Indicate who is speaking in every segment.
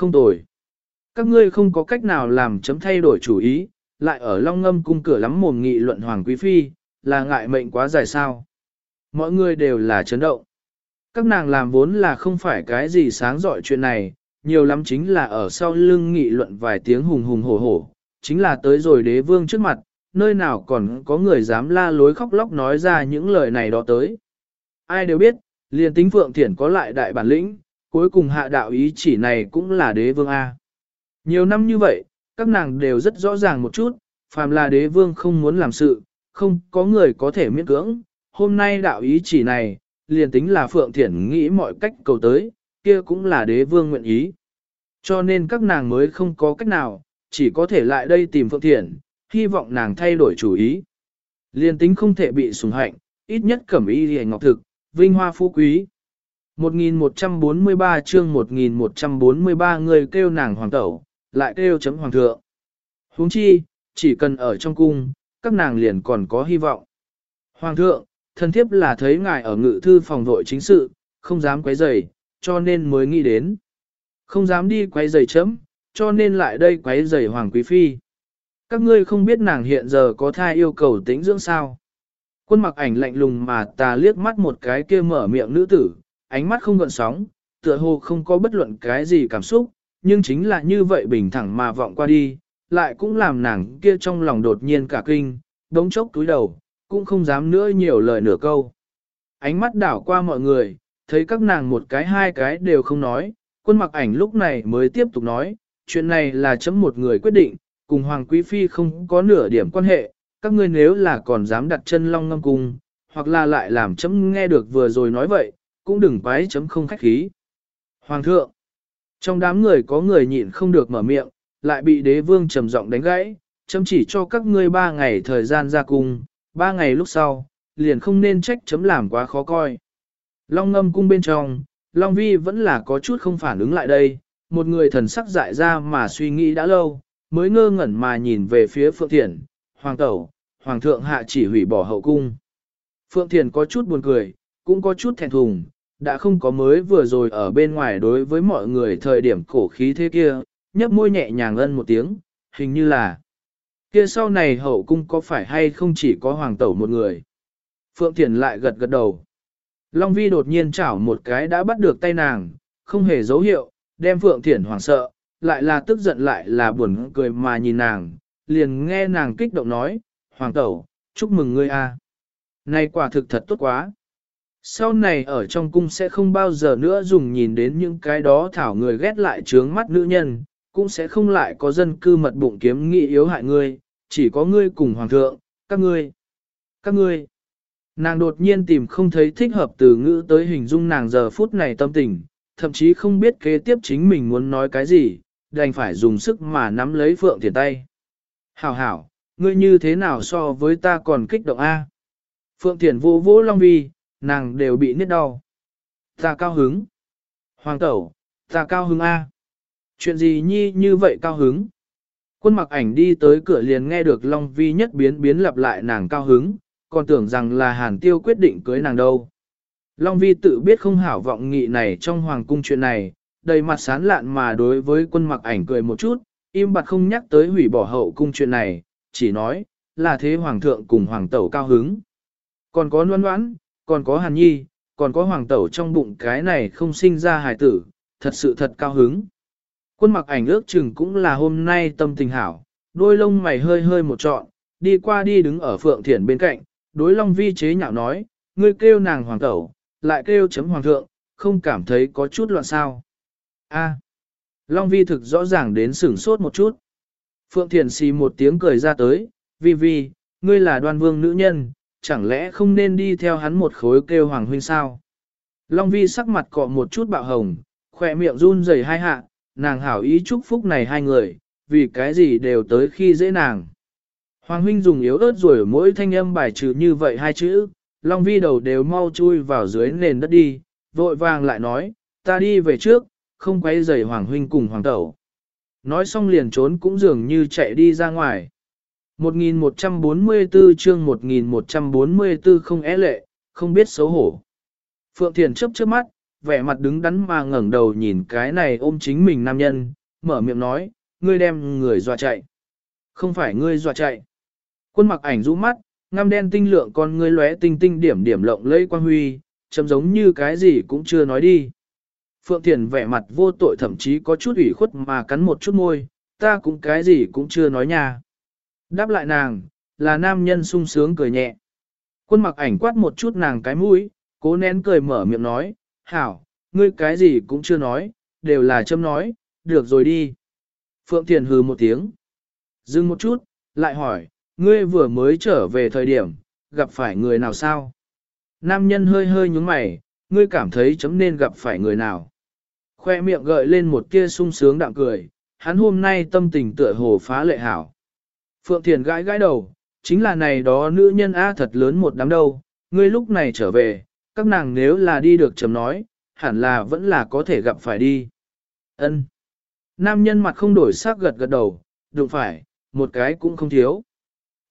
Speaker 1: không tồi. Các ngươi không có cách nào làm chấm thay đổi chủ ý, lại ở long ngâm cung cửa lắm mồm nghị luận Hoàng Quý Phi, là ngại mệnh quá dài sao. Mọi người đều là chấn động. Các nàng làm vốn là không phải cái gì sáng giỏi chuyện này, nhiều lắm chính là ở sau lưng nghị luận vài tiếng hùng hùng hổ hổ, chính là tới rồi đế vương trước mặt, nơi nào còn có người dám la lối khóc lóc nói ra những lời này đó tới. Ai đều biết, liền tính Phượng Thiển có lại đại bản lĩnh, cuối cùng hạ đạo ý chỉ này cũng là đế vương A. Nhiều năm như vậy, các nàng đều rất rõ ràng một chút, phàm là đế vương không muốn làm sự, không có người có thể miễn cưỡng. Hôm nay đạo ý chỉ này, liền tính là Phượng Thiển nghĩ mọi cách cầu tới, kia cũng là đế vương nguyện ý. Cho nên các nàng mới không có cách nào, chỉ có thể lại đây tìm Phượng Thiển, hy vọng nàng thay đổi chủ ý. Liên tính không thể bị sùng hạnh, ít nhất cẩm y hề ngọc thực, vinh hoa phú quý. 1143 chương 1143 người kêu nàng hoàng tẩu, lại kêu chấm hoàng thượng. huống chi, chỉ cần ở trong cung, các nàng liền còn có hy vọng. Hoàng thượng, thân thiếp là thấy ngài ở ngự thư phòng vội chính sự, không dám quấy rầy, cho nên mới nghĩ đến. Không dám đi quấy rầy chấm, cho nên lại đây quấy rầy hoàng quý phi. Các ngươi không biết nàng hiện giờ có thai yêu cầu tính dưỡng sao. Quân mặc ảnh lạnh lùng mà ta liếc mắt một cái kia mở miệng nữ tử, ánh mắt không gợn sóng, tựa hồ không có bất luận cái gì cảm xúc, nhưng chính là như vậy bình thẳng mà vọng qua đi, lại cũng làm nàng kia trong lòng đột nhiên cả kinh, đống chốc túi đầu, cũng không dám nữa nhiều lời nửa câu. Ánh mắt đảo qua mọi người, thấy các nàng một cái hai cái đều không nói, quân mặc ảnh lúc này mới tiếp tục nói, chuyện này là chấm một người quyết định, cùng Hoàng Quý Phi không có nửa điểm quan hệ, các ngươi nếu là còn dám đặt chân long ngâm cung, hoặc là lại làm chấm nghe được vừa rồi nói vậy, cũng đừng quái chấm không khách khí. Hoàng thượng, trong đám người có người nhịn không được mở miệng, lại bị đế vương trầm giọng đánh gãy, chấm chỉ cho các ngươi ba ngày thời gian ra cung, ba ngày lúc sau, liền không nên trách chấm làm quá khó coi. Long ngâm cung bên trong, Long Vi vẫn là có chút không phản ứng lại đây, một người thần sắc dại ra mà suy nghĩ đã lâu, mới ngơ ngẩn mà nhìn về phía Phượng Thiển, Hoàng Tẩu, Hoàng thượng hạ chỉ hủy bỏ hậu cung. Phượng thiền có chút buồn cười, cũng có chút thẹn thùng, đã không có mới vừa rồi ở bên ngoài đối với mọi người thời điểm cổ khí thế kia, nhấp môi nhẹ nhàng ân một tiếng, hình như là kia sau này hậu cung có phải hay không chỉ có hoàng tẩu một người. Phượng Thiển lại gật gật đầu. Long Vi đột nhiên chảo một cái đã bắt được tay nàng, không hề dấu hiệu, đem Phượng Thiển hoảng sợ, lại là tức giận lại là buồn cười mà nhìn nàng, liền nghe nàng kích động nói, Hoàng tẩu, chúc mừng ngươi a. Này quả thực thật tốt quá. Sau này ở trong cung sẽ không bao giờ nữa dùng nhìn đến những cái đó thảo người ghét lại trướng mắt nữ nhân, cũng sẽ không lại có dân cư mật bụng kiếm nghị yếu hại ngươi, chỉ có ngươi cùng hoàng thượng, các ngươi, các ngươi. Nàng đột nhiên tìm không thấy thích hợp từ ngữ tới hình dung nàng giờ phút này tâm tình, thậm chí không biết kế tiếp chính mình muốn nói cái gì, đành phải dùng sức mà nắm lấy Phượng Thiền tay. Hảo hảo, ngươi như thế nào so với ta còn kích động A? Phượng Thiền vô vỗ Long Vi, nàng đều bị nít đau. Ta cao hứng. Hoàng tẩu, ta cao hứng A. Chuyện gì nhi như vậy cao hứng? Quân mặc ảnh đi tới cửa liền nghe được Long Vi nhất biến biến lặp lại nàng cao hứng, còn tưởng rằng là Hàn Tiêu quyết định cưới nàng đâu. Long Vi tự biết không hảo vọng nghị này trong hoàng cung chuyện này, đầy mặt sán lạn mà đối với quân mặc ảnh cười một chút, im bặt không nhắc tới hủy bỏ hậu cung chuyện này, chỉ nói, là thế hoàng thượng cùng hoàng tẩu cao hứng. Còn có noan noãn, còn có hàn nhi, còn có hoàng tẩu trong bụng cái này không sinh ra hài tử, thật sự thật cao hứng. Quân mặc ảnh ước chừng cũng là hôm nay tâm tình hảo, đôi lông mày hơi hơi một trọn, đi qua đi đứng ở phượng thiển bên cạnh, đối long vi chế nhạo nói, ngươi kêu nàng hoàng tẩu, lại kêu chấm hoàng thượng, không cảm thấy có chút loạn sao. A. Long vi thực rõ ràng đến sửng sốt một chút. Phượng Thiển xì một tiếng cười ra tới, vi vi, ngươi là đoan vương nữ nhân, chẳng lẽ không nên đi theo hắn một khối kêu hoàng huynh sao? Long vi sắc mặt cọ một chút bạo hồng, khỏe miệng run rẩy hai hạ, nàng hảo ý chúc phúc này hai người, vì cái gì đều tới khi dễ nàng. Hoàng huynh dùng yếu ớt rồi mỗi thanh âm bài trừ như vậy hai chữ, Long vi đầu đều mau chui vào dưới nền đất đi, vội vàng lại nói, ta đi về trước, không quay rầy Hoàng huynh cùng Hoàng tẩu. Nói xong liền trốn cũng dường như chạy đi ra ngoài. 1144 chương 1144 không é lệ, không biết xấu hổ. Phượng Thiền chấp trước mắt, vẻ mặt đứng đắn mà ngẩng đầu nhìn cái này ôm chính mình nam nhân, mở miệng nói, ngươi đem người dọa chạy. Không phải ngươi dọa chạy. Quân mặc ảnh rũ mắt, ngăm đen tinh lượng con ngươi lóe tinh tinh điểm điểm lộng lẫy quang huy, chấm giống như cái gì cũng chưa nói đi. Phượng Thiền vẻ mặt vô tội thậm chí có chút ủy khuất mà cắn một chút môi, ta cũng cái gì cũng chưa nói nha. Đáp lại nàng, là nam nhân sung sướng cười nhẹ. Quân mặc ảnh quát một chút nàng cái mũi, cố nén cười mở miệng nói, hảo, ngươi cái gì cũng chưa nói, đều là châm nói, được rồi đi. Phượng Thiền hừ một tiếng. Dừng một chút, lại hỏi, ngươi vừa mới trở về thời điểm, gặp phải người nào sao? Nam nhân hơi hơi nhúng mày, ngươi cảm thấy chấm nên gặp phải người nào? Khoe miệng gợi lên một kia sung sướng đạm cười, hắn hôm nay tâm tình tựa hồ phá lệ hảo. Phượng Thiền gãi gãi đầu, chính là này đó nữ nhân A thật lớn một đám đâu, ngươi lúc này trở về, các nàng nếu là đi được chấm nói, hẳn là vẫn là có thể gặp phải đi. ân Nam nhân mặt không đổi sắc gật gật đầu, đụng phải, một cái cũng không thiếu.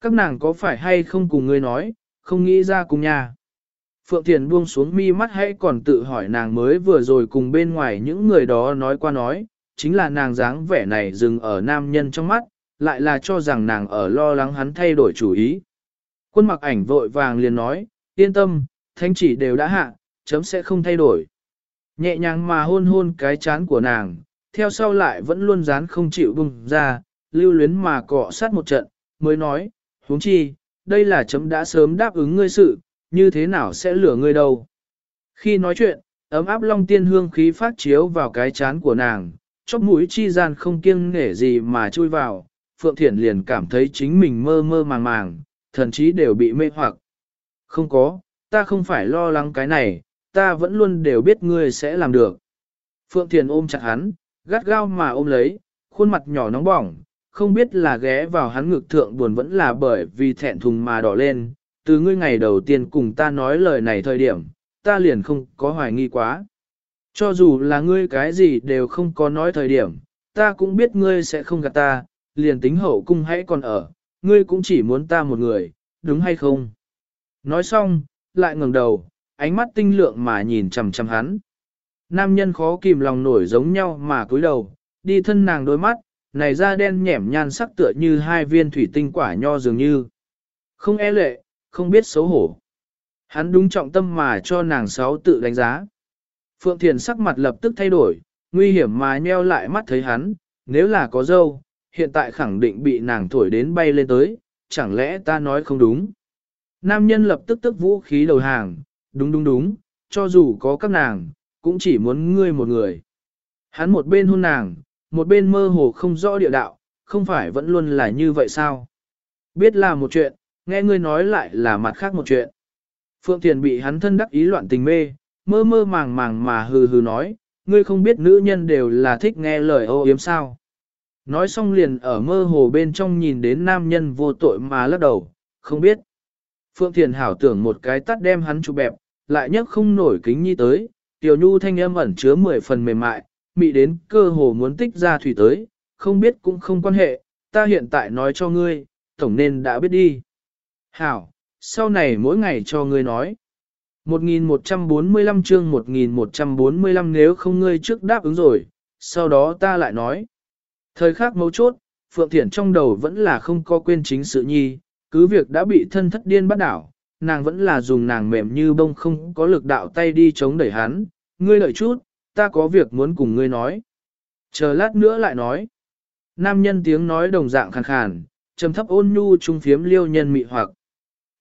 Speaker 1: Các nàng có phải hay không cùng ngươi nói, không nghĩ ra cùng nhà. Phượng Thiền buông xuống mi mắt hãy còn tự hỏi nàng mới vừa rồi cùng bên ngoài những người đó nói qua nói, chính là nàng dáng vẻ này dừng ở nam nhân trong mắt, lại là cho rằng nàng ở lo lắng hắn thay đổi chủ ý. Quân mặc ảnh vội vàng liền nói, yên tâm, thanh chỉ đều đã hạ, chấm sẽ không thay đổi. Nhẹ nhàng mà hôn hôn cái chán của nàng, theo sau lại vẫn luôn dán không chịu bùng ra, lưu luyến mà cọ sát một trận, mới nói, huống chi, đây là chấm đã sớm đáp ứng ngươi sự, như thế nào sẽ lửa ngươi đâu. Khi nói chuyện, ấm áp long tiên hương khí phát chiếu vào cái chán của nàng, chóp mũi chi gian không kiêng nể gì mà chui vào, Phượng Thiển liền cảm thấy chính mình mơ mơ màng màng, thần chí đều bị mê hoặc. Không có, ta không phải lo lắng cái này, ta vẫn luôn đều biết ngươi sẽ làm được. Phượng Thiền ôm chặt hắn, gắt gao mà ôm lấy, khuôn mặt nhỏ nóng bỏng, không biết là ghé vào hắn ngực thượng buồn vẫn là bởi vì thẹn thùng mà đỏ lên. Từ ngươi ngày đầu tiên cùng ta nói lời này thời điểm, ta liền không có hoài nghi quá. Cho dù là ngươi cái gì đều không có nói thời điểm, ta cũng biết ngươi sẽ không gạt ta, liền tính hậu cung hãy còn ở, ngươi cũng chỉ muốn ta một người, đúng hay không? Nói xong, lại ngẩng đầu, ánh mắt tinh lượng mà nhìn chằm chằm hắn. Nam nhân khó kìm lòng nổi giống nhau mà cúi đầu, đi thân nàng đôi mắt, này da đen nhẻm nhan sắc tựa như hai viên thủy tinh quả nho dường như. Không e lệ, không biết xấu hổ. Hắn đúng trọng tâm mà cho nàng sáu tự đánh giá. Phượng Thiền sắc mặt lập tức thay đổi, nguy hiểm mà nheo lại mắt thấy hắn, nếu là có dâu, hiện tại khẳng định bị nàng thổi đến bay lên tới, chẳng lẽ ta nói không đúng. Nam nhân lập tức tức vũ khí đầu hàng, đúng đúng đúng, cho dù có các nàng, cũng chỉ muốn ngươi một người. Hắn một bên hôn nàng, một bên mơ hồ không rõ địa đạo, không phải vẫn luôn là như vậy sao? Biết là một chuyện, nghe ngươi nói lại là mặt khác một chuyện. Phượng Thiền bị hắn thân đắc ý loạn tình mê, mơ mơ màng màng mà hừ hừ nói, ngươi không biết nữ nhân đều là thích nghe lời ô yếm sao. Nói xong liền ở mơ hồ bên trong nhìn đến nam nhân vô tội mà lắc đầu, không biết. Phượng Thiền hảo tưởng một cái tắt đem hắn chụp bẹp, lại nhấc không nổi kính nhi tới, tiểu nhu thanh âm ẩn chứa 10 phần mềm mại, mị đến cơ hồ muốn tích ra thủy tới, không biết cũng không quan hệ, ta hiện tại nói cho ngươi, tổng nên đã biết đi. Hảo, sau này mỗi ngày cho ngươi nói. 1145 chương 1145 nếu không ngươi trước đáp ứng rồi, sau đó ta lại nói. Thời khắc mấu chốt, Phượng Thiển trong đầu vẫn là không có quên chính sự nhi, cứ việc đã bị thân thất điên bắt đảo, nàng vẫn là dùng nàng mềm như bông không có lực đạo tay đi chống đẩy hắn, ngươi lợi chút, ta có việc muốn cùng ngươi nói. Chờ lát nữa lại nói. Nam nhân tiếng nói đồng dạng khàn khàn, trầm thấp ôn nhu trung phiếm liêu nhân mị hoặc.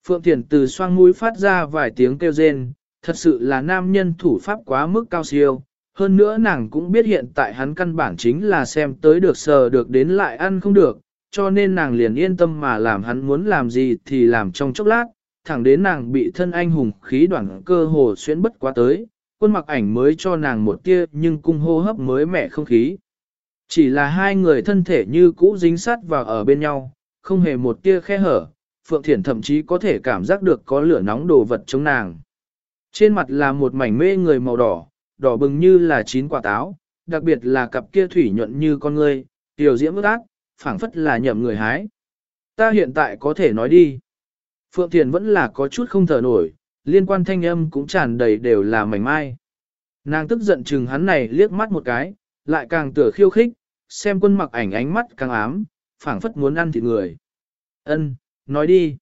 Speaker 1: Phượng Thiển từ xoang mũi phát ra vài tiếng kêu rên, thật sự là nam nhân thủ pháp quá mức cao siêu. Hơn nữa nàng cũng biết hiện tại hắn căn bản chính là xem tới được sờ được đến lại ăn không được, cho nên nàng liền yên tâm mà làm hắn muốn làm gì thì làm trong chốc lát, thẳng đến nàng bị thân anh hùng khí đoạn cơ hồ xuyến bất quá tới, quân mặc ảnh mới cho nàng một tia nhưng cung hô hấp mới mẻ không khí. Chỉ là hai người thân thể như cũ dính sát vào ở bên nhau, không hề một tia khe hở, Phượng Thiển thậm chí có thể cảm giác được có lửa nóng đồ vật chống nàng. Trên mặt là một mảnh mê người màu đỏ, đỏ bừng như là chín quả táo, đặc biệt là cặp kia thủy nhuận như con ngươi, tiểu diễm ước ác, phảng phất là nhậm người hái. Ta hiện tại có thể nói đi. Phượng Thiền vẫn là có chút không thở nổi, liên quan thanh âm cũng tràn đầy đều là mảnh mai. Nàng tức giận chừng hắn này liếc mắt một cái, lại càng tựa khiêu khích, xem quân mặc ảnh ánh mắt càng ám, phảng phất muốn ăn thịt người. Ân, nói đi.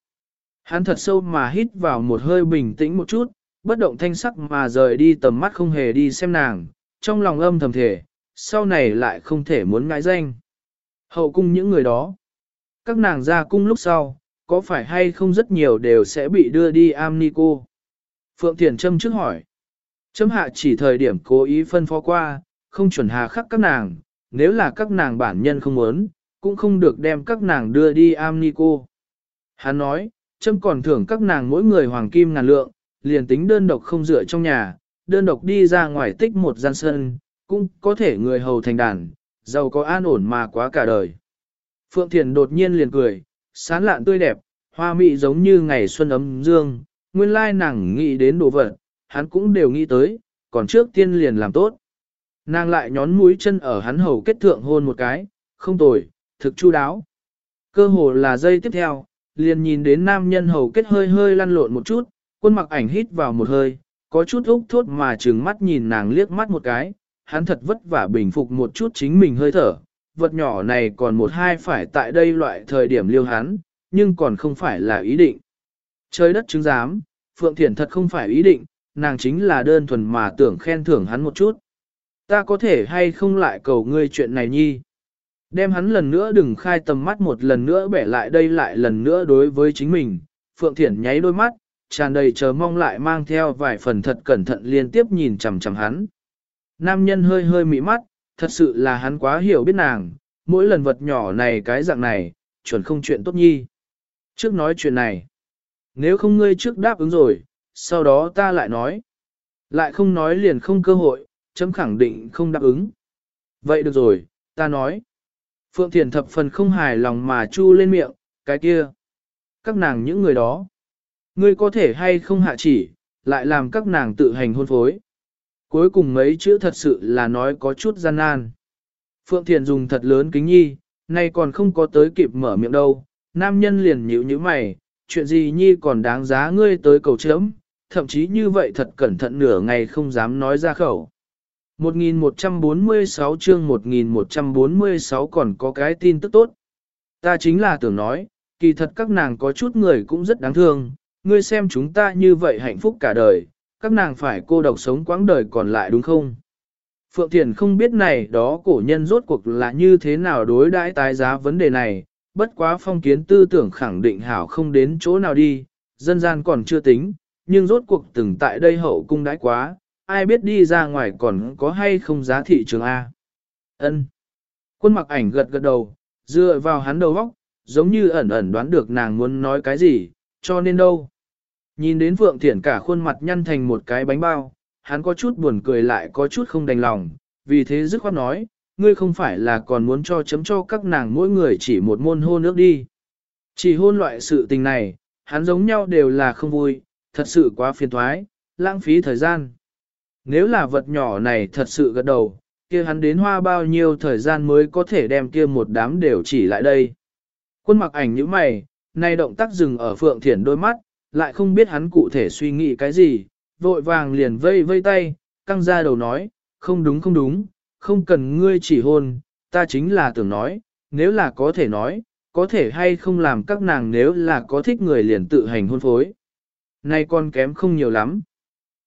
Speaker 1: Hắn thật sâu mà hít vào một hơi bình tĩnh một chút, bất động thanh sắc mà rời đi tầm mắt không hề đi xem nàng, trong lòng âm thầm thể, sau này lại không thể muốn ngãi danh. Hậu cung những người đó, các nàng ra cung lúc sau, có phải hay không rất nhiều đều sẽ bị đưa đi am ni cô? Phượng Thiền Trâm trước hỏi. Trâm hạ chỉ thời điểm cố ý phân phó qua, không chuẩn hà khắc các nàng, nếu là các nàng bản nhân không muốn, cũng không được đem các nàng đưa đi am ni cô. Hắn nói, Trâm còn thưởng các nàng mỗi người hoàng kim ngàn lượng, liền tính đơn độc không dựa trong nhà, đơn độc đi ra ngoài tích một gian sân, cũng có thể người hầu thành đàn, giàu có an ổn mà quá cả đời. Phượng Thiền đột nhiên liền cười, sán lạn tươi đẹp, hoa mị giống như ngày xuân ấm dương, nguyên lai nàng nghĩ đến đồ vật, hắn cũng đều nghĩ tới, còn trước tiên liền làm tốt. Nàng lại nhón mũi chân ở hắn hầu kết thượng hôn một cái, không tồi, thực chu đáo. Cơ hồ là dây tiếp theo, liền nhìn đến nam nhân hầu kết hơi hơi lăn lộn một chút, quân mặc ảnh hít vào một hơi, có chút úc thốt mà trừng mắt nhìn nàng liếc mắt một cái, hắn thật vất vả bình phục một chút chính mình hơi thở, vật nhỏ này còn một hai phải tại đây loại thời điểm liêu hắn, nhưng còn không phải là ý định. Trời đất chứng giám, Phượng Thiển thật không phải ý định, nàng chính là đơn thuần mà tưởng khen thưởng hắn một chút. Ta có thể hay không lại cầu ngươi chuyện này nhi. Đem hắn lần nữa đừng khai tầm mắt một lần nữa bẻ lại đây lại lần nữa đối với chính mình. Phượng Thiển nháy đôi mắt, tràn đầy chờ mong lại mang theo vài phần thật cẩn thận liên tiếp nhìn chằm chằm hắn. Nam nhân hơi hơi mị mắt, thật sự là hắn quá hiểu biết nàng, mỗi lần vật nhỏ này cái dạng này, chuẩn không chuyện tốt nhi. Trước nói chuyện này, nếu không ngươi trước đáp ứng rồi, sau đó ta lại nói. Lại không nói liền không cơ hội, chấm khẳng định không đáp ứng. Vậy được rồi, ta nói. Phượng Thiền thập phần không hài lòng mà chu lên miệng, cái kia. Các nàng những người đó. Ngươi có thể hay không hạ chỉ, lại làm các nàng tự hành hôn phối. Cuối cùng mấy chữ thật sự là nói có chút gian nan. Phượng Thiền dùng thật lớn kính nhi, nay còn không có tới kịp mở miệng đâu. Nam nhân liền nhíu như mày, chuyện gì nhi còn đáng giá ngươi tới cầu chấm, thậm chí như vậy thật cẩn thận nửa ngày không dám nói ra khẩu. 1146 chương 1146 còn có cái tin tức tốt. Ta chính là tưởng nói, kỳ thật các nàng có chút người cũng rất đáng thương, ngươi xem chúng ta như vậy hạnh phúc cả đời, các nàng phải cô độc sống quãng đời còn lại đúng không? Phượng Thiền không biết này đó cổ nhân rốt cuộc là như thế nào đối đãi tái giá vấn đề này, bất quá phong kiến tư tưởng khẳng định hảo không đến chỗ nào đi, dân gian còn chưa tính, nhưng rốt cuộc từng tại đây hậu cung đãi quá, ai biết đi ra ngoài còn có hay không giá thị trường A. ân Quân mặc ảnh gật gật đầu, dựa vào hắn đầu góc, giống như ẩn ẩn đoán được nàng muốn nói cái gì, cho nên đâu. Nhìn đến Phượng Thiển cả khuôn mặt nhăn thành một cái bánh bao, hắn có chút buồn cười lại có chút không đành lòng, vì thế dứt khoát nói, ngươi không phải là còn muốn cho chấm cho các nàng mỗi người chỉ một môn hôn nước đi. Chỉ hôn loại sự tình này, hắn giống nhau đều là không vui, thật sự quá phiền thoái, lãng phí thời gian. Nếu là vật nhỏ này thật sự gật đầu, kia hắn đến hoa bao nhiêu thời gian mới có thể đem kia một đám đều chỉ lại đây. Quân mặc ảnh như mày, nay động tác dừng ở Phượng Thiển đôi mắt, lại không biết hắn cụ thể suy nghĩ cái gì, vội vàng liền vây vây tay, căng ra đầu nói, không đúng không đúng, không cần ngươi chỉ hôn, ta chính là tưởng nói, nếu là có thể nói, có thể hay không làm các nàng nếu là có thích người liền tự hành hôn phối. Nay con kém không nhiều lắm.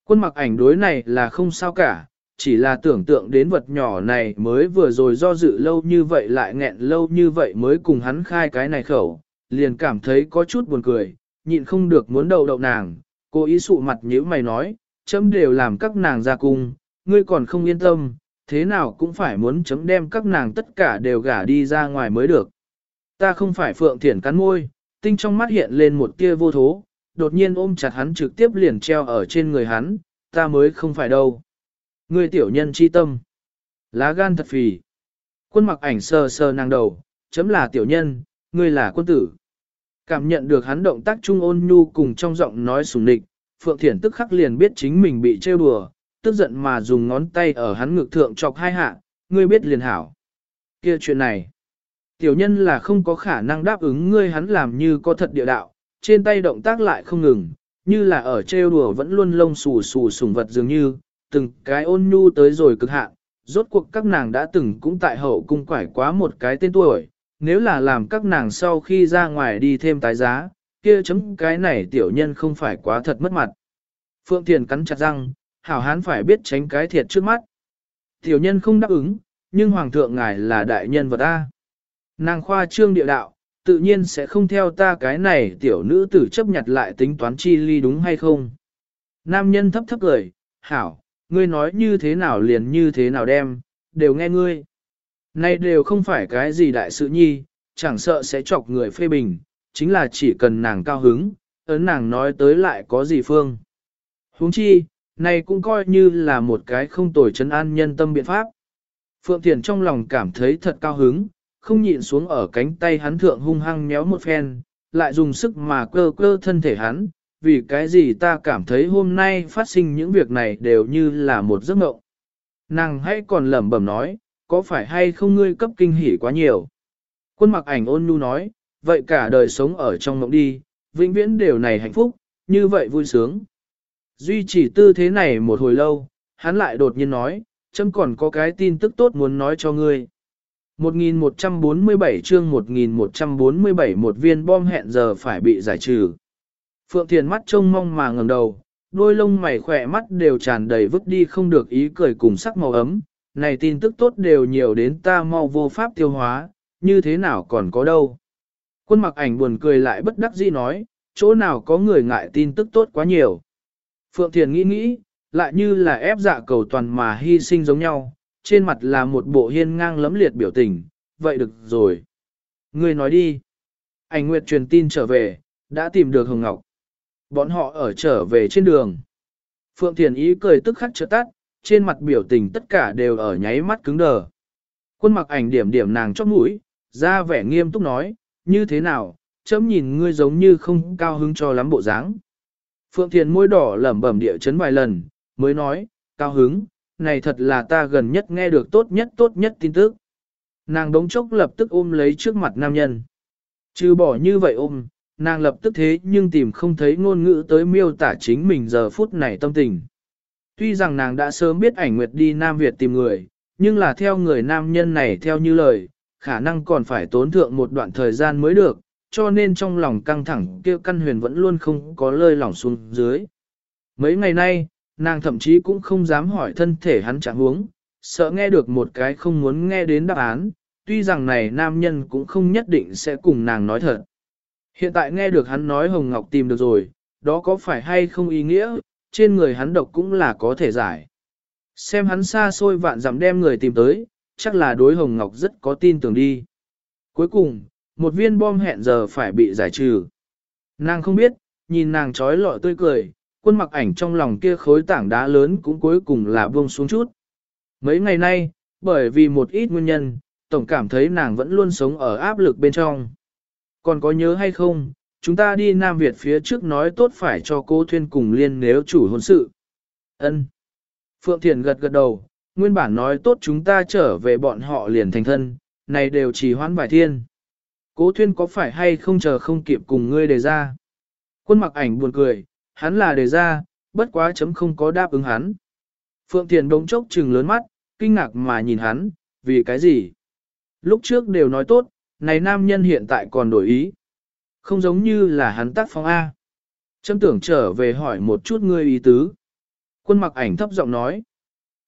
Speaker 1: Quân mặc ảnh đối này là không sao cả, chỉ là tưởng tượng đến vật nhỏ này mới vừa rồi do dự lâu như vậy lại nghẹn lâu như vậy mới cùng hắn khai cái này khẩu, liền cảm thấy có chút buồn cười, nhịn không được muốn đầu đậu nàng, cô ý sụ mặt nhíu mày nói, chấm đều làm các nàng ra cung, ngươi còn không yên tâm, thế nào cũng phải muốn chấm đem các nàng tất cả đều gả đi ra ngoài mới được. Ta không phải phượng thiển cắn môi, tinh trong mắt hiện lên một tia vô thố, đột nhiên ôm chặt hắn trực tiếp liền treo ở trên người hắn, ta mới không phải đâu. Ngươi tiểu nhân chi tâm. Lá gan thật phì. Quân mặc ảnh sờ sờ nàng đầu, chấm là tiểu nhân, ngươi là quân tử. Cảm nhận được hắn động tác trung ôn nhu cùng trong giọng nói sùng nịch, Phượng Thiển tức khắc liền biết chính mình bị trêu đùa, tức giận mà dùng ngón tay ở hắn ngực thượng chọc hai hạ, ngươi biết liền hảo. kia chuyện này, tiểu nhân là không có khả năng đáp ứng ngươi hắn làm như có thật địa đạo, trên tay động tác lại không ngừng, như là ở trêu đùa vẫn luôn lông xù xù sùng vật dường như, từng cái ôn nhu tới rồi cực hạn, rốt cuộc các nàng đã từng cũng tại hậu cung quải quá một cái tên tuổi, nếu là làm các nàng sau khi ra ngoài đi thêm tái giá, kia chấm cái này tiểu nhân không phải quá thật mất mặt. Phượng Thiền cắn chặt răng, hảo hán phải biết tránh cái thiệt trước mắt. Tiểu nhân không đáp ứng, nhưng Hoàng thượng ngài là đại nhân vật A. Nàng khoa trương địa đạo, tự nhiên sẽ không theo ta cái này tiểu nữ tử chấp nhặt lại tính toán chi ly đúng hay không. Nam nhân thấp thấp cười, hảo, ngươi nói như thế nào liền như thế nào đem, đều nghe ngươi. Này đều không phải cái gì đại sự nhi, chẳng sợ sẽ chọc người phê bình, chính là chỉ cần nàng cao hứng, ấn nàng nói tới lại có gì phương. huống chi, này cũng coi như là một cái không tồi chấn an nhân tâm biện pháp. Phượng Thiền trong lòng cảm thấy thật cao hứng, không nhịn xuống ở cánh tay hắn thượng hung hăng méo một phen, lại dùng sức mà cơ cơ thân thể hắn, vì cái gì ta cảm thấy hôm nay phát sinh những việc này đều như là một giấc mộng. Nàng hãy còn lẩm bẩm nói, có phải hay không ngươi cấp kinh hỉ quá nhiều. Quân mặc ảnh ôn nhu nói, vậy cả đời sống ở trong mộng đi, vĩnh viễn đều này hạnh phúc, như vậy vui sướng. Duy chỉ tư thế này một hồi lâu, hắn lại đột nhiên nói, chấm còn có cái tin tức tốt muốn nói cho ngươi. 1147 chương 1147 một viên bom hẹn giờ phải bị giải trừ. Phượng Thiền mắt trông mong mà ngẩng đầu, đôi lông mày khỏe mắt đều tràn đầy vứt đi không được ý cười cùng sắc màu ấm. Này tin tức tốt đều nhiều đến ta mau vô pháp tiêu hóa, như thế nào còn có đâu. Quân mặc ảnh buồn cười lại bất đắc dĩ nói, chỗ nào có người ngại tin tức tốt quá nhiều. Phượng Thiền nghĩ nghĩ, lại như là ép dạ cầu toàn mà hy sinh giống nhau, trên mặt là một bộ hiên ngang lấm liệt biểu tình, vậy được rồi. Người nói đi. Ảnh Nguyệt truyền tin trở về, đã tìm được Hồng Ngọc. Bọn họ ở trở về trên đường. Phượng Thiền ý cười tức khắc trở tắt, trên mặt biểu tình tất cả đều ở nháy mắt cứng đờ. Quân mặc ảnh điểm điểm nàng chót mũi, ra vẻ nghiêm túc nói, như thế nào, chấm nhìn ngươi giống như không cao hứng cho lắm bộ dáng. Phượng Thiền môi đỏ lẩm bẩm địa chấn vài lần, mới nói, cao hứng, này thật là ta gần nhất nghe được tốt nhất tốt nhất tin tức. Nàng đống chốc lập tức ôm lấy trước mặt nam nhân. Chứ bỏ như vậy ôm, nàng lập tức thế nhưng tìm không thấy ngôn ngữ tới miêu tả chính mình giờ phút này tâm tình. Tuy rằng nàng đã sớm biết ảnh nguyệt đi Nam Việt tìm người, nhưng là theo người nam nhân này theo như lời, khả năng còn phải tốn thượng một đoạn thời gian mới được, cho nên trong lòng căng thẳng kia căn huyền vẫn luôn không có lơi lỏng xuống dưới. Mấy ngày nay, nàng thậm chí cũng không dám hỏi thân thể hắn trạng huống, sợ nghe được một cái không muốn nghe đến đáp án, tuy rằng này nam nhân cũng không nhất định sẽ cùng nàng nói thật. Hiện tại nghe được hắn nói Hồng Ngọc tìm được rồi, đó có phải hay không ý nghĩa, trên người hắn độc cũng là có thể giải. Xem hắn xa xôi vạn dặm đem người tìm tới, chắc là đối Hồng Ngọc rất có tin tưởng đi. Cuối cùng, một viên bom hẹn giờ phải bị giải trừ. Nàng không biết, nhìn nàng trói lọi tươi cười, quân mặc ảnh trong lòng kia khối tảng đá lớn cũng cuối cùng là buông xuống chút. Mấy ngày nay, bởi vì một ít nguyên nhân, tổng cảm thấy nàng vẫn luôn sống ở áp lực bên trong. Còn có nhớ hay không, chúng ta đi Nam Việt phía trước nói tốt phải cho cô Thuyên cùng liên nếu chủ hôn sự. ân Phượng Thiền gật gật đầu, nguyên bản nói tốt chúng ta trở về bọn họ liền thành thân, này đều chỉ hoãn vài thiên. Cố Thuyên có phải hay không chờ không kịp cùng ngươi đề ra? Quân mặc ảnh buồn cười, hắn là đề ra, bất quá chấm không có đáp ứng hắn. Phượng Thiền đống chốc trừng lớn mắt, kinh ngạc mà nhìn hắn, vì cái gì? Lúc trước đều nói tốt, này nam nhân hiện tại còn đổi ý. Không giống như là hắn tác phong A. Châm tưởng trở về hỏi một chút ngươi ý tứ. Quân mặc ảnh thấp giọng nói.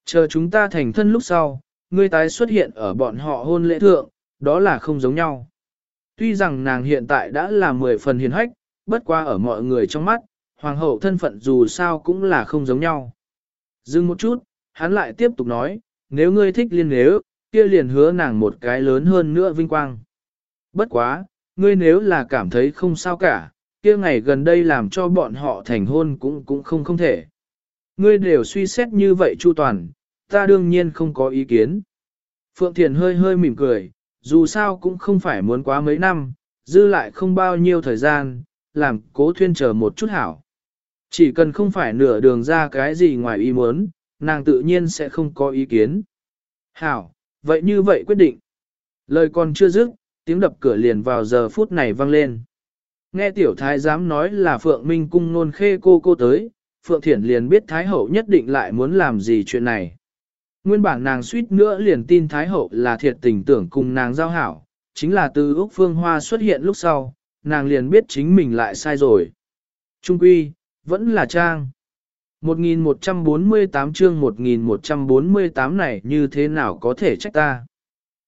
Speaker 1: Chờ chúng ta thành thân lúc sau, ngươi tái xuất hiện ở bọn họ hôn lễ thượng, đó là không giống nhau. Tuy rằng nàng hiện tại đã là mười phần hiền hách, bất qua ở mọi người trong mắt, hoàng hậu thân phận dù sao cũng là không giống nhau. Dừng một chút, hắn lại tiếp tục nói, nếu ngươi thích liên nếu, kia liền hứa nàng một cái lớn hơn nữa vinh quang. Bất quá, ngươi nếu là cảm thấy không sao cả, kia ngày gần đây làm cho bọn họ thành hôn cũng cũng không không thể. Ngươi đều suy xét như vậy chu toàn, ta đương nhiên không có ý kiến. Phượng Thiền hơi hơi mỉm cười, dù sao cũng không phải muốn quá mấy năm, dư lại không bao nhiêu thời gian, làm cố thuyên chờ một chút hảo. Chỉ cần không phải nửa đường ra cái gì ngoài ý muốn, nàng tự nhiên sẽ không có ý kiến. Hảo, vậy như vậy quyết định. Lời còn chưa dứt, tiếng đập cửa liền vào giờ phút này vang lên. Nghe tiểu thái giám nói là Phượng Minh cung nôn khê cô cô tới, Phượng Thiển liền biết Thái Hậu nhất định lại muốn làm gì chuyện này. Nguyên bản nàng suýt nữa liền tin Thái Hậu là thiệt tình tưởng cùng nàng giao hảo, chính là từ Úc Phương Hoa xuất hiện lúc sau, nàng liền biết chính mình lại sai rồi. Trung quy, vẫn là trang. 1148 chương 1148 này như thế nào có thể trách ta.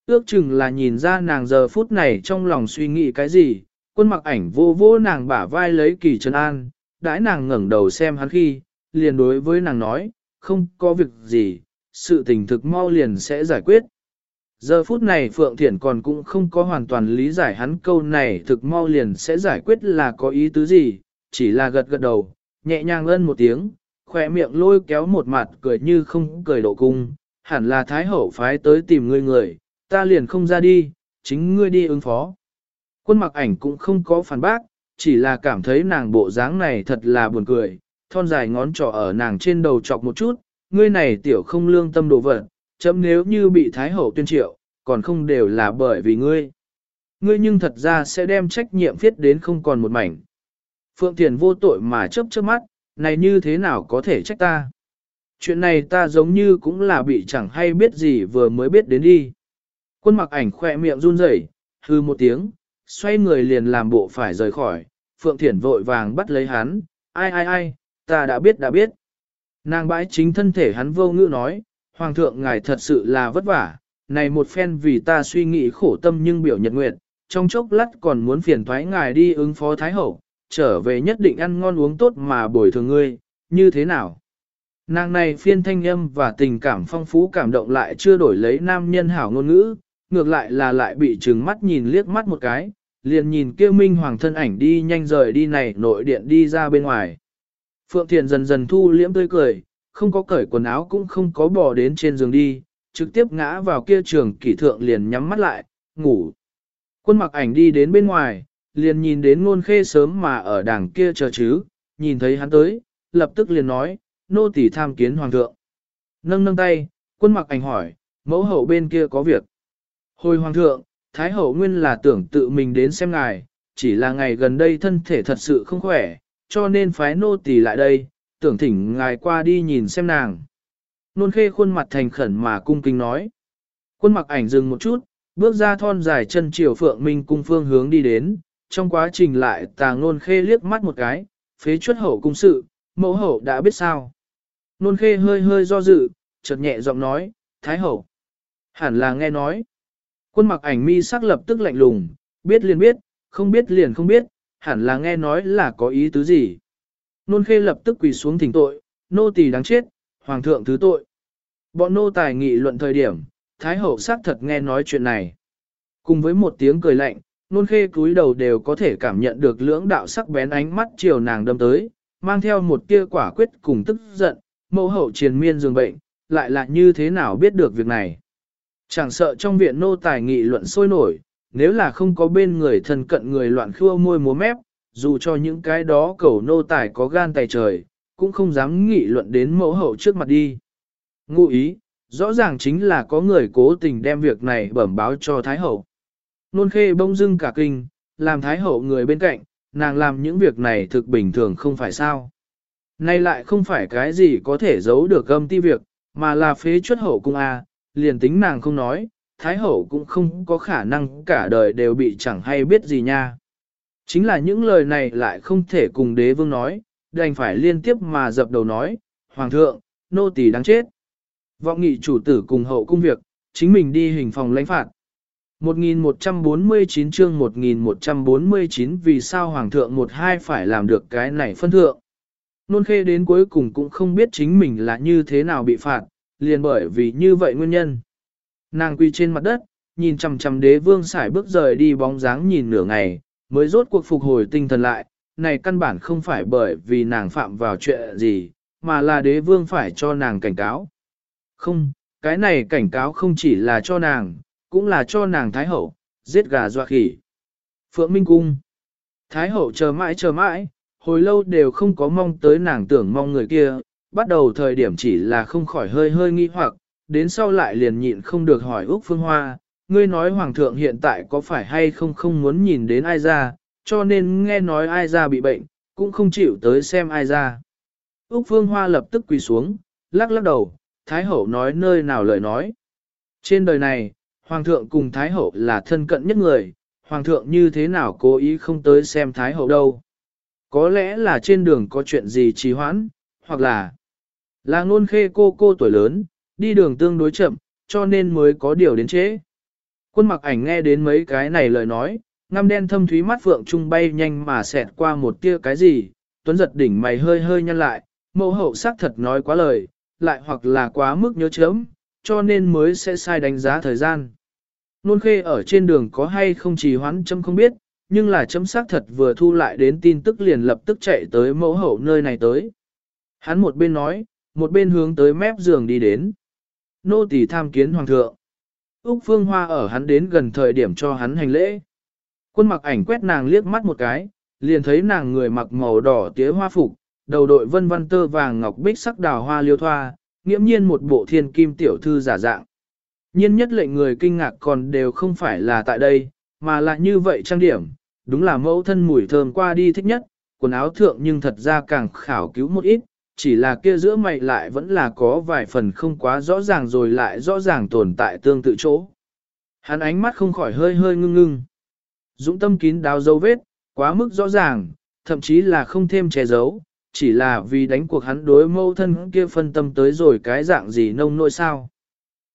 Speaker 1: Ước chừng là nhìn ra nàng giờ phút này trong lòng suy nghĩ cái gì, quân mặc ảnh vô vô nàng bả vai lấy kỳ trấn an, đãi nàng ngẩng đầu xem hắn khi, liền đối với nàng nói, không có việc gì, sự tình thực mau liền sẽ giải quyết. Giờ phút này Phượng Thiển còn cũng không có hoàn toàn lý giải hắn câu này thực mau liền sẽ giải quyết là có ý tứ gì, chỉ là gật gật đầu, nhẹ nhàng ân một tiếng, khỏe miệng lôi kéo một mặt cười như không cười độ cung, hẳn là Thái Hậu phái tới tìm ngươi người, ta liền không ra đi, chính ngươi đi ứng phó. Quân mặc ảnh cũng không có phản bác, chỉ là cảm thấy nàng bộ dáng này thật là buồn cười, thon dài ngón trỏ ở nàng trên đầu chọc một chút, ngươi này tiểu không lương tâm đồ vật, chấm nếu như bị Thái Hậu tuyên triệu, còn không đều là bởi vì ngươi. Ngươi nhưng thật ra sẽ đem trách nhiệm viết đến không còn một mảnh. Phượng Thiền vô tội mà chớp chớp mắt, này như thế nào có thể trách ta? Chuyện này ta giống như cũng là bị chẳng hay biết gì vừa mới biết đến đi. Quân mặc ảnh khoe miệng run rẩy, hư một tiếng, xoay người liền làm bộ phải rời khỏi, Phượng Thiển vội vàng bắt lấy hắn, ai ai ai, ta đã biết đã biết. Nàng bãi chính thân thể hắn vô ngữ nói, Hoàng thượng ngài thật sự là vất vả, này một phen vì ta suy nghĩ khổ tâm nhưng biểu nhật nguyện, trong chốc lát còn muốn phiền thoái ngài đi ứng phó Thái Hậu, trở về nhất định ăn ngon uống tốt mà bồi thường ngươi, như thế nào? Nàng này phiên thanh âm và tình cảm phong phú cảm động lại chưa đổi lấy nam nhân hảo ngôn ngữ, ngược lại là lại bị trừng mắt nhìn liếc mắt một cái, liền nhìn kêu minh hoàng thân ảnh đi nhanh rời đi này nội điện đi ra bên ngoài. Phượng Thiền dần dần thu liễm tươi cười, không có cởi quần áo cũng không có bỏ đến trên giường đi, trực tiếp ngã vào kia trường kỷ thượng liền nhắm mắt lại, ngủ. Quân mặc ảnh đi đến bên ngoài, liền nhìn đến ngôn khê sớm mà ở đảng kia chờ chứ, nhìn thấy hắn tới, lập tức liền nói, nô tỳ tham kiến hoàng thượng. Nâng nâng tay, quân mặc ảnh hỏi, mẫu hậu bên kia có việc. Hồi hoàng thượng, thái hậu nguyên là tưởng tự mình đến xem ngài, chỉ là ngày gần đây thân thể thật sự không khỏe, cho nên phái nô tỳ lại đây, tưởng thỉnh ngài qua đi nhìn xem nàng. Nôn khê khuôn mặt thành khẩn mà cung kính nói. Quân mặc ảnh dừng một chút, bước ra thon dài chân chiều phượng minh cung phương hướng đi đến, trong quá trình lại tàng nôn khê liếc mắt một cái, phế chuất hậu cung sự, mẫu hậu đã biết sao. Nôn khê hơi hơi do dự, chợt nhẹ giọng nói, thái hậu. Hẳn là nghe nói. Quân mặc ảnh mi sắc lập tức lạnh lùng, biết liền biết, không biết liền không biết, hẳn là nghe nói là có ý tứ gì. Nôn khê lập tức quỳ xuống thỉnh tội, nô tỳ đáng chết, hoàng thượng thứ tội. Bọn nô tài nghị luận thời điểm, thái hậu xác thật nghe nói chuyện này. Cùng với một tiếng cười lạnh, nôn khê cúi đầu đều có thể cảm nhận được lưỡng đạo sắc bén ánh mắt chiều nàng đâm tới, mang theo một tia quả quyết cùng tức giận, mẫu hậu triền miên dường bệnh, lại là như thế nào biết được việc này. Chẳng sợ trong viện nô tài nghị luận sôi nổi, nếu là không có bên người thân cận người loạn khua môi múa mép, dù cho những cái đó cầu nô tài có gan tài trời, cũng không dám nghị luận đến mẫu hậu trước mặt đi. Ngụ ý, rõ ràng chính là có người cố tình đem việc này bẩm báo cho Thái Hậu. Nôn khê bông dưng cả kinh, làm Thái Hậu người bên cạnh, nàng làm những việc này thực bình thường không phải sao. Nay lại không phải cái gì có thể giấu được âm ti việc, mà là phế chuất hậu cung A, liền tính nàng không nói, Thái Hậu cũng không có khả năng cả đời đều bị chẳng hay biết gì nha. Chính là những lời này lại không thể cùng đế vương nói, đành phải liên tiếp mà dập đầu nói, Hoàng thượng, nô tỳ đáng chết. Vọng nghị chủ tử cùng hậu cung việc, chính mình đi hình phòng lãnh phạt. 1149 chương 1149 vì sao Hoàng thượng một hai phải làm được cái này phân thượng. Nôn khê đến cuối cùng cũng không biết chính mình là như thế nào bị phạt, liền bởi vì như vậy nguyên nhân. Nàng quỳ trên mặt đất, nhìn chằm chằm đế vương xài bước rời đi bóng dáng nhìn nửa ngày, mới rốt cuộc phục hồi tinh thần lại, này căn bản không phải bởi vì nàng phạm vào chuyện gì, mà là đế vương phải cho nàng cảnh cáo. Không, cái này cảnh cáo không chỉ là cho nàng, cũng là cho nàng Thái Hậu, giết gà doa khỉ. Phượng Minh Cung Thái Hậu chờ mãi chờ mãi, hồi lâu đều không có mong tới nàng tưởng mong người kia, bắt đầu thời điểm chỉ là không khỏi hơi hơi nghi hoặc, đến sau lại liền nhịn không được hỏi Úc Phương Hoa, ngươi nói Hoàng thượng hiện tại có phải hay không không muốn nhìn đến ai ra, cho nên nghe nói ai ra bị bệnh, cũng không chịu tới xem ai ra. Úc Phương Hoa lập tức quỳ xuống, lắc lắc đầu, Thái Hậu nói nơi nào lời nói. Trên đời này, Hoàng thượng cùng Thái Hậu là thân cận nhất người, Hoàng thượng như thế nào cố ý không tới xem Thái Hậu đâu. Có lẽ là trên đường có chuyện gì trì hoãn, hoặc là là ngôn khê cô cô tuổi lớn, đi đường tương đối chậm, cho nên mới có điều đến trễ. Quân mặc ảnh nghe đến mấy cái này lời nói, ngăm đen thâm thúy mắt phượng trung bay nhanh mà xẹt qua một tia cái gì, tuấn giật đỉnh mày hơi hơi nhăn lại, mẫu hậu xác thật nói quá lời, lại hoặc là quá mức nhớ chớm, cho nên mới sẽ sai đánh giá thời gian. Nôn khê ở trên đường có hay không trì hoãn chấm không biết, nhưng là chấm xác thật vừa thu lại đến tin tức liền lập tức chạy tới mẫu hậu nơi này tới. Hắn một bên nói, một bên hướng tới mép giường đi đến. Nô tỳ tham kiến hoàng thượng. Úc Phương Hoa ở hắn đến gần thời điểm cho hắn hành lễ. Quân mặc ảnh quét nàng liếc mắt một cái, liền thấy nàng người mặc màu đỏ tía hoa phục, đầu đội vân vân tơ vàng ngọc bích sắc đào hoa liêu thoa, nghiễm nhiên một bộ thiên kim tiểu thư giả dạng. Nhiên nhất lệnh người kinh ngạc còn đều không phải là tại đây, mà là như vậy trang điểm, đúng là mẫu thân mùi thơm qua đi thích nhất, quần áo thượng nhưng thật ra càng khảo cứu một ít, chỉ là kia giữa mày lại vẫn là có vài phần không quá rõ ràng rồi lại rõ ràng tồn tại tương tự chỗ. Hắn ánh mắt không khỏi hơi hơi ngưng ngưng. Dũng tâm kín đáo dấu vết, quá mức rõ ràng, thậm chí là không thêm che giấu, chỉ là vì đánh cuộc hắn đối mâu thân kia phân tâm tới rồi cái dạng gì nông nỗi sao.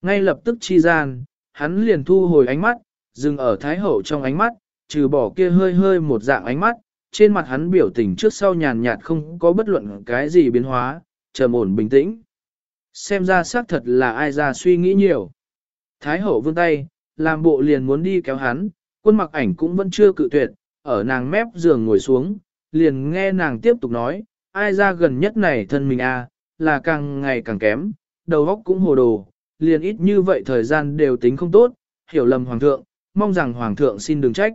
Speaker 1: Ngay lập tức chi gian, hắn liền thu hồi ánh mắt, dừng ở thái hậu trong ánh mắt, trừ bỏ kia hơi hơi một dạng ánh mắt, trên mặt hắn biểu tình trước sau nhàn nhạt không có bất luận cái gì biến hóa, trầm ổn bình tĩnh. Xem ra xác thật là ai ra suy nghĩ nhiều. Thái hậu vươn tay, làm bộ liền muốn đi kéo hắn, quân mặc ảnh cũng vẫn chưa cự tuyệt, ở nàng mép giường ngồi xuống, liền nghe nàng tiếp tục nói, ai ra gần nhất này thân mình a à, là càng ngày càng kém, đầu óc cũng hồ đồ, liền ít như vậy thời gian đều tính không tốt, hiểu lầm hoàng thượng, mong rằng hoàng thượng xin đừng trách.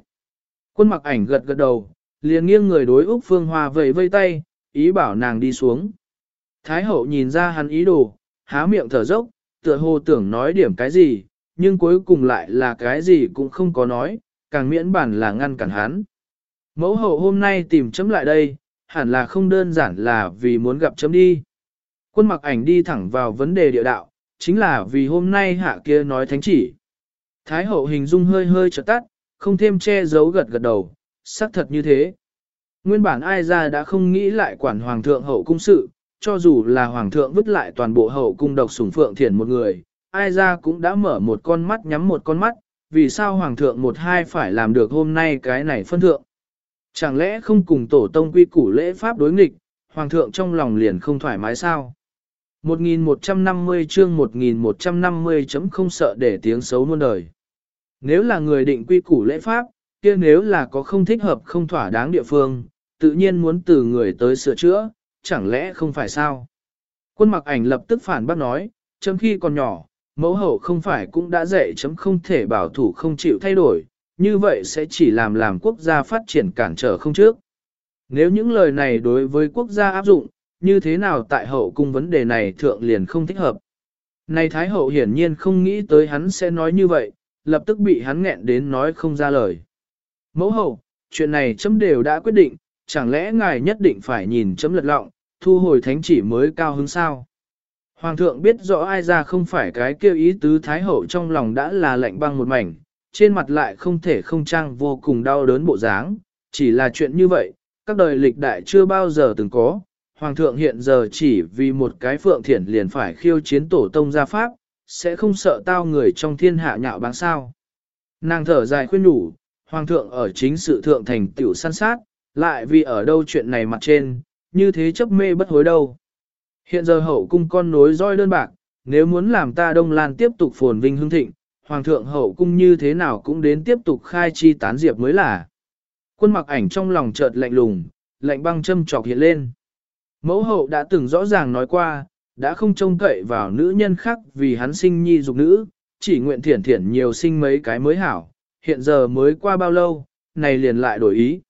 Speaker 1: Quân mặc ảnh gật gật đầu, liền nghiêng người đối Úc Phương Hoa vẫy vây tay, ý bảo nàng đi xuống. Thái hậu nhìn ra hắn ý đồ, há miệng thở dốc, tựa hồ tưởng nói điểm cái gì, nhưng cuối cùng lại là cái gì cũng không có nói, càng miễn bản là ngăn cản hắn. Mẫu hậu hôm nay tìm chấm lại đây, hẳn là không đơn giản là vì muốn gặp chấm đi. Quân mặc ảnh đi thẳng vào vấn đề địa đạo, chính là vì hôm nay hạ kia nói thánh chỉ. Thái hậu hình dung hơi hơi chợt tắt, không thêm che giấu gật gật đầu, xác thật như thế. Nguyên bản ai ra đã không nghĩ lại quản hoàng thượng hậu cung sự, cho dù là hoàng thượng vứt lại toàn bộ hậu cung độc sủng phượng thiền một người, ai ra cũng đã mở một con mắt nhắm một con mắt, vì sao hoàng thượng một hai phải làm được hôm nay cái này phân thượng. Chẳng lẽ không cùng tổ tông quy củ lễ pháp đối nghịch, hoàng thượng trong lòng liền không thoải mái sao? 1150 chương 1150 chấm không sợ để tiếng xấu muôn đời. Nếu là người định quy củ lễ pháp, kia nếu là có không thích hợp không thỏa đáng địa phương, tự nhiên muốn từ người tới sửa chữa, chẳng lẽ không phải sao? Quân mặc ảnh lập tức phản bác nói, chấm khi còn nhỏ, mẫu hậu không phải cũng đã dạy chấm không thể bảo thủ không chịu thay đổi, như vậy sẽ chỉ làm làm quốc gia phát triển cản trở không trước. Nếu những lời này đối với quốc gia áp dụng, như thế nào tại hậu cung vấn đề này thượng liền không thích hợp. Này Thái hậu hiển nhiên không nghĩ tới hắn sẽ nói như vậy, lập tức bị hắn nghẹn đến nói không ra lời. Mẫu hậu, chuyện này chấm đều đã quyết định, chẳng lẽ ngài nhất định phải nhìn chấm lật lọng, thu hồi thánh chỉ mới cao hứng sao? Hoàng thượng biết rõ ai ra không phải cái kêu ý tứ Thái hậu trong lòng đã là lạnh băng một mảnh, trên mặt lại không thể không trang vô cùng đau đớn bộ dáng, chỉ là chuyện như vậy, các đời lịch đại chưa bao giờ từng có. Hoàng thượng hiện giờ chỉ vì một cái phượng thiển liền phải khiêu chiến tổ tông gia pháp, sẽ không sợ tao người trong thiên hạ nhạo báng sao. Nàng thở dài khuyên nhủ, Hoàng thượng ở chính sự thượng thành tiểu săn sát, lại vì ở đâu chuyện này mặt trên, như thế chấp mê bất hối đâu. Hiện giờ hậu cung con nối roi đơn bạc, nếu muốn làm ta Đông Lan tiếp tục phồn vinh hưng thịnh, Hoàng thượng hậu cung như thế nào cũng đến tiếp tục khai chi tán diệp mới là. Quân mặc ảnh trong lòng chợt lạnh lùng, lạnh băng châm trọc hiện lên. Mẫu hậu đã từng rõ ràng nói qua, đã không trông cậy vào nữ nhân khác vì hắn sinh nhi dục nữ, chỉ nguyện thiển thiển nhiều sinh mấy cái mới hảo, hiện giờ mới qua bao lâu, này liền lại đổi ý.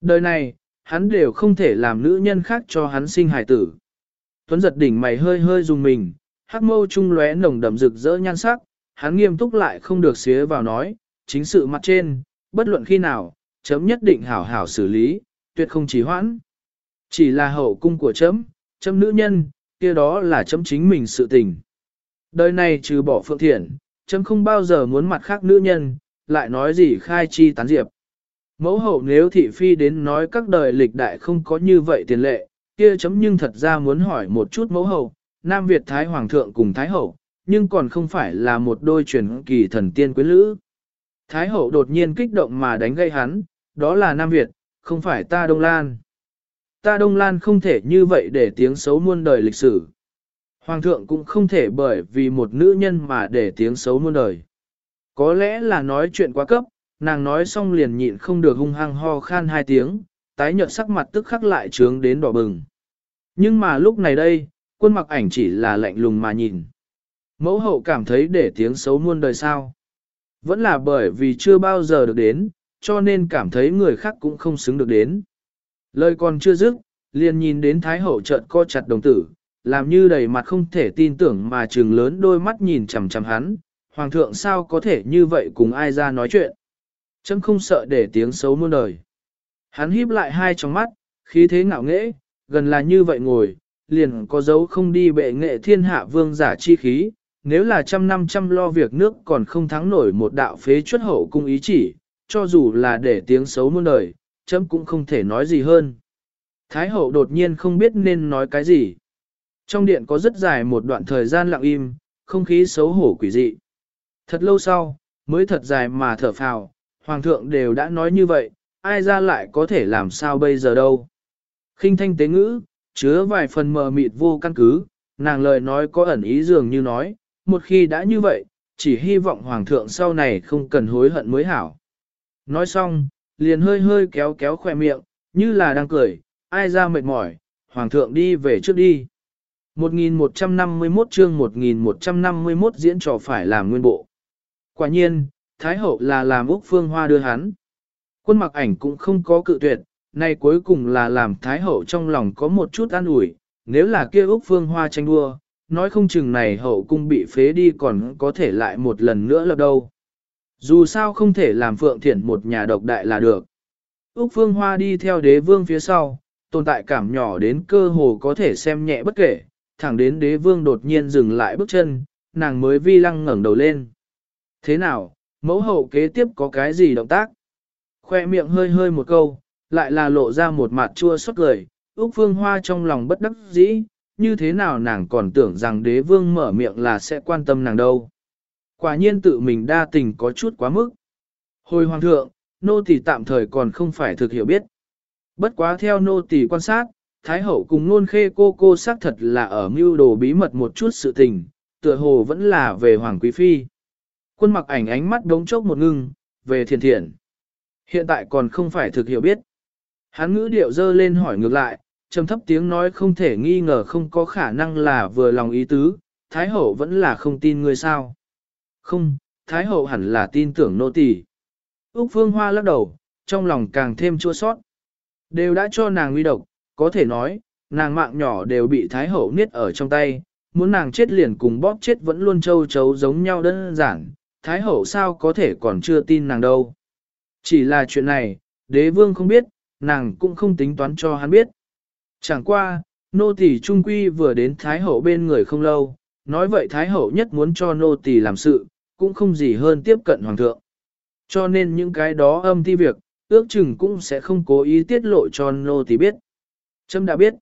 Speaker 1: Đời này, hắn đều không thể làm nữ nhân khác cho hắn sinh hài tử. Tuấn giật đỉnh mày hơi hơi dùng mình, hắc mâu trung lóe nồng đậm rực rỡ nhan sắc, hắn nghiêm túc lại không được xía vào nói, chính sự mặt trên, bất luận khi nào, chấm nhất định hảo hảo xử lý, tuyệt không chỉ hoãn. Chỉ là hậu cung của chấm, chấm nữ nhân, kia đó là chấm chính mình sự tình. Đời này trừ bỏ phượng thiện, chấm không bao giờ muốn mặt khác nữ nhân, lại nói gì khai chi tán diệp. Mẫu hậu nếu thị phi đến nói các đời lịch đại không có như vậy tiền lệ, kia chấm nhưng thật ra muốn hỏi một chút mẫu hậu, Nam Việt Thái Hoàng thượng cùng Thái hậu, nhưng còn không phải là một đôi truyền kỳ thần tiên quyến lữ. Thái hậu đột nhiên kích động mà đánh gây hắn, đó là Nam Việt, không phải ta Đông Lan. Ta Đông Lan không thể như vậy để tiếng xấu muôn đời lịch sử. Hoàng thượng cũng không thể bởi vì một nữ nhân mà để tiếng xấu muôn đời. Có lẽ là nói chuyện quá cấp, nàng nói xong liền nhịn không được hung hăng ho khan hai tiếng, tái nhợt sắc mặt tức khắc lại trướng đến đỏ bừng. Nhưng mà lúc này đây, quân mặc ảnh chỉ là lạnh lùng mà nhìn. Mẫu hậu cảm thấy để tiếng xấu muôn đời sao. Vẫn là bởi vì chưa bao giờ được đến, cho nên cảm thấy người khác cũng không xứng được đến. Lời còn chưa dứt, liền nhìn đến Thái Hậu trợn co chặt đồng tử, làm như đầy mặt không thể tin tưởng mà trừng lớn đôi mắt nhìn chằm chằm hắn, Hoàng thượng sao có thể như vậy cùng ai ra nói chuyện. Chấm không sợ để tiếng xấu muôn đời. Hắn híp lại hai trong mắt, khí thế ngạo nghễ, gần là như vậy ngồi, liền có dấu không đi bệ nghệ thiên hạ vương giả chi khí, nếu là trăm năm trăm lo việc nước còn không thắng nổi một đạo phế chuất hậu cung ý chỉ, cho dù là để tiếng xấu muôn đời, chấm cũng không thể nói gì hơn. Thái hậu đột nhiên không biết nên nói cái gì. Trong điện có rất dài một đoạn thời gian lặng im, không khí xấu hổ quỷ dị. Thật lâu sau, mới thật dài mà thở phào, hoàng thượng đều đã nói như vậy, ai ra lại có thể làm sao bây giờ đâu. khinh thanh tế ngữ, chứa vài phần mờ mịt vô căn cứ, nàng lời nói có ẩn ý dường như nói, một khi đã như vậy, chỉ hy vọng hoàng thượng sau này không cần hối hận mới hảo. Nói xong, liền hơi hơi kéo kéo khỏe miệng, như là đang cười, ai ra mệt mỏi, hoàng thượng đi về trước đi. 1151 chương 1151 diễn trò phải làm nguyên bộ. Quả nhiên, Thái Hậu là làm Úc Phương Hoa đưa hắn. Quân mặc ảnh cũng không có cự tuyệt, nay cuối cùng là làm Thái Hậu trong lòng có một chút an ủi, nếu là kia Úc Phương Hoa tranh đua, nói không chừng này hậu cung bị phế đi còn có thể lại một lần nữa lập đâu. Dù sao không thể làm Phượng Thiển một nhà độc đại là được. Úc Phương Hoa đi theo đế vương phía sau, tồn tại cảm nhỏ đến cơ hồ có thể xem nhẹ bất kể, thẳng đến đế vương đột nhiên dừng lại bước chân, nàng mới vi lăng ngẩng đầu lên. Thế nào, mẫu hậu kế tiếp có cái gì động tác? Khoe miệng hơi hơi một câu, lại là lộ ra một mặt chua xót cười, Úc Phương Hoa trong lòng bất đắc dĩ, như thế nào nàng còn tưởng rằng đế vương mở miệng là sẽ quan tâm nàng đâu. Quả nhiên tự mình đa tình có chút quá mức. Hồi hoàng thượng, nô tỳ tạm thời còn không phải thực hiểu biết. Bất quá theo nô tỳ quan sát, Thái hậu cùng nôn khê cô cô xác thật là ở mưu đồ bí mật một chút sự tình, tựa hồ vẫn là về hoàng quý phi. Quân mặc ảnh ánh mắt đống chốc một ngưng, về thiền thiền Hiện tại còn không phải thực hiểu biết. Hắn ngữ điệu dơ lên hỏi ngược lại, trầm thấp tiếng nói không thể nghi ngờ không có khả năng là vừa lòng ý tứ, Thái hậu vẫn là không tin ngươi sao. Không, Thái hậu hẳn là tin tưởng nô tỳ. Úc Phương Hoa lắc đầu, trong lòng càng thêm chua sót. Đều đã cho nàng uy độc, có thể nói, nàng mạng nhỏ đều bị Thái hậu niết ở trong tay, muốn nàng chết liền cùng bóp chết vẫn luôn châu chấu giống nhau đơn giản, Thái hậu sao có thể còn chưa tin nàng đâu. Chỉ là chuyện này, đế vương không biết, nàng cũng không tính toán cho hắn biết. Chẳng qua, nô tỳ trung quy vừa đến Thái hậu bên người không lâu, nói vậy Thái hậu nhất muốn cho nô tỳ làm sự, cũng không gì hơn tiếp cận hoàng thượng. Cho nên những cái đó âm thi việc, ước chừng cũng sẽ không cố ý tiết lộ cho nô tỳ biết. Trâm đã biết.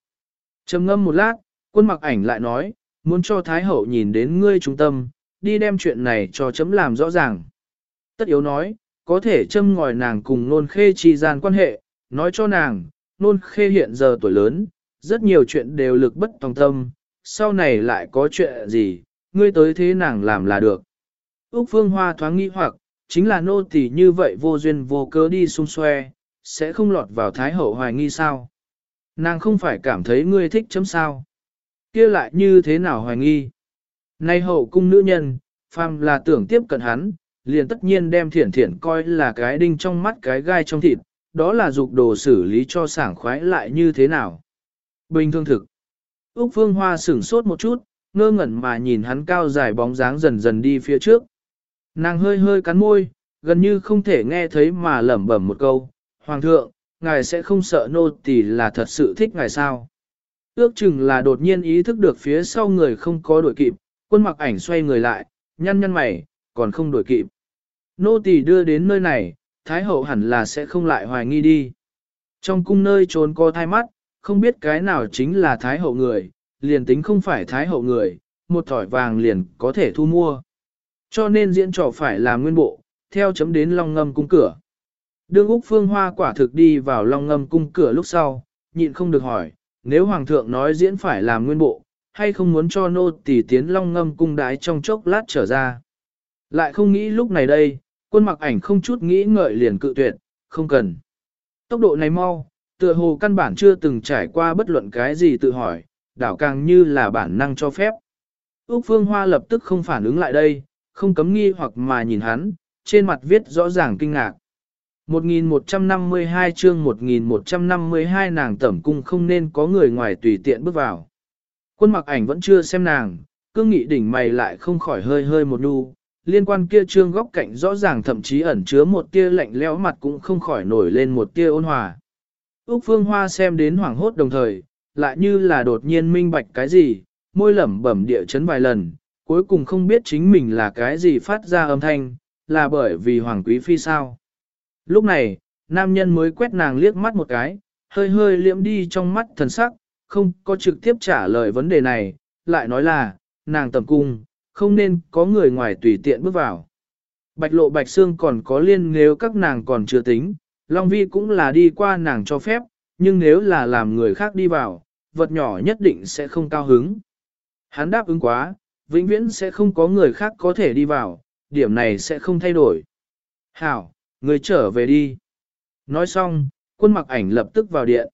Speaker 1: Trầm ngâm một lát, quân mặc ảnh lại nói, muốn cho Thái hậu nhìn đến ngươi trung tâm, đi đem chuyện này cho chấm làm rõ ràng. Tất yếu nói, có thể châm ngòi nàng cùng nôn khê chi gian quan hệ, nói cho nàng, nôn khê hiện giờ tuổi lớn, rất nhiều chuyện đều lực bất tòng tâm, sau này lại có chuyện gì, ngươi tới thế nàng làm là được. Úc Phương Hoa thoáng nghĩ hoặc, chính là nô tỳ như vậy vô duyên vô cớ đi xung xoe, sẽ không lọt vào thái hậu hoài nghi sao. Nàng không phải cảm thấy ngươi thích chấm sao. kia lại như thế nào hoài nghi. Nay hậu cung nữ nhân, phàm là tưởng tiếp cận hắn, liền tất nhiên đem thiển thiển coi là cái đinh trong mắt cái gai trong thịt, đó là dục đồ xử lý cho sảng khoái lại như thế nào. Bình thường thực. Úc Phương Hoa sửng sốt một chút, ngơ ngẩn mà nhìn hắn cao dài bóng dáng dần dần đi phía trước. Nàng hơi hơi cắn môi, gần như không thể nghe thấy mà lẩm bẩm một câu, Hoàng thượng, ngài sẽ không sợ nô tỳ là thật sự thích ngài sao. Ước chừng là đột nhiên ý thức được phía sau người không có đội kịp, quân mặc ảnh xoay người lại, nhăn nhăn mày, còn không đuổi kịp. Nô tỳ đưa đến nơi này, Thái hậu hẳn là sẽ không lại hoài nghi đi. Trong cung nơi trốn có thai mắt, không biết cái nào chính là Thái hậu người, liền tính không phải Thái hậu người, một thỏi vàng liền có thể thu mua. Cho nên diễn trò phải là nguyên bộ, theo chấm đến long ngâm cung cửa. Đương Úc Phương Hoa quả thực đi vào long ngâm cung cửa lúc sau, nhịn không được hỏi, nếu Hoàng thượng nói diễn phải làm nguyên bộ, hay không muốn cho nô tỳ tiến long ngâm cung đái trong chốc lát trở ra. Lại không nghĩ lúc này đây, quân mặc ảnh không chút nghĩ ngợi liền cự tuyệt, không cần. Tốc độ này mau, tựa hồ căn bản chưa từng trải qua bất luận cái gì tự hỏi, đảo càng như là bản năng cho phép. Úc Phương Hoa lập tức không phản ứng lại đây, không cấm nghi hoặc mà nhìn hắn, trên mặt viết rõ ràng kinh ngạc. 1152 chương 1152 nàng tẩm cung không nên có người ngoài tùy tiện bước vào. Quân mặc ảnh vẫn chưa xem nàng, cương nghị đỉnh mày lại không khỏi hơi hơi một nu, liên quan kia trương góc cạnh rõ ràng thậm chí ẩn chứa một tia lạnh lẽo mặt cũng không khỏi nổi lên một tia ôn hòa. Úc Phương Hoa xem đến hoảng hốt đồng thời, lại như là đột nhiên minh bạch cái gì, môi lẩm bẩm địa chấn vài lần, cuối cùng không biết chính mình là cái gì phát ra âm thanh, là bởi vì Hoàng Quý Phi sao. Lúc này, nam nhân mới quét nàng liếc mắt một cái, hơi hơi liễm đi trong mắt thần sắc, không có trực tiếp trả lời vấn đề này, lại nói là, nàng tầm cung, không nên có người ngoài tùy tiện bước vào. Bạch lộ bạch xương còn có liên nếu các nàng còn chưa tính, Long Vi cũng là đi qua nàng cho phép, nhưng nếu là làm người khác đi vào, vật nhỏ nhất định sẽ không cao hứng. Hắn đáp ứng quá, vĩnh viễn sẽ không có người khác có thể đi vào, điểm này sẽ không thay đổi. Hảo, người trở về đi. Nói xong, quân mặc ảnh lập tức vào điện.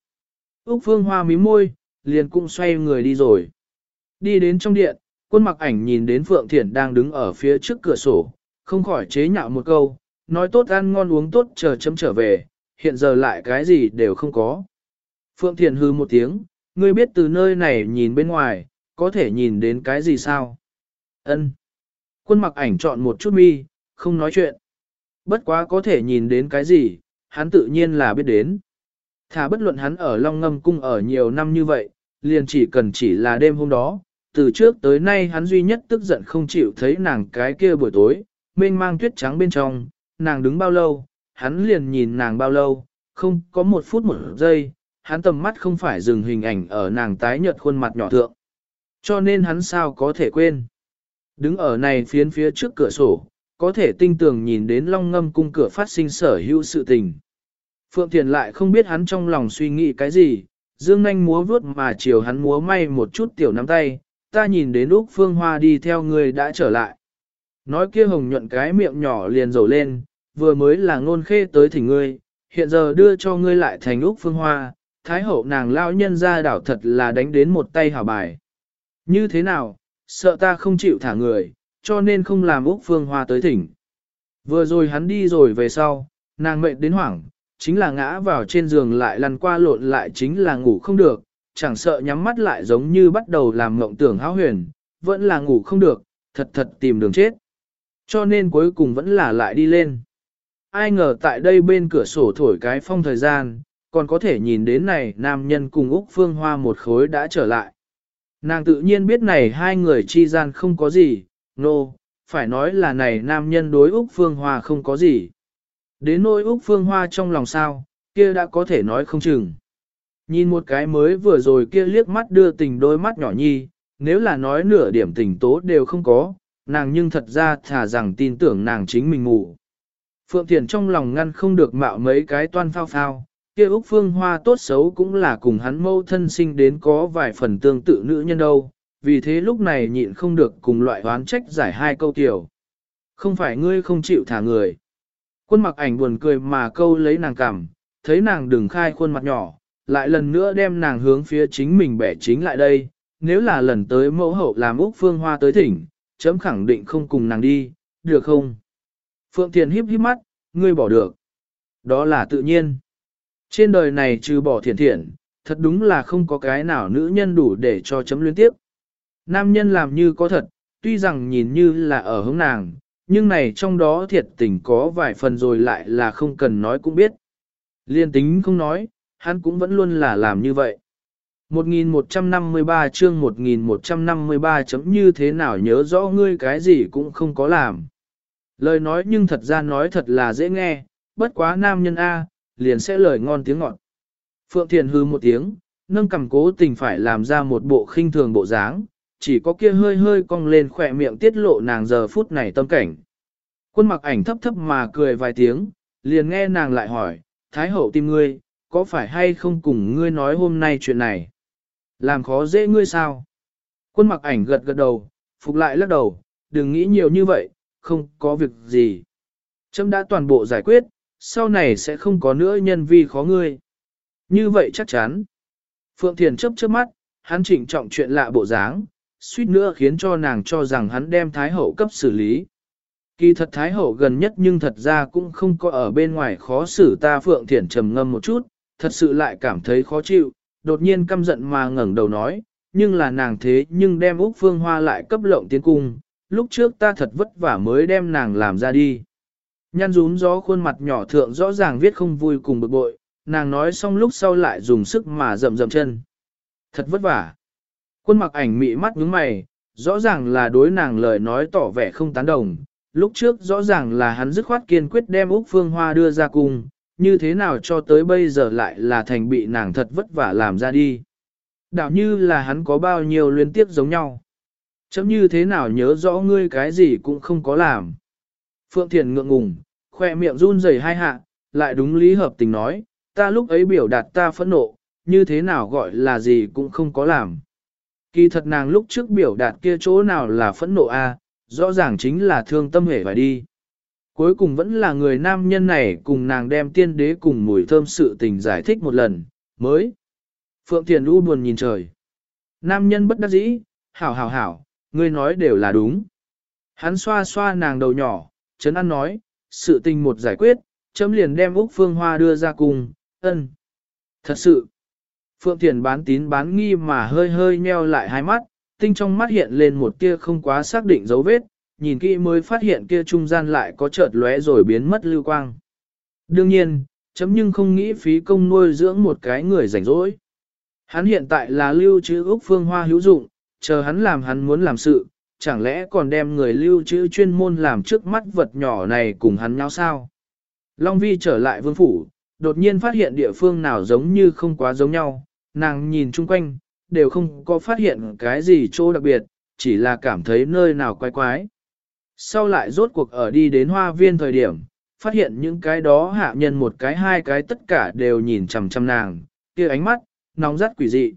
Speaker 1: Úc Phương Hoa mí môi, liền cũng xoay người đi rồi. Đi đến trong điện, quân mặc ảnh nhìn đến Phượng Thiển đang đứng ở phía trước cửa sổ, không khỏi chế nhạo một câu, nói tốt ăn ngon uống tốt chờ chấm trở về, hiện giờ lại cái gì đều không có. Phượng Thiển hư một tiếng, ngươi biết từ nơi này nhìn bên ngoài, có thể nhìn đến cái gì sao? Ân. Quân mặc ảnh chọn một chút mi, không nói chuyện. Bất quá có thể nhìn đến cái gì, hắn tự nhiên là biết đến. Thả bất luận hắn ở Long Ngâm Cung ở nhiều năm như vậy, liền chỉ cần chỉ là đêm hôm đó, từ trước tới nay hắn duy nhất tức giận không chịu thấy nàng cái kia buổi tối, mênh mang tuyết trắng bên trong, nàng đứng bao lâu, hắn liền nhìn nàng bao lâu, không có một phút một giây, hắn tầm mắt không phải dừng hình ảnh ở nàng tái nhợt khuôn mặt nhỏ thượng. Cho nên hắn sao có thể quên. Đứng ở này phiến phía trước cửa sổ, có thể tinh tường nhìn đến long ngâm cung cửa phát sinh sở hữu sự tình. Phượng Thiền lại không biết hắn trong lòng suy nghĩ cái gì, dương nanh múa vuốt mà chiều hắn múa may một chút tiểu nắm tay, ta nhìn đến Úc Phương Hoa đi theo người đã trở lại. Nói kia hồng nhuận cái miệng nhỏ liền rầu lên, vừa mới là ngôn khê tới thỉnh ngươi, hiện giờ đưa cho ngươi lại thành Úc Phương Hoa, thái hậu nàng lao nhân ra đảo thật là đánh đến một tay hảo bài. Như thế nào, sợ ta không chịu thả người, cho nên không làm Úc Phương Hoa tới thỉnh. Vừa rồi hắn đi rồi về sau, nàng mệnh đến hoảng, chính là ngã vào trên giường lại lăn qua lộn lại chính là ngủ không được, chẳng sợ nhắm mắt lại giống như bắt đầu làm mộng tưởng hão huyền, vẫn là ngủ không được, thật thật tìm đường chết. Cho nên cuối cùng vẫn là lại đi lên. Ai ngờ tại đây bên cửa sổ thổi cái phong thời gian, còn có thể nhìn đến này nam nhân cùng Úc Phương Hoa một khối đã trở lại. Nàng tự nhiên biết này hai người chi gian không có gì, nô, no, phải nói là này nam nhân đối Úc Phương Hoa không có gì. Đến nỗi Úc Phương Hoa trong lòng sao, kia đã có thể nói không chừng. Nhìn một cái mới vừa rồi kia liếc mắt đưa tình đôi mắt nhỏ nhi, nếu là nói nửa điểm tình tố đều không có, nàng nhưng thật ra thả rằng tin tưởng nàng chính mình ngủ. Phượng Thiền trong lòng ngăn không được mạo mấy cái toan phao phao, kia Úc Phương Hoa tốt xấu cũng là cùng hắn mâu thân sinh đến có vài phần tương tự nữ nhân đâu, vì thế lúc này nhịn không được cùng loại oán trách giải hai câu tiểu. Không phải ngươi không chịu thả người. Quân mặc ảnh buồn cười mà câu lấy nàng cảm, thấy nàng đừng khai khuôn mặt nhỏ, lại lần nữa đem nàng hướng phía chính mình bẻ chính lại đây, nếu là lần tới mẫu hậu làm Úc Phương Hoa tới thỉnh, chấm khẳng định không cùng nàng đi, được không? Phượng Thiền híp híp mắt, ngươi bỏ được. Đó là tự nhiên. Trên đời này trừ bỏ Thiền thiện, thật đúng là không có cái nào nữ nhân đủ để cho chấm liên tiếp. Nam nhân làm như có thật, tuy rằng nhìn như là ở hướng nàng, nhưng này trong đó thiệt tình có vài phần rồi lại là không cần nói cũng biết. Liên tính không nói, hắn cũng vẫn luôn là làm như vậy. 1153 chương 1153 chấm như thế nào nhớ rõ ngươi cái gì cũng không có làm. Lời nói nhưng thật ra nói thật là dễ nghe, bất quá nam nhân A, liền sẽ lời ngon tiếng ngọt. Phượng Thiền hư một tiếng, nâng cầm cố tình phải làm ra một bộ khinh thường bộ dáng, chỉ có kia hơi hơi cong lên khỏe miệng tiết lộ nàng giờ phút này tâm cảnh. Quân mặc ảnh thấp thấp mà cười vài tiếng, liền nghe nàng lại hỏi, Thái hậu tìm ngươi, có phải hay không cùng ngươi nói hôm nay chuyện này? Làm khó dễ ngươi sao? Quân mặc ảnh gật gật đầu, phục lại lắc đầu, đừng nghĩ nhiều như vậy, không có việc gì. Trâm đã toàn bộ giải quyết, sau này sẽ không có nữa nhân vi khó ngươi. Như vậy chắc chắn. Phượng Thiền chấp trước mắt, hắn chỉnh trọng chuyện lạ bộ dáng, suýt nữa khiến cho nàng cho rằng hắn đem Thái Hậu cấp xử lý. Kỳ thật Thái Hậu gần nhất nhưng thật ra cũng không có ở bên ngoài khó xử ta Phượng Thiển trầm ngâm một chút, thật sự lại cảm thấy khó chịu, đột nhiên căm giận mà ngẩng đầu nói, nhưng là nàng thế nhưng đem Úc Phương Hoa lại cấp lộng tiến cung, lúc trước ta thật vất vả mới đem nàng làm ra đi. Nhăn rún gió khuôn mặt nhỏ thượng rõ ràng viết không vui cùng bực bội, nàng nói xong lúc sau lại dùng sức mà rậm rậm chân. Thật vất vả. Quân mặc ảnh mị mắt nhướng mày, rõ ràng là đối nàng lời nói tỏ vẻ không tán đồng. Lúc trước rõ ràng là hắn dứt khoát kiên quyết đem Úc Phương Hoa đưa ra cung, như thế nào cho tới bây giờ lại là thành bị nàng thật vất vả làm ra đi. Đạo như là hắn có bao nhiêu liên tiếp giống nhau. Chấm như thế nào nhớ rõ ngươi cái gì cũng không có làm. Phượng Thiền ngượng ngùng, khoe miệng run rẩy hai hạ, lại đúng lý hợp tình nói, ta lúc ấy biểu đạt ta phẫn nộ, như thế nào gọi là gì cũng không có làm. Kỳ thật nàng lúc trước biểu đạt kia chỗ nào là phẫn nộ a, rõ ràng chính là thương tâm hề phải đi. Cuối cùng vẫn là người nam nhân này cùng nàng đem tiên đế cùng mùi thơm sự tình giải thích một lần, mới. Phượng Thiền u buồn nhìn trời. Nam nhân bất đắc dĩ, hảo hảo hảo, ngươi nói đều là đúng. Hắn xoa xoa nàng đầu nhỏ, chấn an nói, sự tình một giải quyết, chấm liền đem Úc Phương Hoa đưa ra cùng, ân. Thật sự, Phượng Thiền bán tín bán nghi mà hơi hơi nheo lại hai mắt, tinh trong mắt hiện lên một kia không quá xác định dấu vết, nhìn kỹ mới phát hiện kia trung gian lại có chợt lóe rồi biến mất lưu quang. Đương nhiên, chấm nhưng không nghĩ phí công nuôi dưỡng một cái người rảnh rỗi. Hắn hiện tại là lưu trữ Úc Phương Hoa hữu dụng, chờ hắn làm hắn muốn làm sự, chẳng lẽ còn đem người lưu trữ chuyên môn làm trước mắt vật nhỏ này cùng hắn nhau sao? Long Vi trở lại vương phủ, đột nhiên phát hiện địa phương nào giống như không quá giống nhau, nàng nhìn chung quanh, đều không có phát hiện cái gì chỗ đặc biệt, chỉ là cảm thấy nơi nào quái quái. Sau lại rốt cuộc ở đi đến hoa viên thời điểm, phát hiện những cái đó hạ nhân một cái hai cái tất cả đều nhìn chằm chằm nàng, kia ánh mắt, nóng rát quỷ dị.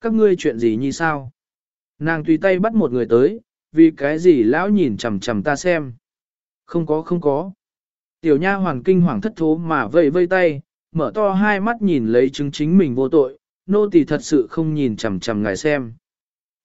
Speaker 1: Các ngươi chuyện gì như sao? Nàng tùy tay bắt một người tới, vì cái gì lão nhìn chằm chằm ta xem. Không có không có. Tiểu nha hoàng kinh hoàng thất thố mà vây vây tay, mở to hai mắt nhìn lấy chứng chính mình vô tội, nô tỳ thật sự không nhìn chằm chằm ngài xem.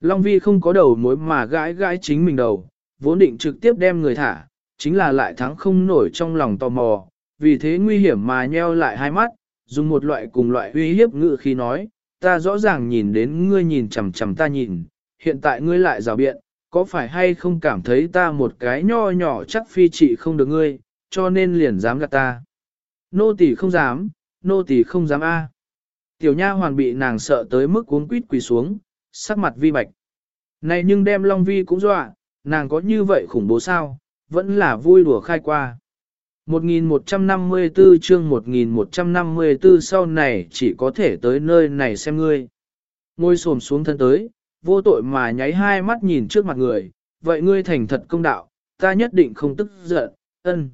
Speaker 1: Long vi không có đầu mối mà gãi gãi chính mình đầu, vốn định trực tiếp đem người thả, chính là lại thắng không nổi trong lòng tò mò, vì thế nguy hiểm mà nheo lại hai mắt, dùng một loại cùng loại uy hiếp ngự khi nói, ta rõ ràng nhìn đến ngươi nhìn chằm chằm ta nhìn, hiện tại ngươi lại rào biện, có phải hay không cảm thấy ta một cái nho nhỏ chắc phi trị không được ngươi, cho nên liền dám gạt ta. Nô tỳ không dám, nô tỳ không dám a. Tiểu nha hoàn bị nàng sợ tới mức cuống quýt quỳ xuống, sắc mặt vi bạch. Này nhưng đem Long Vi cũng dọa, nàng có như vậy khủng bố sao, vẫn là vui đùa khai qua. 1154 chương 1154 sau này chỉ có thể tới nơi này xem ngươi. Ngôi xồm xuống thân tới, vô tội mà nháy hai mắt nhìn trước mặt người, vậy ngươi thành thật công đạo, ta nhất định không tức giận, ân.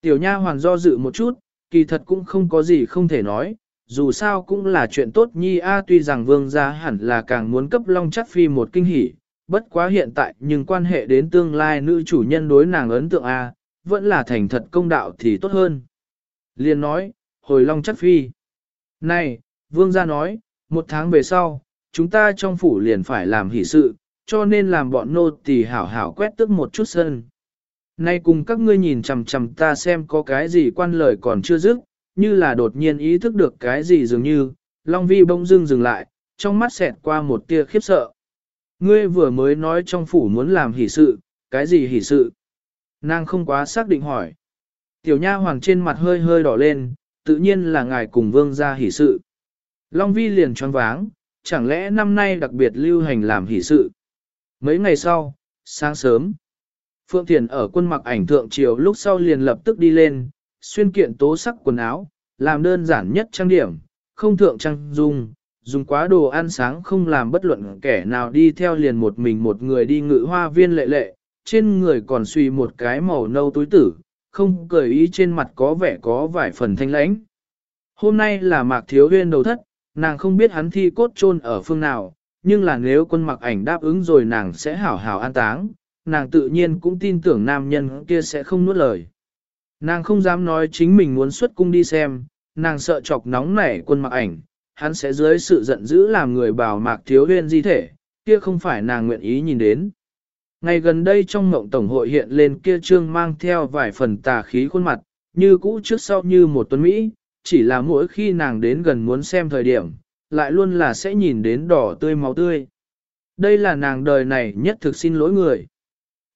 Speaker 1: Tiểu nha hoàn do dự một chút, kỳ thật cũng không có gì không thể nói, dù sao cũng là chuyện tốt nhi a tuy rằng vương gia hẳn là càng muốn cấp long chắc phi một kinh hỉ, bất quá hiện tại nhưng quan hệ đến tương lai nữ chủ nhân đối nàng ấn tượng a vẫn là thành thật công đạo thì tốt hơn. Liên nói, hồi long chắc phi. Này, vương gia nói, một tháng về sau, chúng ta trong phủ liền phải làm hỷ sự, cho nên làm bọn nô tỳ hảo hảo quét tức một chút sân. Nay cùng các ngươi nhìn chằm chằm ta xem có cái gì quan lời còn chưa dứt, như là đột nhiên ý thức được cái gì dường như, Long Vi bỗng dưng dừng lại, trong mắt xẹt qua một tia khiếp sợ. Ngươi vừa mới nói trong phủ muốn làm hỷ sự, cái gì hỷ sự? Nàng không quá xác định hỏi. Tiểu nha hoàng trên mặt hơi hơi đỏ lên, tự nhiên là ngài cùng vương ra hỷ sự. Long Vi liền choáng váng, chẳng lẽ năm nay đặc biệt lưu hành làm hỷ sự. Mấy ngày sau, sáng sớm, Phượng Thiền ở quân mặc ảnh thượng triều lúc sau liền lập tức đi lên, xuyên kiện tố sắc quần áo, làm đơn giản nhất trang điểm, không thượng trang dung, dùng quá đồ ăn sáng không làm bất luận kẻ nào đi theo liền một mình một người đi ngự hoa viên lệ lệ, trên người còn suy một cái màu nâu túi tử, không cười ý trên mặt có vẻ có vài phần thanh lãnh. Hôm nay là mạc thiếu huyên đầu thất, nàng không biết hắn thi cốt chôn ở phương nào, nhưng là nếu quân mặc ảnh đáp ứng rồi nàng sẽ hảo hảo an táng, nàng tự nhiên cũng tin tưởng nam nhân kia sẽ không nuốt lời. Nàng không dám nói chính mình muốn xuất cung đi xem, nàng sợ chọc nóng nảy quân mặc ảnh, hắn sẽ dưới sự giận dữ làm người bảo mạc thiếu huyên di thể, kia không phải nàng nguyện ý nhìn đến. Ngày gần đây trong mộng tổng hội hiện lên kia trương mang theo vài phần tà khí khuôn mặt, như cũ trước sau như một tuấn Mỹ, chỉ là mỗi khi nàng đến gần muốn xem thời điểm, lại luôn là sẽ nhìn đến đỏ tươi máu tươi. Đây là nàng đời này nhất thực xin lỗi người.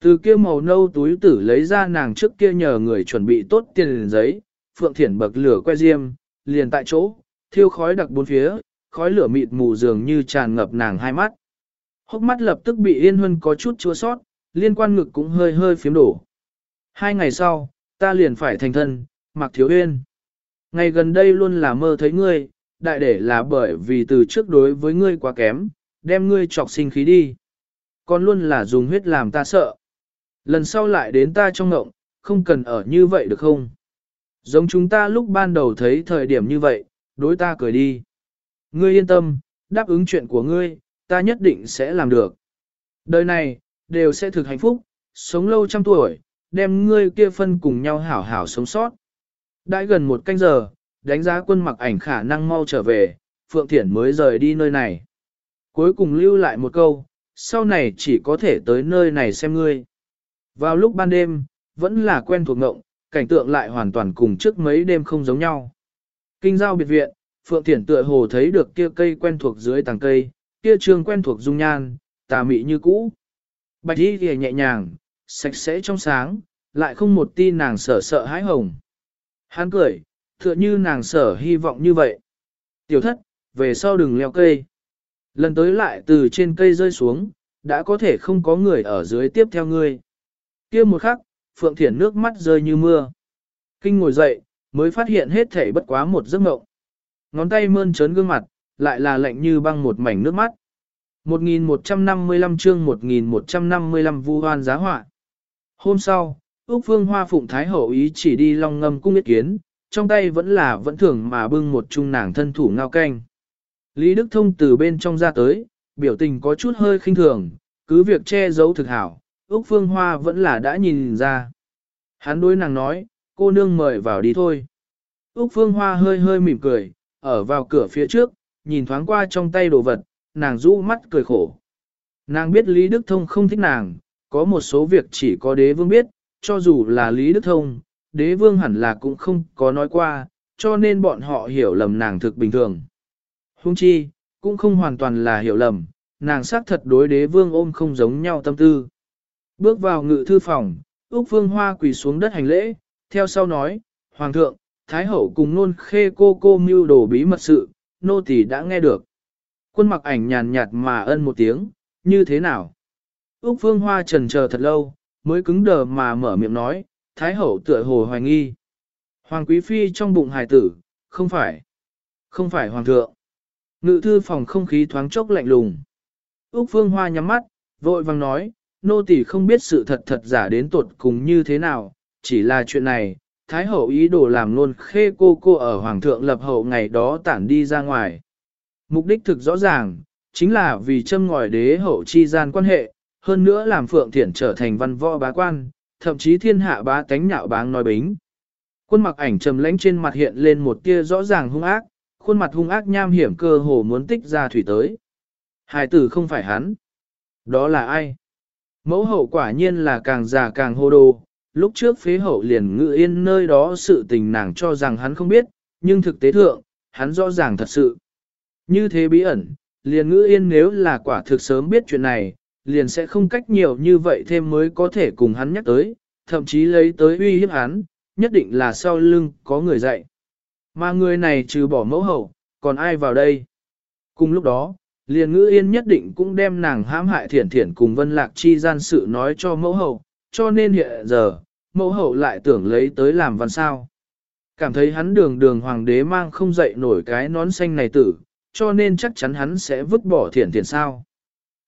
Speaker 1: Từ kia màu nâu túi tử lấy ra nàng trước kia nhờ người chuẩn bị tốt tiền giấy, Phượng Thiển bậc lửa que diêm, liền tại chỗ, thiêu khói đặc bốn phía, khói lửa mịt mù dường như tràn ngập nàng hai mắt. Hốc mắt lập tức bị Yên Huân có chút chua sót, liên quan ngực cũng hơi hơi phiếm đổ. Hai ngày sau, ta liền phải thành thân, mặc thiếu yên Ngày gần đây luôn là mơ thấy ngươi, đại để là bởi vì từ trước đối với ngươi quá kém, đem ngươi trọc sinh khí đi. Còn luôn là dùng huyết làm ta sợ. Lần sau lại đến ta trong ngộng, không cần ở như vậy được không? Giống chúng ta lúc ban đầu thấy thời điểm như vậy, đối ta cười đi. Ngươi yên tâm, đáp ứng chuyện của ngươi, ta nhất định sẽ làm được. Đời này, đều sẽ thực hạnh phúc, sống lâu trăm tuổi, đem ngươi kia phân cùng nhau hảo hảo sống sót. Đã gần một canh giờ, đánh giá quân mặc ảnh khả năng mau trở về, Phượng Thiển mới rời đi nơi này. Cuối cùng lưu lại một câu, sau này chỉ có thể tới nơi này xem ngươi. Vào lúc ban đêm, vẫn là quen thuộc ngộng, cảnh tượng lại hoàn toàn cùng trước mấy đêm không giống nhau. Kinh giao biệt viện, Phượng Thiển tựa hồ thấy được kia cây quen thuộc dưới tàng cây, kia trường quen thuộc dung nhan, tà mị như cũ. Bạch y kìa nhẹ nhàng, sạch sẽ trong sáng, lại không một ti nàng sợ sợ hãi hồng. Hắn cười, tựa như nàng sở hy vọng như vậy. Tiểu thất, về sau đừng leo cây. Lần tới lại từ trên cây rơi xuống, đã có thể không có người ở dưới tiếp theo ngươi kia một khắc, Phượng Thiển nước mắt rơi như mưa. Kinh ngồi dậy, mới phát hiện hết thể bất quá một giấc mộng. Ngón tay mơn trớn gương mặt, lại là lạnh như băng một mảnh nước mắt. 1155 chương 1155 vu hoan giá họa. Hôm sau, Úc Phương Hoa Phụng Thái Hậu ý chỉ đi long ngâm cung yết kiến, trong tay vẫn là vẫn thường mà bưng một chung nàng thân thủ ngao canh. Lý Đức Thông từ bên trong ra tới, biểu tình có chút hơi khinh thường, cứ việc che giấu thực hảo, Úc Phương Hoa vẫn là đã nhìn ra. Hắn đối nàng nói, cô nương mời vào đi thôi. Úc Phương Hoa hơi hơi mỉm cười, ở vào cửa phía trước, nhìn thoáng qua trong tay đồ vật, nàng rũ mắt cười khổ. Nàng biết Lý Đức Thông không thích nàng, có một số việc chỉ có đế vương biết, cho dù là Lý Đức Thông, đế vương hẳn là cũng không có nói qua, cho nên bọn họ hiểu lầm nàng thực bình thường. Hung chi, cũng không hoàn toàn là hiểu lầm, nàng xác thật đối đế vương ôm không giống nhau tâm tư. Bước vào ngự thư phòng, Úc Phương Hoa quỳ xuống đất hành lễ, theo sau nói, Hoàng thượng, Thái hậu cùng nôn khê cô cô mưu đồ bí mật sự, nô tỳ đã nghe được. Quân mặc ảnh nhàn nhạt mà ân một tiếng, như thế nào? Úc Phương Hoa trần chờ thật lâu, mới cứng đờ mà mở miệng nói, Thái hậu tựa hồ hoài nghi. Hoàng quý phi trong bụng hài tử, không phải, không phải hoàng thượng. Ngự thư phòng không khí thoáng chốc lạnh lùng. Úc Phương Hoa nhắm mắt, vội vang nói, nô tỳ không biết sự thật thật giả đến tuột cùng như thế nào, chỉ là chuyện này, Thái hậu ý đồ làm luôn khê cô cô ở Hoàng thượng lập hậu ngày đó tản đi ra ngoài. Mục đích thực rõ ràng, chính là vì châm ngòi đế hậu chi gian quan hệ, hơn nữa làm Phượng Thiển trở thành văn võ bá quan, thậm chí thiên hạ bá tánh nhạo báng nói bính. Quân mặc ảnh trầm lãnh trên mặt hiện lên một tia rõ ràng hung ác, khuôn mặt hung ác nham hiểm cơ hồ muốn tích ra thủy tới. Hài tử không phải hắn. Đó là ai? Mẫu hậu quả nhiên là càng già càng hô đồ, lúc trước phế hậu liền ngự yên nơi đó sự tình nàng cho rằng hắn không biết, nhưng thực tế thượng, hắn rõ ràng thật sự. Như thế bí ẩn, liền ngữ yên nếu là quả thực sớm biết chuyện này, liền sẽ không cách nhiều như vậy thêm mới có thể cùng hắn nhắc tới, thậm chí lấy tới uy hiếp hắn, nhất định là sau lưng có người dạy. Mà người này trừ bỏ mẫu hậu, còn ai vào đây? Cùng lúc đó, liền ngữ yên nhất định cũng đem nàng hãm hại thiển thiển cùng vân lạc chi gian sự nói cho mẫu hậu, cho nên hiện giờ, mẫu hậu lại tưởng lấy tới làm văn sao. Cảm thấy hắn đường đường hoàng đế mang không dậy nổi cái nón xanh này tử, cho nên chắc chắn hắn sẽ vứt bỏ thiển thiển sao.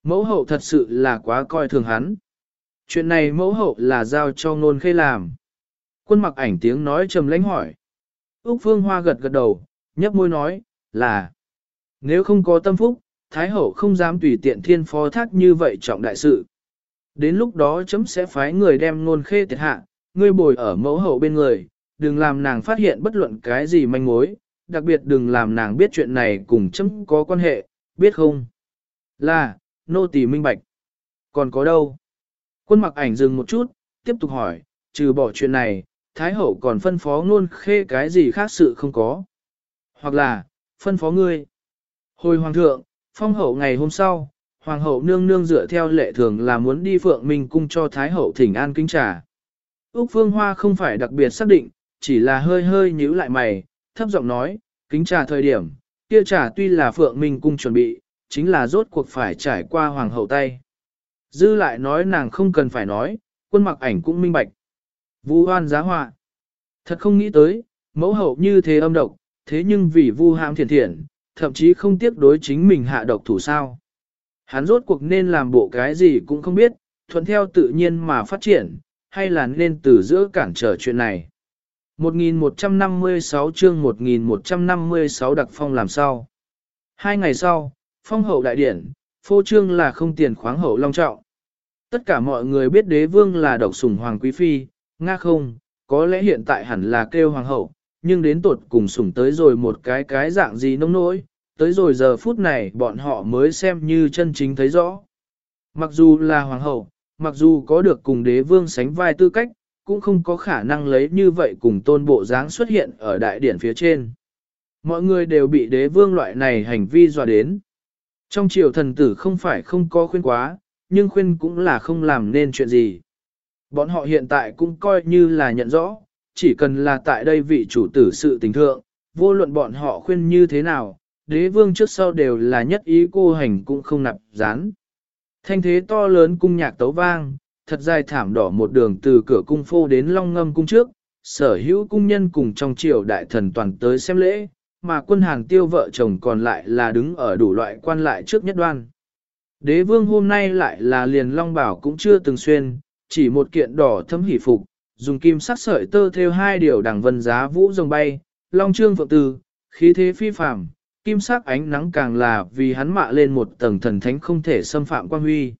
Speaker 1: Mẫu hậu thật sự là quá coi thường hắn. Chuyện này mẫu hậu là giao cho ngôn khê làm. Quân mặc ảnh tiếng nói trầm lãnh hỏi. Úc Phương Hoa gật gật đầu, nhấp môi nói, là nếu không có tâm phúc, Thái hậu không dám tùy tiện thiên phó thác như vậy trọng đại sự. Đến lúc đó chấm sẽ phái người đem ngôn khê thiệt hạ, ngươi bồi ở mẫu hậu bên người, đừng làm nàng phát hiện bất luận cái gì manh mối, đặc biệt đừng làm nàng biết chuyện này cùng chấm có quan hệ, biết không? Là, nô tỳ minh bạch. Còn có đâu? Quân mặc ảnh dừng một chút, tiếp tục hỏi, trừ bỏ chuyện này, Thái hậu còn phân phó ngôn khê cái gì khác sự không có. Hoặc là, phân phó ngươi. Hồi hoàng thượng, phong hậu ngày hôm sau, hoàng hậu nương nương dựa theo lệ thường là muốn đi phượng minh cung cho thái hậu thỉnh an kính trà. Úc Phương Hoa không phải đặc biệt xác định, chỉ là hơi hơi nhíu lại mày, thấp giọng nói, kính trà thời điểm, kia trà tuy là phượng minh cung chuẩn bị, chính là rốt cuộc phải trải qua hoàng hậu tay. Dư lại nói nàng không cần phải nói, quân mặc ảnh cũng minh bạch. Vu hoan giá họa. Thật không nghĩ tới, mẫu hậu như thế âm độc, thế nhưng vì vu hãm thiền thiện, thậm chí không tiếc đối chính mình hạ độc thủ sao. Hắn rốt cuộc nên làm bộ cái gì cũng không biết, thuận theo tự nhiên mà phát triển, hay là nên từ giữa cản trở chuyện này. 1156 chương 1156 đặc phong làm sao. Hai ngày sau, phong hậu đại điển, phô trương là không tiền khoáng hậu long trọng. Tất cả mọi người biết đế vương là độc sủng hoàng quý phi, nga không, có lẽ hiện tại hẳn là kêu hoàng hậu, nhưng đến tuột cùng sủng tới rồi một cái cái dạng gì nông nỗi, tới rồi giờ phút này bọn họ mới xem như chân chính thấy rõ. Mặc dù là hoàng hậu, mặc dù có được cùng đế vương sánh vai tư cách, cũng không có khả năng lấy như vậy cùng tôn bộ dáng xuất hiện ở đại điển phía trên. Mọi người đều bị đế vương loại này hành vi dọa đến. Trong triều thần tử không phải không có khuyên quá, nhưng khuyên cũng là không làm nên chuyện gì. Bọn họ hiện tại cũng coi như là nhận rõ, chỉ cần là tại đây vị chủ tử sự tình thượng, vô luận bọn họ khuyên như thế nào, đế vương trước sau đều là nhất ý cô hành cũng không nạp gián. Thanh thế to lớn cung nhạc tấu vang, thật dài thảm đỏ một đường từ cửa cung phô đến long ngâm cung trước, sở hữu cung nhân cùng trong triều đại thần toàn tới xem lễ, mà quân hàng tiêu vợ chồng còn lại là đứng ở đủ loại quan lại trước nhất đoan. Đế vương hôm nay lại là liền long bảo cũng chưa từng xuyên, chỉ một kiện đỏ thấm hỷ phục, dùng kim sắc sợi tơ theo hai điều đằng vân giá vũ rồng bay, long trương phượng tư, khí thế phi phàm, kim sắc ánh nắng càng là vì hắn mạ lên một tầng thần thánh không thể xâm phạm quan huy.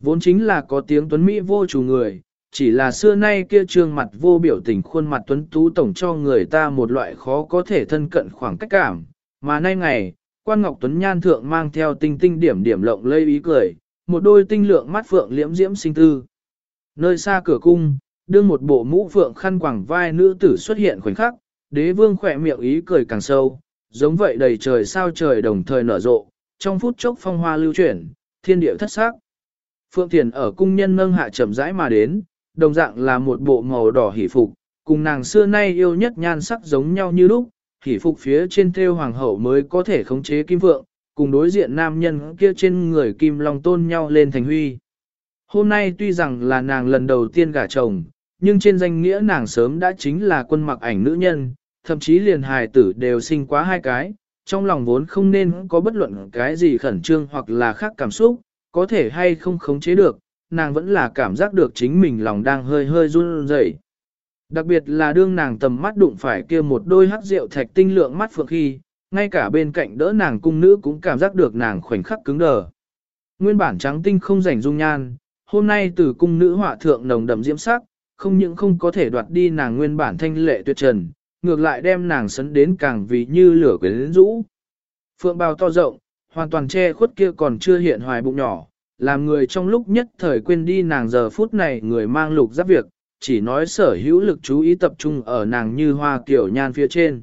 Speaker 1: Vốn chính là có tiếng tuấn Mỹ vô chủ người, chỉ là xưa nay kia trương mặt vô biểu tình khuôn mặt tuấn tú tổng cho người ta một loại khó có thể thân cận khoảng cách cảm, mà nay ngày, quan ngọc tuấn nhan thượng mang theo tinh tinh điểm điểm lộng lây ý cười, một đôi tinh lượng mắt phượng liễm diễm sinh tư. Nơi xa cửa cung, đương một bộ mũ phượng khăn quàng vai nữ tử xuất hiện khoảnh khắc, đế vương khỏe miệng ý cười càng sâu, giống vậy đầy trời sao trời đồng thời nở rộ, trong phút chốc phong hoa lưu chuyển, thiên địa thất sắc. Phượng Thiền ở cung nhân nâng hạ chậm rãi mà đến, đồng dạng là một bộ màu đỏ hỷ phục, cùng nàng xưa nay yêu nhất nhan sắc giống nhau như lúc, hỷ phục phía trên thêu hoàng hậu mới có thể khống chế kim vượng, cùng đối diện nam nhân kia trên người kim long tôn nhau lên thành huy. Hôm nay tuy rằng là nàng lần đầu tiên gả chồng, nhưng trên danh nghĩa nàng sớm đã chính là quân mặc ảnh nữ nhân, thậm chí liền hài tử đều sinh quá hai cái, trong lòng vốn không nên có bất luận cái gì khẩn trương hoặc là khác cảm xúc, có thể hay không khống chế được, nàng vẫn là cảm giác được chính mình lòng đang hơi hơi run rẩy. Đặc biệt là đương nàng tầm mắt đụng phải kia một đôi hắc rượu thạch tinh lượng mắt phượng khi, ngay cả bên cạnh đỡ nàng cung nữ cũng cảm giác được nàng khoảnh khắc cứng đờ. Nguyên bản trắng tinh không rảnh dung nhan, hôm nay từ cung nữ họa thượng nồng đậm diễm sắc, không những không có thể đoạt đi nàng nguyên bản thanh lệ tuyệt trần, ngược lại đem nàng sấn đến càng vì như lửa quyến rũ. Phượng bào to rộng, hoàn toàn che khuất kia còn chưa hiện hoài bụng nhỏ, làm người trong lúc nhất thời quên đi nàng giờ phút này người mang lục giáp việc, chỉ nói sở hữu lực chú ý tập trung ở nàng như hoa kiểu nhan phía trên.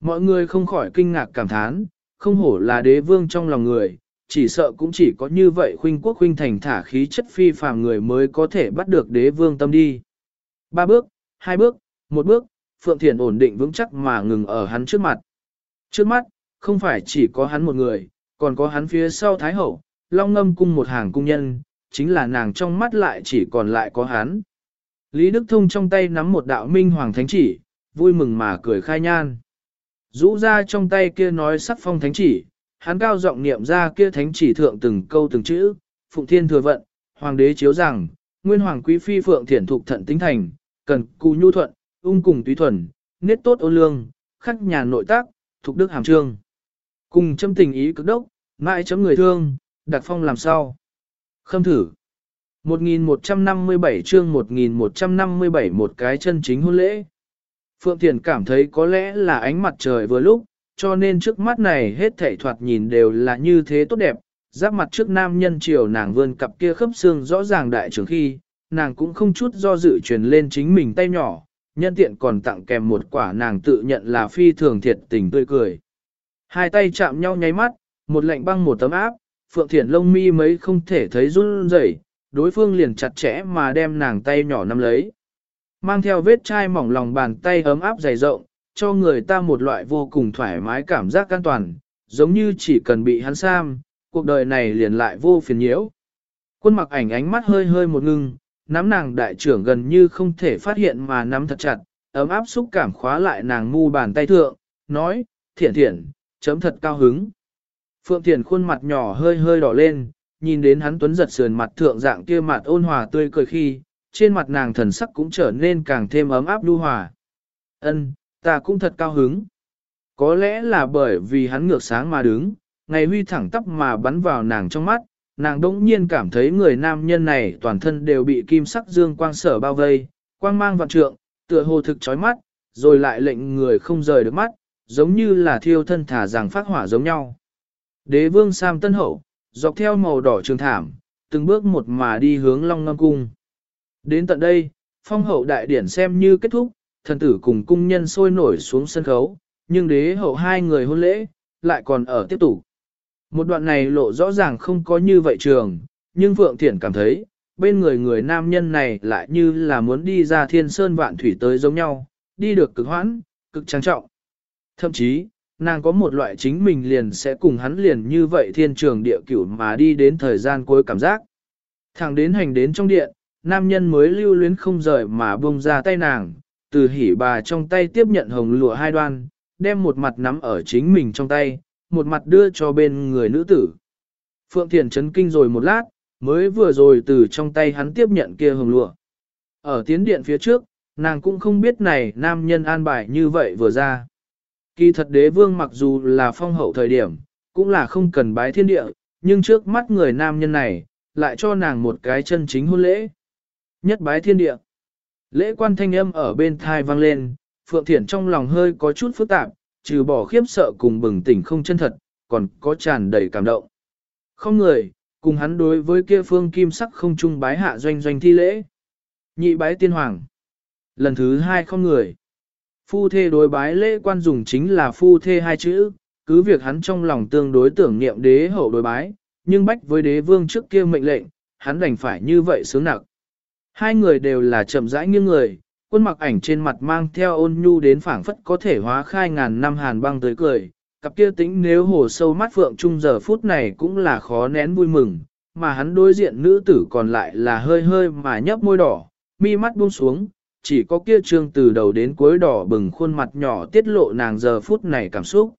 Speaker 1: Mọi người không khỏi kinh ngạc cảm thán, không hổ là đế vương trong lòng người, chỉ sợ cũng chỉ có như vậy khuynh quốc khuynh thành thả khí chất phi phàm người mới có thể bắt được đế vương tâm đi. Ba bước, hai bước, một bước, Phượng Thiền ổn định vững chắc mà ngừng ở hắn trước mặt. Trước mắt, không phải chỉ có hắn một người, còn có hắn phía sau Thái Hậu, Long Ngâm cung một hàng cung nhân, chính là nàng trong mắt lại chỉ còn lại có hắn. Lý Đức Thông trong tay nắm một đạo minh hoàng thánh chỉ, vui mừng mà cười khai nhan. Rũ ra trong tay kia nói sắc phong thánh chỉ, hắn cao giọng niệm ra kia thánh chỉ thượng từng câu từng chữ, Phụng Thiên thừa vận, Hoàng đế chiếu rằng, Nguyên Hoàng Quý Phi Phượng Thiển Thục Thận Tính Thành, cần cù nhu thuận, ung cùng túy thuần, nết tốt ô lương, khắc nhà nội tác, thuộc đức hàm trương. Cùng châm tình ý cực đốc, mãi chấm người thương, đặc phong làm sao. Khâm thử. 1157 chương 1157 một cái chân chính hôn lễ. Phượng Thiền cảm thấy có lẽ là ánh mặt trời vừa lúc, cho nên trước mắt này hết thảy thoạt nhìn đều là như thế tốt đẹp. Giáp mặt trước nam nhân chiều nàng vươn cặp kia khớp xương rõ ràng đại trưởng khi, nàng cũng không chút do dự truyền lên chính mình tay nhỏ, nhân tiện còn tặng kèm một quả nàng tự nhận là phi thường thiệt tình tươi cười. Hai tay chạm nhau nháy mắt, một lạnh băng một tấm áp, Phượng Thiển lông mi mấy không thể thấy run rẩy, đối phương liền chặt chẽ mà đem nàng tay nhỏ nắm lấy. Mang theo vết chai mỏng lòng bàn tay ấm áp dày rộng, cho người ta một loại vô cùng thoải mái cảm giác an toàn, giống như chỉ cần bị hắn sam, cuộc đời này liền lại vô phiền nhiễu. Quân mặc ảnh ánh mắt hơi hơi một ngưng, nắm nàng đại trưởng gần như không thể phát hiện mà nắm thật chặt, ấm áp xúc cảm khóa lại nàng mu bàn tay thượng, nói, thiện thiện, chấm thật cao hứng. Phượng Thiển khuôn mặt nhỏ hơi hơi đỏ lên, nhìn đến hắn tuấn giật sườn mặt thượng dạng kia mặt ôn hòa tươi cười khi, trên mặt nàng thần sắc cũng trở nên càng thêm ấm áp đu hòa. Ân, ta cũng thật cao hứng. Có lẽ là bởi vì hắn ngược sáng mà đứng, ngày huy thẳng tắp mà bắn vào nàng trong mắt, nàng đỗng nhiên cảm thấy người nam nhân này toàn thân đều bị kim sắc dương quang sở bao vây, quang mang vạn trượng, tựa hồ thực chói mắt, rồi lại lệnh người không rời được mắt, giống như là thiêu thân thả rằng phát hỏa giống nhau. Đế vương Sam Tân Hậu, dọc theo màu đỏ trường thảm, từng bước một mà đi hướng Long Ngâm Cung. Đến tận đây, phong hậu đại điển xem như kết thúc, thần tử cùng cung nhân sôi nổi xuống sân khấu, nhưng đế hậu hai người hôn lễ, lại còn ở tiếp tục. Một đoạn này lộ rõ ràng không có như vậy trường, nhưng Phượng Thiển cảm thấy, bên người người nam nhân này lại như là muốn đi ra thiên sơn vạn thủy tới giống nhau, đi được cực hoãn, cực trang trọng. Thậm chí, nàng có một loại chính mình liền sẽ cùng hắn liền như vậy thiên trường địa cửu mà đi đến thời gian cuối cảm giác. Thẳng đến hành đến trong điện, nam nhân mới lưu luyến không rời mà buông ra tay nàng, từ hỉ bà trong tay tiếp nhận hồng lụa hai đoan, đem một mặt nắm ở chính mình trong tay, một mặt đưa cho bên người nữ tử. Phượng Thiền chấn kinh rồi một lát, mới vừa rồi từ trong tay hắn tiếp nhận kia hồng lụa. Ở tiến điện phía trước, nàng cũng không biết này nam nhân an bài như vậy vừa ra. Kỳ thật đế vương mặc dù là phong hậu thời điểm, cũng là không cần bái thiên địa, nhưng trước mắt người nam nhân này, lại cho nàng một cái chân chính hôn lễ. Nhất bái thiên địa. Lễ quan thanh âm ở bên thai vang lên, Phượng Thiển trong lòng hơi có chút phức tạp, trừ bỏ khiếp sợ cùng bừng tỉnh không chân thật, còn có tràn đầy cảm động. Không người, cùng hắn đối với kia phương kim sắc không trung bái hạ doanh doanh thi lễ. Nhị bái tiên hoàng. Lần thứ hai không người. Phu thê đối bái lễ quan dùng chính là phu thê hai chữ, cứ việc hắn trong lòng tương đối tưởng niệm đế hậu đối bái, nhưng bách với đế vương trước kia mệnh lệnh, hắn đành phải như vậy sướng nặng. Hai người đều là chậm rãi nghiêng người, quân mặc ảnh trên mặt mang theo ôn nhu đến phảng phất có thể hóa khai ngàn năm hàn băng tới cười, cặp kia tính nếu hồ sâu mắt phượng trung giờ phút này cũng là khó nén vui mừng, mà hắn đối diện nữ tử còn lại là hơi hơi mà nhấp môi đỏ, mi mắt buông xuống, chỉ có kia trương từ đầu đến cuối đỏ bừng khuôn mặt nhỏ tiết lộ nàng giờ phút này cảm xúc.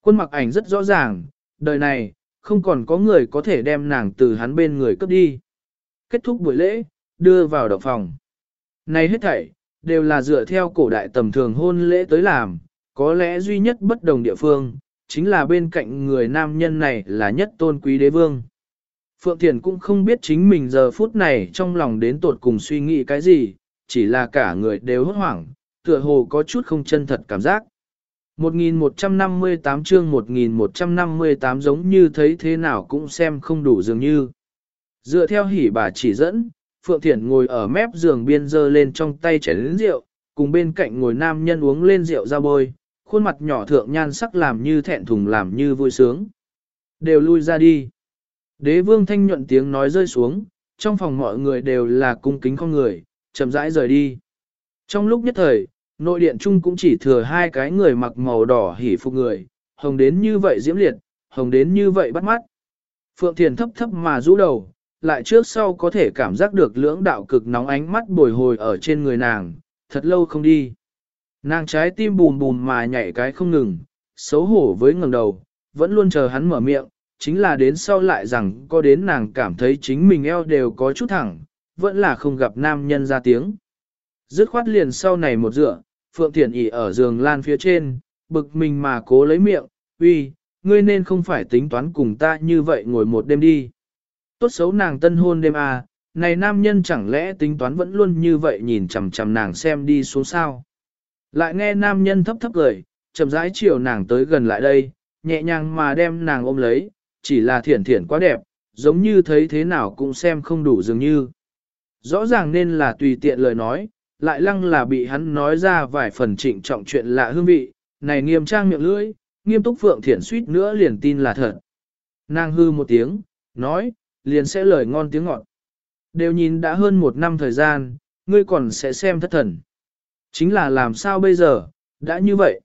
Speaker 1: Quân mặc ảnh rất rõ ràng, đời này, không còn có người có thể đem nàng từ hắn bên người cướp đi. Kết thúc buổi lễ, đưa vào động phòng. Này hết thảy, đều là dựa theo cổ đại tầm thường hôn lễ tới làm, có lẽ duy nhất bất đồng địa phương, chính là bên cạnh người nam nhân này là nhất tôn quý đế vương. Phượng Thiền cũng không biết chính mình giờ phút này trong lòng đến tột cùng suy nghĩ cái gì, chỉ là cả người đều hốt hoảng, tựa hồ có chút không chân thật cảm giác. 1158 chương 1158 giống như thấy thế nào cũng xem không đủ dường như. Dựa theo hỉ bà chỉ dẫn, Phượng Thiển ngồi ở mép giường biên dơ lên trong tay chén rượu, cùng bên cạnh ngồi nam nhân uống lên rượu ra bôi, khuôn mặt nhỏ thượng nhan sắc làm như thẹn thùng làm như vui sướng. Đều lui ra đi. Đế vương thanh nhuận tiếng nói rơi xuống, trong phòng mọi người đều là cung kính con người, chậm rãi rời đi. Trong lúc nhất thời, nội điện chung cũng chỉ thừa hai cái người mặc màu đỏ hỉ phục người, hồng đến như vậy diễm liệt, hồng đến như vậy bắt mắt. Phượng Thiền thấp thấp mà rũ đầu, lại trước sau có thể cảm giác được lưỡng đạo cực nóng ánh mắt bồi hồi ở trên người nàng, thật lâu không đi. Nàng trái tim bùm bùm mà nhảy cái không ngừng, xấu hổ với ngẩng đầu, vẫn luôn chờ hắn mở miệng, chính là đến sau lại rằng có đến nàng cảm thấy chính mình eo đều có chút thẳng, vẫn là không gặp nam nhân ra tiếng. Dứt khoát liền sau này một dựa, Phượng Thiển ỉ ở giường lan phía trên, bực mình mà cố lấy miệng, uy, ngươi nên không phải tính toán cùng ta như vậy ngồi một đêm đi. Tốt xấu nàng tân hôn đêm à, này nam nhân chẳng lẽ tính toán vẫn luôn như vậy nhìn chằm chằm nàng xem đi xuống sao. Lại nghe nam nhân thấp thấp cười, chậm rãi chiều nàng tới gần lại đây, nhẹ nhàng mà đem nàng ôm lấy, chỉ là thiển thiển quá đẹp, giống như thấy thế nào cũng xem không đủ dường như. Rõ ràng nên là tùy tiện lời nói, lại lăng là bị hắn nói ra vài phần trịnh trọng chuyện lạ hương vị, này nghiêm trang miệng lưỡi, nghiêm túc Phượng Thiển suýt nữa liền tin là thật. Nàng hư một tiếng, nói, liền sẽ lời ngon tiếng ngọt. Đều nhìn đã hơn một năm thời gian, ngươi còn sẽ xem thất thần. Chính là làm sao bây giờ, đã như vậy.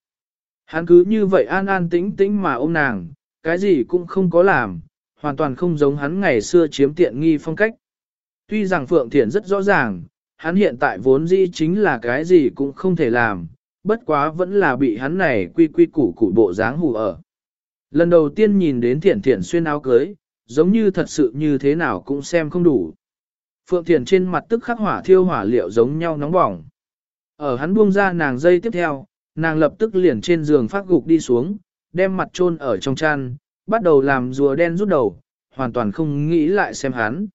Speaker 1: Hắn cứ như vậy an an tĩnh tĩnh mà ôm nàng, cái gì cũng không có làm, hoàn toàn không giống hắn ngày xưa chiếm tiện nghi phong cách. Tuy rằng Phượng Thiển rất rõ ràng, hắn hiện tại vốn dĩ chính là cái gì cũng không thể làm, bất quá vẫn là bị hắn này quy quy củ củ bộ dáng hù ở. Lần đầu tiên nhìn đến Thiển Thiển xuyên áo cưới, giống như thật sự như thế nào cũng xem không đủ. Phượng thiền trên mặt tức khắc hỏa thiêu hỏa liệu giống nhau nóng bỏng. Ở hắn buông ra nàng dây tiếp theo, nàng lập tức liền trên giường phát gục đi xuống, đem mặt chôn ở trong chăn, bắt đầu làm rùa đen rút đầu, hoàn toàn không nghĩ lại xem hắn.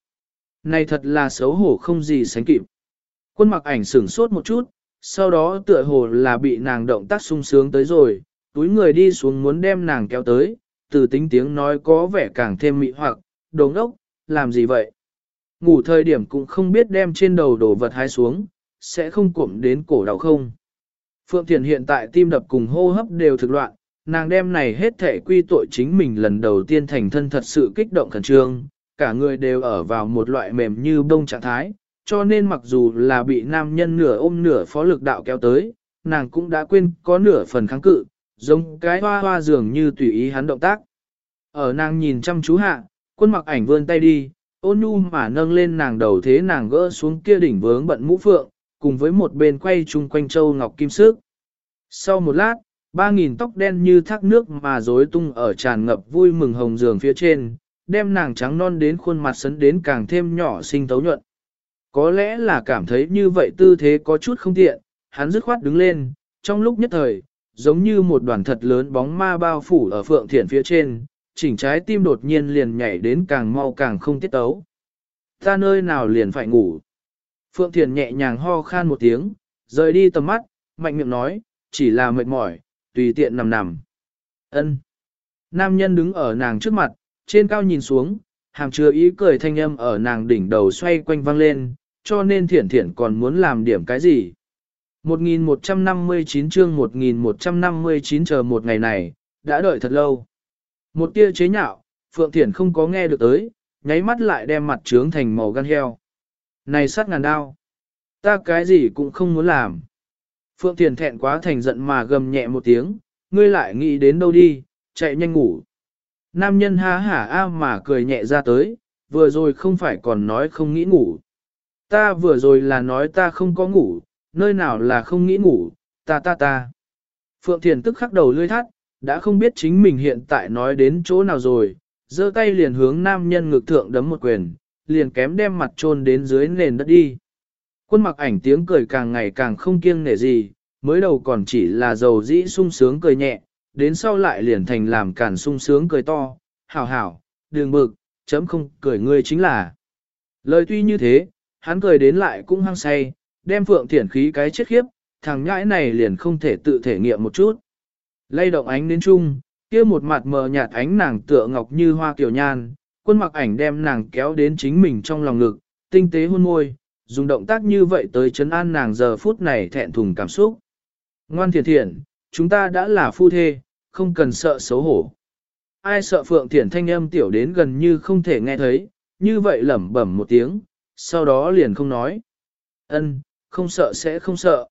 Speaker 1: Này thật là xấu hổ không gì sánh kịp. Quân mặc ảnh sửng sốt một chút, sau đó tựa hồ là bị nàng động tác sung sướng tới rồi, túi người đi xuống muốn đem nàng kéo tới, từ tính tiếng nói có vẻ càng thêm mị hoặc, đồ ngốc, làm gì vậy? Ngủ thời điểm cũng không biết đem trên đầu đồ vật hái xuống, sẽ không cụm đến cổ đau không. Phượng Thiền hiện tại tim đập cùng hô hấp đều thực loạn, nàng đem này hết thể quy tội chính mình lần đầu tiên thành thân thật sự kích động khẩn trương, cả người đều ở vào một loại mềm như bông trạng thái, cho nên mặc dù là bị nam nhân nửa ôm nửa phó lực đạo kéo tới, nàng cũng đã quên có nửa phần kháng cự, giống cái hoa hoa dường như tùy ý hắn động tác. Ở nàng nhìn chăm chú hạ, quân mặc ảnh vươn tay đi, ôn nhu mà nâng lên nàng đầu thế nàng gỡ xuống kia đỉnh vướng bận mũ phượng, cùng với một bên quay chung quanh châu ngọc kim sức. Sau một lát, ba nghìn tóc đen như thác nước mà rối tung ở tràn ngập vui mừng hồng giường phía trên, đem nàng trắng non đến khuôn mặt sấn đến càng thêm nhỏ xinh tấu nhuận. Có lẽ là cảm thấy như vậy tư thế có chút không tiện, hắn dứt khoát đứng lên, trong lúc nhất thời, giống như một đoàn thật lớn bóng ma bao phủ ở phượng thiện phía trên, chỉnh trái tim đột nhiên liền nhảy đến càng mau càng không tiết tấu. Ta nơi nào liền phải ngủ. Phượng Thiền nhẹ nhàng ho khan một tiếng, rời đi tầm mắt, mạnh miệng nói, chỉ là mệt mỏi, tùy tiện nằm nằm. ân Nam nhân đứng ở nàng trước mặt, trên cao nhìn xuống, hàm chứa ý cười thanh âm ở nàng đỉnh đầu xoay quanh vang lên, cho nên thiển thiển còn muốn làm điểm cái gì. 1159 chương 1159 chờ một ngày này, đã đợi thật lâu. Một tia chế nhạo, Phượng Thiển không có nghe được tới, nháy mắt lại đem mặt trướng thành màu gan heo. Này sát ngàn đao, ta cái gì cũng không muốn làm. Phượng Thiển thẹn quá thành giận mà gầm nhẹ một tiếng, ngươi lại nghĩ đến đâu đi, chạy nhanh ngủ. Nam nhân ha hả a mà cười nhẹ ra tới, vừa rồi không phải còn nói không nghĩ ngủ. Ta vừa rồi là nói ta không có ngủ, nơi nào là không nghĩ ngủ, ta ta ta. Phượng Thiền tức khắc đầu lươi thắt, đã không biết chính mình hiện tại nói đến chỗ nào rồi, giơ tay liền hướng nam nhân ngực thượng đấm một quyền, liền kém đem mặt trôn đến dưới nền đất đi. Quân mặc ảnh tiếng cười càng ngày càng không kiêng nể gì, mới đầu còn chỉ là dầu dĩ sung sướng cười nhẹ, đến sau lại liền thành làm cản sung sướng cười to, hảo hảo, đường bực, chấm không cười ngươi chính là. Lời tuy như thế, hắn cười đến lại cũng hăng say, đem phượng thiển khí cái chết khiếp, thằng nhãi này liền không thể tự thể nghiệm một chút. Lay động ánh đến chung, kia một mặt mờ nhạt ánh nàng tựa ngọc như hoa kiều nhan, quân mặc ảnh đem nàng kéo đến chính mình trong lòng ngực, tinh tế hôn môi, dùng động tác như vậy tới chấn an nàng giờ phút này thẹn thùng cảm xúc. Ngoan thiện thiện, chúng ta đã là phu thê, không cần sợ xấu hổ. Ai sợ phượng thiện thanh âm tiểu đến gần như không thể nghe thấy, như vậy lẩm bẩm một tiếng, sau đó liền không nói. Ân, không sợ sẽ không sợ.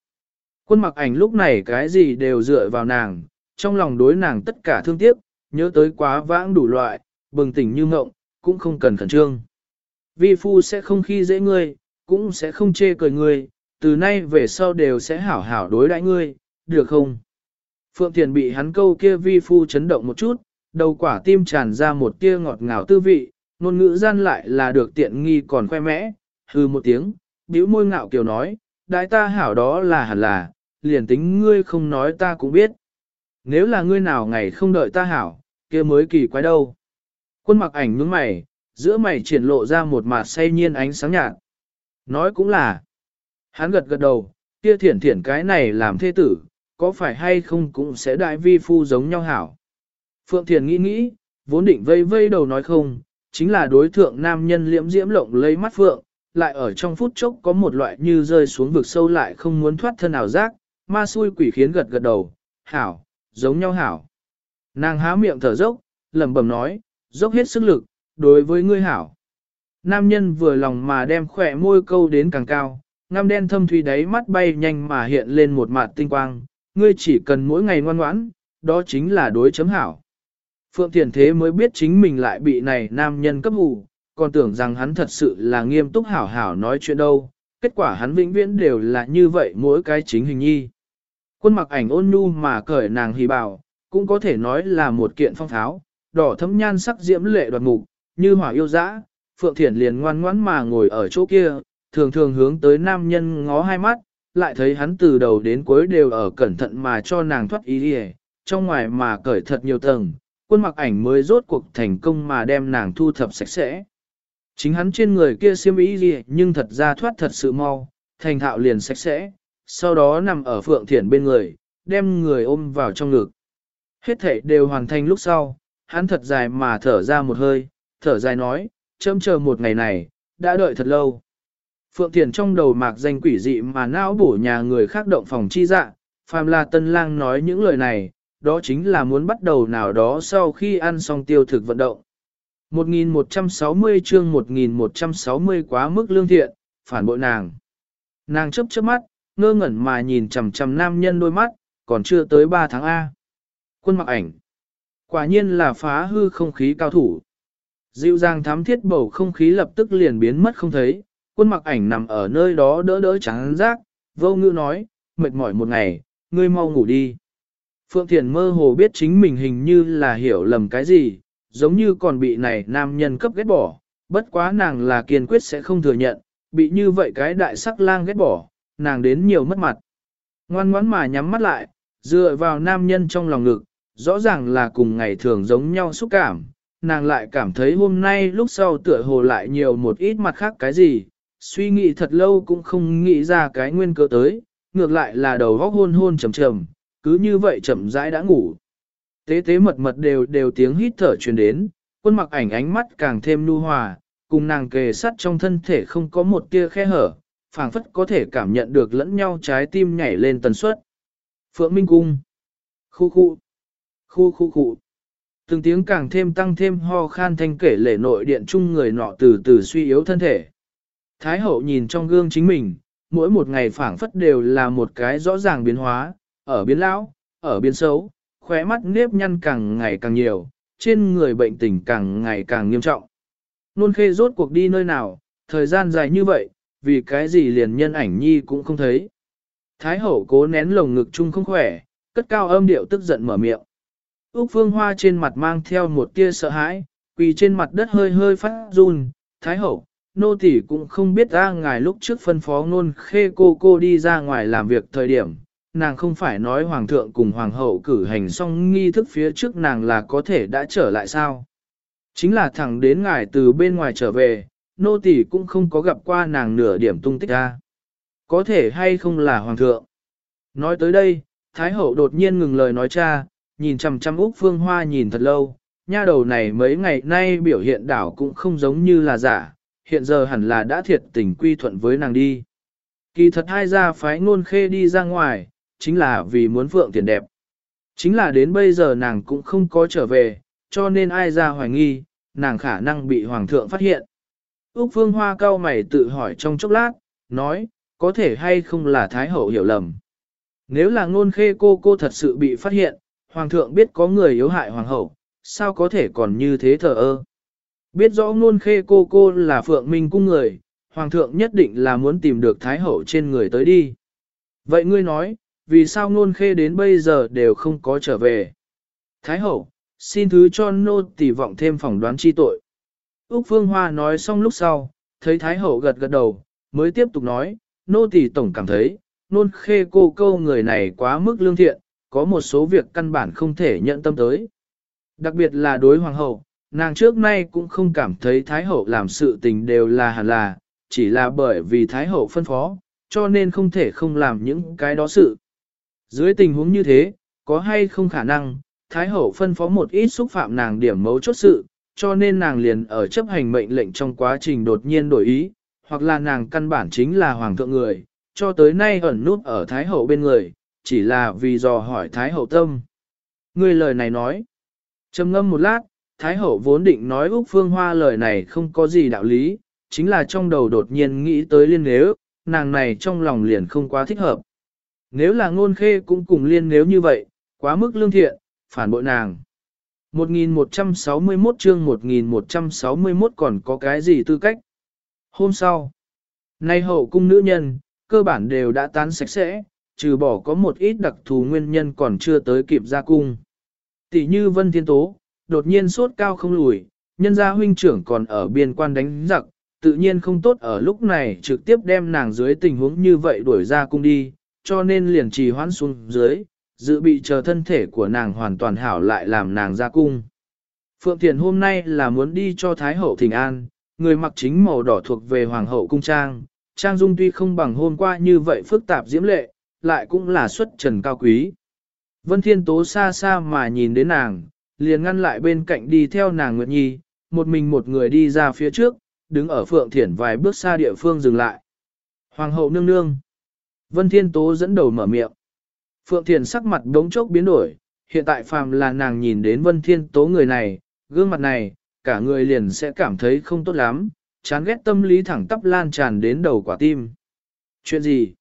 Speaker 1: Quân mặc ảnh lúc này cái gì đều dựa vào nàng, trong lòng đối nàng tất cả thương tiếc, nhớ tới quá vãng đủ loại, bừng tỉnh như ngộng, cũng không cần khẩn trương. Vi phu sẽ không khi dễ ngươi, cũng sẽ không chê cười ngươi, từ nay về sau đều sẽ hảo hảo đối đãi ngươi, được không? Phượng Thiền bị hắn câu kia vi phu chấn động một chút, đầu quả tim tràn ra một tia ngọt ngào tư vị, ngôn ngữ gian lại là được tiện nghi còn khoe mẽ, hư một tiếng, bĩu môi ngạo kiều nói, đại ta hảo đó là hẳn là, liền tính ngươi không nói ta cũng biết. Nếu là ngươi nào ngày không đợi ta hảo, kia mới kỳ quái đâu. Quân mặc ảnh nhướng mày, giữa mày triển lộ ra một mặt say nhiên ánh sáng nhạt. Nói cũng là, hắn gật gật đầu, kia thiển thiển cái này làm thê tử, có phải hay không cũng sẽ đại vi phu giống nhau hảo. Phượng Thiền nghĩ nghĩ, vốn định vây vây đầu nói không, chính là đối thượng nam nhân liễm diễm lộng lấy mắt Phượng, lại ở trong phút chốc có một loại như rơi xuống vực sâu lại không muốn thoát thân ảo giác, ma xui quỷ khiến gật gật đầu, hảo, giống nhau hảo. Nàng há miệng thở dốc, lẩm bẩm nói, dốc hết sức lực, đối với ngươi hảo. Nam nhân vừa lòng mà đem khỏe môi câu đến càng cao, ngăm đen thâm thủy đáy mắt bay nhanh mà hiện lên một mạt tinh quang, ngươi chỉ cần mỗi ngày ngoan ngoãn, đó chính là đối chấm hảo. Phượng Thiền Thế mới biết chính mình lại bị này nam nhân cấp hù, còn tưởng rằng hắn thật sự là nghiêm túc hảo hảo nói chuyện đâu, kết quả hắn vĩnh viễn đều là như vậy mỗi cái chính hình nhi. Quân mặc ảnh ôn nhu mà cởi nàng hì bảo, cũng có thể nói là một kiện phong tháo, đỏ thấm nhan sắc diễm lệ đoạt mục, như hỏa yêu dã, Phượng Thiển liền ngoan ngoãn mà ngồi ở chỗ kia, thường thường hướng tới nam nhân ngó hai mắt, lại thấy hắn từ đầu đến cuối đều ở cẩn thận mà cho nàng thoát ý đi trong ngoài mà cởi thật nhiều tầng, quân mặc ảnh mới rốt cuộc thành công mà đem nàng thu thập sạch sẽ. Chính hắn trên người kia xiêm ý gì nhưng thật ra thoát thật sự mau, thành thạo liền sạch sẽ, sau đó nằm ở Phượng Thiển bên người, đem người ôm vào trong ngực. Hết thể đều hoàn thành lúc sau, hắn thật dài mà thở ra một hơi, thở dài nói, chấm chờ một ngày này, đã đợi thật lâu. Phượng Thiền trong đầu mạc danh quỷ dị mà não bổ nhà người khác động phòng chi dạ, phàm là tân lang nói những lời này, đó chính là muốn bắt đầu nào đó sau khi ăn xong tiêu thực vận động. 1160 chương 1160 quá mức lương thiện, phản bội nàng. Nàng chấp chớp mắt, ngơ ngẩn mà nhìn chằm chằm nam nhân đôi mắt, còn chưa tới 3 tháng A. Quân mặc ảnh. Quả nhiên là phá hư không khí cao thủ. Dịu dàng thám thiết bầu không khí lập tức liền biến mất không thấy, quân mặc ảnh nằm ở nơi đó đỡ đỡ trắng rác, vô ngữ nói, mệt mỏi một ngày, ngươi mau ngủ đi. Phượng Thiền mơ hồ biết chính mình hình như là hiểu lầm cái gì, giống như còn bị này nam nhân cấp ghét bỏ, bất quá nàng là kiên quyết sẽ không thừa nhận, bị như vậy cái đại sắc lang ghét bỏ, nàng đến nhiều mất mặt. Ngoan ngoãn mà nhắm mắt lại, dựa vào nam nhân trong lòng ngực, rõ ràng là cùng ngày thường giống nhau xúc cảm, nàng lại cảm thấy hôm nay lúc sau tựa hồ lại nhiều một ít mặt khác cái gì, suy nghĩ thật lâu cũng không nghĩ ra cái nguyên cơ tới, ngược lại là đầu góc hôn hôn trầm trầm, cứ như vậy chậm rãi đã ngủ. Tế tế mật mật đều đều tiếng hít thở truyền đến, quân mặc ảnh ánh mắt càng thêm nu hòa, cùng nàng kề sắt trong thân thể không có một tia khe hở, phảng phất có thể cảm nhận được lẫn nhau trái tim nhảy lên tần suất. Phượng Minh Cung Khu khu Khu khu khu Từng tiếng càng thêm tăng thêm ho khan thanh kể lệ nội điện chung người nọ từ từ suy yếu thân thể. Thái hậu nhìn trong gương chính mình, mỗi một ngày phảng phất đều là một cái rõ ràng biến hóa, ở biến lão, ở biến xấu, khóe mắt nếp nhăn càng ngày càng nhiều, trên người bệnh tình càng ngày càng nghiêm trọng. Nôn khê rốt cuộc đi nơi nào, thời gian dài như vậy, vì cái gì liền nhân ảnh nhi cũng không thấy. Thái hậu cố nén lồng ngực chung không khỏe, cất cao âm điệu tức giận mở miệng. Úc phương hoa trên mặt mang theo một tia sợ hãi, quỳ trên mặt đất hơi hơi phát run. Thái hậu, nô tỳ cũng không biết ra ngài lúc trước phân phó nôn khê cô cô đi ra ngoài làm việc thời điểm, nàng không phải nói hoàng thượng cùng hoàng hậu cử hành xong nghi thức phía trước nàng là có thể đã trở lại sao. Chính là thẳng đến ngài từ bên ngoài trở về, nô tỳ cũng không có gặp qua nàng nửa điểm tung tích ra. Có thể hay không là hoàng thượng. Nói tới đây, Thái hậu đột nhiên ngừng lời nói cha, nhìn chằm chằm Úc Phương Hoa nhìn thật lâu, nha đầu này mấy ngày nay biểu hiện đảo cũng không giống như là giả, hiện giờ hẳn là đã thiệt tình quy thuận với nàng đi. Kỳ thật hai gia phái ngôn khê đi ra ngoài, chính là vì muốn phượng tiền đẹp. Chính là đến bây giờ nàng cũng không có trở về, cho nên ai ra hoài nghi, nàng khả năng bị hoàng thượng phát hiện. Úc Phương Hoa cao mày tự hỏi trong chốc lát, nói, có thể hay không là Thái Hậu hiểu lầm. Nếu là ngôn khê cô cô thật sự bị phát hiện, Hoàng thượng biết có người yếu hại Hoàng hậu, sao có thể còn như thế thờ ơ. Biết rõ ngôn khê cô cô là phượng minh cung người, hoàng thượng nhất định là muốn tìm được thái hậu trên người tới đi. Vậy ngươi nói, vì sao ngôn khê đến bây giờ đều không có trở về? Thái hậu, xin thứ cho nô tỳ vọng thêm phỏng đoán chi tội. Úc Phương Hoa nói xong lúc sau, thấy Thái hậu gật gật đầu, mới tiếp tục nói, nô tỳ tổng cảm thấy, nôn khê cô câu người này quá mức lương thiện, có một số việc căn bản không thể nhận tâm tới. Đặc biệt là đối hoàng hậu, nàng trước nay cũng không cảm thấy Thái hậu làm sự tình đều là hẳn là, chỉ là bởi vì Thái hậu phân phó, cho nên không thể không làm những cái đó sự. Dưới tình huống như thế, có hay không khả năng, Thái hậu phân phó một ít xúc phạm nàng điểm mấu chốt sự, cho nên nàng liền ở chấp hành mệnh lệnh trong quá trình đột nhiên đổi ý, hoặc là nàng căn bản chính là hoàng thượng người, cho tới nay ẩn nút ở Thái hậu bên người, chỉ là vì dò hỏi Thái hậu tâm. Người lời này nói, trầm ngâm một lát, Thái hậu vốn định nói Úc Phương Hoa lời này không có gì đạo lý, chính là trong đầu đột nhiên nghĩ tới liên nếu, nàng này trong lòng liền không quá thích hợp. Nếu là ngôn khê cũng cùng liên nếu như vậy, quá mức lương thiện, phản bội nàng. 1161 chương 1161 còn có cái gì tư cách? Hôm sau, nay hậu cung nữ nhân, cơ bản đều đã tán sạch sẽ, trừ bỏ có một ít đặc thù nguyên nhân còn chưa tới kịp ra cung. Tỷ như Vân Thiên Tố, đột nhiên sốt cao không lùi, nhân gia huynh trưởng còn ở biên quan đánh giặc, tự nhiên không tốt ở lúc này trực tiếp đem nàng dưới tình huống như vậy đuổi ra cung đi, cho nên liền trì hoãn xuống dưới, dự bị chờ thân thể của nàng hoàn toàn hảo lại làm nàng ra cung. Phượng Thiền hôm nay là muốn đi cho Thái Hậu Thịnh An, người mặc chính màu đỏ thuộc về Hoàng Hậu Cung Trang, Trang Dung tuy không bằng hôm qua như vậy phức tạp diễm lệ, lại cũng là xuất trần cao quý. Vân Thiên Tố xa xa mà nhìn đến nàng, liền ngăn lại bên cạnh đi theo nàng Nguyệt Nhi, một mình một người đi ra phía trước, đứng ở Phượng Thiển vài bước xa địa phương dừng lại. Hoàng hậu nương nương. Vân Thiên Tố dẫn đầu mở miệng. Phượng Thiền sắc mặt đống chốc biến đổi, hiện tại phàm là nàng nhìn đến Vân Thiên Tố người này, gương mặt này, cả người liền sẽ cảm thấy không tốt lắm, chán ghét tâm lý thẳng tắp lan tràn đến đầu quả tim. Chuyện gì?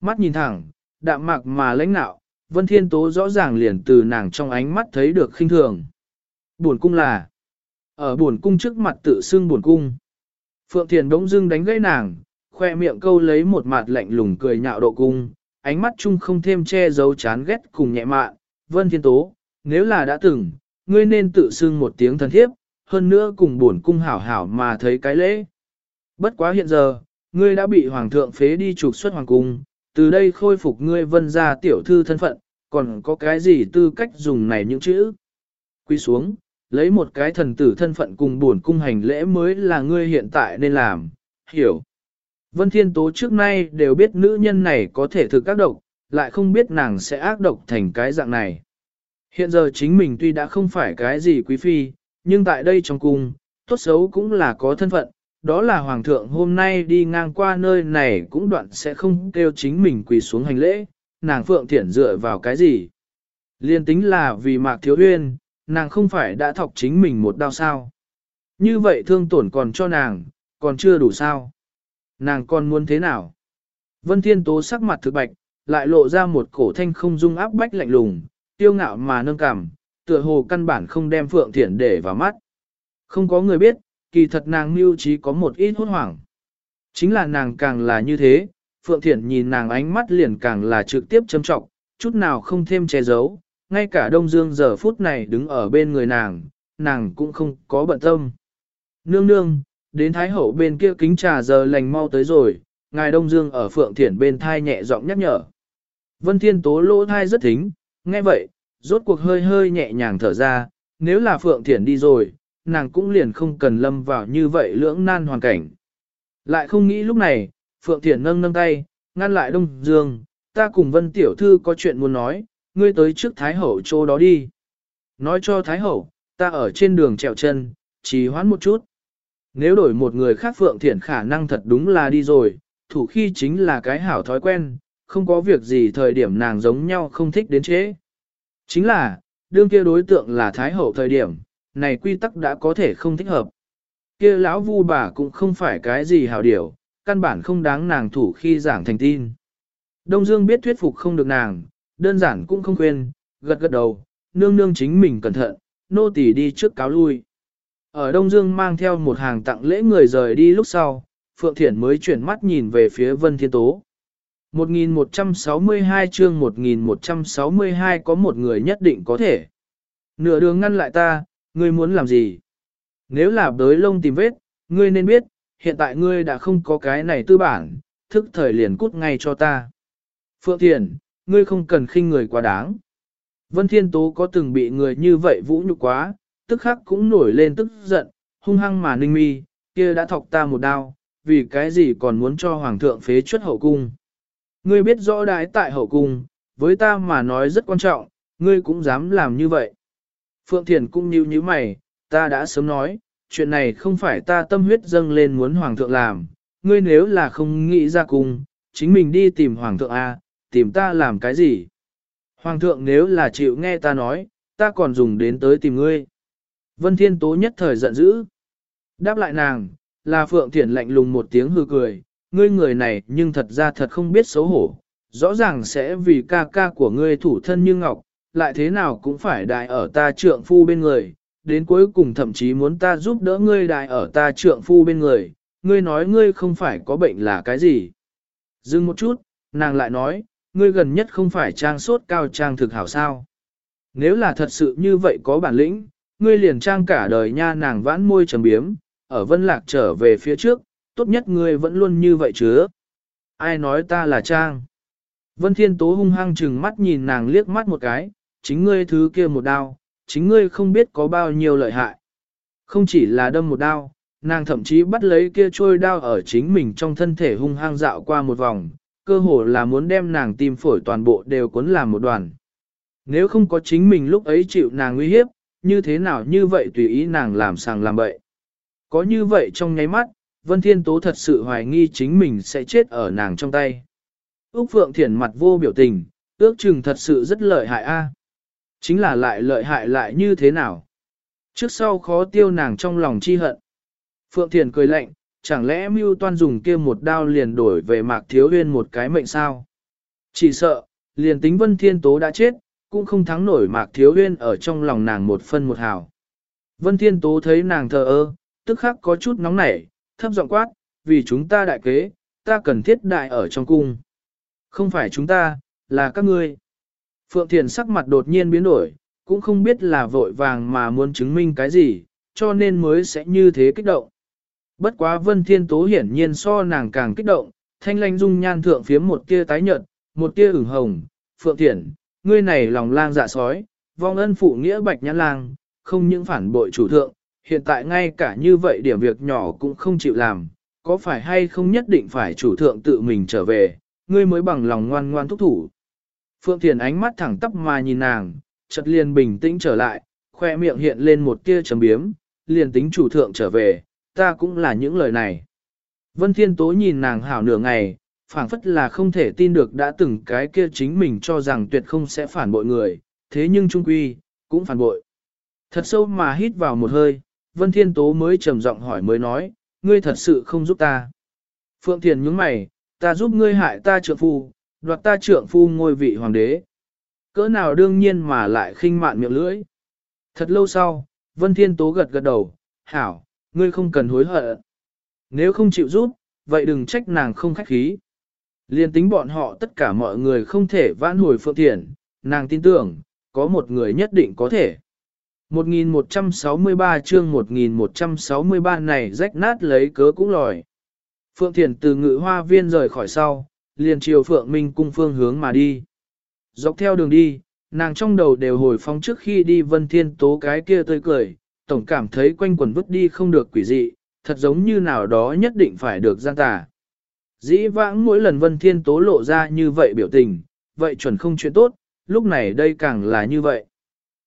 Speaker 1: Mắt nhìn thẳng, đạm mạc mà lãnh nạo, Vân Thiên Tố rõ ràng liền từ nàng trong ánh mắt thấy được khinh thường. Buồn cung là, ở buồn cung trước mặt tự xưng buồn cung. Phượng Thiền bỗng dưng đánh gãy nàng, khoe miệng câu lấy một mặt lạnh lùng cười nhạo độ cung, ánh mắt chung không thêm che giấu chán ghét cùng nhẹ mạn. Vân Thiên Tố, nếu là đã từng, ngươi nên tự xưng một tiếng thần thiếp, hơn nữa cùng buồn cung hảo hảo mà thấy cái lễ. Bất quá hiện giờ, ngươi đã bị hoàng thượng phế đi trục xuất hoàng cung, từ đây khôi phục ngươi vân ra tiểu thư thân phận, còn có cái gì tư cách dùng này những chữ. Quy xuống, lấy một cái thần tử thân phận cùng buồn cung hành lễ mới là ngươi hiện tại nên làm, hiểu. Vân Thiên Tố trước nay đều biết nữ nhân này có thể thực ác độc, lại không biết nàng sẽ ác độc thành cái dạng này. Hiện giờ chính mình tuy đã không phải cái gì quý phi, nhưng tại đây trong cung, tốt xấu cũng là có thân phận, đó là hoàng thượng hôm nay đi ngang qua nơi này cũng đoạn sẽ không kêu chính mình quỳ xuống hành lễ, nàng phượng thiển dựa vào cái gì. Liên tính là vì mạc thiếu uyên, nàng không phải đã thọc chính mình một đau sao. Như vậy thương tổn còn cho nàng, còn chưa đủ sao. Nàng còn muốn thế nào? Vân Thiên Tố sắc mặt thực bạch, lại lộ ra một cổ thanh không dung áp bách lạnh lùng, tiêu ngạo mà nâng cằm, tựa hồ căn bản không đem Phượng Thiển để vào mắt. Không có người biết, kỳ thật nàng mưu trí có một ít hốt hoảng. Chính là nàng càng là như thế, Phượng Thiển nhìn nàng ánh mắt liền càng là trực tiếp châm trọng, chút nào không thêm che giấu, ngay cả Đông Dương giờ phút này đứng ở bên người nàng, nàng cũng không có bận tâm. Nương nương, đến Thái Hậu bên kia kính trà giờ lành mau tới rồi, ngài Đông Dương ở Phượng Thiển bên thai nhẹ giọng nhắc nhở. Vân Thiên Tố lỗ thai rất thính, nghe vậy, rốt cuộc hơi hơi nhẹ nhàng thở ra, nếu là Phượng Thiển đi rồi, nàng cũng liền không cần lâm vào như vậy lưỡng nan hoàn cảnh. Lại không nghĩ lúc này, Phượng Thiển nâng nâng tay, ngăn lại Đông Dương, ta cùng Vân Tiểu Thư có chuyện muốn nói, ngươi tới trước Thái Hậu chỗ đó đi. Nói cho Thái Hậu, ta ở trên đường trèo chân, trì hoãn một chút. Nếu đổi một người khác Phượng Thiển khả năng thật đúng là đi rồi, thủ khi chính là cái hảo thói quen, không có việc gì thời điểm nàng giống nhau không thích đến chế. Chính là, đương kia đối tượng là Thái Hậu thời điểm, này quy tắc đã có thể không thích hợp. Kia lão vu bà cũng không phải cái gì hảo điều, căn bản không đáng nàng thủ khi giảng thành tin. Đông Dương biết thuyết phục không được nàng, đơn giản cũng không khuyên, gật gật đầu, nương nương chính mình cẩn thận, nô tỳ đi trước cáo lui. Ở Đông Dương mang theo một hàng tặng lễ người rời đi lúc sau, Phượng Thiển mới chuyển mắt nhìn về phía Vân Thiên Tố. 1162 chương 1162 có một người nhất định có thể. Nửa đường ngăn lại ta, ngươi muốn làm gì? Nếu là bới lông tìm vết, ngươi nên biết, hiện tại ngươi đã không có cái này tư bản, thức thời liền cút ngay cho ta. Phượng Thiền, ngươi không cần khinh người quá đáng. Vân Thiên Tố có từng bị người như vậy vũ nhục quá, tức khắc cũng nổi lên tức giận, hung hăng mà ninh mi, kia đã thọc ta một đao, vì cái gì còn muốn cho Hoàng thượng phế chuất hậu cung. Ngươi biết rõ đái tại hậu cung, với ta mà nói rất quan trọng, ngươi cũng dám làm như vậy. Phượng Thiền cũng như như mày, ta đã sớm nói, chuyện này không phải ta tâm huyết dâng lên muốn Hoàng thượng làm, ngươi nếu là không nghĩ ra cung, chính mình đi tìm Hoàng thượng A, tìm ta làm cái gì? Hoàng thượng nếu là chịu nghe ta nói, ta còn dùng đến tới tìm ngươi. Vân Thiên Tố nhất thời giận dữ. Đáp lại nàng, là Phượng Thiển lạnh lùng một tiếng hư cười, ngươi người này nhưng thật ra thật không biết xấu hổ, rõ ràng sẽ vì ca ca của ngươi thủ thân như ngọc, lại thế nào cũng phải đại ở ta trượng phu bên người, đến cuối cùng thậm chí muốn ta giúp đỡ ngươi đại ở ta trượng phu bên người, ngươi nói ngươi không phải có bệnh là cái gì. Dừng một chút, nàng lại nói, ngươi gần nhất không phải trang sốt cao trang thực hảo sao. Nếu là thật sự như vậy có bản lĩnh, ngươi liền trang cả đời nha nàng vãn môi trầm biếm, ở vân lạc trở về phía trước, tốt nhất ngươi vẫn luôn như vậy chứ. Ai nói ta là trang? Vân Thiên Tố hung hăng chừng mắt nhìn nàng liếc mắt một cái, chính ngươi thứ kia một đao, chính ngươi không biết có bao nhiêu lợi hại. Không chỉ là đâm một đao, nàng thậm chí bắt lấy kia trôi đao ở chính mình trong thân thể hung hăng dạo qua một vòng, cơ hồ là muốn đem nàng tim phổi toàn bộ đều cuốn làm một đoàn. Nếu không có chính mình lúc ấy chịu nàng nguy hiếp, như thế nào như vậy tùy ý nàng làm sàng làm bậy. Có như vậy trong nháy mắt, Vân Thiên Tố thật sự hoài nghi chính mình sẽ chết ở nàng trong tay. Úc Phượng Thiển mặt vô biểu tình, ước chừng thật sự rất lợi hại a. À? Chính là lại lợi hại lại như thế nào? Trước sau khó tiêu nàng trong lòng chi hận. Phượng Thiển cười lạnh, chẳng lẽ mưu toan dùng kia một đao liền đổi về mạc thiếu huyên một cái mệnh sao? Chỉ sợ, liền tính Vân Thiên Tố đã chết, cũng không thắng nổi mạc thiếu huyên ở trong lòng nàng một phân một hào. Vân Thiên Tố thấy nàng thờ ơ, tức khắc có chút nóng nảy, thấp giọng quát, vì chúng ta đại kế, ta cần thiết đại ở trong cung. Không phải chúng ta, là các ngươi. Phượng Thiền sắc mặt đột nhiên biến đổi, cũng không biết là vội vàng mà muốn chứng minh cái gì, cho nên mới sẽ như thế kích động. Bất quá Vân Thiên Tố hiển nhiên so nàng càng kích động, thanh lanh dung nhan thượng phiếm một tia tái nhợt, một tia ửng hồng. Phượng Thiển, ngươi này lòng lang dạ sói, vong ân phụ nghĩa bạch nhãn lang, không những phản bội chủ thượng, hiện tại ngay cả như vậy điểm việc nhỏ cũng không chịu làm, có phải hay không nhất định phải chủ thượng tự mình trở về, ngươi mới bằng lòng ngoan ngoan thúc thủ. Phượng Thiền ánh mắt thẳng tắp mà nhìn nàng, chợt liền bình tĩnh trở lại, khoe miệng hiện lên một tia trầm biếm, liền tính chủ thượng trở về, ta cũng là những lời này. Vân Thiên Tố nhìn nàng hảo nửa ngày, phảng phất là không thể tin được đã từng cái kia chính mình cho rằng tuyệt không sẽ phản bội người, thế nhưng trung quy, cũng phản bội. Thật sâu mà hít vào một hơi, Vân Thiên Tố mới trầm giọng hỏi mới nói, ngươi thật sự không giúp ta. Phượng Thiền nhướng mày, ta giúp ngươi hại ta trượng phu, đoạt ta trượng phu ngôi vị hoàng đế. Cỡ nào đương nhiên mà lại khinh mạn miệng lưỡi. Thật lâu sau, Vân Thiên Tố gật gật đầu, hảo, ngươi không cần hối hận. Nếu không chịu giúp, vậy đừng trách nàng không khách khí. Liên tính bọn họ tất cả mọi người không thể vãn hồi Phượng Thiền, nàng tin tưởng, có một người nhất định có thể. 1163 chương 1163 này rách nát lấy cớ cũng lòi. Phượng Thiền từ ngự hoa viên rời khỏi sau, liền chiều Phượng Minh cung phương hướng mà đi. Dọc theo đường đi, nàng trong đầu đều hồi phong trước khi đi vân thiên tố cái kia tươi cười, tổng cảm thấy quanh quần vứt đi không được quỷ dị, thật giống như nào đó nhất định phải được gian tà. Dĩ vãng mỗi lần vân thiên tố lộ ra như vậy biểu tình, vậy chuẩn không chuyện tốt, lúc này đây càng là như vậy.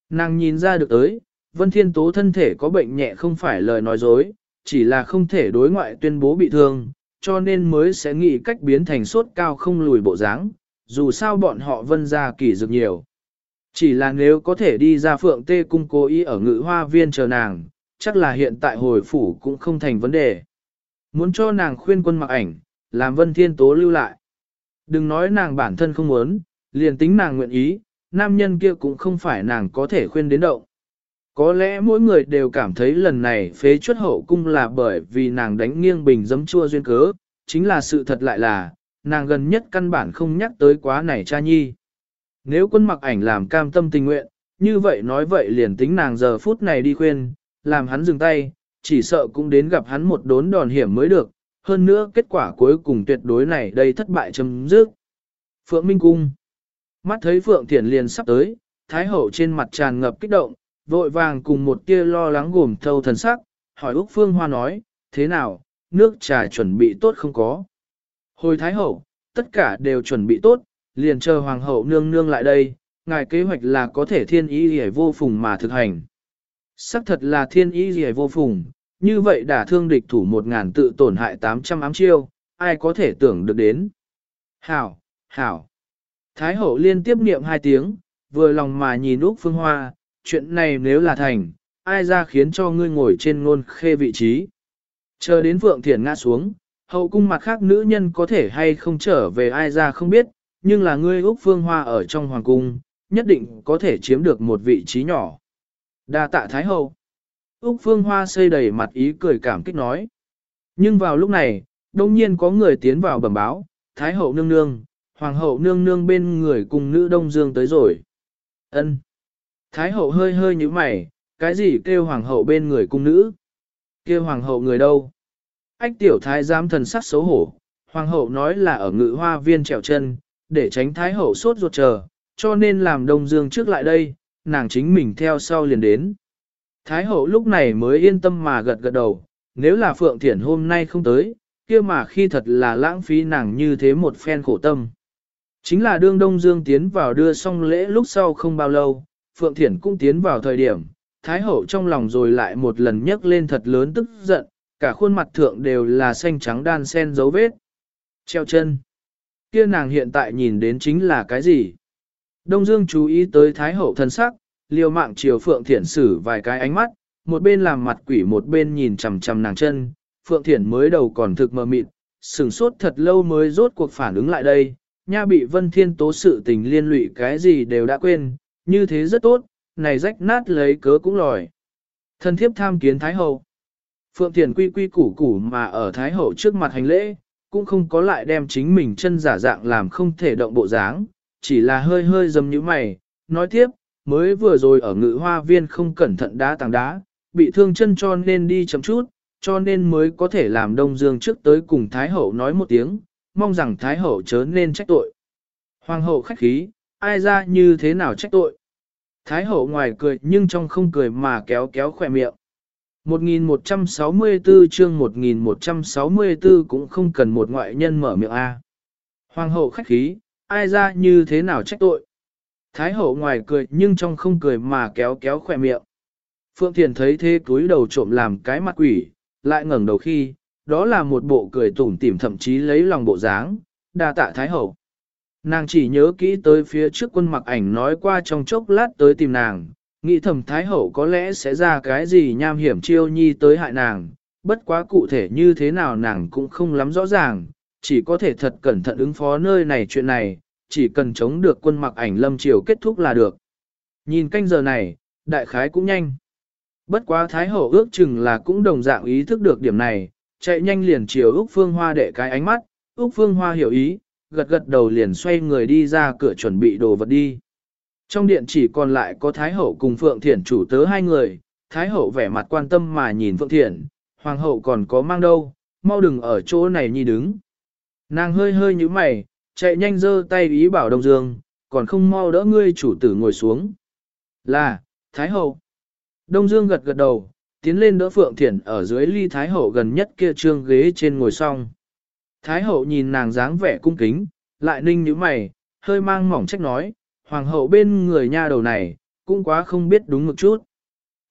Speaker 1: Nàng nhìn ra được tới, Vân Thiên Tố thân thể có bệnh nhẹ không phải lời nói dối, chỉ là không thể đối ngoại tuyên bố bị thương, cho nên mới sẽ nghĩ cách biến thành sốt cao không lùi bộ dáng. dù sao bọn họ vân ra kỳ dược nhiều. Chỉ là nếu có thể đi ra phượng tê cung cố ý ở ngự hoa viên chờ nàng, chắc là hiện tại hồi phủ cũng không thành vấn đề. Muốn cho nàng khuyên quân mặc ảnh, làm vân thiên tố lưu lại. Đừng nói nàng bản thân không muốn, liền tính nàng nguyện ý, nam nhân kia cũng không phải nàng có thể khuyên đến động. Có lẽ mỗi người đều cảm thấy lần này phế chuất hậu cung là bởi vì nàng đánh nghiêng bình giấm chua duyên cớ, chính là sự thật lại là, nàng gần nhất căn bản không nhắc tới quá này cha nhi. Nếu quân mặc ảnh làm cam tâm tình nguyện, như vậy nói vậy liền tính nàng giờ phút này đi khuyên, làm hắn dừng tay, chỉ sợ cũng đến gặp hắn một đốn đòn hiểm mới được, hơn nữa kết quả cuối cùng tuyệt đối này đây thất bại chấm dứt. Phượng Minh Cung Mắt thấy Phượng Thiển liền sắp tới, Thái Hậu trên mặt tràn ngập kích động, vội vàng cùng một tia lo lắng gồm thâu thần sắc, hỏi Úc Phương Hoa nói, thế nào, nước trà chuẩn bị tốt không có. Hồi Thái Hậu, tất cả đều chuẩn bị tốt, liền chờ Hoàng Hậu nương nương lại đây, ngài kế hoạch là có thể thiên ý hề vô phùng mà thực hành. Sắc thật là thiên ý hề vô phùng, như vậy đả thương địch thủ một ngàn tự tổn hại 800 ám chiêu, ai có thể tưởng được đến. Hảo, hảo. Thái hậu liên tiếp niệm hai tiếng, vừa lòng mà nhìn Úc Phương Hoa, chuyện này nếu là thành, ai ra khiến cho ngươi ngồi trên ngôn khê vị trí. Chờ đến Phượng Thiển ngã xuống, hậu cung mặt khác nữ nhân có thể hay không trở về ai ra không biết, nhưng là ngươi Úc Phương Hoa ở trong hoàng cung, nhất định có thể chiếm được một vị trí nhỏ. Đa tạ Thái Hậu. Úc Phương Hoa xây đầy mặt ý cười cảm kích nói. Nhưng vào lúc này, đông nhiên có người tiến vào bẩm báo, Thái Hậu nương nương, Hoàng hậu nương nương bên người cùng nữ Đông Dương tới rồi. Ân. Thái hậu hơi hơi như mày, cái gì kêu hoàng hậu bên người cung nữ? Kêu hoàng hậu người đâu? Ách tiểu thái giám thần sắc xấu hổ, hoàng hậu nói là ở ngự hoa viên trèo chân, để tránh thái hậu sốt ruột chờ, cho nên làm đông dương trước lại đây, nàng chính mình theo sau liền đến. Thái hậu lúc này mới yên tâm mà gật gật đầu, nếu là Phượng Thiển hôm nay không tới, kia mà khi thật là lãng phí nàng như thế một phen khổ tâm. Chính là đương Đông Dương tiến vào đưa xong lễ lúc sau không bao lâu, Phượng Thiển cũng tiến vào thời điểm, Thái Hậu trong lòng rồi lại một lần nhấc lên thật lớn tức giận, cả khuôn mặt thượng đều là xanh trắng đan sen dấu vết. Treo chân. Kia nàng hiện tại nhìn đến chính là cái gì? Đông Dương chú ý tới Thái Hậu thân sắc, liều mạng chiều Phượng Thiển xử vài cái ánh mắt, một bên làm mặt quỷ một bên nhìn chằm chằm nàng chân, Phượng Thiển mới đầu còn thực mờ mịt, sửng sốt thật lâu mới rốt cuộc phản ứng lại đây, nha bị Vân Thiên tố sự tình liên lụy cái gì đều đã quên, như thế rất tốt, này rách nát lấy cớ cũng lòi. Thân thiếp tham kiến Thái Hậu. Phượng Thiền quy quy củ củ mà ở Thái Hậu trước mặt hành lễ, cũng không có lại đem chính mình chân giả dạng làm không thể động bộ dáng, chỉ là hơi hơi dầm như mày, nói tiếp, mới vừa rồi ở ngự hoa viên không cẩn thận đá tàng đá, bị thương chân cho nên đi chậm chút, cho nên mới có thể làm Đông Dương trước tới cùng Thái Hậu nói một tiếng, mong rằng Thái Hậu chớ nên trách tội. Hoàng hậu khách khí, ai ra như thế nào trách tội. Thái hậu ngoài cười nhưng trong không cười mà kéo kéo khỏe miệng. 1164 chương 1164 cũng không cần một ngoại nhân mở miệng A. Hoàng hậu khách khí, ai ra như thế nào trách tội. Thái hậu ngoài cười nhưng trong không cười mà kéo kéo khỏe miệng. Phượng Thiền thấy thế túi đầu trộm làm cái mặt quỷ, lại ngẩng đầu khi, đó là một bộ cười tủm tỉm thậm chí lấy lòng bộ dáng, đa tạ Thái Hậu. Nàng chỉ nhớ kỹ tới phía trước quân mặc ảnh nói qua trong chốc lát tới tìm nàng, nghĩ thầm Thái Hậu có lẽ sẽ ra cái gì nham hiểm chiêu nhi tới hại nàng, bất quá cụ thể như thế nào nàng cũng không lắm rõ ràng, chỉ có thể thật cẩn thận ứng phó nơi này chuyện này, chỉ cần chống được quân mặc ảnh lâm triều kết thúc là được. Nhìn canh giờ này, đại khái cũng nhanh. Bất quá Thái Hậu ước chừng là cũng đồng dạng ý thức được điểm này, chạy nhanh liền chiều Úc Phương Hoa để cái ánh mắt, Úc Phương Hoa hiểu ý, gật gật đầu liền xoay người đi ra cửa chuẩn bị đồ vật đi. Trong điện chỉ còn lại có Thái Hậu cùng Phượng Thiển chủ tớ hai người, Thái Hậu vẻ mặt quan tâm mà nhìn Phượng Thiển, Hoàng Hậu còn có mang đâu, mau đừng ở chỗ này nhi đứng. Nàng hơi hơi như mày, chạy nhanh giơ tay ý bảo Đông Dương, còn không mau đỡ ngươi chủ tử ngồi xuống. Là, Thái Hậu. Đông Dương gật gật đầu, tiến lên đỡ Phượng Thiển ở dưới ly Thái Hậu gần nhất kia trương ghế trên ngồi xong. Thái Hậu nhìn nàng dáng vẻ cung kính, lại ninh như mày, hơi mang mỏng trách nói, Hoàng hậu bên người nha đầu này, cũng quá không biết đúng một chút.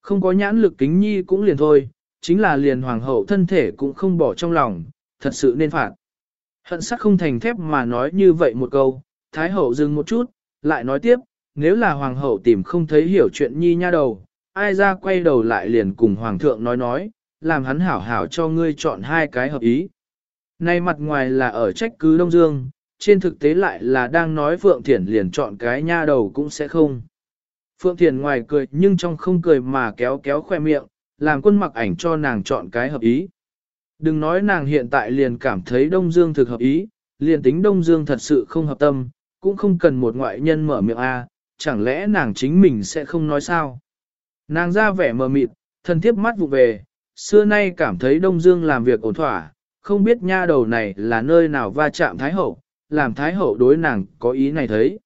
Speaker 1: Không có nhãn lực kính nhi cũng liền thôi, chính là liền Hoàng hậu thân thể cũng không bỏ trong lòng, thật sự nên phạt. Hận sắc không thành thép mà nói như vậy một câu, Thái Hậu dừng một chút, lại nói tiếp, nếu là Hoàng hậu tìm không thấy hiểu chuyện nhi nha đầu, ai ra quay đầu lại liền cùng hoàng thượng nói nói, làm hắn hảo hảo cho ngươi chọn hai cái hợp ý. nay mặt ngoài là ở trách cứ Đông Dương, trên thực tế lại là đang nói Phượng Thiển liền chọn cái nha đầu cũng sẽ không. Phượng Thiền ngoài cười nhưng trong không cười mà kéo kéo khoe miệng, làm quân mặc ảnh cho nàng chọn cái hợp ý. Đừng nói nàng hiện tại liền cảm thấy Đông Dương thực hợp ý, liền tính Đông Dương thật sự không hợp tâm, cũng không cần một ngoại nhân mở miệng A, chẳng lẽ nàng chính mình sẽ không nói sao. Nàng ra vẻ mờ mịt, thân thiếp mắt vụ về, xưa nay cảm thấy Đông Dương làm việc ổn thỏa, không biết nha đầu này là nơi nào va chạm Thái Hậu, làm Thái Hậu đối nàng có ý này thấy.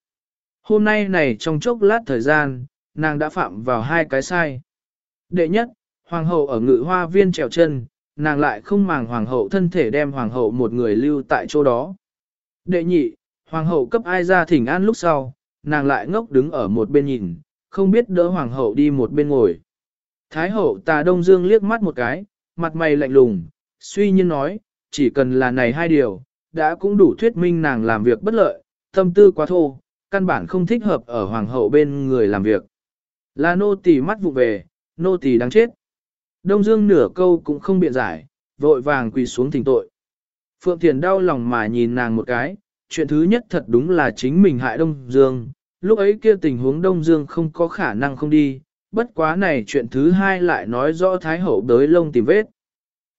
Speaker 1: Hôm nay này trong chốc lát thời gian, nàng đã phạm vào hai cái sai. Đệ nhất, Hoàng hậu ở ngự hoa viên trèo chân, nàng lại không màng Hoàng hậu thân thể đem Hoàng hậu một người lưu tại chỗ đó. Đệ nhị, Hoàng hậu cấp ai ra thỉnh an lúc sau, nàng lại ngốc đứng ở một bên nhìn, không biết đỡ Hoàng hậu đi một bên ngồi. Thái hậu tà Đông Dương liếc mắt một cái, mặt mày lạnh lùng, suy nhiên nói, chỉ cần là này hai điều, đã cũng đủ thuyết minh nàng làm việc bất lợi, tâm tư quá thô, căn bản không thích hợp ở hoàng hậu bên người làm việc. Là nô tỳ mắt vụ về, nô tỳ đáng chết. Đông Dương nửa câu cũng không biện giải, vội vàng quỳ xuống thỉnh tội. Phượng Thiền đau lòng mà nhìn nàng một cái, chuyện thứ nhất thật đúng là chính mình hại Đông Dương, lúc ấy kia tình huống Đông Dương không có khả năng không đi, bất quá này chuyện thứ hai lại nói rõ Thái Hậu đới lông tìm vết.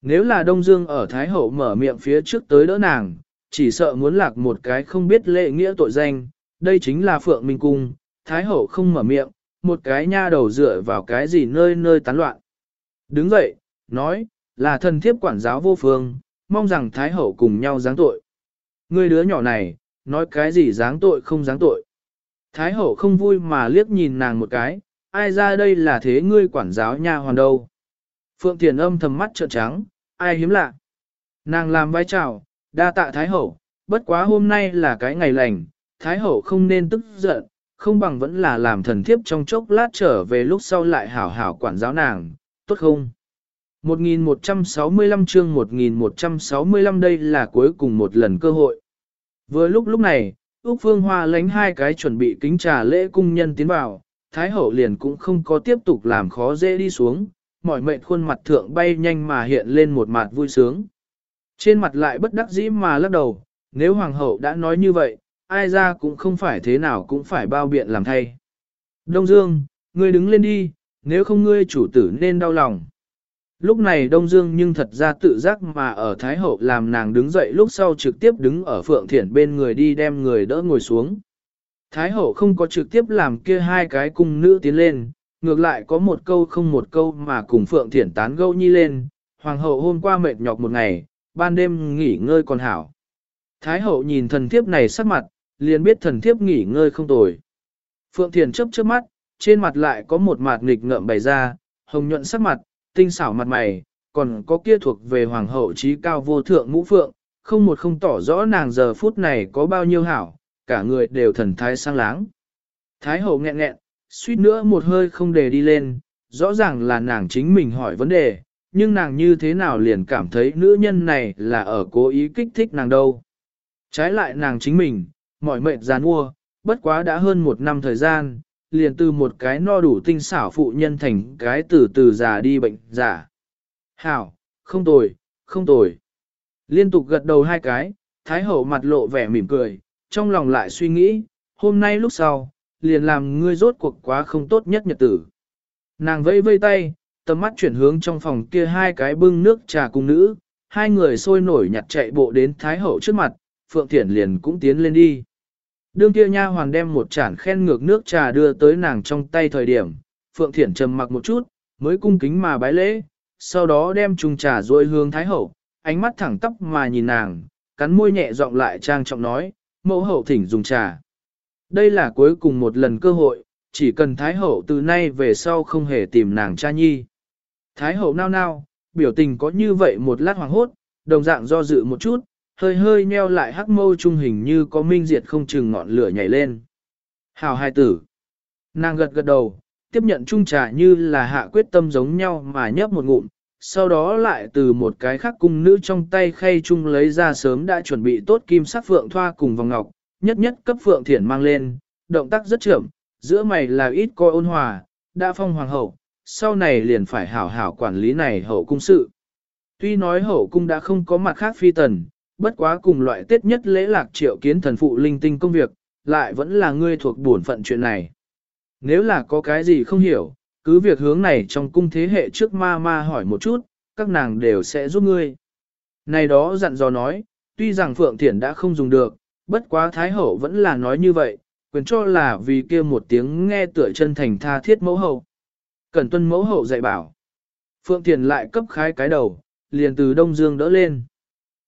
Speaker 1: Nếu là Đông Dương ở Thái Hậu mở miệng phía trước tới đỡ nàng, chỉ sợ muốn lạc một cái không biết lệ nghĩa tội danh, đây chính là Phượng Minh Cung, Thái Hậu không mở miệng, một cái nha đầu dựa vào cái gì nơi nơi tán loạn. Đứng dậy, nói, là thần thiếp quản giáo vô phương, mong rằng Thái Hậu cùng nhau giáng tội. Người đứa nhỏ này, nói cái gì giáng tội không giáng tội. Thái Hậu không vui mà liếc nhìn nàng một cái, ai ra đây là thế ngươi quản giáo nha hoàn đâu. Phượng Thiền âm thầm mắt trợn trắng, ai hiếm lạ. Nàng làm vai trào, đa tạ Thái Hậu, bất quá hôm nay là cái ngày lành, Thái Hậu không nên tức giận, không bằng vẫn là làm thần thiếp trong chốc lát trở về lúc sau lại hảo hảo quản giáo nàng, tốt không? 1165 chương 1165 đây là cuối cùng một lần cơ hội. Vừa lúc lúc này, Úc Phương Hoa lánh hai cái chuẩn bị kính trà lễ cung nhân tiến vào, Thái Hậu liền cũng không có tiếp tục làm khó dễ đi xuống, mỏi mệt khuôn mặt thượng bay nhanh mà hiện lên một mặt vui sướng. Trên mặt lại bất đắc dĩ mà lắc đầu, nếu Hoàng hậu đã nói như vậy, ai ra cũng không phải thế nào cũng phải bao biện làm thay. Đông Dương, ngươi đứng lên đi, nếu không ngươi chủ tử nên đau lòng. Lúc này Đông Dương nhưng thật ra tự giác mà ở Thái Hậu làm nàng đứng dậy lúc sau trực tiếp đứng ở Phượng Thiển bên người đi đem người đỡ ngồi xuống. Thái Hậu không có trực tiếp làm kia hai cái cung nữ tiến lên, ngược lại có một câu không một câu mà cùng Phượng Thiển tán gâu nhi lên, Hoàng hậu hôm qua mệt nhọc một ngày, ban đêm nghỉ ngơi còn hảo. Thái hậu nhìn thần thiếp này sắc mặt, liền biết thần thiếp nghỉ ngơi không tồi. Phượng Thiền chấp trước mắt, trên mặt lại có một mặt nghịch ngợm bày ra, hồng nhuận sắc mặt, tinh xảo mặt mày, còn có kia thuộc về hoàng hậu trí cao vô thượng ngũ phượng, không một không tỏ rõ nàng giờ phút này có bao nhiêu hảo, cả người đều thần thái sang láng. Thái hậu nghẹn nghẹn, suýt nữa một hơi không để đi lên, rõ ràng là nàng chính mình hỏi vấn đề, nhưng nàng như thế nào liền cảm thấy nữ nhân này là ở cố ý kích thích nàng đâu. Trái lại nàng chính mình, mỏi mệt gián mua, bất quá đã hơn một năm thời gian, liền từ một cái no đủ tinh xảo phụ nhân thành cái từ từ già đi bệnh giả. Hảo, không tồi, không tồi. Liên tục gật đầu hai cái, Thái Hậu mặt lộ vẻ mỉm cười, trong lòng lại suy nghĩ, hôm nay lúc sau, liền làm ngươi rốt cuộc quá không tốt nhất nhật tử. Nàng vẫy vây tay, tầm mắt chuyển hướng trong phòng kia hai cái bưng nước trà cùng nữ, hai người sôi nổi nhặt chạy bộ đến Thái Hậu trước mặt, Phượng Thiển liền cũng tiến lên đi. Đương kia nha hoàn đem một chản khen ngược nước trà đưa tới nàng trong tay thời điểm, Phượng Thiển trầm mặc một chút, mới cung kính mà bái lễ, sau đó đem chung trà rồi hướng Thái Hậu, ánh mắt thẳng tóc mà nhìn nàng, cắn môi nhẹ giọng lại trang trọng nói, mẫu hậu thỉnh dùng trà. Đây là cuối cùng một lần cơ hội, chỉ cần Thái Hậu từ nay về sau không hề tìm nàng cha nhi. Thái Hậu nao nao, biểu tình có như vậy một lát hoàng hốt, đồng dạng do dự một chút, hơi hơi nheo lại hắc mâu trung hình như có minh diệt không chừng ngọn lửa nhảy lên. Hào hai tử. Nàng gật gật đầu, tiếp nhận chung trà như là hạ quyết tâm giống nhau mà nhấp một ngụm, sau đó lại từ một cái khác cung nữ trong tay khay chung lấy ra sớm đã chuẩn bị tốt kim sắc phượng thoa cùng vòng ngọc, nhất nhất cấp phượng thiển mang lên, động tác rất chậm, giữa mày là ít coi ôn hòa, đã phong hoàng hậu, sau này liền phải hảo hảo quản lý này hậu cung sự. Tuy nói hậu cung đã không có mặt khác phi tần, bất quá cùng loại tết nhất lễ lạc triệu kiến thần phụ linh tinh công việc, lại vẫn là ngươi thuộc bổn phận chuyện này. nếu là có cái gì không hiểu, cứ việc hướng này trong cung thế hệ trước ma ma hỏi một chút, các nàng đều sẽ giúp ngươi. Này đó dặn dò nói, tuy rằng Phượng Thiển đã không dùng được, bất quá Thái Hậu vẫn là nói như vậy, quyền cho là vì kia một tiếng nghe tựa chân thành tha thiết mẫu hậu. Cẩn tuân mẫu hậu dạy bảo. Phượng Thiền lại cấp khái cái đầu, liền từ Đông Dương đỡ lên.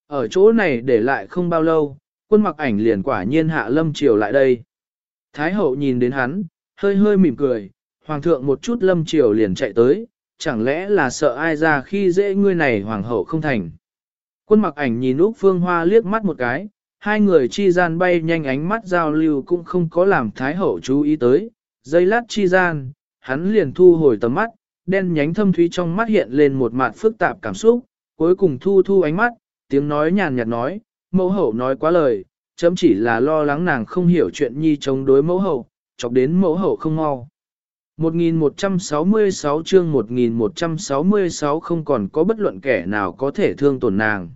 Speaker 1: Ở chỗ này để lại không bao lâu, quân mặc ảnh liền quả nhiên hạ lâm triều lại đây. Thái hậu nhìn đến hắn, hơi hơi mỉm cười, hoàng thượng một chút lâm triều liền chạy tới, chẳng lẽ là sợ ai ra khi dễ ngươi này hoàng hậu không thành. Quân mặc ảnh nhìn Úc Phương Hoa liếc mắt một cái, hai người chi gian bay nhanh ánh mắt giao lưu cũng không có làm Thái hậu chú ý tới, giây lát chi gian, hắn liền thu hồi tầm mắt, đen nhánh thâm thúy trong mắt hiện lên một mặt phức tạp cảm xúc, cuối cùng thu thu ánh mắt, tiếng nói nhàn nhạt nói, mẫu hậu nói quá lời, chấm chỉ là lo lắng nàng không hiểu chuyện nhi chống đối mẫu hậu, chọc đến mẫu hậu không mau. 1166 chương 1166 không còn có bất luận kẻ nào có thể thương tổn nàng.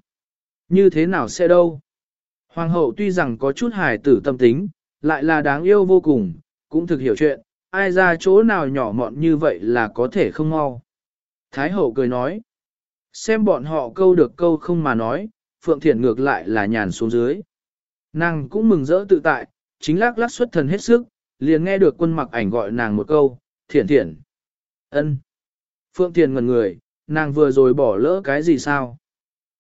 Speaker 1: Như thế nào sẽ đâu? Hoàng hậu tuy rằng có chút hài tử tâm tính, lại là đáng yêu vô cùng, cũng thực hiểu chuyện, ai ra chỗ nào nhỏ mọn như vậy là có thể không mau. Thái hậu cười nói, xem bọn họ câu được câu không mà nói, Phượng Thiển ngược lại là nhàn xuống dưới. Nàng cũng mừng rỡ tự tại, chính lắc lắc xuất thần hết sức, liền nghe được quân mặc ảnh gọi nàng một câu, Thiển Thiển. ân. Phượng Thiển ngần người, nàng vừa rồi bỏ lỡ cái gì sao?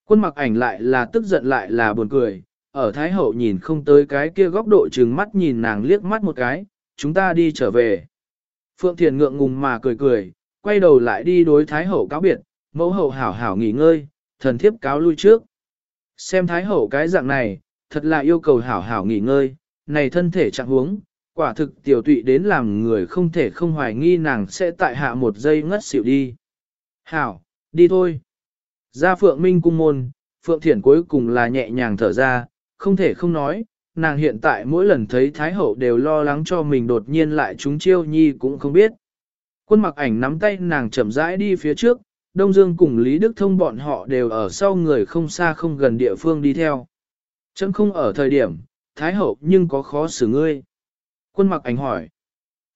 Speaker 1: Quân mặc ảnh lại là tức giận lại là buồn cười, ở Thái Hậu nhìn không tới cái kia góc độ trừng mắt nhìn nàng liếc mắt một cái, chúng ta đi trở về. Phượng Thiền ngượng ngùng mà cười cười, quay đầu lại đi đối Thái Hậu cáo biệt, mẫu hậu hảo hảo nghỉ ngơi, thần thiếp cáo lui trước. Xem Thái Hậu cái dạng này, thật là yêu cầu hảo hảo nghỉ ngơi, này thân thể trạng huống, quả thực tiểu tụy đến làm người không thể không hoài nghi nàng sẽ tại hạ một giây ngất xỉu đi. Hảo, đi thôi. Ra Phượng Minh cung môn, Phượng Thiển cuối cùng là nhẹ nhàng thở ra, không thể không nói, nàng hiện tại mỗi lần thấy Thái Hậu đều lo lắng cho mình đột nhiên lại trúng chiêu nhi cũng không biết. Quân mặc ảnh nắm tay nàng chậm rãi đi phía trước, Đông Dương cùng Lý Đức Thông bọn họ đều ở sau người không xa không gần địa phương đi theo. Chẳng không ở thời điểm, Thái Hậu nhưng có khó xử ngươi. Quân mặc ảnh hỏi.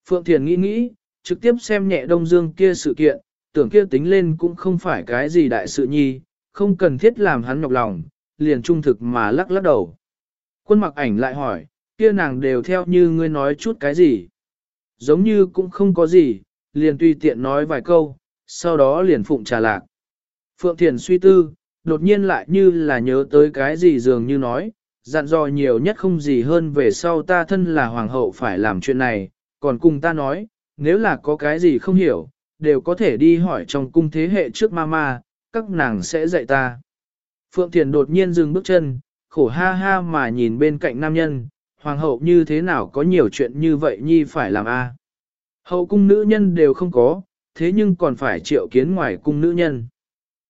Speaker 1: Phượng Thiền nghĩ nghĩ, trực tiếp xem nhẹ Đông Dương kia sự kiện, tưởng kia tính lên cũng không phải cái gì đại sự nhi, không cần thiết làm hắn nhọc lòng, liền trung thực mà lắc lắc đầu. Quân mặc ảnh lại hỏi, kia nàng đều theo như ngươi nói chút cái gì. Giống như cũng không có gì, liền tùy tiện nói vài câu, sau đó liền phụng trà lạc. Phượng Thiền suy tư, đột nhiên lại như là nhớ tới cái gì dường như nói, dặn dò nhiều nhất không gì hơn về sau ta thân là hoàng hậu phải làm chuyện này, còn cùng ta nói, nếu là có cái gì không hiểu, đều có thể đi hỏi trong cung thế hệ trước mama, các nàng sẽ dạy ta. Phượng Thiền đột nhiên dừng bước chân, khổ ha ha mà nhìn bên cạnh nam nhân, hoàng hậu như thế nào có nhiều chuyện như vậy nhi phải làm a Hậu cung nữ nhân đều không có, thế nhưng còn phải triệu kiến ngoài cung nữ nhân.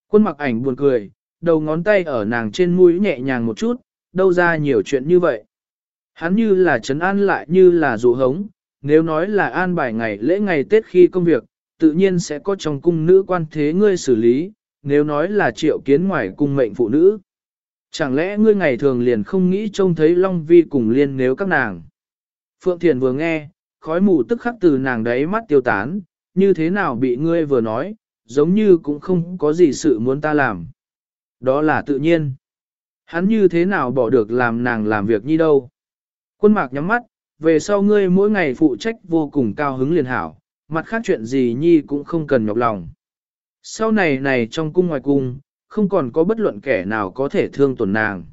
Speaker 1: Quân mặc ảnh buồn cười, đầu ngón tay ở nàng trên mũi nhẹ nhàng một chút, đâu ra nhiều chuyện như vậy. Hắn như là trấn an lại như là dụ hống, nếu nói là an bài ngày lễ ngày Tết khi công việc, tự nhiên sẽ có trong cung nữ quan thế ngươi xử lý, nếu nói là triệu kiến ngoài cung mệnh phụ nữ. Chẳng lẽ ngươi ngày thường liền không nghĩ trông thấy Long Vi cùng liên nếu các nàng? Phượng Thiền vừa nghe, khói mù tức khắc từ nàng đáy mắt tiêu tán, như thế nào bị ngươi vừa nói, giống như cũng không có gì sự muốn ta làm. Đó là tự nhiên. Hắn như thế nào bỏ được làm nàng làm việc như đâu. Quân mạc nhắm mắt, về sau ngươi mỗi ngày phụ trách vô cùng cao hứng liền hảo, mặt khác chuyện gì nhi cũng không cần nhọc lòng. Sau này này trong cung ngoài cung, không còn có bất luận kẻ nào có thể thương tổn nàng.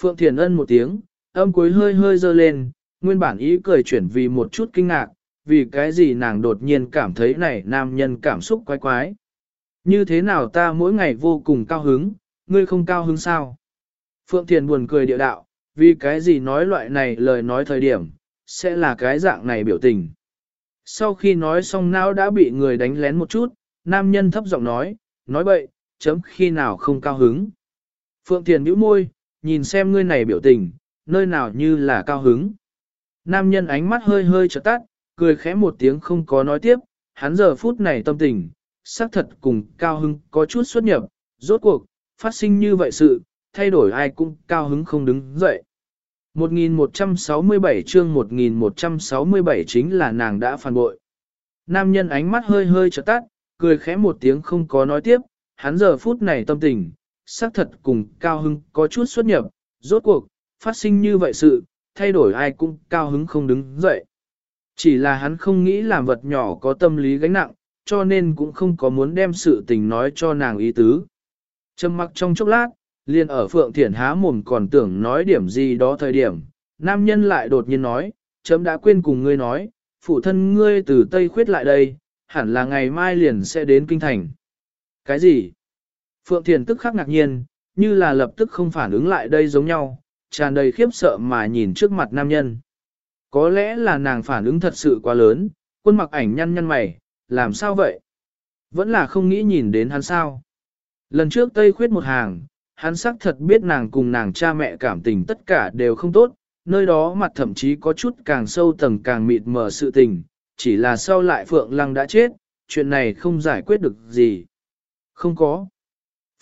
Speaker 1: Phượng Thiền ân một tiếng, âm cuối hơi hơi dơ lên, nguyên bản ý cười chuyển vì một chút kinh ngạc, vì cái gì nàng đột nhiên cảm thấy này nam nhân cảm xúc quái quái. Như thế nào ta mỗi ngày vô cùng cao hứng, ngươi không cao hứng sao? Phượng Thiền buồn cười địa đạo, vì cái gì nói loại này lời nói thời điểm, sẽ là cái dạng này biểu tình. Sau khi nói xong não đã bị người đánh lén một chút, nam nhân thấp giọng nói, nói bậy, chấm khi nào không cao hứng. Phượng Thiền bĩu môi, nhìn xem ngươi này biểu tình, nơi nào như là cao hứng. Nam nhân ánh mắt hơi hơi trợt tắt, cười khẽ một tiếng không có nói tiếp, hắn giờ phút này tâm tình, xác thật cùng cao hứng có chút xuất nhập, rốt cuộc, phát sinh như vậy sự, thay đổi ai cũng cao hứng không đứng dậy. 1167 chương 1167 chính là nàng đã phản bội. Nam nhân ánh mắt hơi hơi trợt tắt, cười khẽ một tiếng không có nói tiếp, hắn giờ phút này tâm tình, xác thật cùng cao hứng có chút xuất nhập, rốt cuộc, phát sinh như vậy sự, thay đổi ai cũng cao hứng không đứng dậy. Chỉ là hắn không nghĩ làm vật nhỏ có tâm lý gánh nặng, cho nên cũng không có muốn đem sự tình nói cho nàng ý tứ. Trầm mặc trong chốc lát, liền ở Phượng Thiển há mồm còn tưởng nói điểm gì đó thời điểm, nam nhân lại đột nhiên nói, chấm đã quên cùng ngươi nói, phụ thân ngươi từ Tây Khuyết lại đây, hẳn là ngày mai liền sẽ đến Kinh Thành. Cái gì? Phượng Thiền tức khắc ngạc nhiên, như là lập tức không phản ứng lại đây giống nhau, tràn đầy khiếp sợ mà nhìn trước mặt nam nhân. Có lẽ là nàng phản ứng thật sự quá lớn, quân mặc ảnh nhăn nhăn mày, làm sao vậy? Vẫn là không nghĩ nhìn đến hắn sao. Lần trước Tây khuyết một hàng, hắn xác thật biết nàng cùng nàng cha mẹ cảm tình tất cả đều không tốt, nơi đó mặt thậm chí có chút càng sâu tầng càng mịt mờ sự tình, chỉ là sau lại Phượng Lăng đã chết, chuyện này không giải quyết được gì. Không có.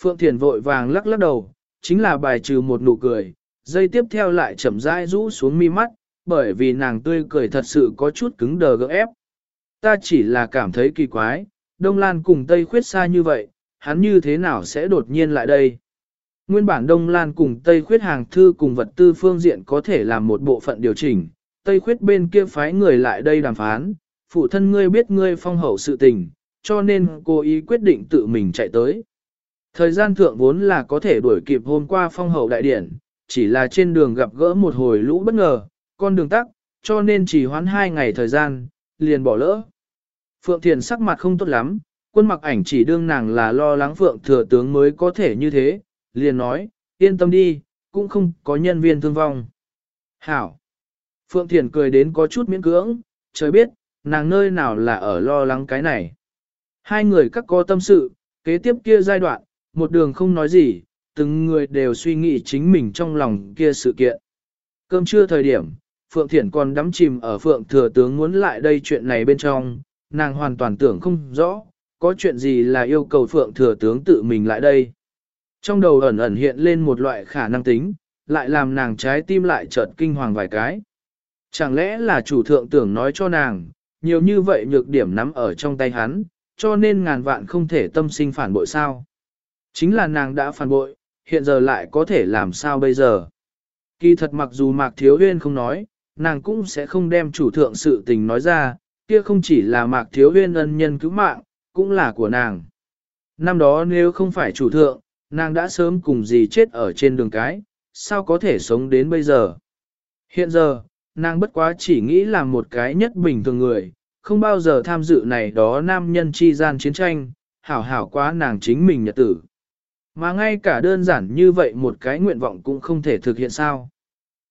Speaker 1: Phượng Thiền vội vàng lắc lắc đầu, chính là bài trừ một nụ cười, dây tiếp theo lại chậm rãi rũ xuống mi mắt, bởi vì nàng tươi cười thật sự có chút cứng đờ gỡ ép. Ta chỉ là cảm thấy kỳ quái, Đông Lan cùng Tây Khuyết xa như vậy, hắn như thế nào sẽ đột nhiên lại đây? Nguyên bản Đông Lan cùng Tây Khuyết hàng thư cùng vật tư phương diện có thể làm một bộ phận điều chỉnh, Tây Khuyết bên kia phái người lại đây đàm phán, phụ thân ngươi biết ngươi phong hậu sự tình, cho nên cô ý quyết định tự mình chạy tới. Thời gian thượng vốn là có thể đuổi kịp hôm qua phong hậu đại điển, chỉ là trên đường gặp gỡ một hồi lũ bất ngờ, con đường tắc, cho nên chỉ hoãn hai ngày thời gian, liền bỏ lỡ. Phượng Thiền sắc mặt không tốt lắm, quân mặc ảnh chỉ đương nàng là lo lắng Phượng thừa tướng mới có thể như thế, liền nói, yên tâm đi, cũng không có nhân viên thương vong. Hảo! Phượng Thiền cười đến có chút miễn cưỡng, trời biết, nàng nơi nào là ở lo lắng cái này. Hai người các có tâm sự, kế tiếp kia giai đoạn, một đường không nói gì, từng người đều suy nghĩ chính mình trong lòng kia sự kiện. Cơm trưa thời điểm, Phượng Thiển còn đắm chìm ở Phượng Thừa Tướng muốn lại đây chuyện này bên trong, nàng hoàn toàn tưởng không rõ, có chuyện gì là yêu cầu Phượng Thừa Tướng tự mình lại đây. Trong đầu ẩn ẩn hiện lên một loại khả năng tính, lại làm nàng trái tim lại chợt kinh hoàng vài cái. Chẳng lẽ là chủ thượng tưởng nói cho nàng, nhiều như vậy nhược điểm nắm ở trong tay hắn, cho nên ngàn vạn không thể tâm sinh phản bội sao. Chính là nàng đã phản bội, hiện giờ lại có thể làm sao bây giờ. Kỳ thật mặc dù Mạc Thiếu Huyên không nói, nàng cũng sẽ không đem chủ thượng sự tình nói ra, kia không chỉ là Mạc Thiếu Huyên ân nhân cứu mạng, cũng là của nàng. Năm đó nếu không phải chủ thượng, nàng đã sớm cùng gì chết ở trên đường cái, sao có thể sống đến bây giờ. Hiện giờ, nàng bất quá chỉ nghĩ là một cái nhất bình thường người, không bao giờ tham dự này đó nam nhân chi gian chiến tranh, hảo hảo quá nàng chính mình nhật tử. Mà ngay cả đơn giản như vậy một cái nguyện vọng cũng không thể thực hiện sao.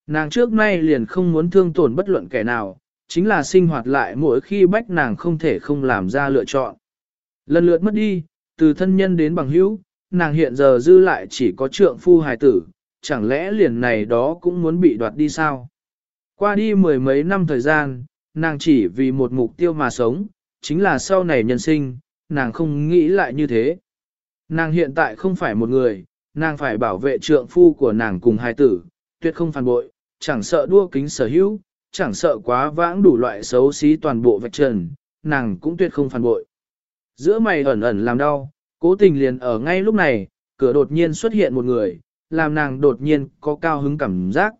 Speaker 1: Nàng trước nay liền không muốn thương tổn bất luận kẻ nào, chính là sinh hoạt lại mỗi khi bách nàng không thể không làm ra lựa chọn. Lần lượt mất đi, từ thân nhân đến bằng hữu, nàng hiện giờ dư lại chỉ có trượng phu hài tử, chẳng lẽ liền này đó cũng muốn bị đoạt đi sao? Qua đi mười mấy năm thời gian, nàng chỉ vì một mục tiêu mà sống, chính là sau này nhân sinh, nàng không nghĩ lại như thế. Nàng hiện tại không phải một người, nàng phải bảo vệ trượng phu của nàng cùng hài tử, tuyệt không phản bội, chẳng sợ đua kính sở hữu, chẳng sợ quá vãng đủ loại xấu xí toàn bộ vạch trần, nàng cũng tuyệt không phản bội. Giữa mày ẩn ẩn làm đau, cố tình liền ở ngay lúc này, cửa đột nhiên xuất hiện một người, làm nàng đột nhiên có cao hứng cảm giác.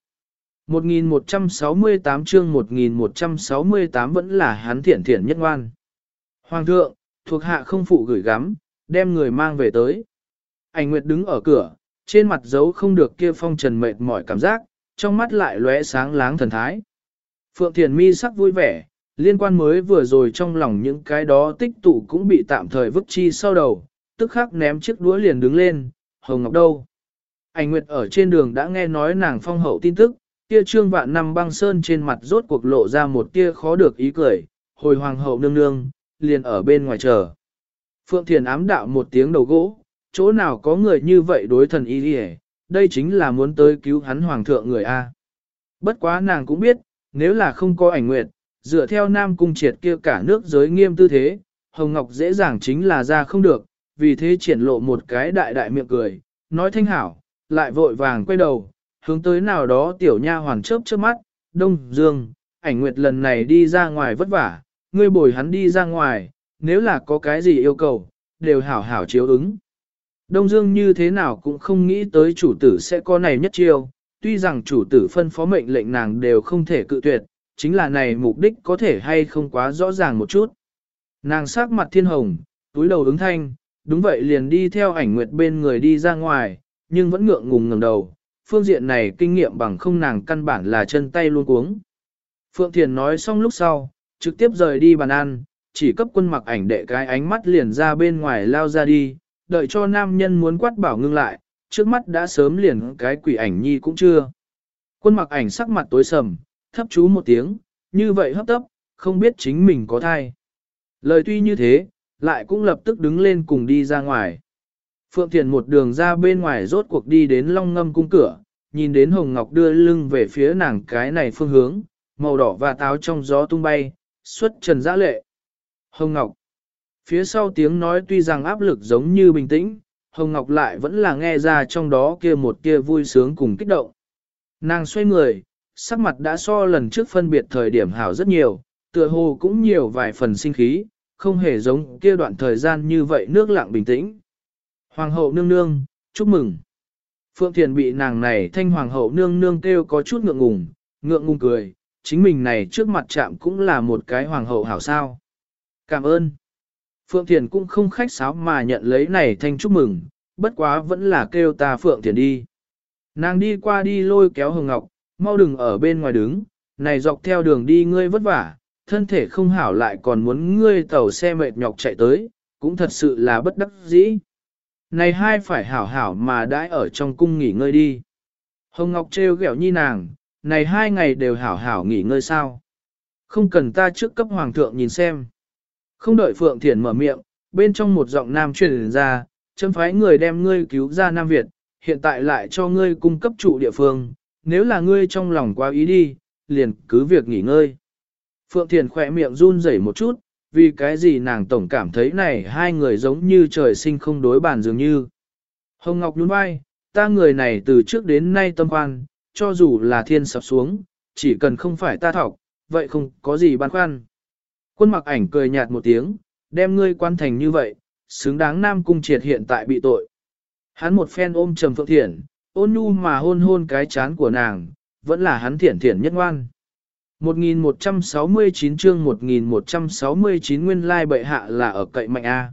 Speaker 1: 1168 chương 1168 vẫn là hắn thiện thiện nhất ngoan. Hoàng thượng, thuộc hạ không phụ gửi gắm, đem người mang về tới. Ảnh Nguyệt đứng ở cửa, trên mặt giấu không được kia phong trần mệt mỏi cảm giác, trong mắt lại lóe sáng láng thần thái. Phượng Thiền mi sắc vui vẻ, liên quan mới vừa rồi trong lòng những cái đó tích tụ cũng bị tạm thời vứt chi sau đầu, tức khắc ném chiếc đũa liền đứng lên, Hồng Ngọc đâu? Ảnh Nguyệt ở trên đường đã nghe nói nàng phong hậu tin tức, kia trương vạn năm băng sơn trên mặt rốt cuộc lộ ra một tia khó được ý cười, hồi hoàng hậu nương nương, liền ở bên ngoài chờ. Phượng Thiền ám đạo một tiếng đầu gỗ, chỗ nào có người như vậy đối thần y đi đây chính là muốn tới cứu hắn hoàng thượng người A. Bất quá nàng cũng biết, nếu là không có ảnh nguyệt, dựa theo nam cung triệt kia cả nước giới nghiêm tư thế, Hồng Ngọc dễ dàng chính là ra không được, vì thế triển lộ một cái đại đại miệng cười, nói thanh hảo, lại vội vàng quay đầu, hướng tới nào đó tiểu nha hoàn chớp chớp mắt, đông dương, ảnh nguyệt lần này đi ra ngoài vất vả, ngươi bồi hắn đi ra ngoài, nếu là có cái gì yêu cầu, đều hảo hảo chiếu ứng. Đông Dương như thế nào cũng không nghĩ tới chủ tử sẽ có này nhất chiêu, tuy rằng chủ tử phân phó mệnh lệnh nàng đều không thể cự tuyệt, chính là này mục đích có thể hay không quá rõ ràng một chút. Nàng sắc mặt thiên hồng, túi đầu ứng thanh, đúng vậy liền đi theo ảnh nguyệt bên người đi ra ngoài, nhưng vẫn ngượng ngùng ngẩng đầu, phương diện này kinh nghiệm bằng không nàng căn bản là chân tay luôn cuống. Phượng Thiền nói xong lúc sau, trực tiếp rời đi bàn ăn, chỉ cấp quân mặc ảnh đệ cái ánh mắt liền ra bên ngoài lao ra đi, đợi cho nam nhân muốn quát bảo ngưng lại, trước mắt đã sớm liền cái quỷ ảnh nhi cũng chưa. Quân mặc ảnh sắc mặt tối sầm, thấp chú một tiếng, như vậy hấp tấp, không biết chính mình có thai. Lời tuy như thế, lại cũng lập tức đứng lên cùng đi ra ngoài. Phượng Thiền một đường ra bên ngoài rốt cuộc đi đến long ngâm cung cửa, nhìn đến Hồng Ngọc đưa lưng về phía nàng cái này phương hướng, màu đỏ và táo trong gió tung bay, xuất trần dã lệ. Hồng Ngọc Phía sau tiếng nói tuy rằng áp lực giống như bình tĩnh, Hồng Ngọc lại vẫn là nghe ra trong đó kia một kia vui sướng cùng kích động. Nàng xoay người, sắc mặt đã so lần trước phân biệt thời điểm hảo rất nhiều, tựa hồ cũng nhiều vài phần sinh khí, không hề giống kia đoạn thời gian như vậy nước lặng bình tĩnh. Hoàng hậu nương nương, chúc mừng. Phượng Thiền bị nàng này thanh hoàng hậu nương nương kêu có chút ngượng ngùng, ngượng ngùng cười, chính mình này trước mặt chạm cũng là một cái hoàng hậu hảo sao. Cảm ơn. Phượng Thiền cũng không khách sáo mà nhận lấy này thanh chúc mừng, bất quá vẫn là kêu ta Phượng Thiền đi. Nàng đi qua đi lôi kéo Hồng Ngọc, mau đừng ở bên ngoài đứng, này dọc theo đường đi ngươi vất vả, thân thể không hảo lại còn muốn ngươi tàu xe mệt nhọc chạy tới, cũng thật sự là bất đắc dĩ. Này hai phải hảo hảo mà đãi ở trong cung nghỉ ngơi đi. Hồng Ngọc trêu ghẹo nhi nàng, này hai ngày đều hảo hảo nghỉ ngơi sao. Không cần ta trước cấp hoàng thượng nhìn xem. Không đợi Phượng Thiển mở miệng, bên trong một giọng nam truyền ra, châm phái người đem ngươi cứu ra Nam Việt, hiện tại lại cho ngươi cung cấp trụ địa phương, nếu là ngươi trong lòng quá ý đi, liền cứ việc nghỉ ngơi. Phượng Thiền khỏe miệng run rẩy một chút, vì cái gì nàng tổng cảm thấy này hai người giống như trời sinh không đối bàn dường như. Hồng Ngọc nhún vai, ta người này từ trước đến nay tâm khoan, cho dù là thiên sập xuống, chỉ cần không phải ta thọc, vậy không có gì băn khoăn. Quân mặc ảnh cười nhạt một tiếng, đem ngươi quan thành như vậy, xứng đáng Nam Cung triệt hiện tại bị tội. Hắn một phen ôm trầm phượng Thiển, ôn nhu mà hôn hôn cái chán của nàng, vẫn là hắn thiển thiển nhất ngoan. 1169 chương 1169 nguyên lai bệ hạ là ở cậy mạnh A.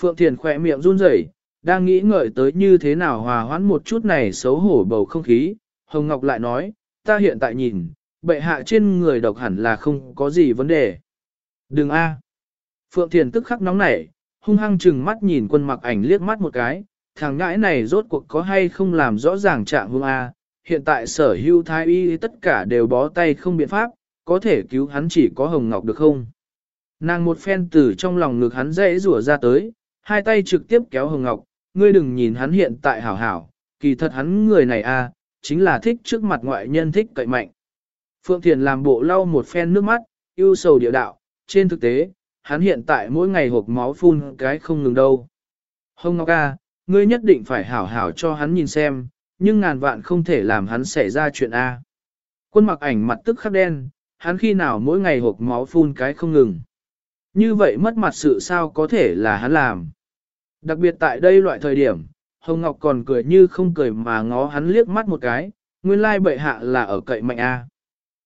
Speaker 1: Phượng Thiền khỏe miệng run rẩy, đang nghĩ ngợi tới như thế nào hòa hoãn một chút này xấu hổ bầu không khí. Hồng Ngọc lại nói, ta hiện tại nhìn, bệ hạ trên người độc hẳn là không có gì vấn đề. Đừng A. Phượng Thiền tức khắc nóng nảy, hung hăng chừng mắt nhìn quân mặc ảnh liếc mắt một cái, thằng ngãi này rốt cuộc có hay không làm rõ ràng trạng hương A, hiện tại sở hưu thái y tất cả đều bó tay không biện pháp, có thể cứu hắn chỉ có Hồng Ngọc được không? Nàng một phen từ trong lòng ngực hắn dễ rủa ra tới, hai tay trực tiếp kéo Hồng Ngọc, ngươi đừng nhìn hắn hiện tại hảo hảo, kỳ thật hắn người này a chính là thích trước mặt ngoại nhân thích cậy mạnh. Phượng Thiền làm bộ lau một phen nước mắt, yêu sầu địa đạo, trên thực tế, hắn hiện tại mỗi ngày hộp máu phun cái không ngừng đâu. Hồng Ngọc A, ngươi nhất định phải hảo hảo cho hắn nhìn xem, nhưng ngàn vạn không thể làm hắn xảy ra chuyện A. Quân mặc ảnh mặt tức khắc đen, hắn khi nào mỗi ngày hộp máu phun cái không ngừng. Như vậy mất mặt sự sao có thể là hắn làm. Đặc biệt tại đây loại thời điểm, Hồng Ngọc còn cười như không cười mà ngó hắn liếc mắt một cái, nguyên lai bệ hạ là ở cậy mạnh A.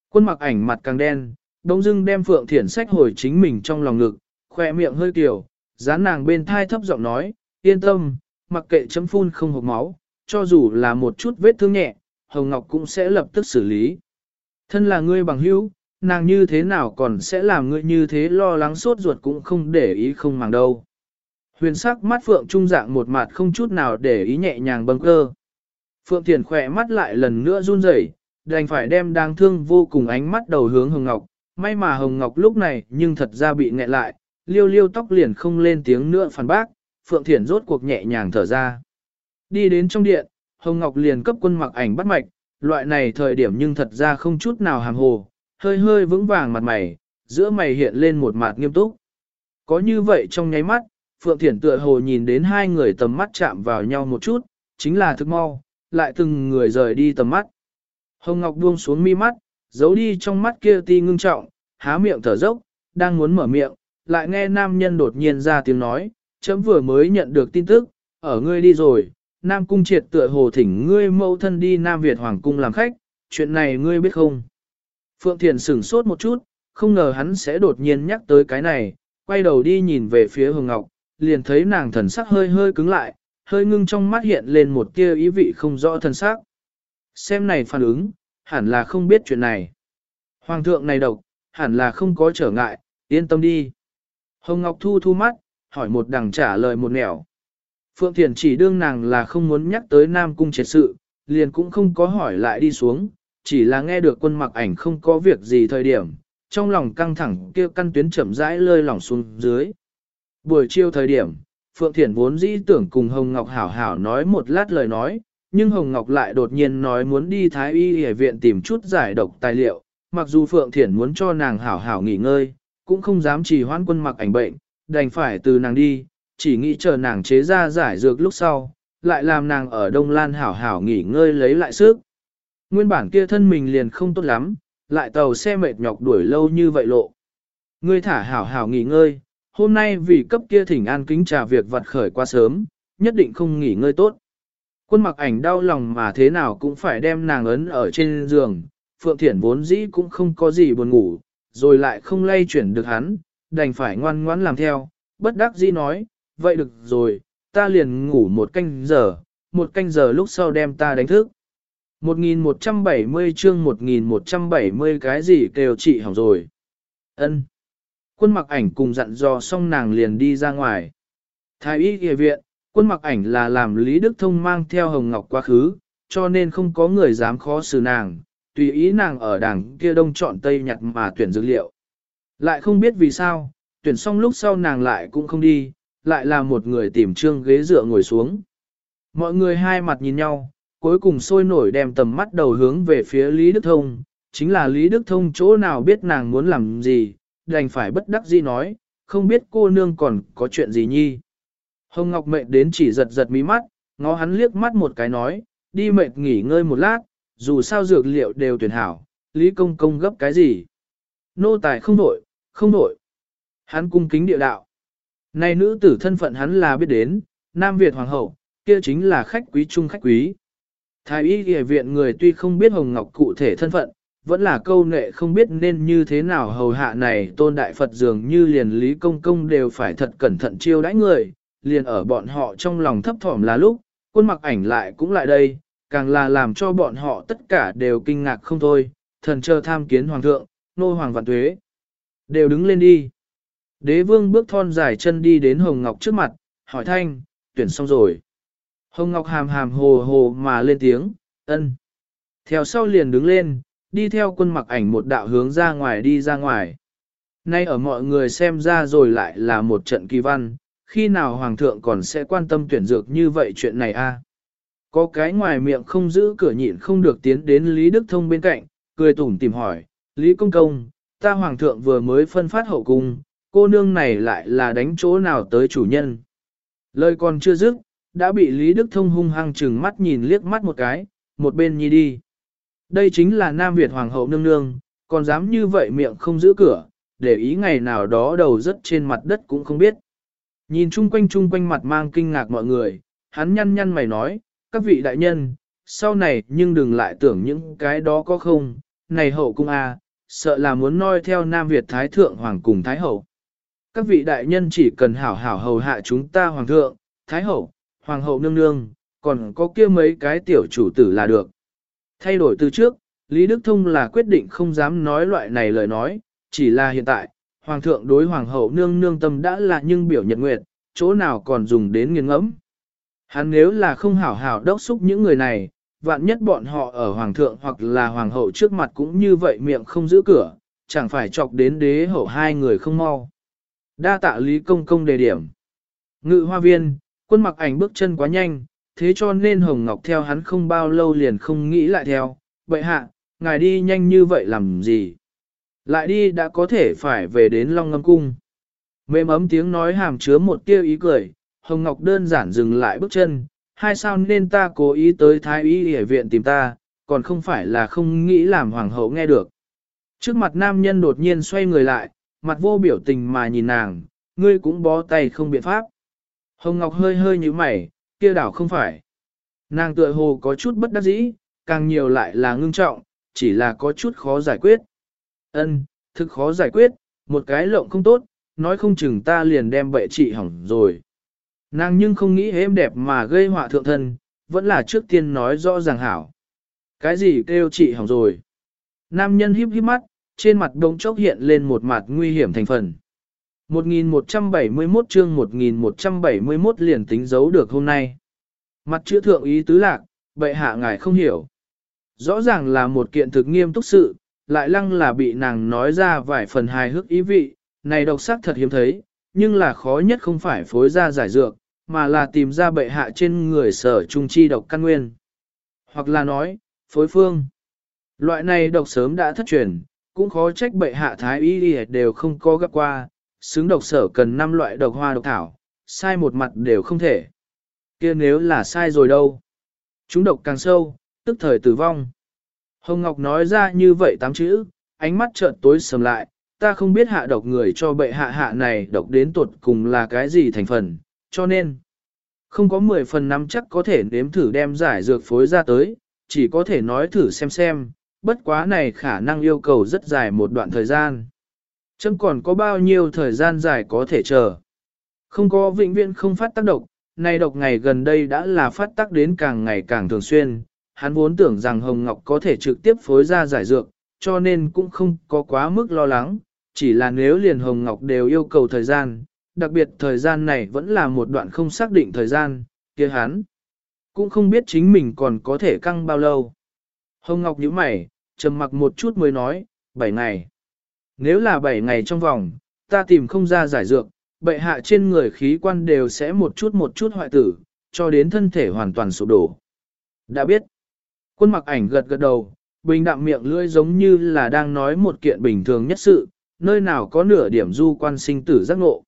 Speaker 1: Quân mặc ảnh mặt càng đen, đông dưng đem Phượng Thiển sách hồi chính mình trong lòng ngực, khoe miệng hơi kiểu, dán nàng bên thai thấp giọng nói, yên tâm, mặc kệ chấm phun không hộp máu, cho dù là một chút vết thương nhẹ, Hồng Ngọc cũng sẽ lập tức xử lý. Thân là ngươi bằng hữu, nàng như thế nào còn sẽ làm ngươi như thế lo lắng sốt ruột cũng không để ý không màng đâu. Huyền sắc mắt Phượng trung dạng một mặt không chút nào để ý nhẹ nhàng bâng cơ. Phượng Thiền khỏe mắt lại lần nữa run rẩy, đành phải đem đáng thương vô cùng ánh mắt đầu hướng Hồng Ngọc. May mà Hồng Ngọc lúc này nhưng thật ra bị nghẹn lại, liêu liêu tóc liền không lên tiếng nữa phản bác, Phượng Thiển rốt cuộc nhẹ nhàng thở ra. Đi đến trong điện, Hồng Ngọc liền cấp quân mặc ảnh bắt mạch, loại này thời điểm nhưng thật ra không chút nào hàm hồ, hơi hơi vững vàng mặt mày, giữa mày hiện lên một mặt nghiêm túc. Có như vậy trong nháy mắt, Phượng Thiển tựa hồ nhìn đến hai người tầm mắt chạm vào nhau một chút, chính là thức mau, lại từng người rời đi tầm mắt. Hồng Ngọc buông xuống mi mắt, giấu đi trong mắt kia ti ngưng trọng, há miệng thở dốc, đang muốn mở miệng, lại nghe nam nhân đột nhiên ra tiếng nói, chấm vừa mới nhận được tin tức, ở ngươi đi rồi, Nam Cung triệt tựa hồ thỉnh ngươi mẫu thân đi Nam Việt Hoàng Cung làm khách, chuyện này ngươi biết không? Phượng Thiền sửng sốt một chút, không ngờ hắn sẽ đột nhiên nhắc tới cái này, quay đầu đi nhìn về phía Hồng Ngọc, liền thấy nàng thần sắc hơi hơi cứng lại, hơi ngưng trong mắt hiện lên một tia ý vị không rõ thần sắc. Xem này phản ứng, hẳn là không biết chuyện này. Hoàng thượng này độc, hẳn là không có trở ngại, yên tâm đi. Hồng Ngọc thu thu mắt, hỏi một đằng trả lời một nẻo. Phượng Thiền chỉ đương nàng là không muốn nhắc tới Nam Cung triệt sự, liền cũng không có hỏi lại đi xuống, chỉ là nghe được quân mặc ảnh không có việc gì thời điểm, trong lòng căng thẳng kêu căn tuyến chậm rãi lơi lỏng xuống dưới. Buổi chiều thời điểm, Phượng Thiển vốn dĩ tưởng cùng Hồng Ngọc hảo hảo nói một lát lời nói, nhưng Hồng Ngọc lại đột nhiên nói muốn đi Thái Y Y viện tìm chút giải độc tài liệu, mặc dù Phượng Thiển muốn cho nàng hảo hảo nghỉ ngơi, cũng không dám chỉ hoãn quân mặc ảnh bệnh, đành phải từ nàng đi, chỉ nghĩ chờ nàng chế ra giải dược lúc sau, lại làm nàng ở Đông Lan hảo hảo nghỉ ngơi lấy lại sức. Nguyên bản kia thân mình liền không tốt lắm, lại tàu xe mệt nhọc đuổi lâu như vậy lộ. Ngươi thả hảo hảo nghỉ ngơi, hôm nay vì cấp kia thỉnh an kính trà việc vặt khởi quá sớm, nhất định không nghỉ ngơi tốt. Quân mặc ảnh đau lòng mà thế nào cũng phải đem nàng ấn ở trên giường, Phượng Thiển vốn dĩ cũng không có gì buồn ngủ, rồi lại không lay chuyển được hắn, đành phải ngoan ngoãn làm theo, bất đắc dĩ nói, vậy được rồi, ta liền ngủ một canh giờ, một canh giờ lúc sau đem ta đánh thức. 1170 chương 1170 cái gì kêu chị hỏng rồi. ân Quân mặc ảnh cùng dặn dò xong nàng liền đi ra ngoài. Thái y kìa viện, quân mặc ảnh là làm Lý Đức Thông mang theo Hồng Ngọc quá khứ, cho nên không có người dám khó xử nàng, tùy ý nàng ở đảng kia đông chọn tây nhặt mà tuyển dược liệu. Lại không biết vì sao, tuyển xong lúc sau nàng lại cũng không đi, lại là một người tìm trương ghế dựa ngồi xuống. Mọi người hai mặt nhìn nhau, cuối cùng sôi nổi đem tầm mắt đầu hướng về phía Lý Đức Thông, chính là Lý Đức Thông chỗ nào biết nàng muốn làm gì, đành phải bất đắc dĩ nói, không biết cô nương còn có chuyện gì nhi. Hồng Ngọc mệt đến chỉ giật giật mí mắt, ngó hắn liếc mắt một cái nói, đi mệt nghỉ ngơi một lát, dù sao dược liệu đều tuyển hảo, Lý Công Công gấp cái gì. Nô tài không đổi, không đổi. Hắn cung kính địa đạo. Này nữ tử thân phận hắn là biết đến, Nam Việt Hoàng hậu, kia chính là khách quý trung khách quý. Thái y y viện người tuy không biết Hồng Ngọc cụ thể thân phận, vẫn là câu nệ không biết nên như thế nào hầu hạ này tôn đại Phật dường như liền Lý Công Công đều phải thật cẩn thận chiêu đãi người, liền ở bọn họ trong lòng thấp thỏm là lúc, quân mặc ảnh lại cũng lại đây, càng là làm cho bọn họ tất cả đều kinh ngạc không thôi, thần chờ tham kiến hoàng thượng, nô hoàng vạn tuế. Đều đứng lên đi. Đế vương bước thon dài chân đi đến Hồng Ngọc trước mặt, hỏi thanh, tuyển xong rồi. Hồng Ngọc hàm hàm hồ hồ mà lên tiếng, ân. Theo sau liền đứng lên, đi theo quân mặc ảnh một đạo hướng ra ngoài đi ra ngoài. Nay ở mọi người xem ra rồi lại là một trận kỳ văn, khi nào hoàng thượng còn sẽ quan tâm tuyển dược như vậy chuyện này a? Có cái ngoài miệng không giữ cửa nhịn không được tiến đến Lý Đức Thông bên cạnh, cười tủm tìm hỏi, Lý Công Công, ta hoàng thượng vừa mới phân phát hậu cung, cô nương này lại là đánh chỗ nào tới chủ nhân. Lời còn chưa dứt, đã bị Lý Đức Thông hung hăng chừng mắt nhìn liếc mắt một cái, một bên nhi đi. Đây chính là Nam Việt Hoàng hậu nương nương, còn dám như vậy miệng không giữ cửa, để ý ngày nào đó đầu rất trên mặt đất cũng không biết. Nhìn chung quanh chung quanh mặt mang kinh ngạc mọi người, hắn nhăn nhăn mày nói, các vị đại nhân, sau này nhưng đừng lại tưởng những cái đó có không, này hậu cung a, sợ là muốn noi theo Nam Việt Thái Thượng Hoàng cùng Thái Hậu. Các vị đại nhân chỉ cần hảo hảo hầu hạ chúng ta Hoàng Thượng, Thái Hậu, Hoàng Hậu Nương Nương, còn có kia mấy cái tiểu chủ tử là được. Thay đổi từ trước, Lý Đức Thông là quyết định không dám nói loại này lời nói, chỉ là hiện tại, Hoàng thượng đối Hoàng hậu nương nương tâm đã là nhưng biểu nhật nguyệt, chỗ nào còn dùng đến nghiêng ngẫm. Hắn nếu là không hảo hảo đốc xúc những người này, vạn nhất bọn họ ở Hoàng thượng hoặc là Hoàng hậu trước mặt cũng như vậy miệng không giữ cửa, chẳng phải chọc đến đế hậu hai người không mau. Đa tạ Lý Công Công đề điểm. Ngự hoa viên, quân mặc ảnh bước chân quá nhanh, thế cho nên Hồng Ngọc theo hắn không bao lâu liền không nghĩ lại theo, vậy hạ, ngài đi nhanh như vậy làm gì? Lại đi đã có thể phải về đến Long Ngâm Cung. Mềm ấm tiếng nói hàm chứa một tia ý cười, Hồng Ngọc đơn giản dừng lại bước chân, hai sao nên ta cố ý tới thái y Hệ viện tìm ta, còn không phải là không nghĩ làm hoàng hậu nghe được. Trước mặt nam nhân đột nhiên xoay người lại, mặt vô biểu tình mà nhìn nàng, ngươi cũng bó tay không biện pháp. Hồng Ngọc hơi hơi như mày, kia đảo không phải. Nàng tựa hồ có chút bất đắc dĩ, càng nhiều lại là ngưng trọng, chỉ là có chút khó giải quyết. Ân, thực khó giải quyết, một cái lộng không tốt, nói không chừng ta liền đem bệ trị hỏng rồi. Nàng nhưng không nghĩ êm đẹp mà gây họa thượng thân, vẫn là trước tiên nói rõ ràng hảo. Cái gì kêu trị hỏng rồi? Nam nhân híp híp mắt, trên mặt đống chốc hiện lên một mặt nguy hiểm thành phần. 1171 chương 1171 liền tính giấu được hôm nay. Mặt chữ thượng ý tứ lạc, bệ hạ ngài không hiểu. Rõ ràng là một kiện thực nghiêm túc sự, lại lăng là bị nàng nói ra vài phần hài hước ý vị, này độc sắc thật hiếm thấy, nhưng là khó nhất không phải phối ra giải dược, mà là tìm ra bệ hạ trên người sở trung chi độc căn nguyên. Hoặc là nói, phối phương. Loại này độc sớm đã thất truyền, cũng khó trách bệ hạ thái y đều không có gặp qua, xứng độc sở cần 5 loại độc hoa độc thảo, sai một mặt đều không thể. kia nếu là sai rồi đâu? Chúng độc càng sâu, tức thời tử vong. Hồng Ngọc nói ra như vậy tám chữ, ánh mắt trợn tối sầm lại, ta không biết hạ độc người cho bệ hạ hạ này độc đến tuột cùng là cái gì thành phần, cho nên không có 10 phần năm chắc có thể nếm thử đem giải dược phối ra tới, chỉ có thể nói thử xem xem, bất quá này khả năng yêu cầu rất dài một đoạn thời gian. Chấm còn có bao nhiêu thời gian dài có thể chờ. Không có vĩnh viễn không phát tác độc, này độc ngày gần đây đã là phát tác đến càng ngày càng thường xuyên. Hắn vốn tưởng rằng Hồng Ngọc có thể trực tiếp phối ra giải dược, cho nên cũng không có quá mức lo lắng, chỉ là nếu liền Hồng Ngọc đều yêu cầu thời gian, đặc biệt thời gian này vẫn là một đoạn không xác định thời gian, kia hắn cũng không biết chính mình còn có thể căng bao lâu. Hồng Ngọc nhíu mày, trầm mặc một chút mới nói, 7 ngày. Nếu là 7 ngày trong vòng, ta tìm không ra giải dược, bệ hạ trên người khí quan đều sẽ một chút một chút hoại tử, cho đến thân thể hoàn toàn sụp đổ. Đã biết, quân mặc ảnh gật gật đầu, bình đạm miệng lưỡi giống như là đang nói một kiện bình thường nhất sự, nơi nào có nửa điểm du quan sinh tử giác ngộ.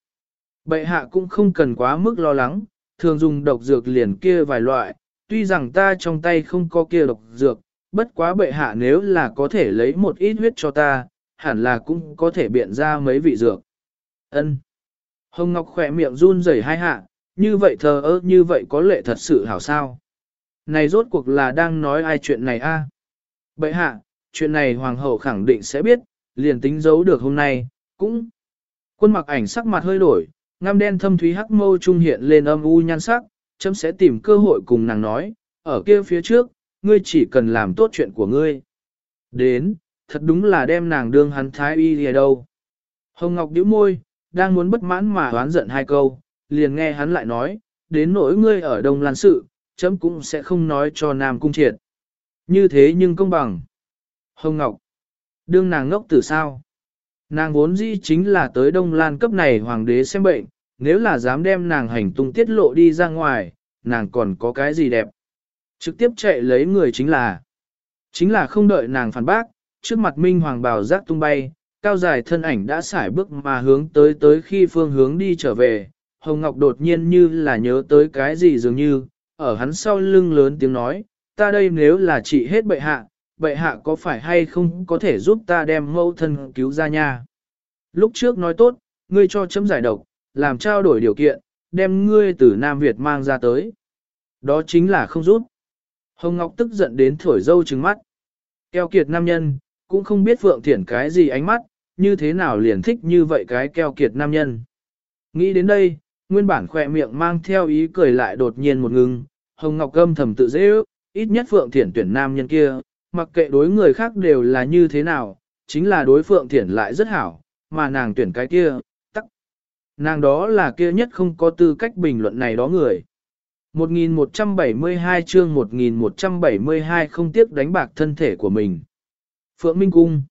Speaker 1: Bệ hạ cũng không cần quá mức lo lắng, thường dùng độc dược liền kia vài loại, tuy rằng ta trong tay không có kia độc dược, bất quá bệ hạ nếu là có thể lấy một ít huyết cho ta, hẳn là cũng có thể biện ra mấy vị dược. Ân. Hồng Ngọc khỏe miệng run rẩy hai hạ, như vậy thờ ơ như vậy có lệ thật sự hảo sao. Này rốt cuộc là đang nói ai chuyện này a? Bệ hạ, chuyện này hoàng hậu khẳng định sẽ biết, liền tính giấu được hôm nay, cũng. Quân mặc ảnh sắc mặt hơi đổi, ngăm đen thâm thúy hắc mâu trung hiện lên âm u nhan sắc, chấm sẽ tìm cơ hội cùng nàng nói, ở kia phía trước, ngươi chỉ cần làm tốt chuyện của ngươi. Đến, thật đúng là đem nàng đương hắn thái y gì đâu. Hồng Ngọc điếu môi, đang muốn bất mãn mà oán giận hai câu, liền nghe hắn lại nói, đến nỗi ngươi ở Đông Lan sự, chấm cũng sẽ không nói cho Nam Cung triệt. Như thế nhưng công bằng. Hồng Ngọc, đương nàng ngốc từ sao? Nàng vốn dĩ chính là tới Đông Lan cấp này hoàng đế xem bệnh, nếu là dám đem nàng hành tung tiết lộ đi ra ngoài, nàng còn có cái gì đẹp. Trực tiếp chạy lấy người chính là, chính là không đợi nàng phản bác, trước mặt minh hoàng bào giác tung bay, cao dài thân ảnh đã xải bước mà hướng tới tới khi phương hướng đi trở về, Hồng Ngọc đột nhiên như là nhớ tới cái gì dường như, ở hắn sau lưng lớn tiếng nói, ta đây nếu là trị hết bệ hạ, bệ hạ có phải hay không có thể giúp ta đem mẫu thân cứu ra nha. Lúc trước nói tốt, ngươi cho chấm giải độc, làm trao đổi điều kiện, đem ngươi từ Nam Việt mang ra tới. Đó chính là không rút. Hồng Ngọc tức giận đến thổi dâu trừng mắt. Keo kiệt nam nhân, cũng không biết Phượng Thiển cái gì ánh mắt, như thế nào liền thích như vậy cái keo kiệt nam nhân. Nghĩ đến đây, nguyên bản khỏe miệng mang theo ý cười lại đột nhiên một ngừng, Hồng Ngọc gâm thầm tự dễ ước, ít nhất Phượng Thiển tuyển nam nhân kia, mặc kệ đối người khác đều là như thế nào, chính là đối Phượng Thiển lại rất hảo, mà nàng tuyển cái kia, tắc. Nàng đó là kia nhất không có tư cách bình luận này đó người. 1172 chương 1172 không tiếc đánh bạc thân thể của mình. Phượng Minh Cung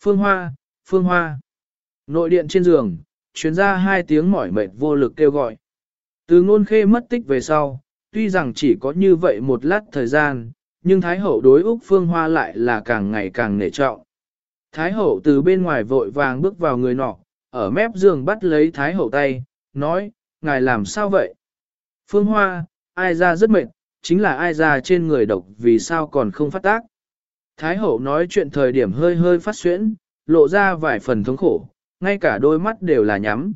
Speaker 1: Phương Hoa, Phương Hoa Nội điện trên giường, chuyến ra hai tiếng mỏi mệt vô lực kêu gọi. Từ ngôn khê mất tích về sau, tuy rằng chỉ có như vậy một lát thời gian, nhưng Thái Hậu đối Úc Phương Hoa lại là càng ngày càng nể trọng. Thái Hậu từ bên ngoài vội vàng bước vào người nọ, ở mép giường bắt lấy Thái Hậu tay, nói, ngài làm sao vậy? Phương Hoa, ai ra rất mệt, chính là ai ra trên người độc vì sao còn không phát tác. Thái hậu nói chuyện thời điểm hơi hơi phát xuyễn, lộ ra vài phần thống khổ, ngay cả đôi mắt đều là nhắm.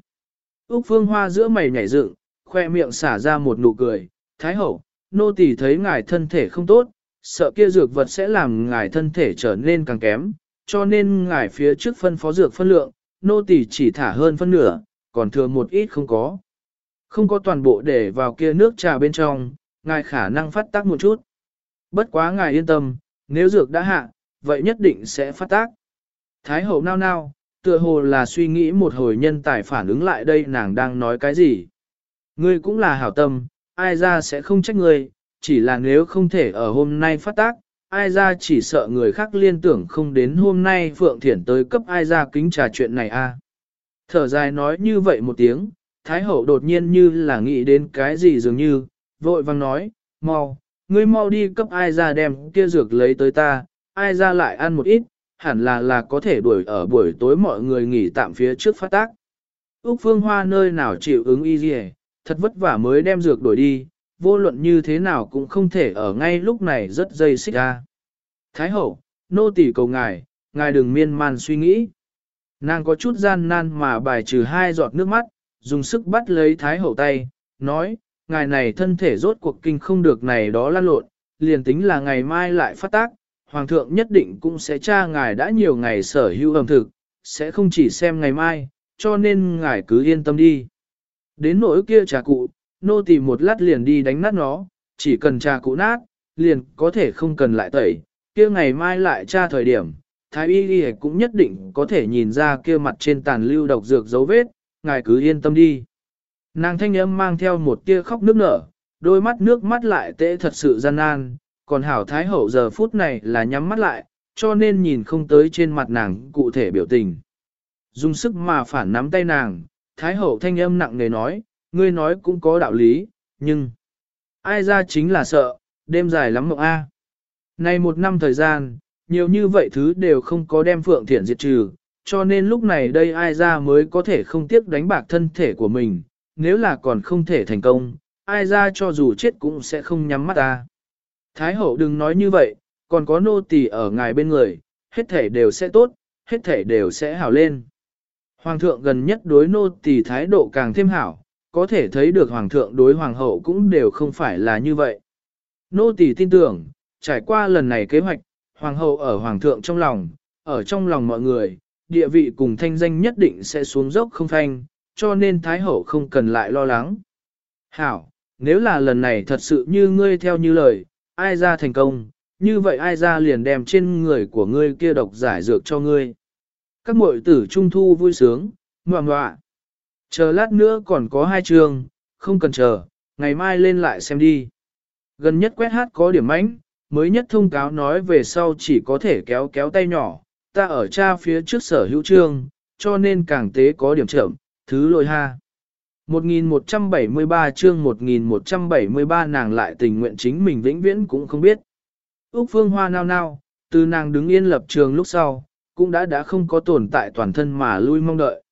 Speaker 1: Úc phương hoa giữa mày nhảy dựng, khoe miệng xả ra một nụ cười, Thái hậu, nô tỳ thấy ngài thân thể không tốt, sợ kia dược vật sẽ làm ngài thân thể trở nên càng kém, cho nên ngài phía trước phân phó dược phân lượng, nô tỳ chỉ thả hơn phân nửa, còn thừa một ít không có. Không có toàn bộ để vào kia nước trà bên trong, ngài khả năng phát tác một chút. Bất quá ngài yên tâm, nếu dược đã hạ, vậy nhất định sẽ phát tác. Thái hậu nao nao, tựa hồ là suy nghĩ một hồi nhân tài phản ứng lại đây nàng đang nói cái gì. Ngươi cũng là hảo tâm, ai ra sẽ không trách ngươi, chỉ là nếu không thể ở hôm nay phát tác, ai ra chỉ sợ người khác liên tưởng không đến hôm nay Phượng Thiển tới cấp ai ra kính trà chuyện này a. Thở dài nói như vậy một tiếng, Thái Hậu đột nhiên như là nghĩ đến cái gì dường như, vội vang nói, mau, ngươi mau đi cấp ai ra đem kia dược lấy tới ta, ai ra lại ăn một ít, hẳn là là có thể đuổi ở buổi tối mọi người nghỉ tạm phía trước phát tác. Úc Phương Hoa nơi nào chịu ứng y gì, thật vất vả mới đem dược đổi đi, vô luận như thế nào cũng không thể ở ngay lúc này rất dây xích ra. Thái hậu, nô tỳ cầu ngài, ngài đừng miên man suy nghĩ. Nàng có chút gian nan mà bài trừ hai giọt nước mắt, dùng sức bắt lấy Thái hậu tay, nói, ngài này thân thể rốt cuộc kinh không được này đó lan lộn, liền tính là ngày mai lại phát tác, Hoàng thượng nhất định cũng sẽ tra ngài đã nhiều ngày sở hữu ẩm thực, sẽ không chỉ xem ngày mai, cho nên ngài cứ yên tâm đi. Đến nỗi kia trà cụ, nô tỳ một lát liền đi đánh nát nó, chỉ cần trà cụ nát, liền có thể không cần lại tẩy, kia ngày mai lại tra thời điểm, thái y y cũng nhất định có thể nhìn ra kia mặt trên tàn lưu độc dược dấu vết, ngài cứ yên tâm đi. Nàng thanh âm mang theo một tia khóc nước nở, đôi mắt nước mắt lại tệ thật sự gian nan, còn hảo thái hậu giờ phút này là nhắm mắt lại, cho nên nhìn không tới trên mặt nàng cụ thể biểu tình. Dùng sức mà phản nắm tay nàng, thái hậu thanh âm nặng nề nói, ngươi nói cũng có đạo lý, nhưng ai ra chính là sợ, đêm dài lắm mộng a. Nay một năm thời gian, nhiều như vậy thứ đều không có đem Phượng thiện diệt trừ, cho nên lúc này đây ai ra mới có thể không tiếc đánh bạc thân thể của mình, nếu là còn không thể thành công, ai ra cho dù chết cũng sẽ không nhắm mắt ta. Thái hậu đừng nói như vậy, còn có nô tỳ ở ngài bên người, hết thể đều sẽ tốt, hết thể đều sẽ hảo lên. Hoàng thượng gần nhất đối nô tỳ thái độ càng thêm hảo, có thể thấy được hoàng thượng đối hoàng hậu cũng đều không phải là như vậy. Nô tỳ tin tưởng, trải qua lần này kế hoạch, hoàng hậu ở hoàng thượng trong lòng, ở trong lòng mọi người, địa vị cùng thanh danh nhất định sẽ xuống dốc không thanh, cho nên thái hậu không cần lại lo lắng. Hảo, nếu là lần này thật sự như ngươi theo như lời, ai ra thành công, như vậy ai ra liền đem trên người của ngươi kia độc giải dược cho ngươi. Các muội tử trung thu vui sướng, ngoạm ngoạ. Chờ lát nữa còn có hai trường, không cần chờ, ngày mai lên lại xem đi. Gần nhất quét hát có điểm mánh, mới nhất thông cáo nói về sau chỉ có thể kéo kéo tay nhỏ, ta ở cha phía trước sở hữu trương, cho nên càng tế có điểm chậm, thứ lôi ha. 1173 chương 1173 nàng lại tình nguyện chính mình vĩnh viễn cũng không biết. Úc Phương Hoa nao nao, từ nàng đứng yên lập trường lúc sau, cũng đã đã không có tồn tại toàn thân mà lui mong đợi.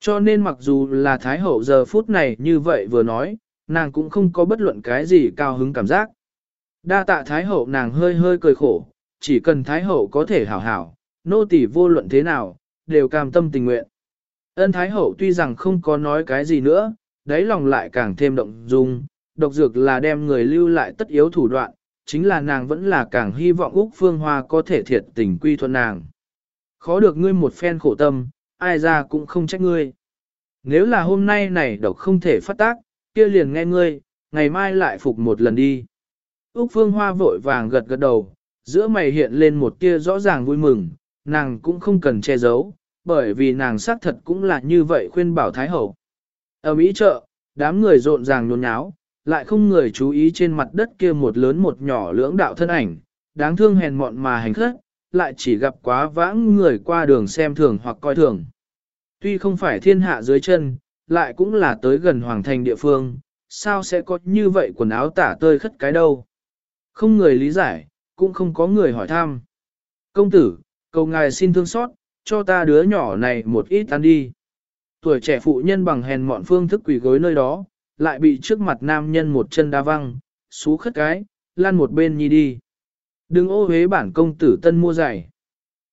Speaker 1: Cho nên mặc dù là Thái Hậu giờ phút này như vậy vừa nói, nàng cũng không có bất luận cái gì cao hứng cảm giác. Đa tạ Thái Hậu nàng hơi hơi cười khổ, chỉ cần Thái Hậu có thể hảo hảo, nô tỳ vô luận thế nào, đều cam tâm tình nguyện. Ân Thái Hậu tuy rằng không có nói cái gì nữa, đáy lòng lại càng thêm động dung, độc dược là đem người lưu lại tất yếu thủ đoạn, chính là nàng vẫn là càng hy vọng Úc Phương Hoa có thể thiệt tình quy thuận nàng. Khó được ngươi một phen khổ tâm, ai ra cũng không trách ngươi. Nếu là hôm nay này độc không thể phát tác, kia liền nghe ngươi, ngày mai lại phục một lần đi. Úc Phương Hoa vội vàng gật gật đầu, giữa mày hiện lên một tia rõ ràng vui mừng, nàng cũng không cần che giấu, bởi vì nàng xác thật cũng là như vậy khuyên bảo Thái Hậu. Ở Mỹ chợ, đám người rộn ràng nhốn nháo, lại không người chú ý trên mặt đất kia một lớn một nhỏ lưỡng đạo thân ảnh, đáng thương hèn mọn mà hành khất, lại chỉ gặp quá vãng người qua đường xem thường hoặc coi thường. Tuy không phải thiên hạ dưới chân, lại cũng là tới gần hoàng thành địa phương, sao sẽ có như vậy quần áo tả tơi khất cái đâu. Không người lý giải, cũng không có người hỏi thăm. Công tử, cầu ngài xin thương xót, cho ta đứa nhỏ này một ít ăn đi. Tuổi trẻ phụ nhân bằng hèn mọn phương thức quỷ gối nơi đó, lại bị trước mặt nam nhân một chân đa văng, xú khất cái, lan một bên nhi đi. Đừng ô hế bản công tử tân mua giày.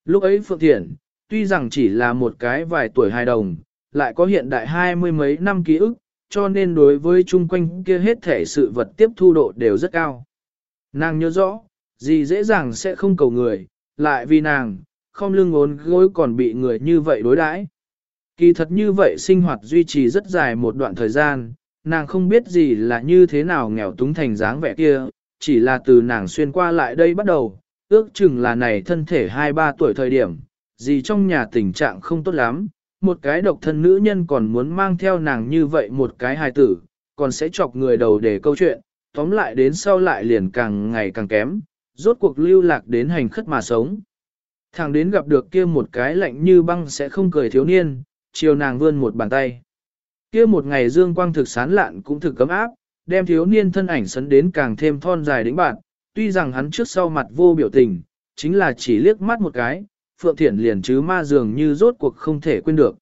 Speaker 1: Lúc ấy Phượng thiện, tuy rằng chỉ là một cái vài tuổi hài đồng, lại có hiện đại hai mươi mấy năm ký ức, cho nên đối với chung quanh kia hết thể sự vật tiếp thu độ đều rất cao. Nàng nhớ rõ, gì dễ dàng sẽ không cầu người, lại vì nàng, không lưng ốn gối còn bị người như vậy đối đãi. Kỳ thật như vậy sinh hoạt duy trì rất dài một đoạn thời gian, nàng không biết gì là như thế nào nghèo túng thành dáng vẻ kia, chỉ là từ nàng xuyên qua lại đây bắt đầu, ước chừng là này thân thể 2-3 tuổi thời điểm, gì trong nhà tình trạng không tốt lắm, một cái độc thân nữ nhân còn muốn mang theo nàng như vậy một cái hài tử, còn sẽ chọc người đầu để câu chuyện, tóm lại đến sau lại liền càng ngày càng kém, rốt cuộc lưu lạc đến hành khất mà sống. Thằng đến gặp được kia một cái lạnh như băng sẽ không cười thiếu niên, chiều nàng vươn một bàn tay. Kia một ngày dương quang thực sán lạn cũng thực cấm áp, đem thiếu niên thân ảnh sấn đến càng thêm thon dài đĩnh bạn, tuy rằng hắn trước sau mặt vô biểu tình, chính là chỉ liếc mắt một cái, Phượng Thiển liền chứ ma dường như rốt cuộc không thể quên được.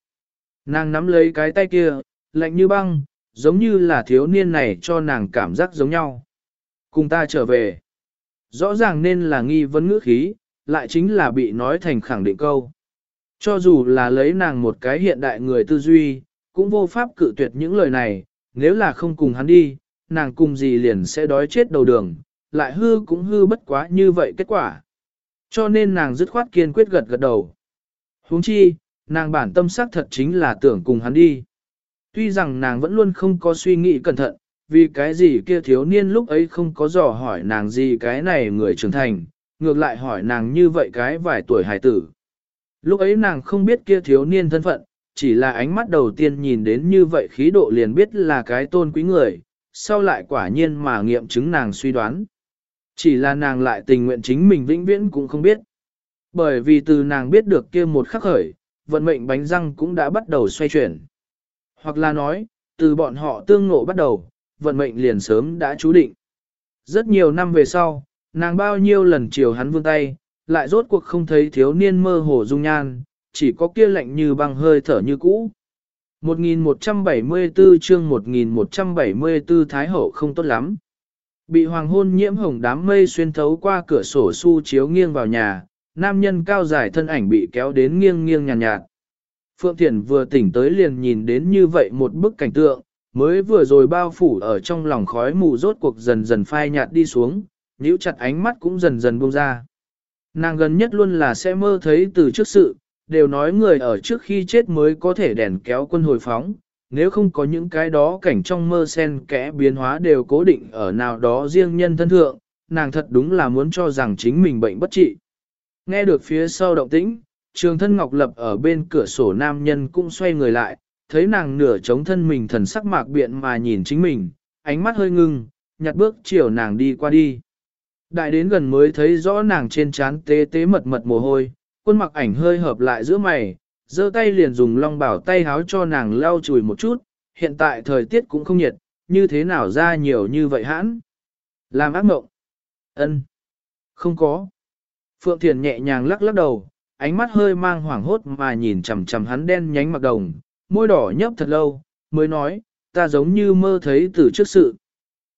Speaker 1: Nàng nắm lấy cái tay kia, lạnh như băng, giống như là thiếu niên này cho nàng cảm giác giống nhau. Cùng ta trở về. Rõ ràng nên là nghi vấn ngữ khí, lại chính là bị nói thành khẳng định câu. Cho dù là lấy nàng một cái hiện đại người tư duy, cũng vô pháp cự tuyệt những lời này, nếu là không cùng hắn đi, nàng cùng gì liền sẽ đói chết đầu đường, lại hư cũng hư bất quá như vậy kết quả. Cho nên nàng dứt khoát kiên quyết gật gật đầu. huống chi, nàng bản tâm sắc thật chính là tưởng cùng hắn đi. Tuy rằng nàng vẫn luôn không có suy nghĩ cẩn thận, vì cái gì kia thiếu niên lúc ấy không có dò hỏi nàng gì cái này người trưởng thành, ngược lại hỏi nàng như vậy cái vài tuổi hài tử. Lúc ấy nàng không biết kia thiếu niên thân phận, chỉ là ánh mắt đầu tiên nhìn đến như vậy khí độ liền biết là cái tôn quý người, sau lại quả nhiên mà nghiệm chứng nàng suy đoán. Chỉ là nàng lại tình nguyện chính mình vĩnh viễn cũng không biết. Bởi vì từ nàng biết được kia một khắc khởi, vận mệnh bánh răng cũng đã bắt đầu xoay chuyển. Hoặc là nói, từ bọn họ tương ngộ bắt đầu, vận mệnh liền sớm đã chú định. Rất nhiều năm về sau, nàng bao nhiêu lần chiều hắn vươn tay, lại rốt cuộc không thấy thiếu niên mơ hồ dung nhan, chỉ có kia lạnh như băng hơi thở như cũ. 1174 chương 1174 Thái Hậu không tốt lắm. Bị hoàng hôn nhiễm hồng đám mây xuyên thấu qua cửa sổ su chiếu nghiêng vào nhà, nam nhân cao dài thân ảnh bị kéo đến nghiêng nghiêng nhàn nhạt, nhạt. Phượng Thiển vừa tỉnh tới liền nhìn đến như vậy một bức cảnh tượng, mới vừa rồi bao phủ ở trong lòng khói mù rốt cuộc dần dần phai nhạt đi xuống, nhíu chặt ánh mắt cũng dần dần buông ra. Nàng gần nhất luôn là sẽ mơ thấy từ trước sự, đều nói người ở trước khi chết mới có thể đèn kéo quân hồi phóng, nếu không có những cái đó cảnh trong mơ sen kẽ biến hóa đều cố định ở nào đó riêng nhân thân thượng, nàng thật đúng là muốn cho rằng chính mình bệnh bất trị. Nghe được phía sau động tĩnh, trường thân ngọc lập ở bên cửa sổ nam nhân cũng xoay người lại, thấy nàng nửa chống thân mình thần sắc mạc biện mà nhìn chính mình, ánh mắt hơi ngưng, nhặt bước chiều nàng đi qua đi. Đại đến gần mới thấy rõ nàng trên trán tế tế mật mật mồ hôi, quân mặc ảnh hơi hợp lại giữa mày, giơ tay liền dùng long bảo tay háo cho nàng lau chùi một chút, hiện tại thời tiết cũng không nhiệt, như thế nào ra nhiều như vậy hãn. Làm ác mộng. ân Không có. Phượng Thiền nhẹ nhàng lắc lắc đầu, ánh mắt hơi mang hoảng hốt mà nhìn chầm chầm hắn đen nhánh mặc đồng, môi đỏ nhấp thật lâu, mới nói, ta giống như mơ thấy từ trước sự.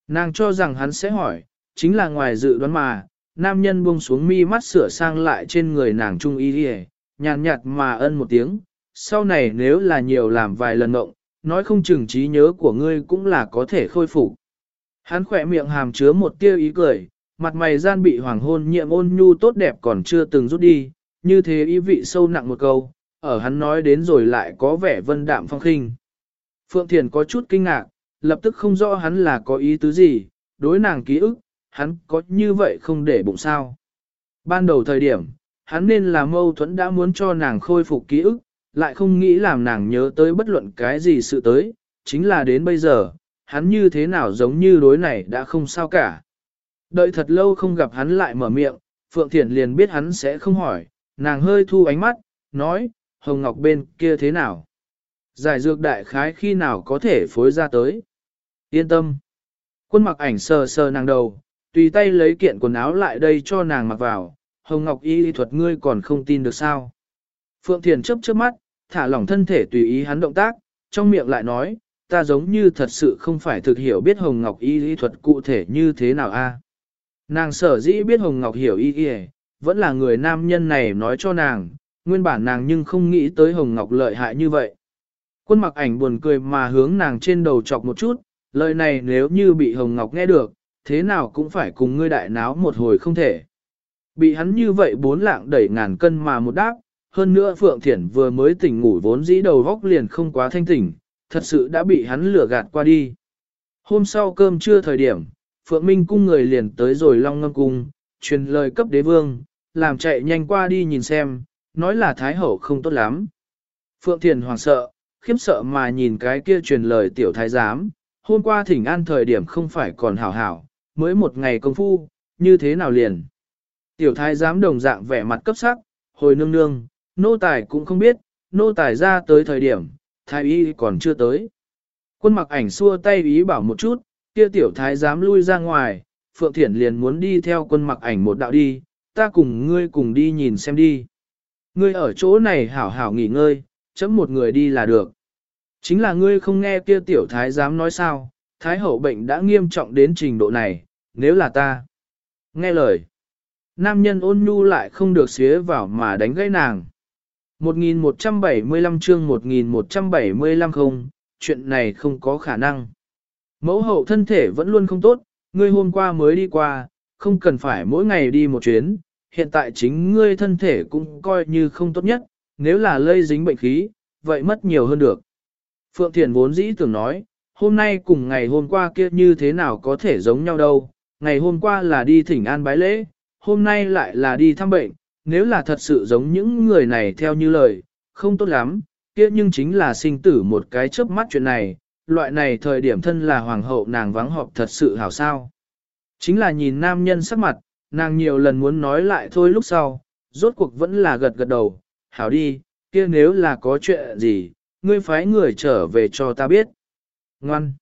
Speaker 1: Nàng cho rằng hắn sẽ hỏi, chính là ngoài dự đoán mà, nam nhân buông xuống mi mắt sửa sang lại trên người nàng trung y đi nhàn nhạt mà ân một tiếng, sau này nếu là nhiều làm vài lần ngộng, nói không chừng trí nhớ của ngươi cũng là có thể khôi phục. Hắn khỏe miệng hàm chứa một tia ý cười, mặt mày gian bị hoàng hôn nhiệm ôn nhu tốt đẹp còn chưa từng rút đi, như thế ý vị sâu nặng một câu, ở hắn nói đến rồi lại có vẻ vân đạm phong khinh. Phượng Thiền có chút kinh ngạc, lập tức không rõ hắn là có ý tứ gì, đối nàng ký ức, hắn có như vậy không để bụng sao. Ban đầu thời điểm, hắn nên là mâu thuẫn đã muốn cho nàng khôi phục ký ức, lại không nghĩ làm nàng nhớ tới bất luận cái gì sự tới, chính là đến bây giờ, hắn như thế nào giống như đối này đã không sao cả. Đợi thật lâu không gặp hắn lại mở miệng, Phượng Thiển liền biết hắn sẽ không hỏi, nàng hơi thu ánh mắt, nói, Hồng Ngọc bên kia thế nào? Giải dược đại khái khi nào có thể phối ra tới? Yên tâm. Quân mặc ảnh sờ sờ nàng đầu, tùy tay lấy kiện quần áo lại đây cho nàng mặc vào, Hồng Ngọc y lý thuật ngươi còn không tin được sao. Phượng Thiền chấp trước mắt, thả lỏng thân thể tùy ý hắn động tác, trong miệng lại nói, ta giống như thật sự không phải thực hiểu biết Hồng Ngọc y lý thuật cụ thể như thế nào a. Nàng sở dĩ biết Hồng Ngọc hiểu y y, vẫn là người nam nhân này nói cho nàng, nguyên bản nàng nhưng không nghĩ tới Hồng Ngọc lợi hại như vậy. Quân mặc ảnh buồn cười mà hướng nàng trên đầu chọc một chút, lời này nếu như bị Hồng Ngọc nghe được, thế nào cũng phải cùng ngươi đại náo một hồi không thể. Bị hắn như vậy bốn lạng đẩy ngàn cân mà một đáp, hơn nữa Phượng Thiển vừa mới tỉnh ngủ vốn dĩ đầu góc liền không quá thanh tỉnh, thật sự đã bị hắn lừa gạt qua đi. Hôm sau cơm trưa thời điểm, Phượng Minh cung người liền tới rồi Long Ngâm cung, truyền lời cấp đế vương, làm chạy nhanh qua đi nhìn xem, nói là Thái Hậu không tốt lắm. Phượng Thiền hoàng sợ, khiếp sợ mà nhìn cái kia truyền lời tiểu thái giám, hôm qua thỉnh an thời điểm không phải còn hảo hảo, mới một ngày công phu, như thế nào liền. Tiểu thái giám đồng dạng vẻ mặt cấp sắc, hồi nương nương, nô tài cũng không biết, nô tài ra tới thời điểm, thái y còn chưa tới. Quân mặc ảnh xua tay ý bảo một chút, kia tiểu thái giám lui ra ngoài, Phượng Thiển liền muốn đi theo quân mặc ảnh một đạo đi, ta cùng ngươi cùng đi nhìn xem đi. Ngươi ở chỗ này hảo hảo nghỉ ngơi, chấm một người đi là được. Chính là ngươi không nghe kia tiểu thái giám nói sao, thái hậu bệnh đã nghiêm trọng đến trình độ này, nếu là ta. Nghe lời. Nam nhân ôn nhu lại không được xía vào mà đánh gãy nàng. 1175 chương 1175 không, chuyện này không có khả năng. Mẫu hậu thân thể vẫn luôn không tốt, ngươi hôm qua mới đi qua, không cần phải mỗi ngày đi một chuyến, hiện tại chính ngươi thân thể cũng coi như không tốt nhất, nếu là lây dính bệnh khí, vậy mất nhiều hơn được. Phượng Thiền vốn dĩ tưởng nói, hôm nay cùng ngày hôm qua kia như thế nào có thể giống nhau đâu, ngày hôm qua là đi thỉnh an bái lễ, hôm nay lại là đi thăm bệnh, nếu là thật sự giống những người này theo như lời, không tốt lắm, kia nhưng chính là sinh tử một cái chớp mắt chuyện này, loại này thời điểm thân là hoàng hậu nàng vắng họp thật sự hảo sao. Chính là nhìn nam nhân sắc mặt, nàng nhiều lần muốn nói lại thôi lúc sau, rốt cuộc vẫn là gật gật đầu, hảo đi, kia nếu là có chuyện gì, ngươi phái người trở về cho ta biết. Ngoan.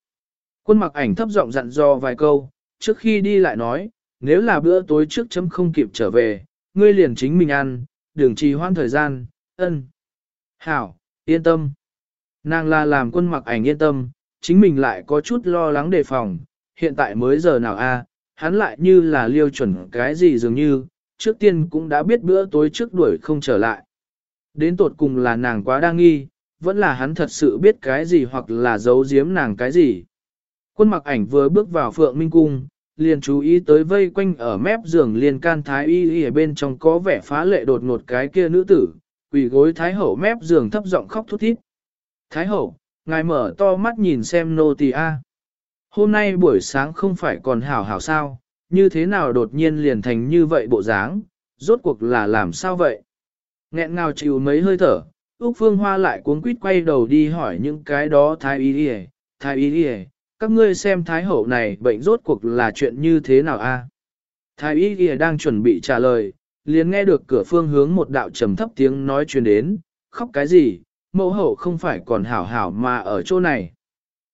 Speaker 1: Quân mặc ảnh thấp giọng dặn dò vài câu, trước khi đi lại nói, nếu là bữa tối trước chấm không kịp trở về, ngươi liền chính mình ăn, đừng trì hoãn thời gian, ân. Hảo, yên tâm. Nàng là làm quân mặc ảnh yên tâm, chính mình lại có chút lo lắng đề phòng, hiện tại mới giờ nào a, hắn lại như là liêu chuẩn cái gì dường như, trước tiên cũng đã biết bữa tối trước đuổi không trở lại. Đến tột cùng là nàng quá đa nghi, vẫn là hắn thật sự biết cái gì hoặc là giấu giếm nàng cái gì. Quân mặc ảnh vừa bước vào phượng minh cung, liền chú ý tới vây quanh ở mép giường liền can thái y y ở bên trong có vẻ phá lệ đột ngột cái kia nữ tử, quỳ gối thái hậu mép giường thấp giọng khóc thút thít. Thái hậu, ngài mở to mắt nhìn xem nô tỳ a. Hôm nay buổi sáng không phải còn hảo hảo sao, như thế nào đột nhiên liền thành như vậy bộ dáng, rốt cuộc là làm sao vậy? Nghẹn ngào chịu mấy hơi thở, Úc Phương Hoa lại cuống quýt quay đầu đi hỏi những cái đó thái y y, thái y y, các ngươi xem thái hậu này bệnh rốt cuộc là chuyện như thế nào a? Thái y kia đang chuẩn bị trả lời, liền nghe được cửa phương hướng một đạo trầm thấp tiếng nói truyền đến, khóc cái gì, mẫu hậu không phải còn hảo hảo mà ở chỗ này.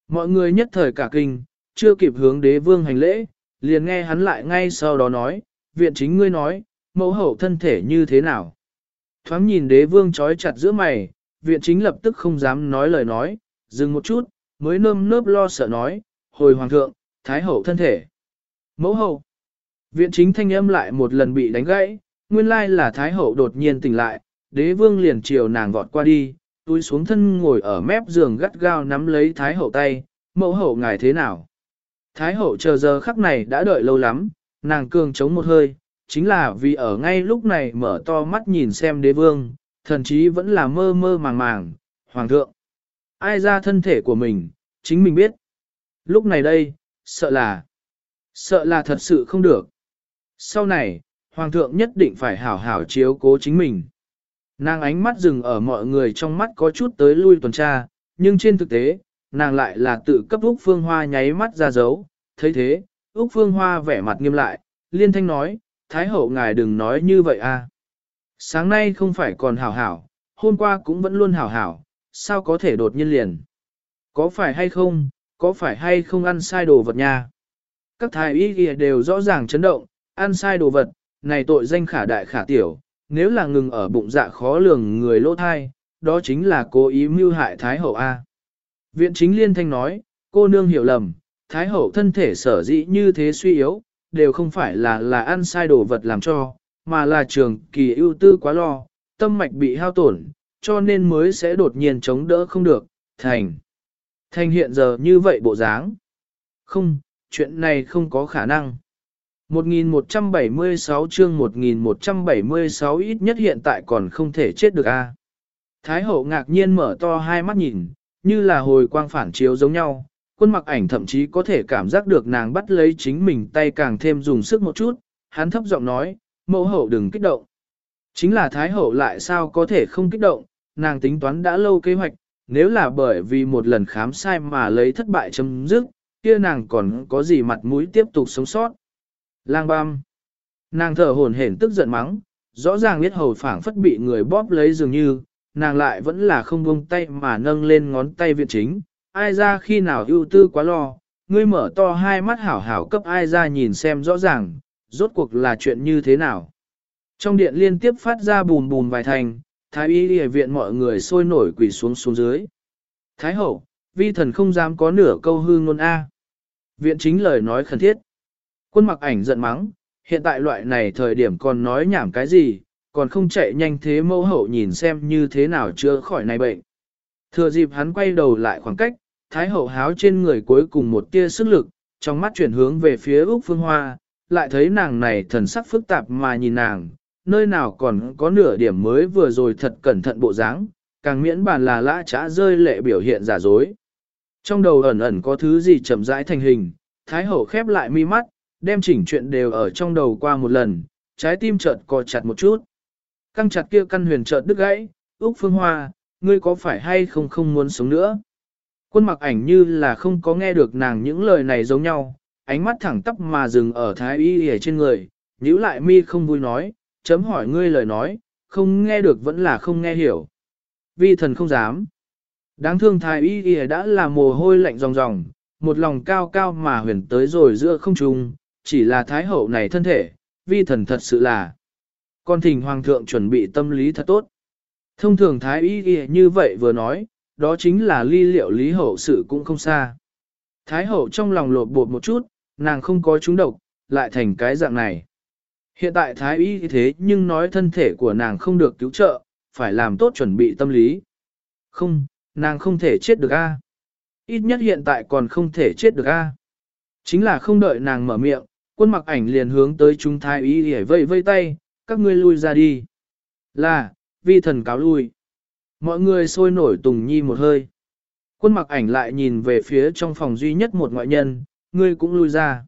Speaker 1: Mọi người nhất thời cả kinh, chưa kịp hướng đế vương hành lễ, liền nghe hắn lại ngay sau đó nói, viện chính ngươi nói, mẫu hậu thân thể như thế nào. Thoáng nhìn đế vương trói chặt giữa mày, viện chính lập tức không dám nói lời nói, dừng một chút, mới nơm nớp lo sợ nói, hồi hoàng thượng, thái hậu thân thể. Mẫu hậu. Viện chính thanh âm lại một lần bị đánh gãy, nguyên lai là thái hậu đột nhiên tỉnh lại, đế vương liền chiều nàng vọt qua đi, túi xuống thân ngồi ở mép giường gắt gao nắm lấy thái hậu tay, mẫu hậu ngài thế nào. Thái hậu chờ giờ khắc này đã đợi lâu lắm, nàng cường chống một hơi, chính là vì ở ngay lúc này mở to mắt nhìn xem đế vương, thần chí vẫn là mơ mơ màng màng, hoàng thượng. Ai ra thân thể của mình, chính mình biết. Lúc này đây, sợ là, sợ là thật sự không được. Sau này, hoàng thượng nhất định phải hảo hảo chiếu cố chính mình. Nàng ánh mắt dừng ở mọi người trong mắt có chút tới lui tuần tra, nhưng trên thực tế, nàng lại là tự cấp Úc Phương Hoa nháy mắt ra dấu, thấy thế, Úc Phương Hoa vẻ mặt nghiêm lại, liên thanh nói, Thái hậu ngài đừng nói như vậy a. Sáng nay không phải còn hảo hảo, hôm qua cũng vẫn luôn hảo hảo, sao có thể đột nhiên liền. Có phải hay không, có phải hay không ăn sai đồ vật nha. Các thái y kia đều rõ ràng chấn động, ăn sai đồ vật, này tội danh khả đại khả tiểu, nếu là ngừng ở bụng dạ khó lường người lỗ thai, đó chính là cố ý mưu hại Thái hậu A. Viện chính liên thanh nói, cô nương hiểu lầm, Thái hậu thân thể sở dĩ như thế suy yếu, đều không phải là là ăn sai đồ vật làm cho, mà là trường kỳ ưu tư quá lo, tâm mạch bị hao tổn, cho nên mới sẽ đột nhiên chống đỡ không được, thành. Thành hiện giờ như vậy bộ dáng. Không, chuyện này không có khả năng. 1176 chương 1176 ít nhất hiện tại còn không thể chết được a. Thái hậu ngạc nhiên mở to hai mắt nhìn, như là hồi quang phản chiếu giống nhau, quân mặc ảnh thậm chí có thể cảm giác được nàng bắt lấy chính mình tay càng thêm dùng sức một chút, hắn thấp giọng nói, mẫu hậu đừng kích động. Chính là Thái hậu lại sao có thể không kích động, nàng tính toán đã lâu kế hoạch, nếu là bởi vì một lần khám sai mà lấy thất bại chấm dứt, kia nàng còn có gì mặt mũi tiếp tục sống sót. Lang băm. Nàng thở hổn hển tức giận mắng, rõ ràng biết hầu phảng phất bị người bóp lấy dường như, nàng lại vẫn là không buông tay mà nâng lên ngón tay viện chính. Ai ra khi nào ưu tư quá lo, ngươi mở to hai mắt hảo hảo cấp ai ra nhìn xem rõ ràng, rốt cuộc là chuyện như thế nào. Trong điện liên tiếp phát ra bùn bùn vài thành, thái y đi viện mọi người sôi nổi quỳ xuống xuống dưới. Thái hậu, vi thần không dám có nửa câu hư ngôn A. Viện chính lời nói khẩn thiết. Quân mặc ảnh giận mắng, hiện tại loại này thời điểm còn nói nhảm cái gì, còn không chạy nhanh thế mẫu hậu nhìn xem như thế nào chữa khỏi này bệnh. Thừa dịp hắn quay đầu lại khoảng cách, thái hậu háo trên người cuối cùng một tia sức lực, trong mắt chuyển hướng về phía Úc Phương Hoa, lại thấy nàng này thần sắc phức tạp mà nhìn nàng, nơi nào còn có nửa điểm mới vừa rồi thật cẩn thận bộ dáng, càng miễn bàn là lã trá rơi lệ biểu hiện giả dối. Trong đầu ẩn ẩn có thứ gì chậm rãi thành hình, Thái hậu khép lại mi mắt, đem chỉnh chuyện đều ở trong đầu qua một lần, trái tim chợt co chặt một chút. Căng chặt kia căn huyền chợt đứt gãy, Úc Phương Hoa, ngươi có phải hay không không muốn sống nữa? Quân mặc ảnh như là không có nghe được nàng những lời này giống nhau, ánh mắt thẳng tắp mà dừng ở thái y ở trên người, nhíu lại mi không vui nói, chấm hỏi ngươi lời nói, không nghe được vẫn là không nghe hiểu. Vi thần không dám. Đáng thương thái y y đã là mồ hôi lạnh ròng ròng, một lòng cao cao mà huyền tới rồi giữa không trung, chỉ là thái hậu này thân thể, vi thần thật sự là. Con thỉnh hoàng thượng chuẩn bị tâm lý thật tốt. Thông thường thái y y như vậy vừa nói, đó chính là ly liệu lý hậu sự cũng không xa. Thái hậu trong lòng lột bột một chút, nàng không có trúng độc, lại thành cái dạng này. Hiện tại thái y thế nhưng nói thân thể của nàng không được cứu trợ, phải làm tốt chuẩn bị tâm lý. Không, nàng không thể chết được a. À? Ít nhất hiện tại còn không thể chết được a. À? Chính là không đợi nàng mở miệng, quân mặc ảnh liền hướng tới chúng thái y để vây vây tay, các ngươi lui ra đi. Là, vi thần cáo lui. Mọi người sôi nổi tùng nhi một hơi. Quân mặc ảnh lại nhìn về phía trong phòng duy nhất một ngoại nhân, ngươi cũng lui ra.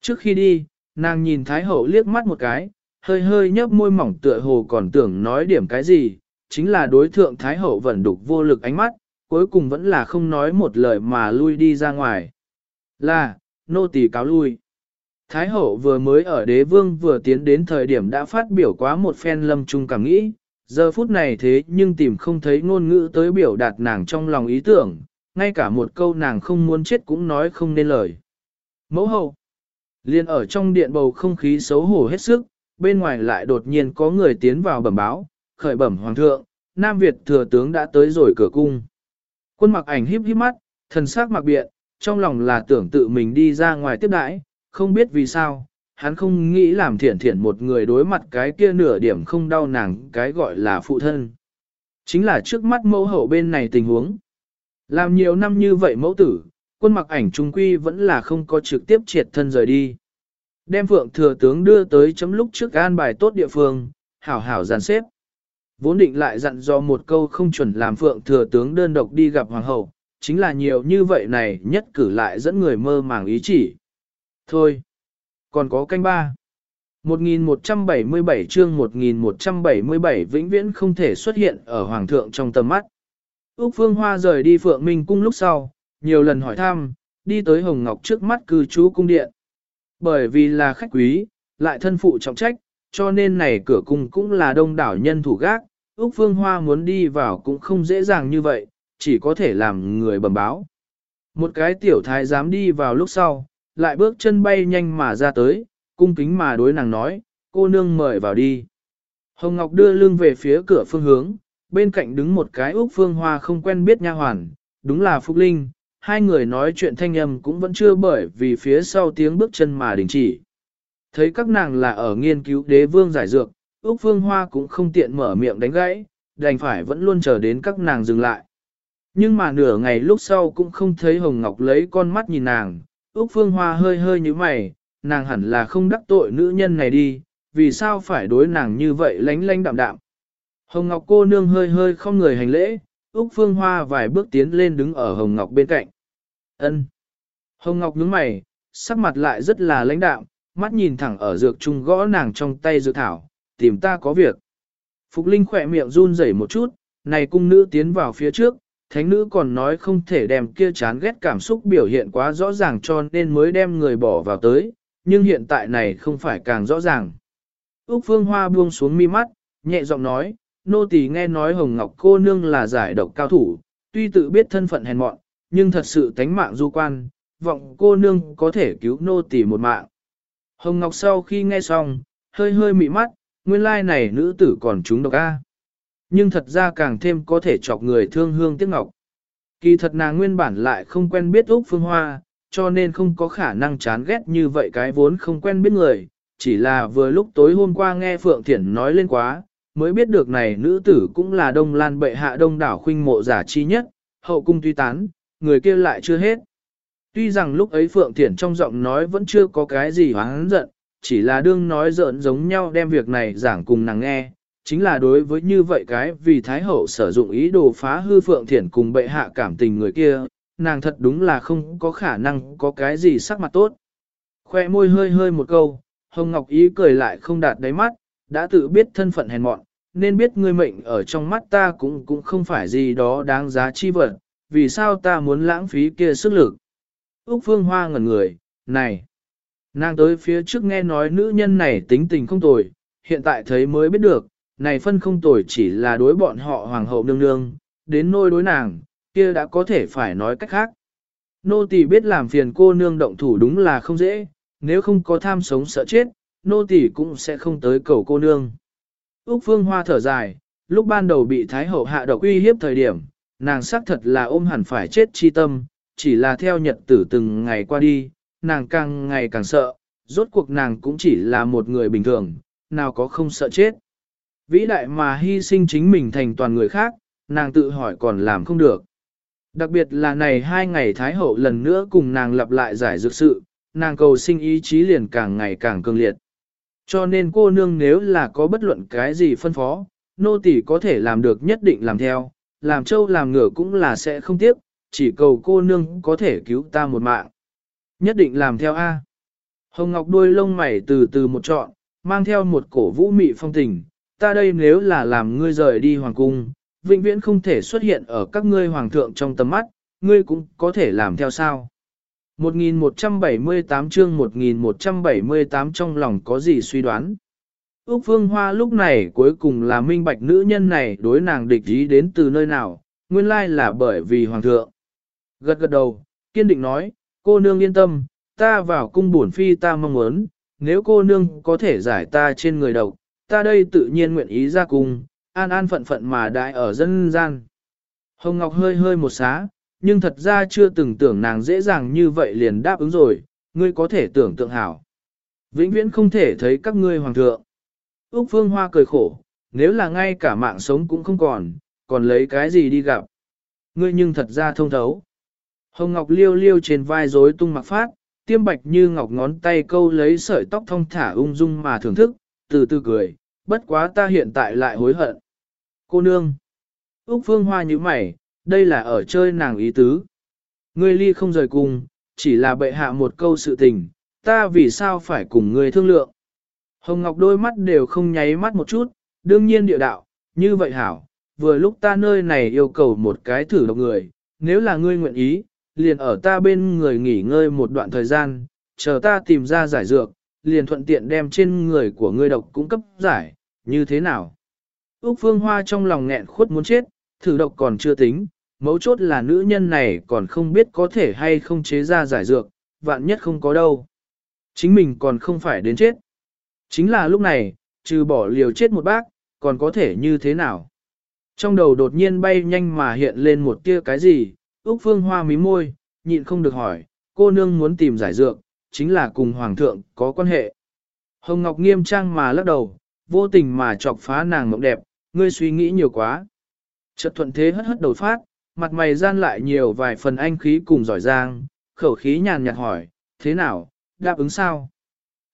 Speaker 1: Trước khi đi, nàng nhìn Thái Hậu liếc mắt một cái, hơi hơi nhấp môi mỏng tựa hồ còn tưởng nói điểm cái gì, chính là đối thượng Thái Hậu vẫn đục vô lực ánh mắt, cuối cùng vẫn là không nói một lời mà lui đi ra ngoài. Là, nô tỳ cáo lui. Thái hậu vừa mới ở đế vương vừa tiến đến thời điểm đã phát biểu quá một phen lâm trung cảm nghĩ, giờ phút này thế nhưng tìm không thấy ngôn ngữ tới biểu đạt nàng trong lòng ý tưởng, ngay cả một câu nàng không muốn chết cũng nói không nên lời. Mẫu hậu, liên ở trong điện bầu không khí xấu hổ hết sức, bên ngoài lại đột nhiên có người tiến vào bẩm báo, khởi bẩm hoàng thượng, Nam Việt thừa tướng đã tới rồi cửa cung. Quân mặc ảnh híp híp mắt, thần sắc mặc biện, trong lòng là tưởng tự mình đi ra ngoài tiếp đãi, không biết vì sao, hắn không nghĩ làm thiện thiện một người đối mặt cái kia nửa điểm không đau nàng cái gọi là phụ thân. Chính là trước mắt mẫu hậu bên này tình huống. Làm nhiều năm như vậy mẫu tử, quân mặc ảnh trung quy vẫn là không có trực tiếp triệt thân rời đi. Đem phượng thừa tướng đưa tới chấm lúc trước an bài tốt địa phương, hảo hảo dàn xếp. Vốn định lại dặn do một câu không chuẩn làm phượng thừa tướng đơn độc đi gặp hoàng hậu, chính là nhiều như vậy này nhất cử lại dẫn người mơ màng ý chỉ. Thôi, còn có canh ba. 1177 chương 1177 vĩnh viễn không thể xuất hiện ở Hoàng thượng trong tầm mắt. Úc Phương Hoa rời đi Phượng Minh Cung lúc sau, nhiều lần hỏi thăm, đi tới Hồng Ngọc trước mắt cư trú cung điện. Bởi vì là khách quý, lại thân phụ trọng trách, cho nên này cửa cung cũng là đông đảo nhân thủ gác, Úc Phương Hoa muốn đi vào cũng không dễ dàng như vậy, chỉ có thể làm người bẩm báo. Một cái tiểu thái dám đi vào lúc sau, lại bước chân bay nhanh mà ra tới, cung kính mà đối nàng nói, cô nương mời vào đi. Hồng Ngọc đưa lưng về phía cửa phương hướng, bên cạnh đứng một cái Úc Phương Hoa không quen biết nha hoàn, đúng là Phúc Linh, hai người nói chuyện thanh âm cũng vẫn chưa bởi vì phía sau tiếng bước chân mà đình chỉ. Thấy các nàng là ở nghiên cứu đế vương giải dược, Úc Phương Hoa cũng không tiện mở miệng đánh gãy, đành phải vẫn luôn chờ đến các nàng dừng lại. Nhưng mà nửa ngày lúc sau cũng không thấy Hồng Ngọc lấy con mắt nhìn nàng, Úc Phương Hoa hơi hơi như mày, nàng hẳn là không đắc tội nữ nhân này đi, vì sao phải đối nàng như vậy lánh lánh đạm đạm. Hồng Ngọc cô nương hơi hơi không người hành lễ, Úc Phương Hoa vài bước tiến lên đứng ở Hồng Ngọc bên cạnh. Ân. Hồng Ngọc nhướng mày, sắc mặt lại rất là lãnh đạm, mắt nhìn thẳng ở dược trung gõ nàng trong tay dược thảo, tìm ta có việc. Phục Linh khỏe miệng run rẩy một chút, này cung nữ tiến vào phía trước, thánh nữ còn nói không thể đem kia chán ghét cảm xúc biểu hiện quá rõ ràng cho nên mới đem người bỏ vào tới, nhưng hiện tại này không phải càng rõ ràng. Úc Phương Hoa buông xuống mi mắt, nhẹ giọng nói, nô tỳ nghe nói Hồng Ngọc cô nương là giải độc cao thủ, tuy tự biết thân phận hèn mọn, nhưng thật sự tánh mạng du quan, vọng cô nương có thể cứu nô tỳ một mạng. Hồng Ngọc sau khi nghe xong, hơi hơi mị mắt, nguyên lai này nữ tử còn trúng độc A. Nhưng thật ra càng thêm có thể chọc người thương hương tiếc ngọc. Kỳ thật nàng nguyên bản lại không quen biết Úc Phương Hoa, cho nên không có khả năng chán ghét như vậy cái vốn không quen biết người, chỉ là vừa lúc tối hôm qua nghe Phượng Thiển nói lên quá, mới biết được này nữ tử cũng là đông lan bệ hạ đông đảo khuynh mộ giả chi nhất, hậu cung tuy tán, người kia lại chưa hết. Tuy rằng lúc ấy Phượng Thiển trong giọng nói vẫn chưa có cái gì hoáng giận, chỉ là đương nói giỡn giống nhau đem việc này giảng cùng nàng nghe, chính là đối với như vậy cái vì Thái Hậu sử dụng ý đồ phá hư Phượng Thiển cùng bệ hạ cảm tình người kia, nàng thật đúng là không có khả năng có cái gì sắc mặt tốt. Khoe môi hơi hơi một câu, Hồng Ngọc Ý cười lại không đạt đáy mắt, đã tự biết thân phận hèn mọn, nên biết ngươi mệnh ở trong mắt ta cũng cũng không phải gì đó đáng giá chi vật, vì sao ta muốn lãng phí kia sức lực. Úc Phương Hoa ngẩn người, này, nàng tới phía trước nghe nói nữ nhân này tính tình không tồi, hiện tại thấy mới biết được, này phân không tồi chỉ là đối bọn họ hoàng hậu nương nương, đến nôi đối nàng, kia đã có thể phải nói cách khác. Nô tỳ biết làm phiền cô nương động thủ đúng là không dễ, nếu không có tham sống sợ chết, nô tỳ cũng sẽ không tới cầu cô nương. Úc Phương Hoa thở dài, lúc ban đầu bị Thái Hậu hạ độc uy hiếp thời điểm, nàng xác thật là ôm hẳn phải chết chi tâm, chỉ là theo nhật tử từng ngày qua đi, nàng càng ngày càng sợ, rốt cuộc nàng cũng chỉ là một người bình thường, nào có không sợ chết. Vĩ đại mà hy sinh chính mình thành toàn người khác, nàng tự hỏi còn làm không được. Đặc biệt là này hai ngày Thái Hậu lần nữa cùng nàng lặp lại giải dược sự, nàng cầu sinh ý chí liền càng ngày càng cường liệt. Cho nên cô nương nếu là có bất luận cái gì phân phó, nô tỳ có thể làm được nhất định làm theo, làm châu làm ngựa cũng là sẽ không tiếc, chỉ cầu cô nương có thể cứu ta một mạng. Nhất định làm theo A. Hồng Ngọc đuôi lông mày từ từ một trọn, mang theo một cổ vũ mị phong tình, ta đây nếu là làm ngươi rời đi hoàng cung, vĩnh viễn không thể xuất hiện ở các ngươi hoàng thượng trong tầm mắt, ngươi cũng có thể làm theo sao. 1178 chương 1178 trong lòng có gì suy đoán. Úc Phương Hoa lúc này cuối cùng là minh bạch nữ nhân này đối nàng địch ý đến từ nơi nào, nguyên lai là bởi vì hoàng thượng. Gật gật đầu, kiên định nói, cô nương yên tâm, ta vào cung bổn phi ta mong muốn, nếu cô nương có thể giải ta trên người độc, ta đây tự nhiên nguyện ý ra cung, an an phận phận mà đại ở dân gian. Hồng Ngọc hơi hơi một xá, nhưng thật ra chưa từng tưởng nàng dễ dàng như vậy liền đáp ứng rồi, ngươi có thể tưởng tượng hảo. Vĩnh viễn không thể thấy các ngươi hoàng thượng. Úc Phương Hoa cười khổ, nếu là ngay cả mạng sống cũng không còn, còn lấy cái gì đi gặp. Ngươi nhưng thật ra thông thấu. Hồng Ngọc liêu liêu trên vai rối tung mặc phát, tiêm bạch như ngọc ngón tay câu lấy sợi tóc thông thả ung dung mà thưởng thức, từ từ cười, bất quá ta hiện tại lại hối hận. Cô nương. Úc Phương Hoa như mày, đây là ở chơi nàng ý tứ. Ngươi ly không rời cùng, chỉ là bệ hạ một câu sự tình, ta vì sao phải cùng ngươi thương lượng. Hồng Ngọc đôi mắt đều không nháy mắt một chút, đương nhiên địa đạo, như vậy hảo, vừa lúc ta nơi này yêu cầu một cái thử độc người, nếu là ngươi nguyện ý, liền ở ta bên người nghỉ ngơi một đoạn thời gian, chờ ta tìm ra giải dược, liền thuận tiện đem trên người của ngươi độc cung cấp giải, như thế nào? Úc Phương Hoa trong lòng nghẹn khuất muốn chết, thử độc còn chưa tính, mấu chốt là nữ nhân này còn không biết có thể hay không chế ra giải dược, vạn nhất không có đâu. Chính mình còn không phải đến chết. Chính là lúc này, trừ bỏ liều chết một bác, còn có thể như thế nào? Trong đầu đột nhiên bay nhanh mà hiện lên một tia cái gì, Úc Phương Hoa mí môi, nhịn không được hỏi, cô nương muốn tìm giải dược, chính là cùng Hoàng thượng có quan hệ. Hồng Ngọc nghiêm trang mà lắc đầu, vô tình mà chọc phá nàng mộng đẹp, ngươi suy nghĩ nhiều quá. Chợt thuận thế hất hất đầu phát, mặt mày gian lại nhiều vài phần anh khí cùng giỏi giang, khẩu khí nhàn nhạt hỏi, thế nào, đáp ứng sao?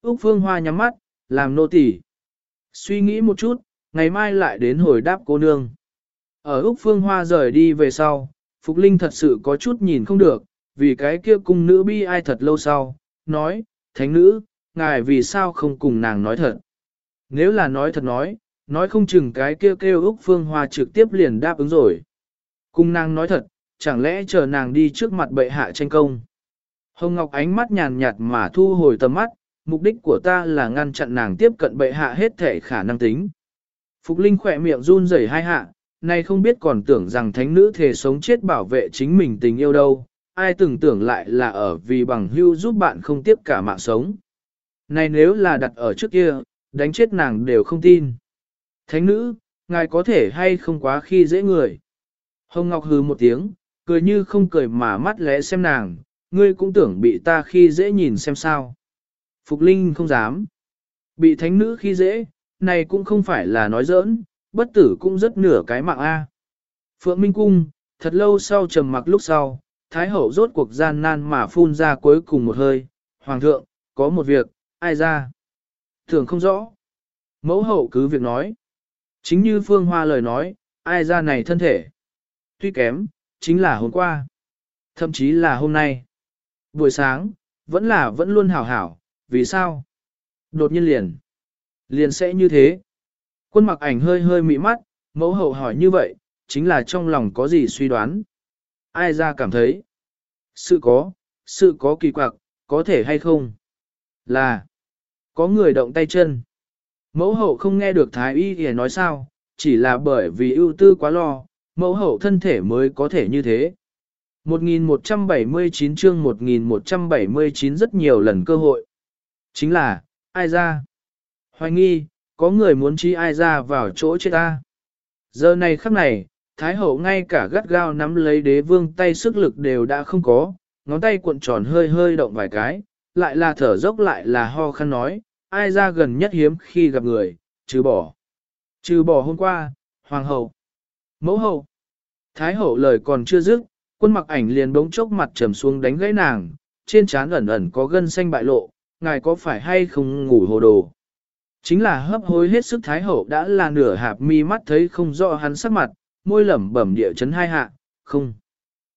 Speaker 1: Úc Phương Hoa nhắm mắt, làm nô tỳ. Suy nghĩ một chút, ngày mai lại đến hồi đáp cô nương. Ở Úc Phương Hoa rời đi về sau, Phục Linh thật sự có chút nhìn không được, vì cái kia cung nữ bi ai thật lâu sau, nói, thánh nữ, ngài vì sao không cùng nàng nói thật. Nếu là nói thật nói, nói không chừng cái kia kêu, kêu Úc Phương Hoa trực tiếp liền đáp ứng rồi. Cung nàng nói thật, chẳng lẽ chờ nàng đi trước mặt bệ hạ tranh công. Hồng Ngọc ánh mắt nhàn nhạt mà thu hồi tầm mắt, mục đích của ta là ngăn chặn nàng tiếp cận bệ hạ hết thể khả năng tính. Phục Linh khỏe miệng run rẩy hai hạ, nay không biết còn tưởng rằng thánh nữ thể sống chết bảo vệ chính mình tình yêu đâu, ai từng tưởng lại là ở vì bằng hưu giúp bạn không tiếp cả mạng sống. Này nếu là đặt ở trước kia, đánh chết nàng đều không tin. Thánh nữ, ngài có thể hay không quá khi dễ người. Hồng Ngọc hừ một tiếng, cười như không cười mà mắt lẽ xem nàng, ngươi cũng tưởng bị ta khi dễ nhìn xem sao. Phục Linh không dám. Bị thánh nữ khi dễ, này cũng không phải là nói giỡn, bất tử cũng rất nửa cái mạng A. Phượng Minh Cung, thật lâu sau trầm mặc lúc sau, Thái Hậu rốt cuộc gian nan mà phun ra cuối cùng một hơi. Hoàng thượng, có một việc, ai ra? Thường không rõ. Mẫu hậu cứ việc nói. Chính như Phương Hoa lời nói, ai ra này thân thể. Tuy kém, chính là hôm qua. Thậm chí là hôm nay. Buổi sáng, vẫn là vẫn luôn hảo hảo, vì sao? Đột nhiên liền. Liền sẽ như thế. Quân mặc ảnh hơi hơi mị mắt, mẫu hậu hỏi như vậy, chính là trong lòng có gì suy đoán. Ai ra cảm thấy? Sự có, sự có kỳ quặc, có thể hay không? Là, có người động tay chân. Mẫu hậu không nghe được thái y thì nói sao, chỉ là bởi vì ưu tư quá lo, mẫu hậu thân thể mới có thể như thế. 1179 chương 1179 rất nhiều lần cơ hội. Chính là, ai ra? Hoài nghi, có người muốn chi ai ra vào chỗ chết ta. Giờ này khắc này, Thái hậu ngay cả gắt gao nắm lấy đế vương tay sức lực đều đã không có, ngón tay cuộn tròn hơi hơi động vài cái, lại là thở dốc lại là ho khăn nói, ai ra gần nhất hiếm khi gặp người, trừ bỏ. Trừ bỏ hôm qua, hoàng hậu, mẫu hậu. Thái hậu lời còn chưa dứt, quân mặc ảnh liền bỗng chốc mặt trầm xuống đánh gãy nàng, trên trán ẩn ẩn có gân xanh bại lộ, ngài có phải hay không ngủ hồ đồ. Chính là hấp hối hết sức thái hậu đã là nửa hạp mi mắt thấy không rõ hắn sắc mặt, môi lẩm bẩm địa chấn hai hạ, không.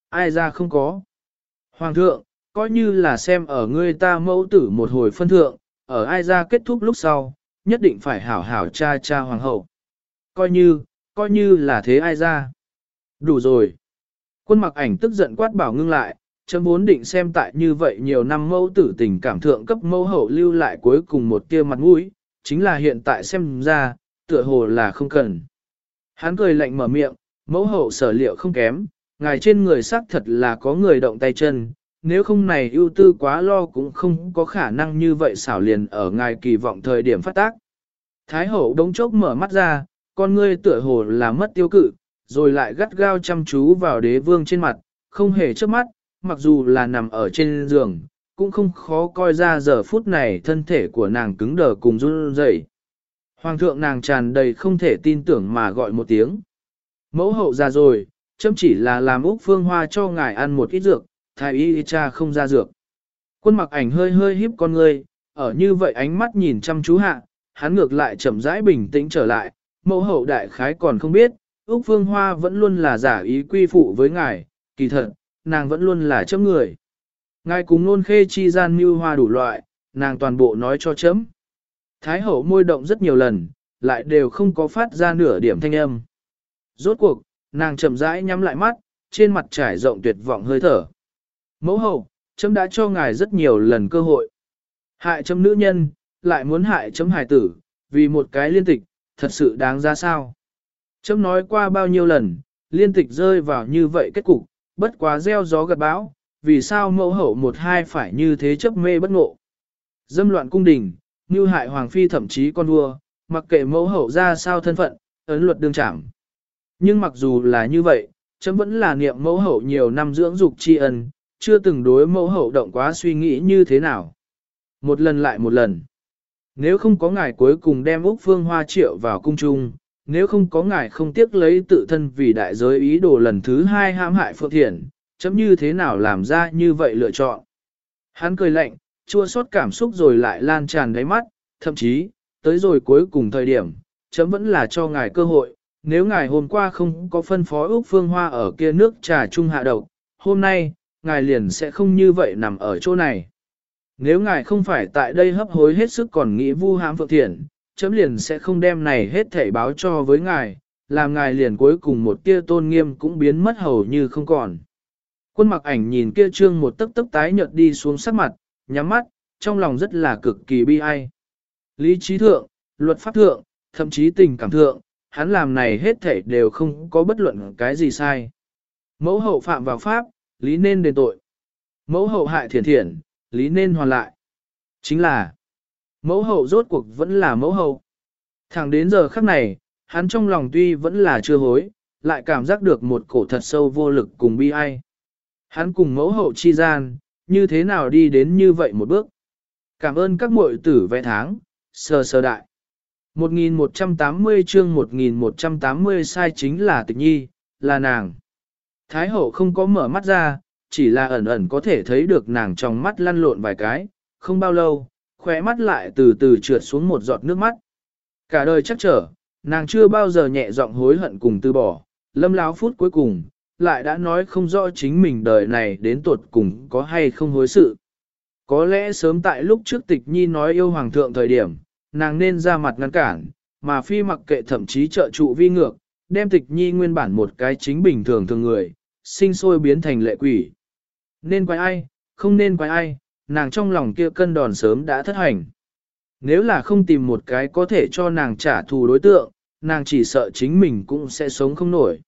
Speaker 1: Ai ra không có. Hoàng thượng, coi như là xem ở ngươi ta mẫu tử một hồi phân thượng, ở ai ra kết thúc lúc sau, nhất định phải hảo hảo cha cha hoàng hậu. Coi như, coi như là thế ai ra. Đủ rồi. Quân mặc ảnh tức giận quát bảo ngưng lại, chấm vốn định xem tại như vậy nhiều năm mẫu tử tình cảm thượng cấp mẫu hậu lưu lại cuối cùng một tia mặt mũi, chính là hiện tại xem ra, tựa hồ là không cần. Hắn cười lạnh mở miệng, mẫu hậu sở liệu không kém, ngài trên người xác thật là có người động tay chân, nếu không này ưu tư quá lo cũng không có khả năng như vậy xảo liền ở ngài kỳ vọng thời điểm phát tác. Thái hậu đống chốc mở mắt ra, con ngươi tựa hồ là mất tiêu cự, rồi lại gắt gao chăm chú vào đế vương trên mặt, không hề chớp mắt, mặc dù là nằm ở trên giường, cũng không khó coi ra giờ phút này thân thể của nàng cứng đờ cùng run rẩy. Hoàng thượng nàng tràn đầy không thể tin tưởng mà gọi một tiếng. Mẫu hậu ra rồi, chấm chỉ là làm Úc Phương Hoa cho ngài ăn một ít dược, thái y cha không ra dược. Quân mặc ảnh hơi hơi híp con ngươi, ở như vậy ánh mắt nhìn chăm chú hạ, hắn ngược lại chậm rãi bình tĩnh trở lại, mẫu hậu đại khái còn không biết, Úc Phương Hoa vẫn luôn là giả ý quy phụ với ngài, kỳ thật, nàng vẫn luôn là chấm người. Ngài cùng nôn khê chi gian mưu hoa đủ loại, nàng toàn bộ nói cho chấm. Thái hậu môi động rất nhiều lần, lại đều không có phát ra nửa điểm thanh âm. Rốt cuộc, nàng chậm rãi nhắm lại mắt, trên mặt trải rộng tuyệt vọng hơi thở. Mẫu hậu, chấm đã cho ngài rất nhiều lần cơ hội. Hại chấm nữ nhân, lại muốn hại chấm hài tử, vì một cái liên tịch, thật sự đáng ra sao. Chấm nói qua bao nhiêu lần, liên tịch rơi vào như vậy kết cục, bất quá gieo gió gặt bão, vì sao mẫu hậu một hai phải như thế chấp mê bất ngộ. Dâm loạn cung đình, như hại hoàng phi thậm chí con vua, mặc kệ mẫu hậu ra sao thân phận, ấn luật đương trảm. Nhưng mặc dù là như vậy, chấm vẫn là niệm mẫu hậu nhiều năm dưỡng dục tri ân, chưa từng đối mẫu hậu động quá suy nghĩ như thế nào. Một lần lại một lần. Nếu không có ngài cuối cùng đem Úc Phương Hoa triệu vào cung trung, nếu không có ngài không tiếc lấy tự thân vì đại giới ý đồ lần thứ hai hãm hại Phượng Thiển, chấm như thế nào làm ra như vậy lựa chọn. Hắn cười lạnh, chua xót cảm xúc rồi lại lan tràn đáy mắt, thậm chí, tới rồi cuối cùng thời điểm, chấm vẫn là cho ngài cơ hội, nếu ngài hôm qua không có phân phó Úc Phương Hoa ở kia nước trà trung hạ độc, hôm nay, ngài liền sẽ không như vậy nằm ở chỗ này. Nếu ngài không phải tại đây hấp hối hết sức còn nghĩ vu hãm Phượng thiện, chấm liền sẽ không đem này hết thể báo cho với ngài, làm ngài liền cuối cùng một tia tôn nghiêm cũng biến mất hầu như không còn. Quân mặc ảnh nhìn kia trương một tấc tấc tái nhợt đi xuống sắc mặt, nhắm mắt, trong lòng rất là cực kỳ bi ai. Lý trí thượng, luật pháp thượng, thậm chí tình cảm thượng, hắn làm này hết thể đều không có bất luận cái gì sai. Mẫu hậu phạm vào pháp, lý nên đền tội. Mẫu hậu hại thiền thiện, lý nên hoàn lại. Chính là, mẫu hậu rốt cuộc vẫn là mẫu hậu. Thẳng đến giờ khắc này, hắn trong lòng tuy vẫn là chưa hối, lại cảm giác được một cổ thật sâu vô lực cùng bi ai. Hắn cùng mẫu hậu chi gian, như thế nào đi đến như vậy một bước. Cảm ơn các muội tử vẽ tháng, sờ sờ đại. 1180 chương 1180 sai chính là tịch nhi, là nàng. Thái hậu không có mở mắt ra, chỉ là ẩn ẩn có thể thấy được nàng trong mắt lăn lộn vài cái, không bao lâu, khóe mắt lại từ từ trượt xuống một giọt nước mắt. Cả đời chắc trở, nàng chưa bao giờ nhẹ giọng hối hận cùng từ bỏ, lâm láo phút cuối cùng, lại đã nói không rõ chính mình đời này đến tuột cùng có hay không hối sự. Có lẽ sớm tại lúc trước tịch nhi nói yêu hoàng thượng thời điểm, nàng nên ra mặt ngăn cản, mà phi mặc kệ thậm chí trợ trụ vi ngược, đem tịch nhi nguyên bản một cái chính bình thường thường người, sinh sôi biến thành lệ quỷ. Nên quay ai, không nên quay ai, nàng trong lòng kia cân đòn sớm đã thất hành. Nếu là không tìm một cái có thể cho nàng trả thù đối tượng, nàng chỉ sợ chính mình cũng sẽ sống không nổi.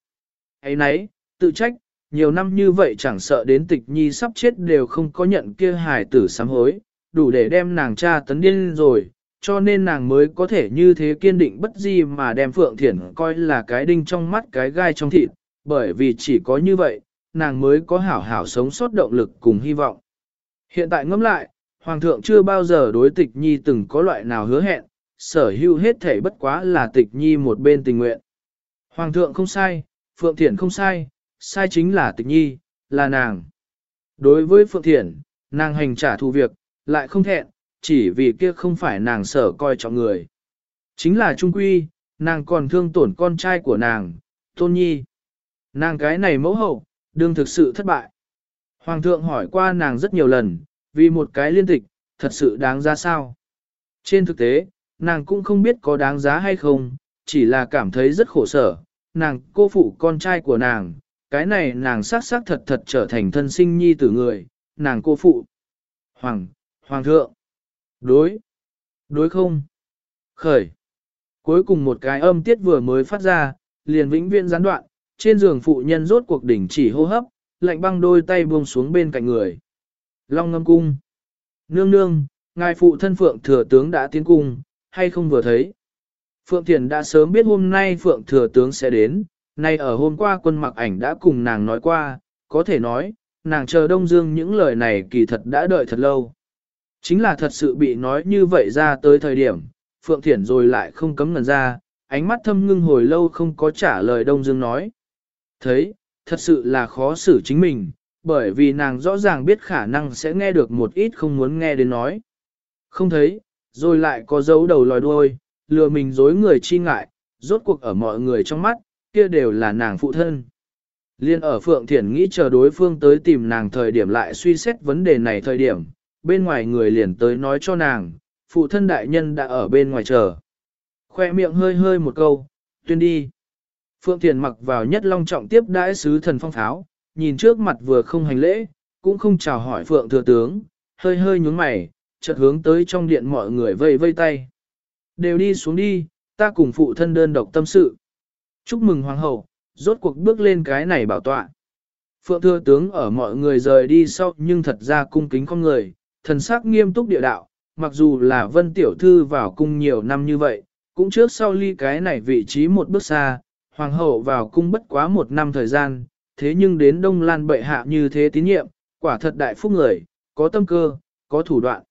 Speaker 1: ấy nấy, tự trách, nhiều năm như vậy chẳng sợ đến tịch nhi sắp chết đều không có nhận kia hài tử sám hối, đủ để đem nàng cha tấn điên rồi, cho nên nàng mới có thể như thế kiên định bất di mà đem Phượng Thiển coi là cái đinh trong mắt cái gai trong thịt, bởi vì chỉ có như vậy, nàng mới có hảo hảo sống sót động lực cùng hy vọng. Hiện tại ngẫm lại, Hoàng thượng chưa bao giờ đối tịch nhi từng có loại nào hứa hẹn, sở hữu hết thể bất quá là tịch nhi một bên tình nguyện. Hoàng thượng không sai, Phượng Thiển không sai, sai chính là tịch nhi, là nàng. Đối với Phượng Thiển, nàng hành trả thù việc, lại không thẹn, chỉ vì kia không phải nàng sở coi trọng người. Chính là Trung Quy, nàng còn thương tổn con trai của nàng, Tôn Nhi. Nàng cái này mẫu hậu, đương thực sự thất bại. Hoàng thượng hỏi qua nàng rất nhiều lần, vì một cái liên tịch, thật sự đáng giá sao? Trên thực tế, nàng cũng không biết có đáng giá hay không, chỉ là cảm thấy rất khổ sở, nàng cô phụ con trai của nàng, cái này nàng xác xác thật thật trở thành thân sinh nhi tử người, nàng cô phụ. Hoàng, Hoàng thượng, đối, đối không, khởi. Cuối cùng một cái âm tiết vừa mới phát ra, liền vĩnh viễn gián đoạn, trên giường phụ nhân rốt cuộc đỉnh chỉ hô hấp, lạnh băng đôi tay buông xuống bên cạnh người. Long ngâm cung. Nương nương, ngài phụ thân Phượng thừa tướng đã tiến cung, hay không vừa thấy. Phượng Thiền đã sớm biết hôm nay Phượng thừa tướng sẽ đến, nay ở hôm qua quân mặc ảnh đã cùng nàng nói qua, có thể nói, nàng chờ Đông Dương những lời này kỳ thật đã đợi thật lâu. Chính là thật sự bị nói như vậy ra tới thời điểm, Phượng Thiển rồi lại không cấm ngần ra, ánh mắt thâm ngưng hồi lâu không có trả lời Đông Dương nói. Thấy, thật sự là khó xử chính mình, bởi vì nàng rõ ràng biết khả năng sẽ nghe được một ít không muốn nghe đến nói. Không thấy, rồi lại có dấu đầu lòi đuôi, lừa mình dối người chi ngại, rốt cuộc ở mọi người trong mắt, kia đều là nàng phụ thân. Liên ở Phượng Thiển nghĩ chờ đối phương tới tìm nàng thời điểm lại suy xét vấn đề này thời điểm, bên ngoài người liền tới nói cho nàng, phụ thân đại nhân đã ở bên ngoài chờ. Khoe miệng hơi hơi một câu, tuyên đi. Phượng Thiền mặc vào nhất long trọng tiếp đãi sứ thần phong pháo, nhìn trước mặt vừa không hành lễ, cũng không chào hỏi Phượng thừa tướng, hơi hơi nhúng mày, chợt hướng tới trong điện mọi người vây vây tay. Đều đi xuống đi, ta cùng phụ thân đơn độc tâm sự. Chúc mừng hoàng hậu, rốt cuộc bước lên cái này bảo tọa. Phượng thừa tướng ở mọi người rời đi sau nhưng thật ra cung kính con người, thần sắc nghiêm túc địa đạo, mặc dù là vân tiểu thư vào cung nhiều năm như vậy, cũng trước sau ly cái này vị trí một bước xa, hoàng hậu vào cung bất quá một năm thời gian, thế nhưng đến Đông Lan bệ hạ như thế tín nhiệm, quả thật đại phúc người, có tâm cơ, có thủ đoạn.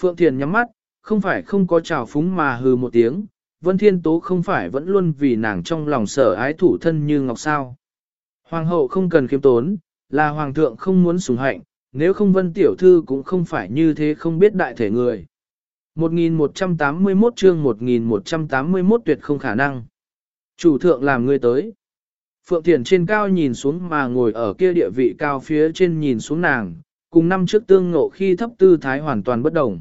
Speaker 1: Phượng Thiền nhắm mắt, không phải không có trào phúng mà hừ một tiếng, Vân Thiên Tố không phải vẫn luôn vì nàng trong lòng sở ái thủ thân như ngọc sao. Hoàng hậu không cần khiêm tốn, là hoàng thượng không muốn sủng hạnh, nếu không Vân Tiểu Thư cũng không phải như thế không biết đại thể người. 1181 chương 1181 tuyệt không khả năng. Chủ thượng làm người tới. Phượng Thiền trên cao nhìn xuống mà ngồi ở kia địa vị cao phía trên nhìn xuống nàng, cùng năm trước tương ngộ khi thấp tư thái hoàn toàn bất đồng.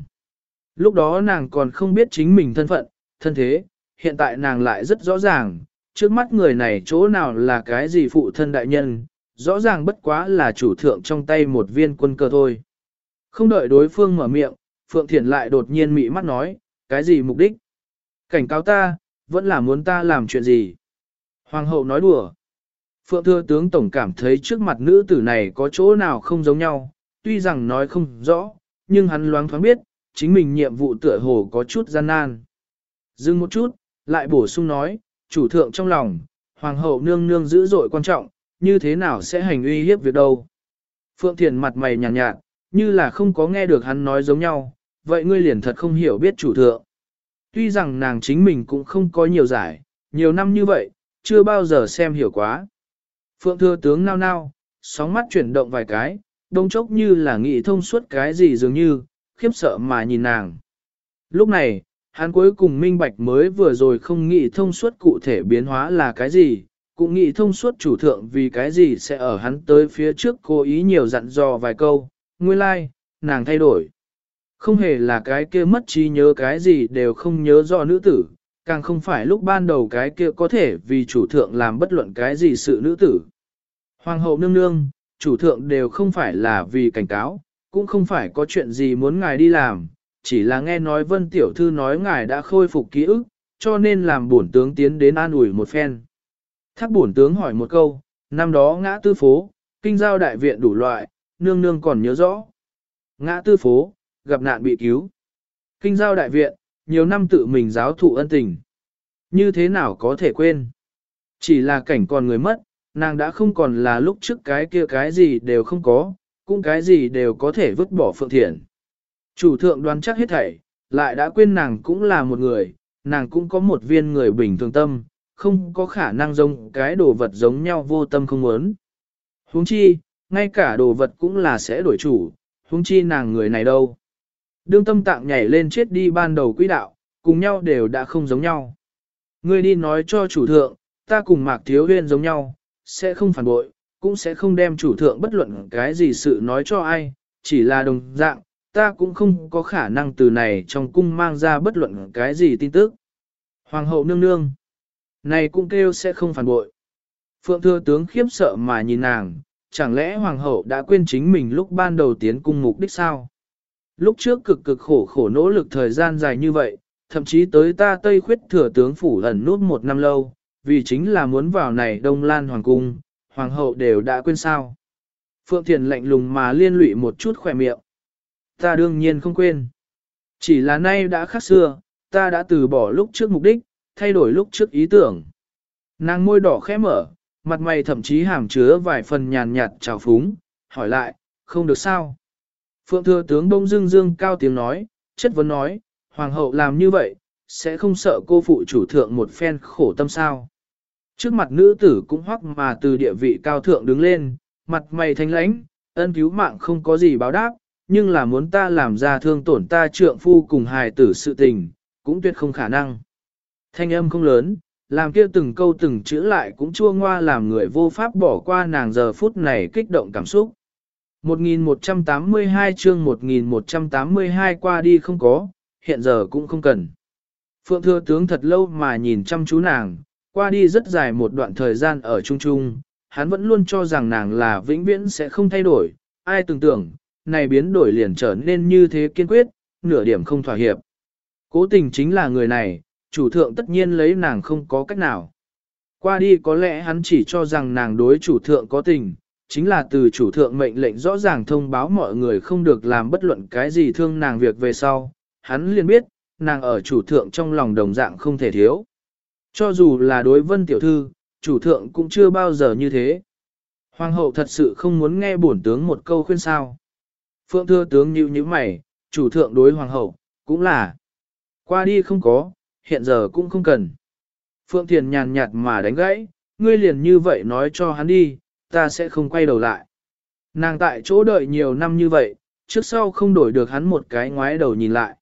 Speaker 1: Lúc đó nàng còn không biết chính mình thân phận, thân thế, hiện tại nàng lại rất rõ ràng, trước mắt người này chỗ nào là cái gì phụ thân đại nhân, rõ ràng bất quá là chủ thượng trong tay một viên quân cơ thôi. Không đợi đối phương mở miệng, Phượng Thiển lại đột nhiên mị mắt nói, cái gì mục đích? Cảnh cáo ta, vẫn là muốn ta làm chuyện gì? Hoàng hậu nói đùa. Phượng Thừa tướng tổng cảm thấy trước mặt nữ tử này có chỗ nào không giống nhau, tuy rằng nói không rõ, nhưng hắn loáng thoáng biết, chính mình nhiệm vụ tựa hồ có chút gian nan. Dừng một chút, lại bổ sung nói, chủ thượng trong lòng, hoàng hậu nương nương dữ dội quan trọng, như thế nào sẽ hành uy hiếp việc đâu. Phượng Thiền mặt mày nhàn nhạt, nhạt, như là không có nghe được hắn nói giống nhau, vậy ngươi liền thật không hiểu biết chủ thượng. Tuy rằng nàng chính mình cũng không có nhiều giải, nhiều năm như vậy, chưa bao giờ xem hiểu quá. Phượng thừa tướng nao nao, sóng mắt chuyển động vài cái, đông chốc như là nghĩ thông suốt cái gì dường như, khiếp sợ mà nhìn nàng. Lúc này, hắn cuối cùng minh bạch mới vừa rồi không nghĩ thông suốt cụ thể biến hóa là cái gì, cũng nghĩ thông suốt chủ thượng vì cái gì sẽ ở hắn tới phía trước cố ý nhiều dặn dò vài câu, nguyên lai, like, nàng thay đổi. Không hề là cái kia mất trí nhớ cái gì đều không nhớ do nữ tử, càng không phải lúc ban đầu cái kia có thể vì chủ thượng làm bất luận cái gì sự nữ tử. Hoàng hậu nương nương, chủ thượng đều không phải là vì cảnh cáo, cũng không phải có chuyện gì muốn ngài đi làm, chỉ là nghe nói vân tiểu thư nói ngài đã khôi phục ký ức, cho nên làm bổn tướng tiến đến an ủi một phen. Thác bổn tướng hỏi một câu, năm đó ngã tư phố, kinh giao đại viện đủ loại, nương nương còn nhớ rõ. Ngã tư phố, gặp nạn bị cứu. Kinh giao đại viện, nhiều năm tự mình giáo thụ ân tình. Như thế nào có thể quên? Chỉ là cảnh còn người mất, nàng đã không còn là lúc trước cái kia cái gì đều không có, cũng cái gì đều có thể vứt bỏ phượng thiện. Chủ thượng đoán chắc hết thảy, lại đã quên nàng cũng là một người, nàng cũng có một viên người bình thường tâm, không có khả năng giống cái đồ vật giống nhau vô tâm không muốn. Huống chi, ngay cả đồ vật cũng là sẽ đổi chủ, huống chi nàng người này đâu. Đương tâm tạng nhảy lên chết đi ban đầu quỹ đạo, cùng nhau đều đã không giống nhau. Ngươi đi nói cho chủ thượng, ta cùng mạc thiếu huyên giống nhau, sẽ không phản bội, cũng sẽ không đem chủ thượng bất luận cái gì sự nói cho ai, chỉ là đồng dạng, ta cũng không có khả năng từ này trong cung mang ra bất luận cái gì tin tức. Hoàng hậu nương nương, này cũng kêu sẽ không phản bội. Phượng thừa tướng khiếp sợ mà nhìn nàng, chẳng lẽ hoàng hậu đã quên chính mình lúc ban đầu tiến cung mục đích sao? Lúc trước cực cực khổ khổ nỗ lực thời gian dài như vậy, thậm chí tới ta Tây khuyết thừa tướng phủ ẩn nút một năm lâu, vì chính là muốn vào này Đông Lan Hoàng Cung, Hoàng hậu đều đã quên sao. Phượng Thiền lạnh lùng mà liên lụy một chút khỏe miệng. Ta đương nhiên không quên. Chỉ là nay đã khác xưa, ta đã từ bỏ lúc trước mục đích, thay đổi lúc trước ý tưởng. Nàng môi đỏ khẽ mở, mặt mày thậm chí hàm chứa vài phần nhàn nhạt trào phúng, hỏi lại, không được sao. Phượng thừa tướng bông dương dương cao tiếng nói, chất vấn nói, hoàng hậu làm như vậy, sẽ không sợ cô phụ chủ thượng một phen khổ tâm sao. Trước mặt nữ tử cũng hoắc mà từ địa vị cao thượng đứng lên, mặt mày thanh lãnh, ân cứu mạng không có gì báo đáp, nhưng là muốn ta làm ra thương tổn ta trượng phu cùng hài tử sự tình, cũng tuyệt không khả năng. Thanh âm không lớn, làm kia từng câu từng chữ lại cũng chua ngoa làm người vô pháp bỏ qua nàng giờ phút này kích động cảm xúc. 1182 chương 1182 qua đi không có, hiện giờ cũng không cần. Phượng thừa tướng thật lâu mà nhìn chăm chú nàng, qua đi rất dài một đoạn thời gian ở chung chung, hắn vẫn luôn cho rằng nàng là vĩnh viễn sẽ không thay đổi, ai tưởng tưởng, này biến đổi liền trở nên như thế kiên quyết, nửa điểm không thỏa hiệp. Cố tình chính là người này, chủ thượng tất nhiên lấy nàng không có cách nào. Qua đi có lẽ hắn chỉ cho rằng nàng đối chủ thượng có tình, chính là từ chủ thượng mệnh lệnh rõ ràng thông báo mọi người không được làm bất luận cái gì thương nàng việc về sau, hắn liền biết, nàng ở chủ thượng trong lòng đồng dạng không thể thiếu. Cho dù là đối vân tiểu thư, chủ thượng cũng chưa bao giờ như thế. Hoàng hậu thật sự không muốn nghe bổn tướng một câu khuyên sao. Phượng thưa tướng nhíu như mày, chủ thượng đối hoàng hậu, cũng là. Qua đi không có, hiện giờ cũng không cần. Phượng Thiền nhàn nhạt mà đánh gãy, ngươi liền như vậy nói cho hắn đi, ta sẽ không quay đầu lại. Nàng tại chỗ đợi nhiều năm như vậy, trước sau không đổi được hắn một cái ngoái đầu nhìn lại.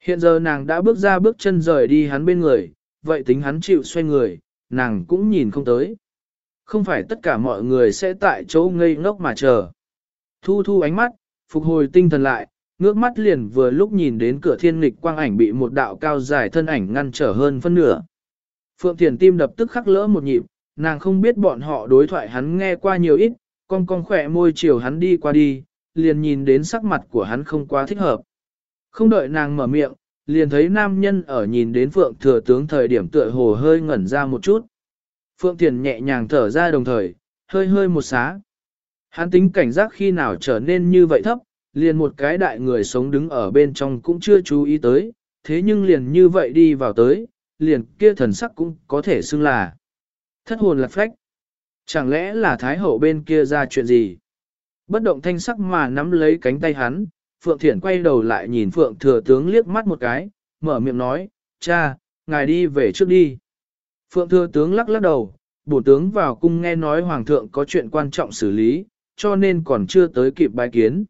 Speaker 1: Hiện giờ nàng đã bước ra bước chân rời đi hắn bên người, vậy tính hắn chịu xoay người, nàng cũng nhìn không tới. Không phải tất cả mọi người sẽ tại chỗ ngây ngốc mà chờ. Thu thu ánh mắt, phục hồi tinh thần lại, ngước mắt liền vừa lúc nhìn đến cửa thiên nghịch quang ảnh bị một đạo cao dài thân ảnh ngăn trở hơn phân nửa. Phượng Thiền tim đập tức khắc lỡ một nhịp, nàng không biết bọn họ đối thoại hắn nghe qua nhiều ít, con con khỏe môi chiều hắn đi qua đi, liền nhìn đến sắc mặt của hắn không quá thích hợp. Không đợi nàng mở miệng, liền thấy nam nhân ở nhìn đến Phượng thừa tướng thời điểm tựa hồ hơi ngẩn ra một chút. Phượng Thiền nhẹ nhàng thở ra đồng thời, hơi hơi một xá. Hắn tính cảnh giác khi nào trở nên như vậy thấp, liền một cái đại người sống đứng ở bên trong cũng chưa chú ý tới, thế nhưng liền như vậy đi vào tới, liền kia thần sắc cũng có thể xưng là thất hồn lạc phách. Chẳng lẽ là Thái Hậu bên kia ra chuyện gì? Bất động thanh sắc mà nắm lấy cánh tay hắn, Phượng Thiển quay đầu lại nhìn Phượng Thừa Tướng liếc mắt một cái, mở miệng nói, cha, ngài đi về trước đi. Phượng Thừa Tướng lắc lắc đầu, bổ tướng vào cung nghe nói Hoàng thượng có chuyện quan trọng xử lý, cho nên còn chưa tới kịp bài kiến.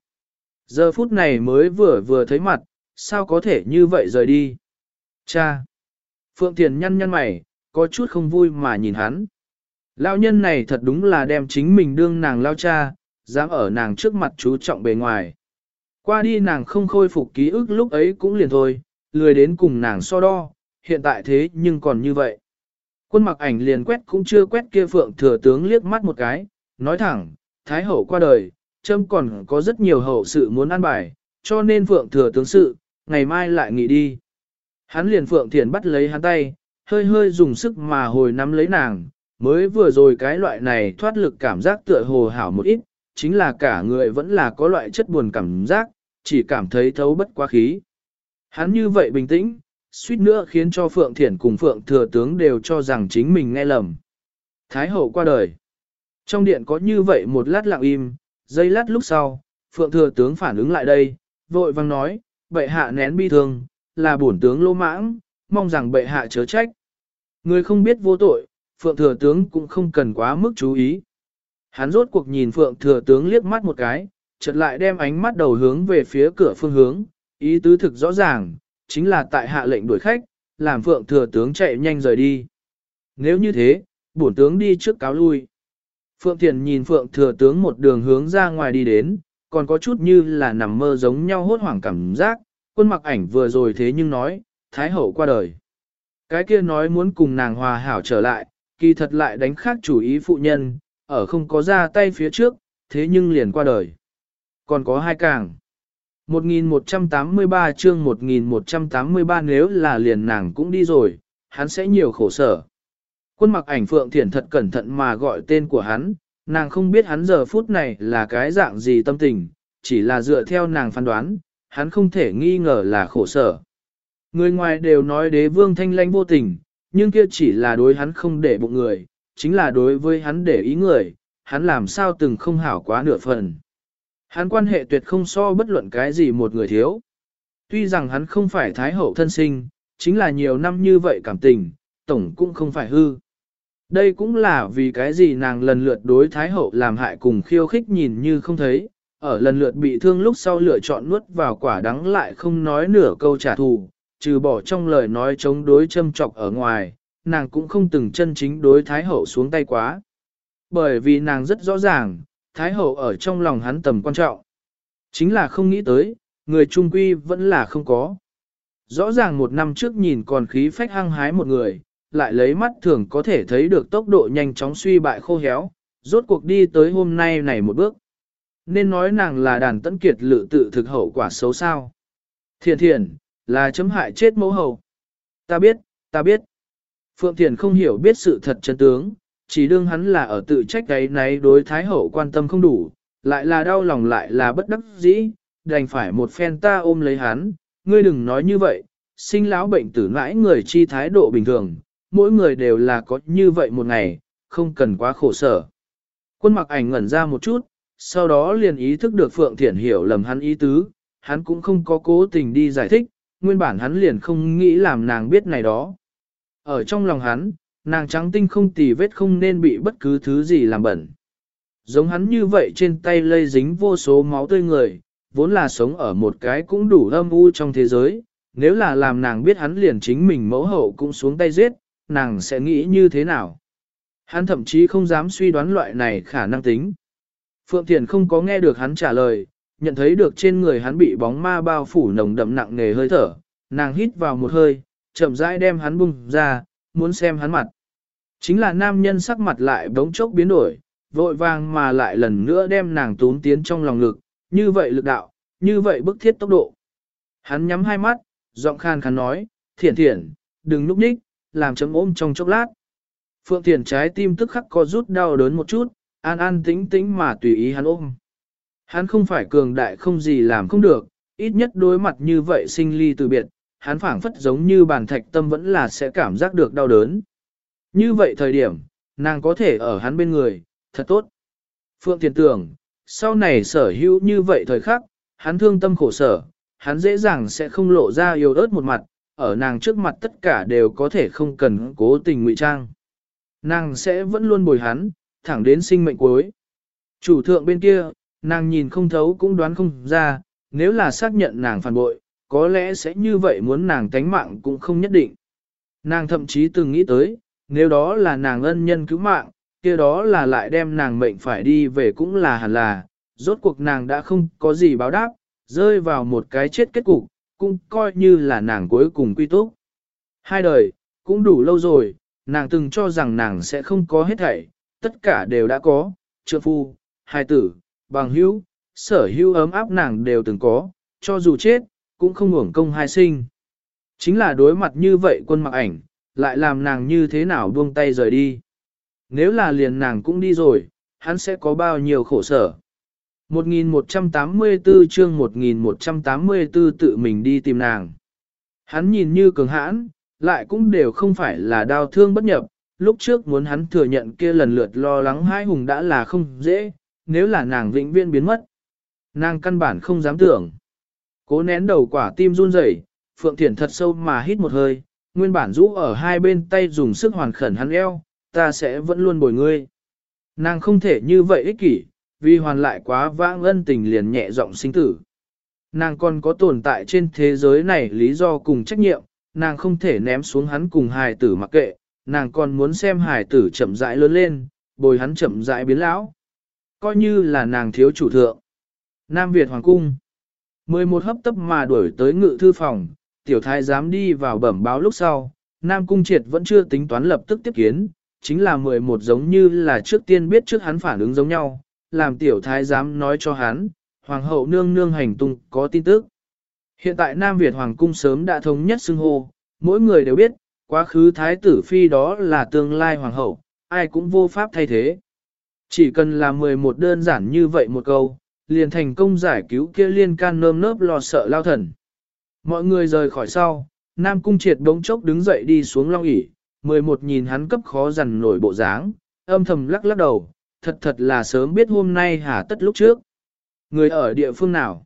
Speaker 1: Giờ phút này mới vừa vừa thấy mặt, sao có thể như vậy rời đi? Cha! Phượng Thiền nhăn nhăn mày, có chút không vui mà nhìn hắn. Lão nhân này thật đúng là đem chính mình đương nàng lao cha, dám ở nàng trước mặt chú trọng bề ngoài. Qua đi nàng không khôi phục ký ức lúc ấy cũng liền thôi, lười đến cùng nàng so đo, hiện tại thế nhưng còn như vậy. Quân mặc ảnh liền quét cũng chưa quét kia phượng thừa tướng liếc mắt một cái, nói thẳng, Thái hậu qua đời, châm còn có rất nhiều hậu sự muốn ăn bài, cho nên phượng thừa tướng sự, ngày mai lại nghỉ đi. Hắn liền phượng thiền bắt lấy hắn tay, hơi hơi dùng sức mà hồi nắm lấy nàng, mới vừa rồi cái loại này thoát lực cảm giác tựa hồ hảo một ít, chính là cả người vẫn là có loại chất buồn cảm giác, chỉ cảm thấy thấu bất quá khí. Hắn như vậy bình tĩnh, suýt nữa khiến cho Phượng Thiển cùng Phượng Thừa Tướng đều cho rằng chính mình nghe lầm. Thái hậu qua đời. Trong điện có như vậy một lát lặng im, giây lát lúc sau, Phượng Thừa Tướng phản ứng lại đây, vội vang nói, bệ hạ nén bi thương, là bổn tướng lô mãng, mong rằng bệ hạ chớ trách. Người không biết vô tội, Phượng Thừa Tướng cũng không cần quá mức chú ý. Hắn rốt cuộc nhìn Phượng Thừa Tướng liếc mắt một cái, chợt lại đem ánh mắt đầu hướng về phía cửa phương hướng, ý tứ thực rõ ràng, chính là tại hạ lệnh đuổi khách, làm Phượng Thừa Tướng chạy nhanh rời đi. Nếu như thế, bổn tướng đi trước cáo lui. Phượng Thiền nhìn Phượng Thừa Tướng một đường hướng ra ngoài đi đến, còn có chút như là nằm mơ giống nhau hốt hoảng cảm giác, quân mặc ảnh vừa rồi thế nhưng nói, Thái Hậu qua đời. Cái kia nói muốn cùng nàng hòa hảo trở lại, kỳ thật lại đánh khác chủ ý phụ nhân, ở không có ra tay phía trước, thế nhưng liền qua đời. Còn có hai càng. 1183 chương 1183 nếu là liền nàng cũng đi rồi, hắn sẽ nhiều khổ sở. Quân mặc ảnh Phượng Thiển thật cẩn thận mà gọi tên của hắn, nàng không biết hắn giờ phút này là cái dạng gì tâm tình, chỉ là dựa theo nàng phán đoán, hắn không thể nghi ngờ là khổ sở. Người ngoài đều nói đế vương thanh lãnh vô tình, nhưng kia chỉ là đối hắn không để bụng người, chính là đối với hắn để ý người, hắn làm sao từng không hảo quá nửa phần. Hắn quan hệ tuyệt không so bất luận cái gì một người thiếu. Tuy rằng hắn không phải thái hậu thân sinh, chính là nhiều năm như vậy cảm tình, tổng cũng không phải hư. Đây cũng là vì cái gì nàng lần lượt đối thái hậu làm hại cùng khiêu khích nhìn như không thấy, ở lần lượt bị thương lúc sau lựa chọn nuốt vào quả đắng lại không nói nửa câu trả thù, trừ bỏ trong lời nói chống đối châm trọc ở ngoài, nàng cũng không từng chân chính đối Thái Hậu xuống tay quá. Bởi vì nàng rất rõ ràng, Thái Hậu ở trong lòng hắn tầm quan trọng. Chính là không nghĩ tới, người trung quy vẫn là không có. Rõ ràng một năm trước nhìn còn khí phách hăng hái một người, lại lấy mắt thường có thể thấy được tốc độ nhanh chóng suy bại khô héo, rốt cuộc đi tới hôm nay này một bước. Nên nói nàng là đàn tấn kiệt lự tự thực hậu quả xấu sao. Thiện thiện, là chấm hại chết mẫu hậu. Ta biết, ta biết. Phượng Thiền không hiểu biết sự thật chân tướng, chỉ đương hắn là ở tự trách cái này đối Thái Hậu quan tâm không đủ, lại là đau lòng lại là bất đắc dĩ, đành phải một phen ta ôm lấy hắn, ngươi đừng nói như vậy, sinh lão bệnh tử mãi người chi thái độ bình thường, mỗi người đều là có như vậy một ngày, không cần quá khổ sở. Quân mặc ảnh ngẩn ra một chút, sau đó liền ý thức được Phượng Thiển hiểu lầm hắn ý tứ, hắn cũng không có cố tình đi giải thích, nguyên bản hắn liền không nghĩ làm nàng biết này đó. Ở trong lòng hắn, nàng trắng tinh không tì vết không nên bị bất cứ thứ gì làm bẩn. Giống hắn như vậy trên tay lây dính vô số máu tươi người, vốn là sống ở một cái cũng đủ âm u trong thế giới, nếu là làm nàng biết hắn liền chính mình mẫu hậu cũng xuống tay giết, nàng sẽ nghĩ như thế nào. Hắn thậm chí không dám suy đoán loại này khả năng tính. Phượng Thiền không có nghe được hắn trả lời, nhận thấy được trên người hắn bị bóng ma bao phủ nồng đậm nặng nề hơi thở, nàng hít vào một hơi, chậm rãi đem hắn bung ra, muốn xem hắn mặt. Chính là nam nhân sắc mặt lại bỗng chốc biến đổi, vội vàng mà lại lần nữa đem nàng tốn tiến trong lòng lực, như vậy lực đạo, như vậy bức thiết tốc độ. Hắn nhắm hai mắt, giọng khan khán nói, thiển thiển, đừng núp ních, làm chấm ôm trong chốc lát. Phượng thiển trái tim tức khắc co rút đau đớn một chút, an an tĩnh tĩnh mà tùy ý hắn ôm. Hắn không phải cường đại không gì làm không được, ít nhất đối mặt như vậy sinh ly từ biệt, hắn phảng phất giống như bàn thạch tâm vẫn là sẽ cảm giác được đau đớn. Như vậy thời điểm, nàng có thể ở hắn bên người, thật tốt. Phượng Thiền tưởng, sau này sở hữu như vậy thời khắc, hắn thương tâm khổ sở, hắn dễ dàng sẽ không lộ ra yêu ớt một mặt, ở nàng trước mặt tất cả đều có thể không cần cố tình ngụy trang. Nàng sẽ vẫn luôn bồi hắn, thẳng đến sinh mệnh cuối. Chủ thượng bên kia, nàng nhìn không thấu cũng đoán không ra, nếu là xác nhận nàng phản bội, có lẽ sẽ như vậy muốn nàng tánh mạng cũng không nhất định. Nàng thậm chí từng nghĩ tới, nếu đó là nàng ân nhân cứu mạng, kia đó là lại đem nàng mệnh phải đi về cũng là hẳn là, rốt cuộc nàng đã không có gì báo đáp, rơi vào một cái chết kết cục, cũng coi như là nàng cuối cùng quy túc. Hai đời, cũng đủ lâu rồi, nàng từng cho rằng nàng sẽ không có hết thảy, tất cả đều đã có, trượng phu, hai tử, bằng hữu, sở hữu ấm áp nàng đều từng có, cho dù chết, cũng không hưởng công hai sinh. Chính là đối mặt như vậy quân mặc ảnh, lại làm nàng như thế nào buông tay rời đi. Nếu là liền nàng cũng đi rồi, hắn sẽ có bao nhiêu khổ sở. 1184 chương 1184 tự mình đi tìm nàng. Hắn nhìn như cường hãn, lại cũng đều không phải là đau thương bất nhập, lúc trước muốn hắn thừa nhận kia lần lượt lo lắng hai hùng đã là không dễ, nếu là nàng vĩnh viễn biến mất. Nàng căn bản không dám tưởng. Cố nén đầu quả tim run rẩy, Phượng Thiển thật sâu mà hít một hơi, nguyên bản rũ ở hai bên tay dùng sức hoàn khẩn hắn eo, ta sẽ vẫn luôn bồi ngươi. Nàng không thể như vậy ích kỷ, vì hoàn lại quá vãng ân tình liền nhẹ giọng sinh tử. Nàng còn có tồn tại trên thế giới này lý do cùng trách nhiệm, nàng không thể ném xuống hắn cùng hài tử mặc kệ, nàng còn muốn xem hài tử chậm rãi lớn lên, bồi hắn chậm rãi biến lão. Coi như là nàng thiếu chủ thượng. Nam Việt Hoàng Cung 11 hấp tấp mà đuổi tới ngự thư phòng, tiểu thái dám đi vào bẩm báo lúc sau, Nam Cung Triệt vẫn chưa tính toán lập tức tiếp kiến, chính là 11 giống như là trước tiên biết trước hắn phản ứng giống nhau, làm tiểu thái dám nói cho hắn, Hoàng hậu nương nương hành tung có tin tức. Hiện tại Nam Việt Hoàng Cung sớm đã thống nhất xưng hô, mỗi người đều biết, quá khứ thái tử phi đó là tương lai Hoàng hậu, ai cũng vô pháp thay thế. Chỉ cần là 11 đơn giản như vậy một câu, liền thành công giải cứu kia liên can nơm nớp lo sợ lao thần. Mọi người rời khỏi sau, Nam Cung Triệt đống chốc đứng dậy đi xuống long ỉ, 11 nhìn hắn cấp khó dằn nổi bộ dáng, âm thầm lắc lắc đầu, thật thật là sớm biết hôm nay hà tất lúc trước. Người ở địa phương nào?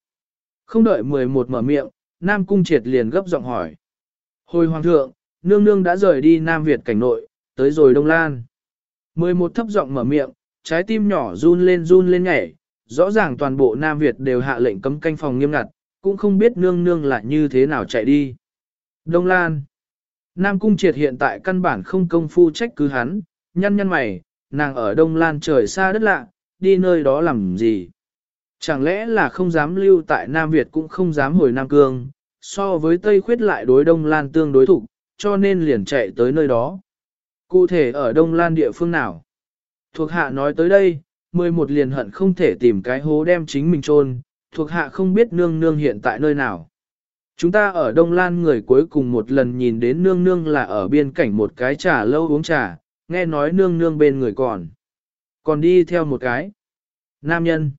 Speaker 1: Không đợi 11 mở miệng, Nam Cung Triệt liền gấp giọng hỏi. Hồi Hoàng thượng, nương nương đã rời đi Nam Việt cảnh nội, tới rồi Đông Lan. 11 thấp giọng mở miệng, trái tim nhỏ run lên run lên nhảy, rõ ràng toàn bộ Nam Việt đều hạ lệnh cấm canh phòng nghiêm ngặt, cũng không biết nương nương là như thế nào chạy đi. Đông Lan Nam Cung Triệt hiện tại căn bản không công phu trách cứ hắn, nhăn nhăn mày, nàng ở Đông Lan trời xa đất lạ, đi nơi đó làm gì? Chẳng lẽ là không dám lưu tại Nam Việt cũng không dám hồi Nam Cương, so với Tây Khuyết lại đối Đông Lan tương đối thủ, cho nên liền chạy tới nơi đó. Cụ thể ở Đông Lan địa phương nào? Thuộc hạ nói tới đây, 11 liền hận không thể tìm cái hố đem chính mình chôn thuộc hạ không biết nương nương hiện tại nơi nào. Chúng ta ở Đông Lan người cuối cùng một lần nhìn đến nương nương là ở biên cảnh một cái trà lâu uống trà, nghe nói nương nương bên người còn. Còn đi theo một cái. Nam nhân.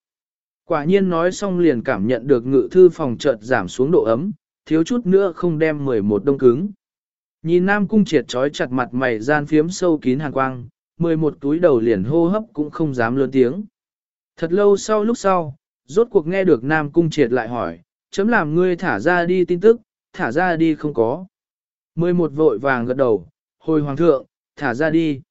Speaker 1: Quả nhiên nói xong liền cảm nhận được ngự thư phòng chợt giảm xuống độ ấm, thiếu chút nữa không đem 11 đông cứng. Nhìn Nam Cung triệt trói chặt mặt mày gian phiếm sâu kín hàng quang, 11 túi đầu liền hô hấp cũng không dám lớn tiếng. Thật lâu sau lúc sau, rốt cuộc nghe được Nam Cung Triệt lại hỏi, chấm làm ngươi thả ra đi tin tức, thả ra đi không có. 11 vội vàng gật đầu, hồi hoàng thượng, thả ra đi.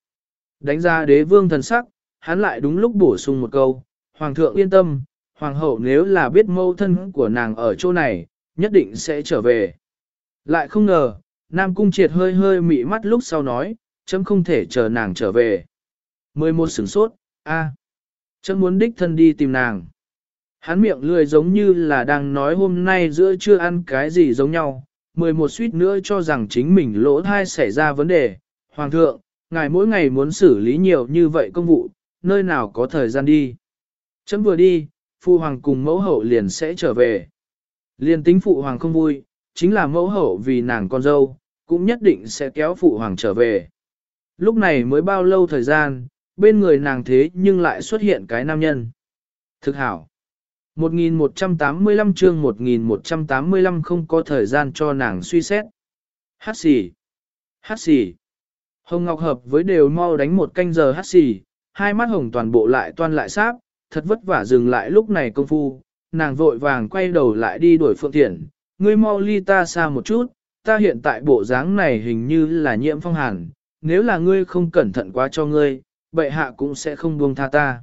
Speaker 1: Đánh ra đế vương thần sắc, hắn lại đúng lúc bổ sung một câu, hoàng thượng yên tâm, hoàng hậu nếu là biết mâu thân của nàng ở chỗ này, nhất định sẽ trở về. Lại không ngờ, Nam Cung Triệt hơi hơi mị mắt lúc sau nói, chấm không thể chờ nàng trở về. 11 sửng sốt, a, à, chấm muốn đích thân đi tìm nàng. Hắn miệng lười giống như là đang nói hôm nay giữa chưa ăn cái gì giống nhau, 11 suýt nữa cho rằng chính mình lỗ thai xảy ra vấn đề. Hoàng thượng, ngài mỗi ngày muốn xử lý nhiều như vậy công vụ, nơi nào có thời gian đi. Chấm vừa đi, phụ hoàng cùng mẫu hậu liền sẽ trở về. Liền tính phụ hoàng không vui, chính là mẫu hậu vì nàng con dâu, cũng nhất định sẽ kéo phụ hoàng trở về. Lúc này mới bao lâu thời gian, bên người nàng thế nhưng lại xuất hiện cái nam nhân. Thực hảo. 1185 chương 1185 không có thời gian cho nàng suy xét. Hát xỉ. Hát xỉ. Hồng Ngọc hợp với đều mau đánh một canh giờ hát xỉ, hai mắt hồng toàn bộ lại toan lại sáp, thật vất vả dừng lại lúc này công phu, nàng vội vàng quay đầu lại đi đuổi Phượng Thiện, ngươi mau ly ta xa một chút, ta hiện tại bộ dáng này hình như là nhiễm phong hàn, nếu là ngươi không cẩn thận quá cho ngươi, bệ hạ cũng sẽ không buông tha ta.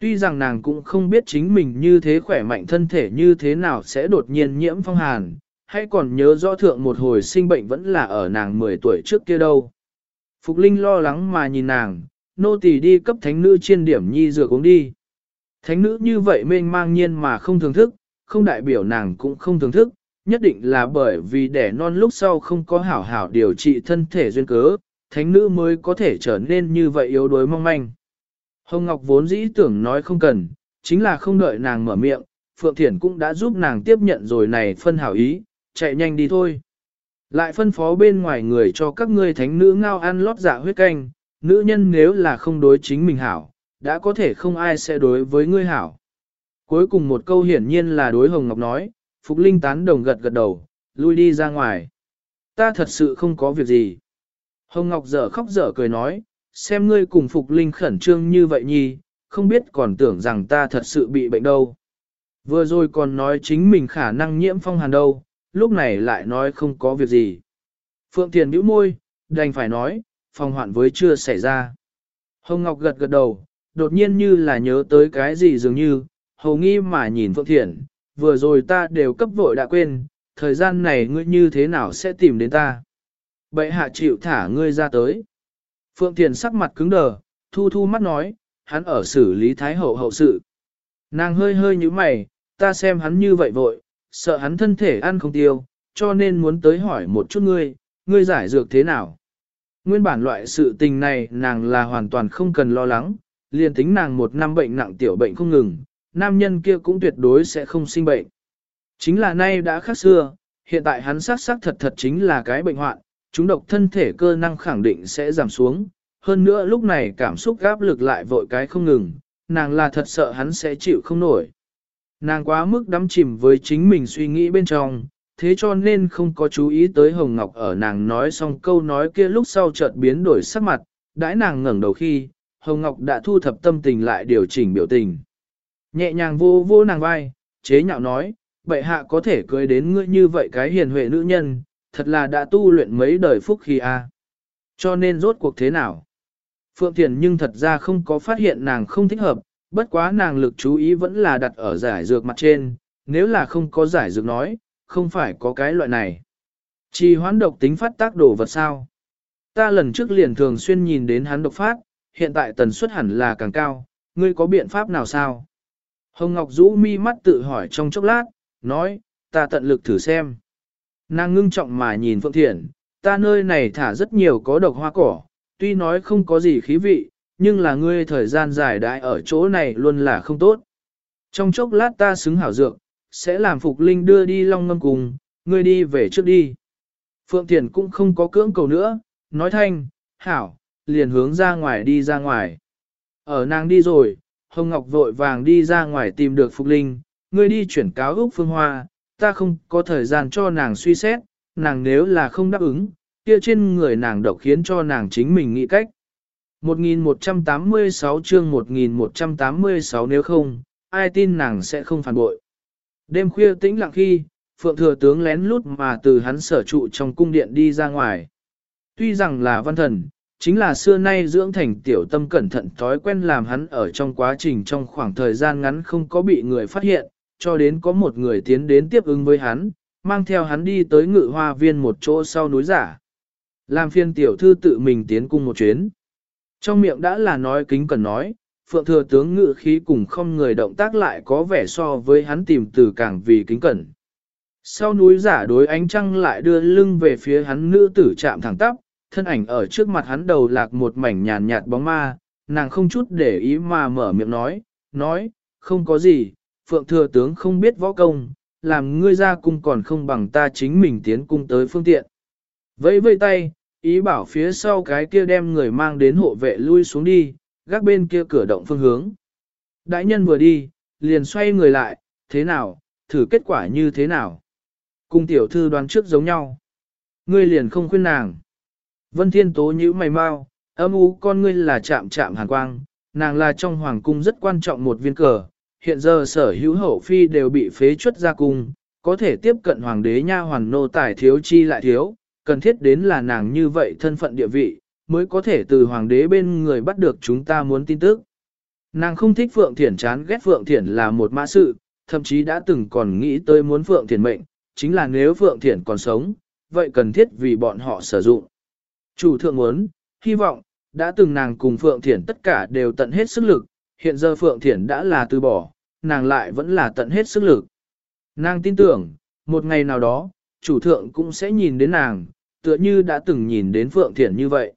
Speaker 1: Tuy rằng nàng cũng không biết chính mình như thế khỏe mạnh thân thể như thế nào sẽ đột nhiên nhiễm phong hàn, hay còn nhớ rõ thượng một hồi sinh bệnh vẫn là ở nàng 10 tuổi trước kia đâu. Phục Linh lo lắng mà nhìn nàng, nô tỳ đi cấp thánh nữ chiên điểm nhi dược uống đi. Thánh nữ như vậy mênh mang nhiên mà không thưởng thức, không đại biểu nàng cũng không thưởng thức, nhất định là bởi vì đẻ non lúc sau không có hảo hảo điều trị thân thể duyên cớ, thánh nữ mới có thể trở nên như vậy yếu đuối mong manh. Hồng Ngọc vốn dĩ tưởng nói không cần, chính là không đợi nàng mở miệng, Phượng Thiển cũng đã giúp nàng tiếp nhận rồi này phân hảo ý, chạy nhanh đi thôi. Lại phân phó bên ngoài người cho các ngươi thánh nữ ngao ăn lót dạ huyết canh, nữ nhân nếu là không đối chính mình hảo, đã có thể không ai sẽ đối với ngươi hảo. Cuối cùng một câu hiển nhiên là đối Hồng Ngọc nói, Phục Linh tán đồng gật gật đầu, lui đi ra ngoài. Ta thật sự không có việc gì. Hồng Ngọc dở khóc dở cười nói, xem ngươi cùng Phục Linh khẩn trương như vậy nhi, không biết còn tưởng rằng ta thật sự bị bệnh đâu. Vừa rồi còn nói chính mình khả năng nhiễm phong hàn đâu, lúc này lại nói không có việc gì. Phượng Thiền bĩu môi, đành phải nói, phong hoạn với chưa xảy ra. Hồng Ngọc gật gật đầu, đột nhiên như là nhớ tới cái gì dường như, hầu nghi mà nhìn Phượng Thiển, vừa rồi ta đều cấp vội đã quên, thời gian này ngươi như thế nào sẽ tìm đến ta. Bệ hạ chịu thả ngươi ra tới. Phượng Thiền sắc mặt cứng đờ, thu thu mắt nói, hắn ở xử lý thái hậu hậu sự. Nàng hơi hơi như mày, ta xem hắn như vậy vội, sợ hắn thân thể ăn không tiêu, cho nên muốn tới hỏi một chút ngươi, ngươi giải dược thế nào. Nguyên bản loại sự tình này nàng là hoàn toàn không cần lo lắng, liền tính nàng một năm bệnh nặng tiểu bệnh không ngừng, nam nhân kia cũng tuyệt đối sẽ không sinh bệnh. Chính là nay đã khác xưa, hiện tại hắn sắc sắc thật thật chính là cái bệnh hoạn, chúng độc thân thể cơ năng khẳng định sẽ giảm xuống. Hơn nữa lúc này cảm xúc gáp lực lại vội cái không ngừng, nàng là thật sợ hắn sẽ chịu không nổi. Nàng quá mức đắm chìm với chính mình suy nghĩ bên trong, thế cho nên không có chú ý tới Hồng Ngọc ở nàng nói xong câu nói kia lúc sau chợt biến đổi sắc mặt, đãi nàng ngẩng đầu khi, Hồng Ngọc đã thu thập tâm tình lại điều chỉnh biểu tình. Nhẹ nhàng vô vô nàng vai, chế nhạo nói, bệ hạ có thể cưới đến ngươi như vậy cái hiền huệ nữ nhân, thật là đã tu luyện mấy đời phúc khi a. À. Cho nên rốt cuộc thế nào? Phượng Thiền nhưng thật ra không có phát hiện nàng không thích hợp, bất quá nàng lực chú ý vẫn là đặt ở giải dược mặt trên, nếu là không có giải dược nói, không phải có cái loại này. Chỉ hoán độc tính phát tác đổ vật sao? Ta lần trước liền thường xuyên nhìn đến hắn độc phát, hiện tại tần suất hẳn là càng cao, ngươi có biện pháp nào sao? Hồng Ngọc rũ mi mắt tự hỏi trong chốc lát, nói, ta tận lực thử xem. Nàng ngưng trọng mà nhìn Phượng Thiển, ta nơi này thả rất nhiều có độc hoa cỏ, tuy nói không có gì khí vị, nhưng là ngươi thời gian dài đại ở chỗ này luôn là không tốt. Trong chốc lát ta xứng hảo dược, sẽ làm Phục Linh đưa đi long ngâm cùng, ngươi đi về trước đi. Phượng Thiển cũng không có cưỡng cầu nữa, nói thanh, hảo, liền hướng ra ngoài đi ra ngoài. Ở nàng đi rồi, Hồng Ngọc vội vàng đi ra ngoài tìm được Phục Linh, ngươi đi chuyển cáo Úc Phương Hoa, ta không có thời gian cho nàng suy xét, nàng nếu là không đáp ứng, kia trên người nàng độc khiến cho nàng chính mình nghĩ cách. 1186 chương 1186 nếu không, ai tin nàng sẽ không phản bội. Đêm khuya tĩnh lặng khi, Phượng Thừa Tướng lén lút mà từ hắn sở trụ trong cung điện đi ra ngoài. Tuy rằng là văn thần, chính là xưa nay dưỡng thành tiểu tâm cẩn thận thói quen làm hắn ở trong quá trình trong khoảng thời gian ngắn không có bị người phát hiện, cho đến có một người tiến đến tiếp ứng với hắn, mang theo hắn đi tới ngự hoa viên một chỗ sau núi giả. Làm phiên tiểu thư tự mình tiến cung một chuyến. Trong miệng đã là nói kính cần nói, phượng thừa tướng ngự khí cùng không người động tác lại có vẻ so với hắn tìm từ càng vì kính cẩn. Sau núi giả đối ánh trăng lại đưa lưng về phía hắn nữ tử chạm thẳng tắp, thân ảnh ở trước mặt hắn đầu lạc một mảnh nhàn nhạt bóng ma, nàng không chút để ý mà mở miệng nói, nói, không có gì, phượng thừa tướng không biết võ công, làm ngươi ra cung còn không bằng ta chính mình tiến cung tới phương tiện. Vẫy vây tay, ý bảo phía sau cái kia đem người mang đến hộ vệ lui xuống đi, gác bên kia cửa động phương hướng. Đại nhân vừa đi, liền xoay người lại, thế nào, thử kết quả như thế nào. Cung tiểu thư đoán trước giống nhau. Ngươi liền không khuyên nàng. Vân Thiên Tố nhíu mày mau, âm u con ngươi là chạm chạm hàn quang, nàng là trong hoàng cung rất quan trọng một viên cờ, hiện giờ sở hữu hậu phi đều bị phế chuất ra cung, có thể tiếp cận hoàng đế nha hoàn nô tài thiếu chi lại thiếu, cần thiết đến là nàng như vậy thân phận địa vị, mới có thể từ hoàng đế bên người bắt được chúng ta muốn tin tức. Nàng không thích Phượng Thiển chán ghét Phượng Thiển là một mã sự, thậm chí đã từng còn nghĩ tới muốn Phượng Thiển mệnh, chính là nếu Phượng Thiển còn sống, vậy cần thiết vì bọn họ sử dụng. Chủ thượng muốn, hy vọng, đã từng nàng cùng Phượng Thiển tất cả đều tận hết sức lực, hiện giờ Phượng Thiển đã là từ bỏ, nàng lại vẫn là tận hết sức lực. Nàng tin tưởng, một ngày nào đó, chủ thượng cũng sẽ nhìn đến nàng, tựa như đã từng nhìn đến Phượng Thiển như vậy.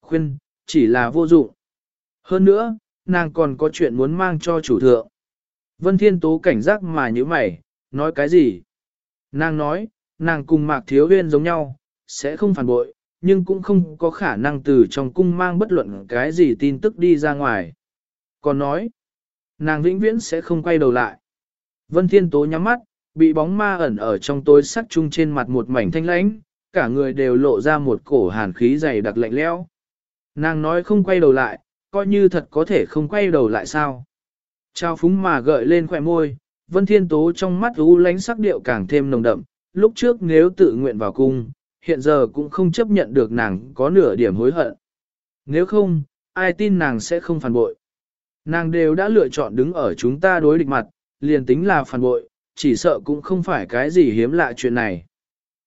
Speaker 1: Khuyên, chỉ là vô dụng. Hơn nữa, nàng còn có chuyện muốn mang cho chủ thượng. Vân Thiên Tố cảnh giác mà như mày, nói cái gì? Nàng nói, nàng cùng Mạc Thiếu Huyên giống nhau, sẽ không phản bội, nhưng cũng không có khả năng từ trong cung mang bất luận cái gì tin tức đi ra ngoài. Còn nói, nàng vĩnh viễn sẽ không quay đầu lại. Vân Thiên Tố nhắm mắt, bị bóng ma ẩn ở trong tối sắc chung trên mặt một mảnh thanh lãnh, cả người đều lộ ra một cổ hàn khí dày đặc lạnh lẽo. Nàng nói không quay đầu lại, coi như thật có thể không quay đầu lại sao. Trao phúng mà gợi lên khỏe môi, Vân Thiên Tố trong mắt u lánh sắc điệu càng thêm nồng đậm, lúc trước nếu tự nguyện vào cung, hiện giờ cũng không chấp nhận được nàng có nửa điểm hối hận. Nếu không, ai tin nàng sẽ không phản bội. Nàng đều đã lựa chọn đứng ở chúng ta đối địch mặt, liền tính là phản bội, chỉ sợ cũng không phải cái gì hiếm lạ chuyện này.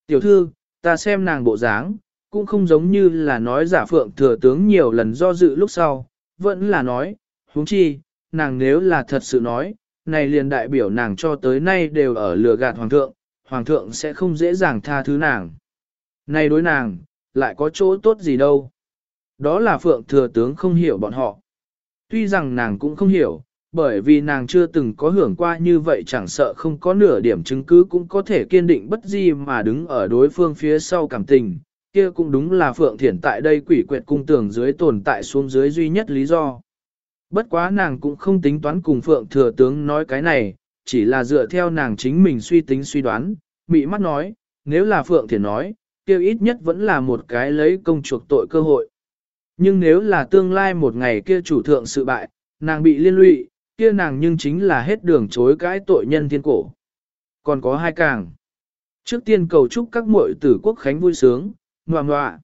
Speaker 1: Tiểu thư, ta xem nàng bộ dáng, cũng không giống như là nói giả phượng thừa tướng nhiều lần do dự lúc sau, vẫn là nói, huống chi, nàng nếu là thật sự nói, này liền đại biểu nàng cho tới nay đều ở lừa gạt hoàng thượng, hoàng thượng sẽ không dễ dàng tha thứ nàng. Này đối nàng, lại có chỗ tốt gì đâu. Đó là phượng thừa tướng không hiểu bọn họ. Tuy rằng nàng cũng không hiểu, bởi vì nàng chưa từng có hưởng qua như vậy chẳng sợ không có nửa điểm chứng cứ cũng có thể kiên định bất di mà đứng ở đối phương phía sau cảm tình, kia cũng đúng là Phượng Thiển tại đây quỷ quyệt cung tường dưới tồn tại xuống dưới duy nhất lý do. Bất quá nàng cũng không tính toán cùng Phượng Thừa Tướng nói cái này, chỉ là dựa theo nàng chính mình suy tính suy đoán, mị mắt nói, nếu là Phượng Thiển nói, kia ít nhất vẫn là một cái lấy công chuộc tội cơ hội. Nhưng nếu là tương lai một ngày kia chủ thượng sự bại, nàng bị liên lụy, kia nàng nhưng chính là hết đường chối cãi tội nhân thiên cổ. Còn có hai càng. Trước tiên cầu chúc các muội tử quốc khánh vui sướng, ngoà ngoạ.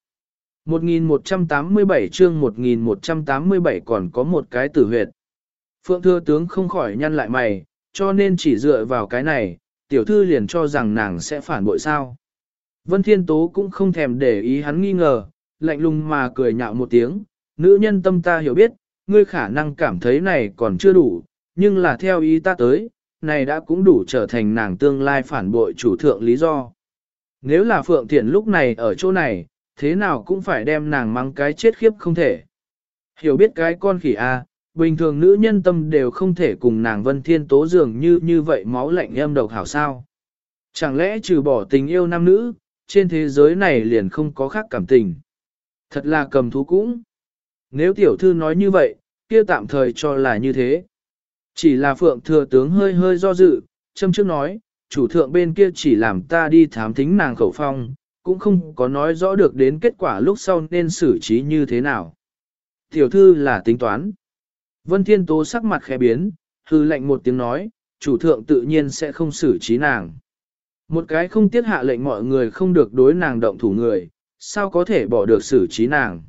Speaker 1: 1187 chương 1187 còn có một cái tử huyệt. Phượng thưa tướng không khỏi nhăn lại mày, cho nên chỉ dựa vào cái này, tiểu thư liền cho rằng nàng sẽ phản bội sao. Vân Thiên Tố cũng không thèm để ý hắn nghi ngờ, lạnh lùng mà cười nhạo một tiếng, nữ nhân tâm ta hiểu biết, ngươi khả năng cảm thấy này còn chưa đủ, nhưng là theo ý ta tới, này đã cũng đủ trở thành nàng tương lai phản bội chủ thượng lý do. Nếu là Phượng Thiện lúc này ở chỗ này, thế nào cũng phải đem nàng mang cái chết khiếp không thể. Hiểu biết cái con khỉ A, bình thường nữ nhân tâm đều không thể cùng nàng Vân Thiên Tố dường như như vậy máu lạnh em độc hảo sao. Chẳng lẽ trừ bỏ tình yêu nam nữ, trên thế giới này liền không có khác cảm tình. Thật là cầm thú cũng. Nếu tiểu thư nói như vậy, kia tạm thời cho là như thế. Chỉ là phượng thừa tướng hơi hơi do dự, châm trước nói, chủ thượng bên kia chỉ làm ta đi thám thính nàng khẩu phong, cũng không có nói rõ được đến kết quả lúc sau nên xử trí như thế nào. Tiểu thư là tính toán. Vân Thiên Tố sắc mặt khẽ biến, hư lệnh một tiếng nói, chủ thượng tự nhiên sẽ không xử trí nàng. Một cái không tiết hạ lệnh mọi người không được đối nàng động thủ người, sao có thể bỏ được xử trí nàng.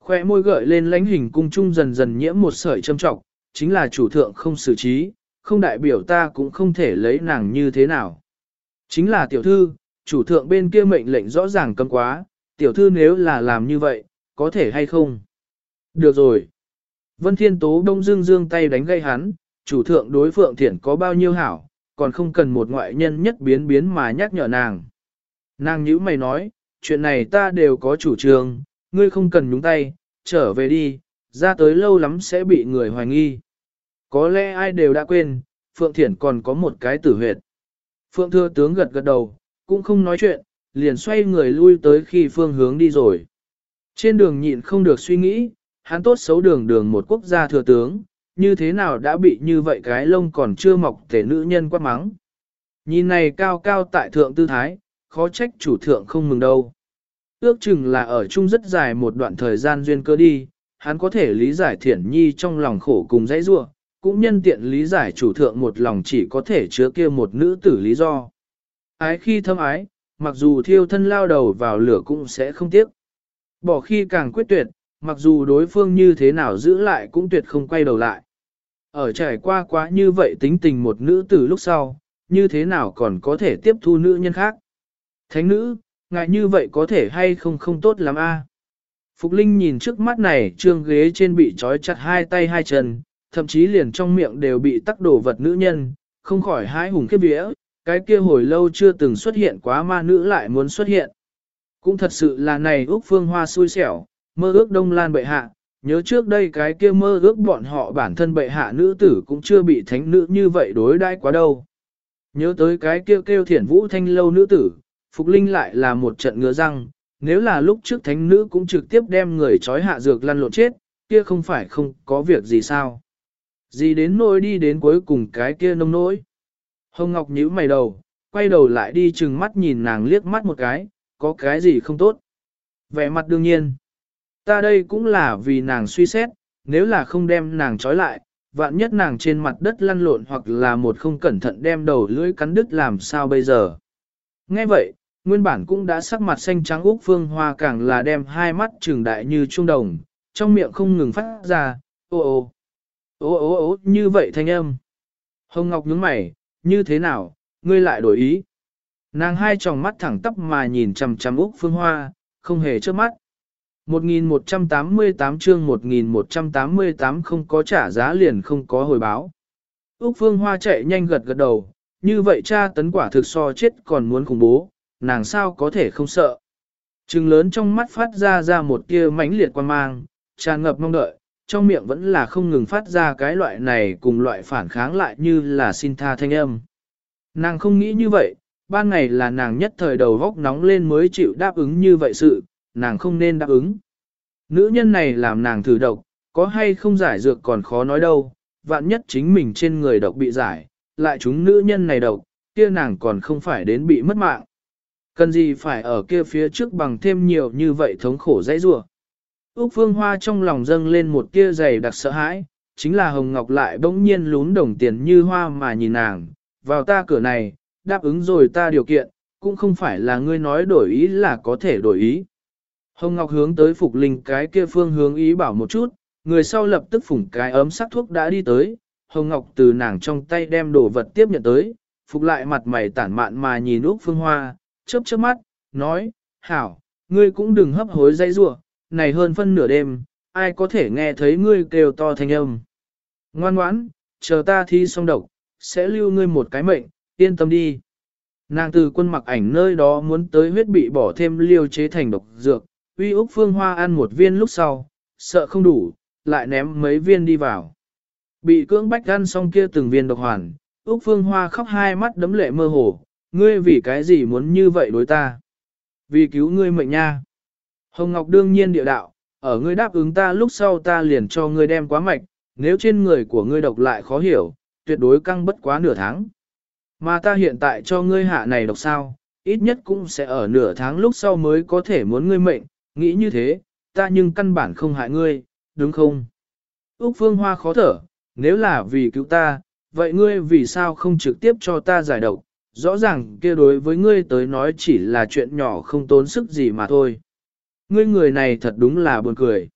Speaker 1: Khoe môi gợi lên lãnh hình cung trung dần dần nhiễm một sợi châm trọng, chính là chủ thượng không xử trí, không đại biểu ta cũng không thể lấy nàng như thế nào. Chính là tiểu thư, chủ thượng bên kia mệnh lệnh rõ ràng cấm quá, tiểu thư nếu là làm như vậy, có thể hay không? Được rồi. Vân Thiên Tố đông dương dương tay đánh gây hắn, chủ thượng đối phượng thiển có bao nhiêu hảo, còn không cần một ngoại nhân nhất biến biến mà nhắc nhở nàng. Nàng nhữ mày nói, chuyện này ta đều có chủ trương, ngươi không cần nhúng tay, trở về đi, ra tới lâu lắm sẽ bị người hoài nghi. Có lẽ ai đều đã quên, Phượng Thiển còn có một cái tử huyệt. Phượng Thừa Tướng gật gật đầu, cũng không nói chuyện, liền xoay người lui tới khi phương hướng đi rồi. Trên đường nhịn không được suy nghĩ, hắn tốt xấu đường đường một quốc gia thừa tướng, như thế nào đã bị như vậy cái lông còn chưa mọc thể nữ nhân quát mắng. Nhìn này cao cao tại thượng tư thái, khó trách chủ thượng không mừng đâu. Ước chừng là ở chung rất dài một đoạn thời gian duyên cơ đi, hắn có thể lý giải thiển nhi trong lòng khổ cùng dãy rua, cũng nhân tiện lý giải chủ thượng một lòng chỉ có thể chứa kia một nữ tử lý do. Ái khi thâm ái, mặc dù thiêu thân lao đầu vào lửa cũng sẽ không tiếc. Bỏ khi càng quyết tuyệt, mặc dù đối phương như thế nào giữ lại cũng tuyệt không quay đầu lại. Ở trải qua quá như vậy tính tình một nữ tử lúc sau, như thế nào còn có thể tiếp thu nữ nhân khác. Thánh nữ, ngại như vậy có thể hay không không tốt lắm a. Phục Linh nhìn trước mắt này trương ghế trên bị trói chặt hai tay hai chân, thậm chí liền trong miệng đều bị tắc đổ vật nữ nhân, không khỏi hái hùng khiếp vía, cái kia hồi lâu chưa từng xuất hiện quá ma nữ lại muốn xuất hiện. Cũng thật sự là này Úc Phương Hoa xui xẻo, mơ ước Đông Lan bệ hạ, nhớ trước đây cái kia mơ ước bọn họ bản thân bệ hạ nữ tử cũng chưa bị thánh nữ như vậy đối đãi quá đâu. Nhớ tới cái kia kêu, kêu thiển vũ thanh lâu nữ tử, Phục Linh lại là một trận ngứa răng, nếu là lúc trước thánh nữ cũng trực tiếp đem người trói hạ dược lăn lộn chết, kia không phải không có việc gì sao. Gì đến nỗi đi đến cuối cùng cái kia nông nỗi. Hồng Ngọc nhíu mày đầu, quay đầu lại đi chừng mắt nhìn nàng liếc mắt một cái, có cái gì không tốt. Vẻ mặt đương nhiên. Ta đây cũng là vì nàng suy xét, nếu là không đem nàng trói lại, vạn nhất nàng trên mặt đất lăn lộn hoặc là một không cẩn thận đem đầu lưỡi cắn đứt làm sao bây giờ. Nghe vậy, nguyên bản cũng đã sắc mặt xanh trắng Úc Phương Hoa càng là đem hai mắt trừng đại như trung đồng, trong miệng không ngừng phát ra, ô ô, ô ô ô như vậy thanh âm. Hồng Ngọc nhướng mày, như thế nào, ngươi lại đổi ý. Nàng hai tròng mắt thẳng tắp mà nhìn chằm chằm Úc Phương Hoa, không hề trước mắt. 1188 chương 1188 không có trả giá liền không có hồi báo. Úc Phương Hoa chạy nhanh gật gật đầu, như vậy cha tấn quả thực so chết còn muốn khủng bố, nàng sao có thể không sợ. Trừng lớn trong mắt phát ra ra một tia mãnh liệt quan mang, tràn ngập mong đợi, trong miệng vẫn là không ngừng phát ra cái loại này cùng loại phản kháng lại như là xin tha thanh âm. Nàng không nghĩ như vậy, ban ngày là nàng nhất thời đầu góc nóng lên mới chịu đáp ứng như vậy sự, nàng không nên đáp ứng. Nữ nhân này làm nàng thử độc, có hay không giải dược còn khó nói đâu, vạn nhất chính mình trên người độc bị giải, lại chúng nữ nhân này độc, kia nàng còn không phải đến bị mất mạng. Cần gì phải ở kia phía trước bằng thêm nhiều như vậy thống khổ dãy rủa. Úc Phương Hoa trong lòng dâng lên một tia dày đặc sợ hãi, chính là Hồng Ngọc lại bỗng nhiên lún đồng tiền như hoa mà nhìn nàng, vào ta cửa này, đáp ứng rồi ta điều kiện, cũng không phải là ngươi nói đổi ý là có thể đổi ý. Hồng Ngọc hướng tới Phục Linh cái kia phương hướng ý bảo một chút, người sau lập tức phủng cái ấm sắc thuốc đã đi tới, Hồng Ngọc từ nàng trong tay đem đồ vật tiếp nhận tới, Phục lại mặt mày tản mạn mà nhìn Úc Phương Hoa, chớp chớp mắt, nói, hảo, ngươi cũng đừng hấp hối dây rủa này hơn phân nửa đêm, ai có thể nghe thấy ngươi kêu to thanh âm. Ngoan ngoãn, chờ ta thi xong độc, sẽ lưu ngươi một cái mệnh, yên tâm đi. Nàng từ quân mặc ảnh nơi đó muốn tới huyết bị bỏ thêm liêu chế thành độc dược, uy Úc Phương Hoa ăn một viên lúc sau, sợ không đủ, lại ném mấy viên đi vào. Bị cưỡng bách ăn xong kia từng viên độc hoàn, Úc Phương Hoa khóc hai mắt đấm lệ mơ hồ, ngươi vì cái gì muốn như vậy đối ta? Vì cứu ngươi mệnh nha. Hồng Ngọc đương nhiên địa đạo, ở ngươi đáp ứng ta lúc sau ta liền cho ngươi đem quá mạch, nếu trên người của ngươi độc lại khó hiểu, tuyệt đối căng bất quá nửa tháng. Mà ta hiện tại cho ngươi hạ này độc sao, ít nhất cũng sẽ ở nửa tháng lúc sau mới có thể muốn ngươi mệnh, nghĩ như thế, ta nhưng căn bản không hại ngươi, đúng không? Úc Phương Hoa khó thở, nếu là vì cứu ta, vậy ngươi vì sao không trực tiếp cho ta giải độc? Rõ ràng kia đối với ngươi tới nói chỉ là chuyện nhỏ không tốn sức gì mà thôi. Ngươi người này thật đúng là buồn cười.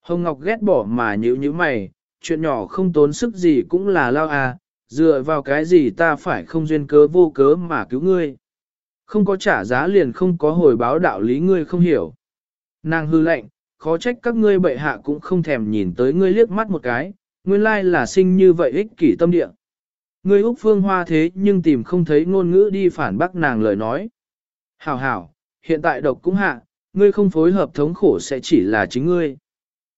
Speaker 1: Hồng Ngọc ghét bỏ mà nhíu nhíu mày, chuyện nhỏ không tốn sức gì cũng là lao à, dựa vào cái gì ta phải không duyên cớ vô cớ mà cứu ngươi. Không có trả giá liền không có hồi báo đạo lý ngươi không hiểu. Nàng hư lệnh, khó trách các ngươi bệ hạ cũng không thèm nhìn tới ngươi liếc mắt một cái, nguyên lai là sinh như vậy ích kỷ tâm địa. Ngươi Úc Phương Hoa thế nhưng tìm không thấy ngôn ngữ đi phản bác nàng lời nói. Hảo hảo, hiện tại độc cũng hạ, ngươi không phối hợp thống khổ sẽ chỉ là chính ngươi.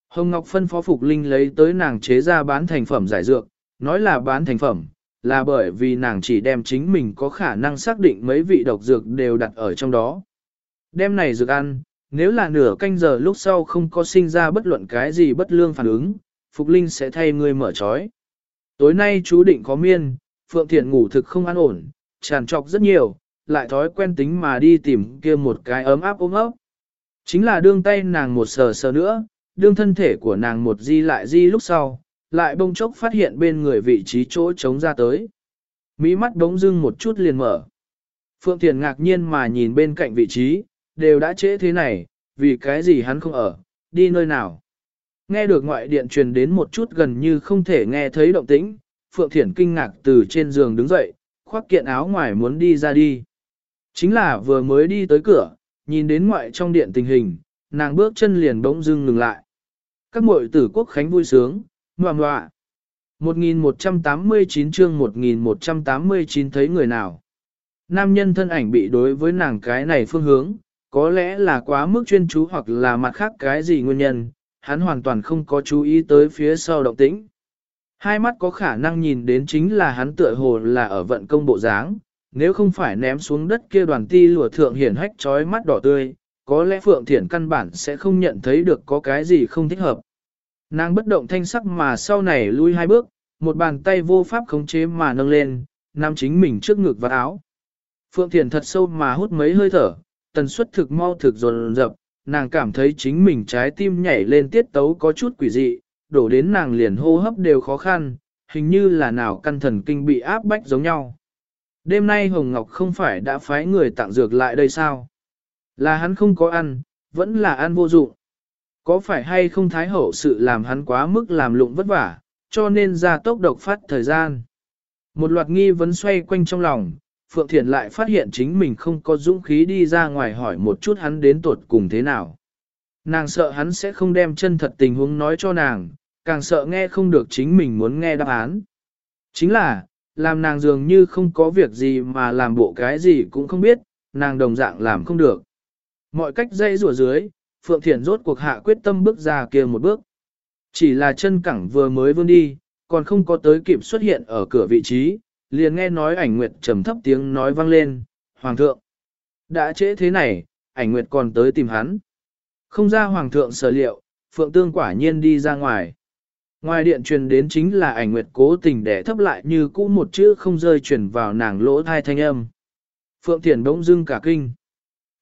Speaker 1: Hồng Ngọc phân phó Phục Linh lấy tới nàng chế ra bán thành phẩm giải dược, nói là bán thành phẩm, là bởi vì nàng chỉ đem chính mình có khả năng xác định mấy vị độc dược đều đặt ở trong đó. Đem này dược ăn, nếu là nửa canh giờ lúc sau không có sinh ra bất luận cái gì bất lương phản ứng, Phục Linh sẽ thay ngươi mở trói. Tối nay chú định có miên, Phượng Thiện ngủ thực không an ổn, tràn trọc rất nhiều, lại thói quen tính mà đi tìm kia một cái ấm áp ôm ấp. Chính là đương tay nàng một sờ sờ nữa, đương thân thể của nàng một di lại di lúc sau, lại bông chốc phát hiện bên người vị trí chỗ trống ra tới. Mỹ mắt đống dưng một chút liền mở. Phượng Thiền ngạc nhiên mà nhìn bên cạnh vị trí, đều đã trễ thế này, vì cái gì hắn không ở, đi nơi nào. Nghe được ngoại điện truyền đến một chút gần như không thể nghe thấy động tĩnh, Phượng Thiển kinh ngạc từ trên giường đứng dậy, khoác kiện áo ngoài muốn đi ra đi. Chính là vừa mới đi tới cửa, nhìn đến ngoại trong điện tình hình, nàng bước chân liền bỗng dưng ngừng lại. Các muội tử quốc khánh vui sướng, ngoà ngoạ. 1189 chương 1189 thấy người nào. Nam nhân thân ảnh bị đối với nàng cái này phương hướng, có lẽ là quá mức chuyên chú hoặc là mặt khác cái gì nguyên nhân, hắn hoàn toàn không có chú ý tới phía sau động tĩnh. Hai mắt có khả năng nhìn đến chính là hắn tựa hồ là ở vận công bộ dáng, nếu không phải ném xuống đất kia đoàn ti lùa thượng hiển hách trói mắt đỏ tươi, có lẽ Phượng Thiển căn bản sẽ không nhận thấy được có cái gì không thích hợp. Nàng bất động thanh sắc mà sau này lui hai bước, một bàn tay vô pháp khống chế mà nâng lên, nắm chính mình trước ngực và áo. Phượng Thiển thật sâu mà hút mấy hơi thở, tần suất thực mau thực dồn dập, nàng cảm thấy chính mình trái tim nhảy lên tiết tấu có chút quỷ dị, đổ đến nàng liền hô hấp đều khó khăn, hình như là nào căn thần kinh bị áp bách giống nhau. Đêm nay Hồng Ngọc không phải đã phái người tặng dược lại đây sao? Là hắn không có ăn, vẫn là ăn vô dụng. Có phải hay không thái hậu sự làm hắn quá mức làm lụng vất vả, cho nên ra tốc độc phát thời gian. Một loạt nghi vấn xoay quanh trong lòng, Phượng Thiện lại phát hiện chính mình không có dũng khí đi ra ngoài hỏi một chút hắn đến tuột cùng thế nào. Nàng sợ hắn sẽ không đem chân thật tình huống nói cho nàng, càng sợ nghe không được chính mình muốn nghe đáp án. Chính là, làm nàng dường như không có việc gì mà làm bộ cái gì cũng không biết, nàng đồng dạng làm không được. Mọi cách dây rùa dưới, Phượng Thiển rốt cuộc hạ quyết tâm bước ra kia một bước. Chỉ là chân cẳng vừa mới vươn đi, còn không có tới kịp xuất hiện ở cửa vị trí, liền nghe nói ảnh nguyệt trầm thấp tiếng nói vang lên, Hoàng thượng. Đã trễ thế này, ảnh nguyệt còn tới tìm hắn. Không ra Hoàng thượng sở liệu, Phượng Tương quả nhiên đi ra ngoài. Ngoài điện truyền đến chính là ảnh nguyệt cố tình để thấp lại như cũ một chữ không rơi truyền vào nàng lỗ thai thanh âm. Phượng Thiển bỗng dưng cả kinh.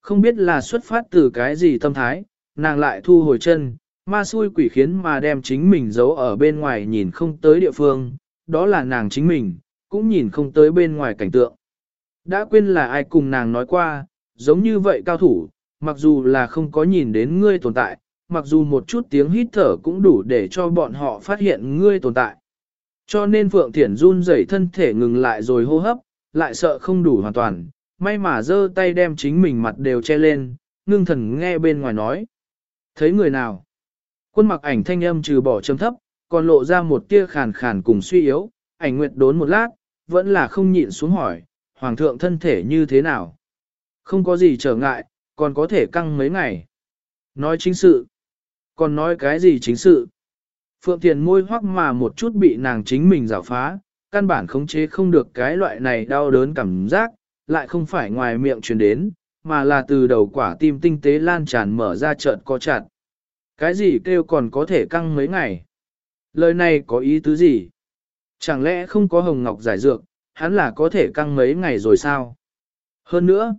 Speaker 1: Không biết là xuất phát từ cái gì tâm thái, nàng lại thu hồi chân, ma xui quỷ khiến mà đem chính mình giấu ở bên ngoài nhìn không tới địa phương, đó là nàng chính mình, cũng nhìn không tới bên ngoài cảnh tượng. Đã quên là ai cùng nàng nói qua, giống như vậy cao thủ, mặc dù là không có nhìn đến ngươi tồn tại, mặc dù một chút tiếng hít thở cũng đủ để cho bọn họ phát hiện ngươi tồn tại. Cho nên Phượng Thiển run rẩy thân thể ngừng lại rồi hô hấp, lại sợ không đủ hoàn toàn, may mà giơ tay đem chính mình mặt đều che lên, ngưng thần nghe bên ngoài nói. Thấy người nào? Quân mặc ảnh thanh âm trừ bỏ châm thấp, còn lộ ra một tia khàn khàn cùng suy yếu, ảnh nguyệt đốn một lát, vẫn là không nhịn xuống hỏi, hoàng thượng thân thể như thế nào? Không có gì trở ngại, còn có thể căng mấy ngày. Nói chính sự. Còn nói cái gì chính sự? Phượng Thiền môi hoắc mà một chút bị nàng chính mình rào phá, căn bản khống chế không được cái loại này đau đớn cảm giác, lại không phải ngoài miệng truyền đến, mà là từ đầu quả tim tinh tế lan tràn mở ra chợt co chặt. Cái gì kêu còn có thể căng mấy ngày? Lời này có ý tứ gì? Chẳng lẽ không có hồng ngọc giải dược, hắn là có thể căng mấy ngày rồi sao? Hơn nữa,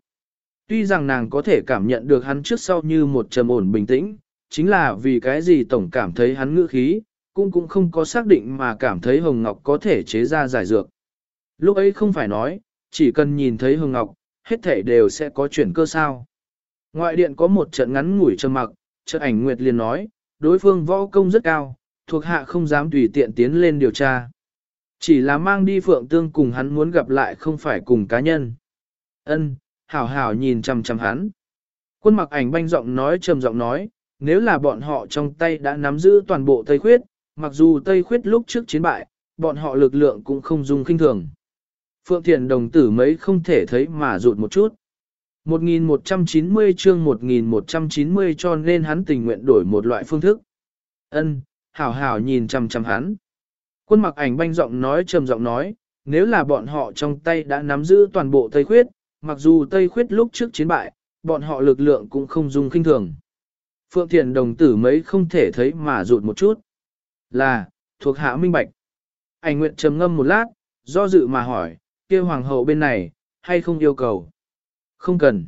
Speaker 1: tuy rằng nàng có thể cảm nhận được hắn trước sau như một trầm ổn bình tĩnh, chính là vì cái gì tổng cảm thấy hắn ngữ khí, cũng cũng không có xác định mà cảm thấy Hồng Ngọc có thể chế ra giải dược. Lúc ấy không phải nói, chỉ cần nhìn thấy Hồng Ngọc, hết thể đều sẽ có chuyển cơ sao. Ngoại điện có một trận ngắn ngủi trầm mặc, trận ảnh Nguyệt liền nói, đối phương võ công rất cao, thuộc hạ không dám tùy tiện tiến lên điều tra. Chỉ là mang đi phượng tương cùng hắn muốn gặp lại không phải cùng cá nhân. Ân, hảo hảo nhìn chằm chằm hắn. Quân mặc ảnh banh giọng nói trầm giọng nói, nếu là bọn họ trong tay đã nắm giữ toàn bộ Tây Khuyết, mặc dù Tây Khuyết lúc trước chiến bại, bọn họ lực lượng cũng không dùng kinh thường. Phượng Thiền đồng tử mấy không thể thấy mà rụt một chút. 1190 chương 1190 cho nên hắn tình nguyện đổi một loại phương thức. Ân, hảo hảo nhìn chằm chằm hắn. Quân mặc ảnh banh giọng nói trầm giọng nói, nếu là bọn họ trong tay đã nắm giữ toàn bộ Tây Khuyết, mặc dù Tây Khuyết lúc trước chiến bại, bọn họ lực lượng cũng không dùng kinh thường. Phượng Thiền đồng tử mấy không thể thấy mà rụt một chút. Là, thuộc hạ minh bạch. Ảnh nguyện trầm ngâm một lát, do dự mà hỏi, kia hoàng hậu bên này, hay không yêu cầu? Không cần.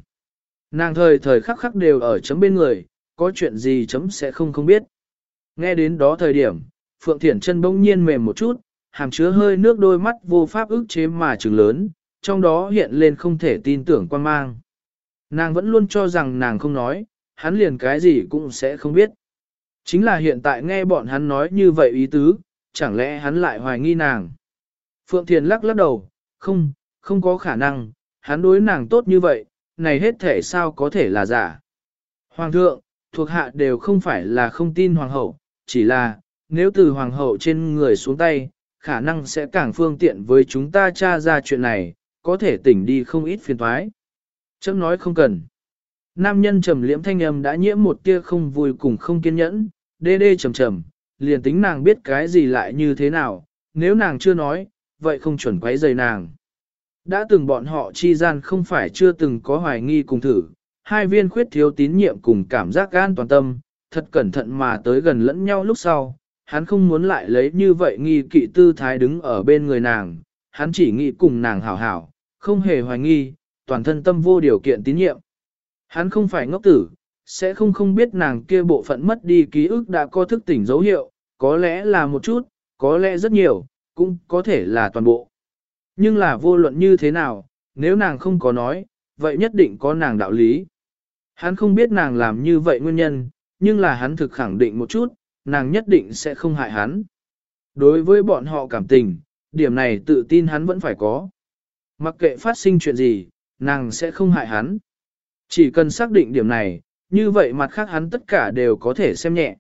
Speaker 1: Nàng thời thời khắc khắc đều ở chấm bên người, có chuyện gì chấm sẽ không không biết. Nghe đến đó thời điểm, Phượng Thiển chân bỗng nhiên mềm một chút, hàm chứa hơi nước đôi mắt vô pháp ức chế mà trừng lớn, trong đó hiện lên không thể tin tưởng quan mang. Nàng vẫn luôn cho rằng nàng không nói, hắn liền cái gì cũng sẽ không biết. Chính là hiện tại nghe bọn hắn nói như vậy ý tứ, chẳng lẽ hắn lại hoài nghi nàng. Phượng Thiền lắc lắc đầu, không, không có khả năng, hắn đối nàng tốt như vậy, này hết thể sao có thể là giả. Hoàng thượng, thuộc hạ đều không phải là không tin hoàng hậu, chỉ là, nếu từ hoàng hậu trên người xuống tay, khả năng sẽ càng phương tiện với chúng ta tra ra chuyện này, có thể tỉnh đi không ít phiền thoái. Chấm nói không cần. Nam nhân trầm liễm thanh âm đã nhiễm một tia không vui cùng không kiên nhẫn, đê đê trầm trầm, liền tính nàng biết cái gì lại như thế nào, nếu nàng chưa nói, vậy không chuẩn quấy rầy nàng. Đã từng bọn họ chi gian không phải chưa từng có hoài nghi cùng thử, hai viên khuyết thiếu tín nhiệm cùng cảm giác gan toàn tâm, thật cẩn thận mà tới gần lẫn nhau lúc sau, hắn không muốn lại lấy như vậy nghi kỵ tư thái đứng ở bên người nàng, hắn chỉ nghĩ cùng nàng hảo hảo, không hề hoài nghi, toàn thân tâm vô điều kiện tín nhiệm. Hắn không phải ngốc tử, sẽ không không biết nàng kia bộ phận mất đi ký ức đã có thức tỉnh dấu hiệu, có lẽ là một chút, có lẽ rất nhiều, cũng có thể là toàn bộ. Nhưng là vô luận như thế nào, nếu nàng không có nói, vậy nhất định có nàng đạo lý. Hắn không biết nàng làm như vậy nguyên nhân, nhưng là hắn thực khẳng định một chút, nàng nhất định sẽ không hại hắn. Đối với bọn họ cảm tình, điểm này tự tin hắn vẫn phải có. Mặc kệ phát sinh chuyện gì, nàng sẽ không hại hắn. Chỉ cần xác định điểm này, như vậy mặt khác hắn tất cả đều có thể xem nhẹ.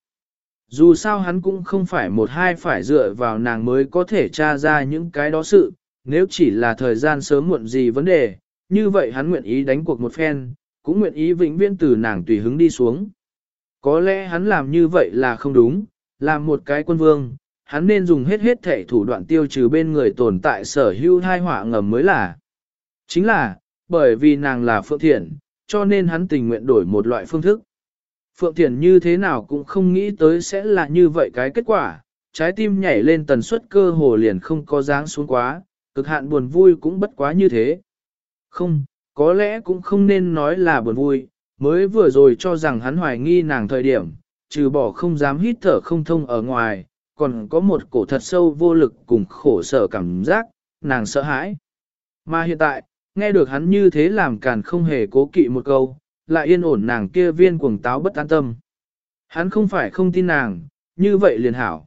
Speaker 1: Dù sao hắn cũng không phải một hai phải dựa vào nàng mới có thể tra ra những cái đó sự, nếu chỉ là thời gian sớm muộn gì vấn đề, như vậy hắn nguyện ý đánh cuộc một phen, cũng nguyện ý vĩnh viễn từ nàng tùy hứng đi xuống. Có lẽ hắn làm như vậy là không đúng, làm một cái quân vương, hắn nên dùng hết hết thể thủ đoạn tiêu trừ bên người tồn tại sở hữu thai họa ngầm mới là. Chính là, bởi vì nàng là Phượng Thiển, cho nên hắn tình nguyện đổi một loại phương thức. Phượng Thiển như thế nào cũng không nghĩ tới sẽ là như vậy cái kết quả, trái tim nhảy lên tần suất cơ hồ liền không có dáng xuống quá, cực hạn buồn vui cũng bất quá như thế. Không, có lẽ cũng không nên nói là buồn vui, mới vừa rồi cho rằng hắn hoài nghi nàng thời điểm, trừ bỏ không dám hít thở không thông ở ngoài, còn có một cổ thật sâu vô lực cùng khổ sở cảm giác, nàng sợ hãi. Mà hiện tại, nghe được hắn như thế làm càn không hề cố kỵ một câu, lại yên ổn nàng kia viên cuồng táo bất an tâm. Hắn không phải không tin nàng, như vậy liền hảo.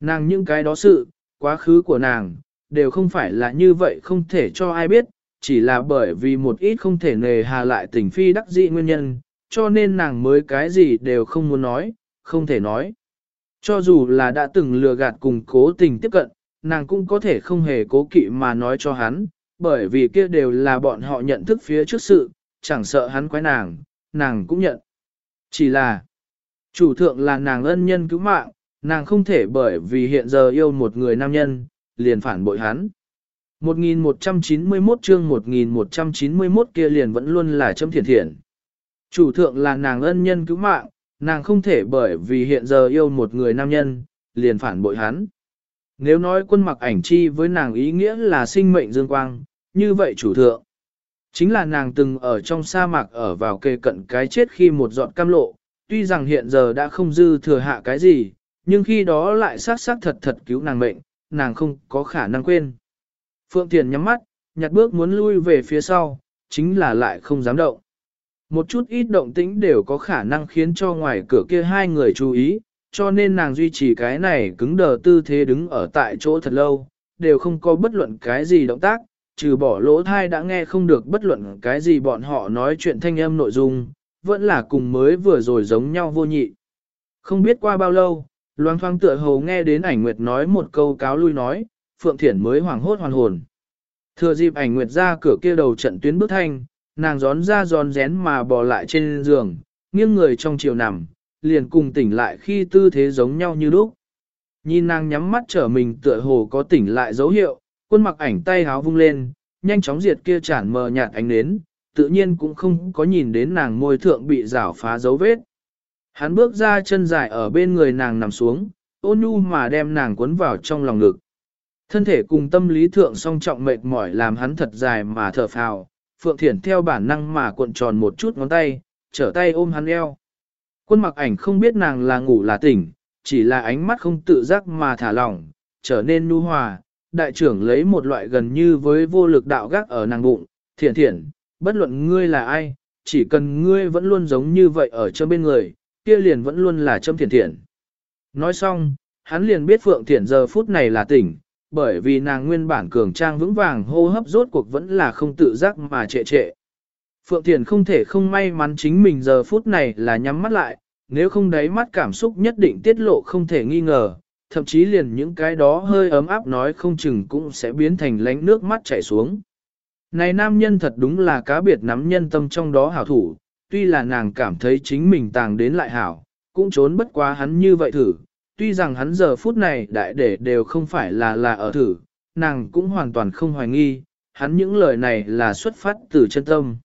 Speaker 1: Nàng những cái đó sự, quá khứ của nàng, đều không phải là như vậy không thể cho ai biết, chỉ là bởi vì một ít không thể nề hà lại tình phi đắc dị nguyên nhân, cho nên nàng mới cái gì đều không muốn nói, không thể nói. Cho dù là đã từng lừa gạt cùng cố tình tiếp cận, nàng cũng có thể không hề cố kỵ mà nói cho hắn, bởi vì kia đều là bọn họ nhận thức phía trước sự, chẳng sợ hắn quái nàng, nàng cũng nhận. Chỉ là, chủ thượng là nàng ân nhân cứu mạng, nàng không thể bởi vì hiện giờ yêu một người nam nhân, liền phản bội hắn. 1191 chương 1191 kia liền vẫn luôn là châm thiền thiện. Chủ thượng là nàng ân nhân cứu mạng, nàng không thể bởi vì hiện giờ yêu một người nam nhân, liền phản bội hắn. Nếu nói quân mặc ảnh chi với nàng ý nghĩa là sinh mệnh dương quang, như vậy chủ thượng. Chính là nàng từng ở trong sa mạc ở vào kề cận cái chết khi một giọt cam lộ, tuy rằng hiện giờ đã không dư thừa hạ cái gì, nhưng khi đó lại sát sát thật thật cứu nàng mệnh, nàng không có khả năng quên. Phượng Thiền nhắm mắt, nhặt bước muốn lui về phía sau, chính là lại không dám động. Một chút ít động tĩnh đều có khả năng khiến cho ngoài cửa kia hai người chú ý, cho nên nàng duy trì cái này cứng đờ tư thế đứng ở tại chỗ thật lâu, đều không có bất luận cái gì động tác, trừ bỏ lỗ thai đã nghe không được bất luận cái gì bọn họ nói chuyện thanh âm nội dung, vẫn là cùng mới vừa rồi giống nhau vô nhị. Không biết qua bao lâu, loang thoang tựa hồ nghe đến ảnh nguyệt nói một câu cáo lui nói, Phượng Thiển mới hoảng hốt hoàn hồn. Thừa dịp ảnh nguyệt ra cửa kia đầu trận tuyến bước thanh, nàng gión ra giòn rén mà bò lại trên giường, nghiêng người trong chiều nằm, liền cùng tỉnh lại khi tư thế giống nhau như lúc. Nhìn nàng nhắm mắt trở mình tựa hồ có tỉnh lại dấu hiệu, quân mặc ảnh tay háo vung lên, nhanh chóng diệt kia chản mờ nhạt ánh nến, tự nhiên cũng không có nhìn đến nàng môi thượng bị rảo phá dấu vết. Hắn bước ra chân dài ở bên người nàng nằm xuống, ôn nhu mà đem nàng cuốn vào trong lòng ngực. Thân thể cùng tâm lý thượng song trọng mệt mỏi làm hắn thật dài mà thở phào, Phượng Thiển theo bản năng mà cuộn tròn một chút ngón tay, trở tay ôm hắn eo. Quân mặc ảnh không biết nàng là ngủ là tỉnh, chỉ là ánh mắt không tự giác mà thả lỏng, trở nên nu hòa. Đại trưởng lấy một loại gần như với vô lực đạo gác ở nàng bụng, Thiển Thiển, bất luận ngươi là ai, chỉ cần ngươi vẫn luôn giống như vậy ở trong bên người, kia liền vẫn luôn là châm Thiển Thiển. Nói xong, hắn liền biết Phượng Thiển giờ phút này là tỉnh, bởi vì nàng nguyên bản cường trang vững vàng hô hấp rốt cuộc vẫn là không tự giác mà trệ trệ. Phượng Thiền không thể không may mắn chính mình giờ phút này là nhắm mắt lại, nếu không đáy mắt cảm xúc nhất định tiết lộ không thể nghi ngờ, thậm chí liền những cái đó hơi ấm áp nói không chừng cũng sẽ biến thành lánh nước mắt chảy xuống. Này nam nhân thật đúng là cá biệt nắm nhân tâm trong đó hảo thủ, tuy là nàng cảm thấy chính mình tàng đến lại hảo, cũng trốn bất quá hắn như vậy thử, tuy rằng hắn giờ phút này đại để đều không phải là là ở thử, nàng cũng hoàn toàn không hoài nghi, hắn những lời này là xuất phát từ chân tâm.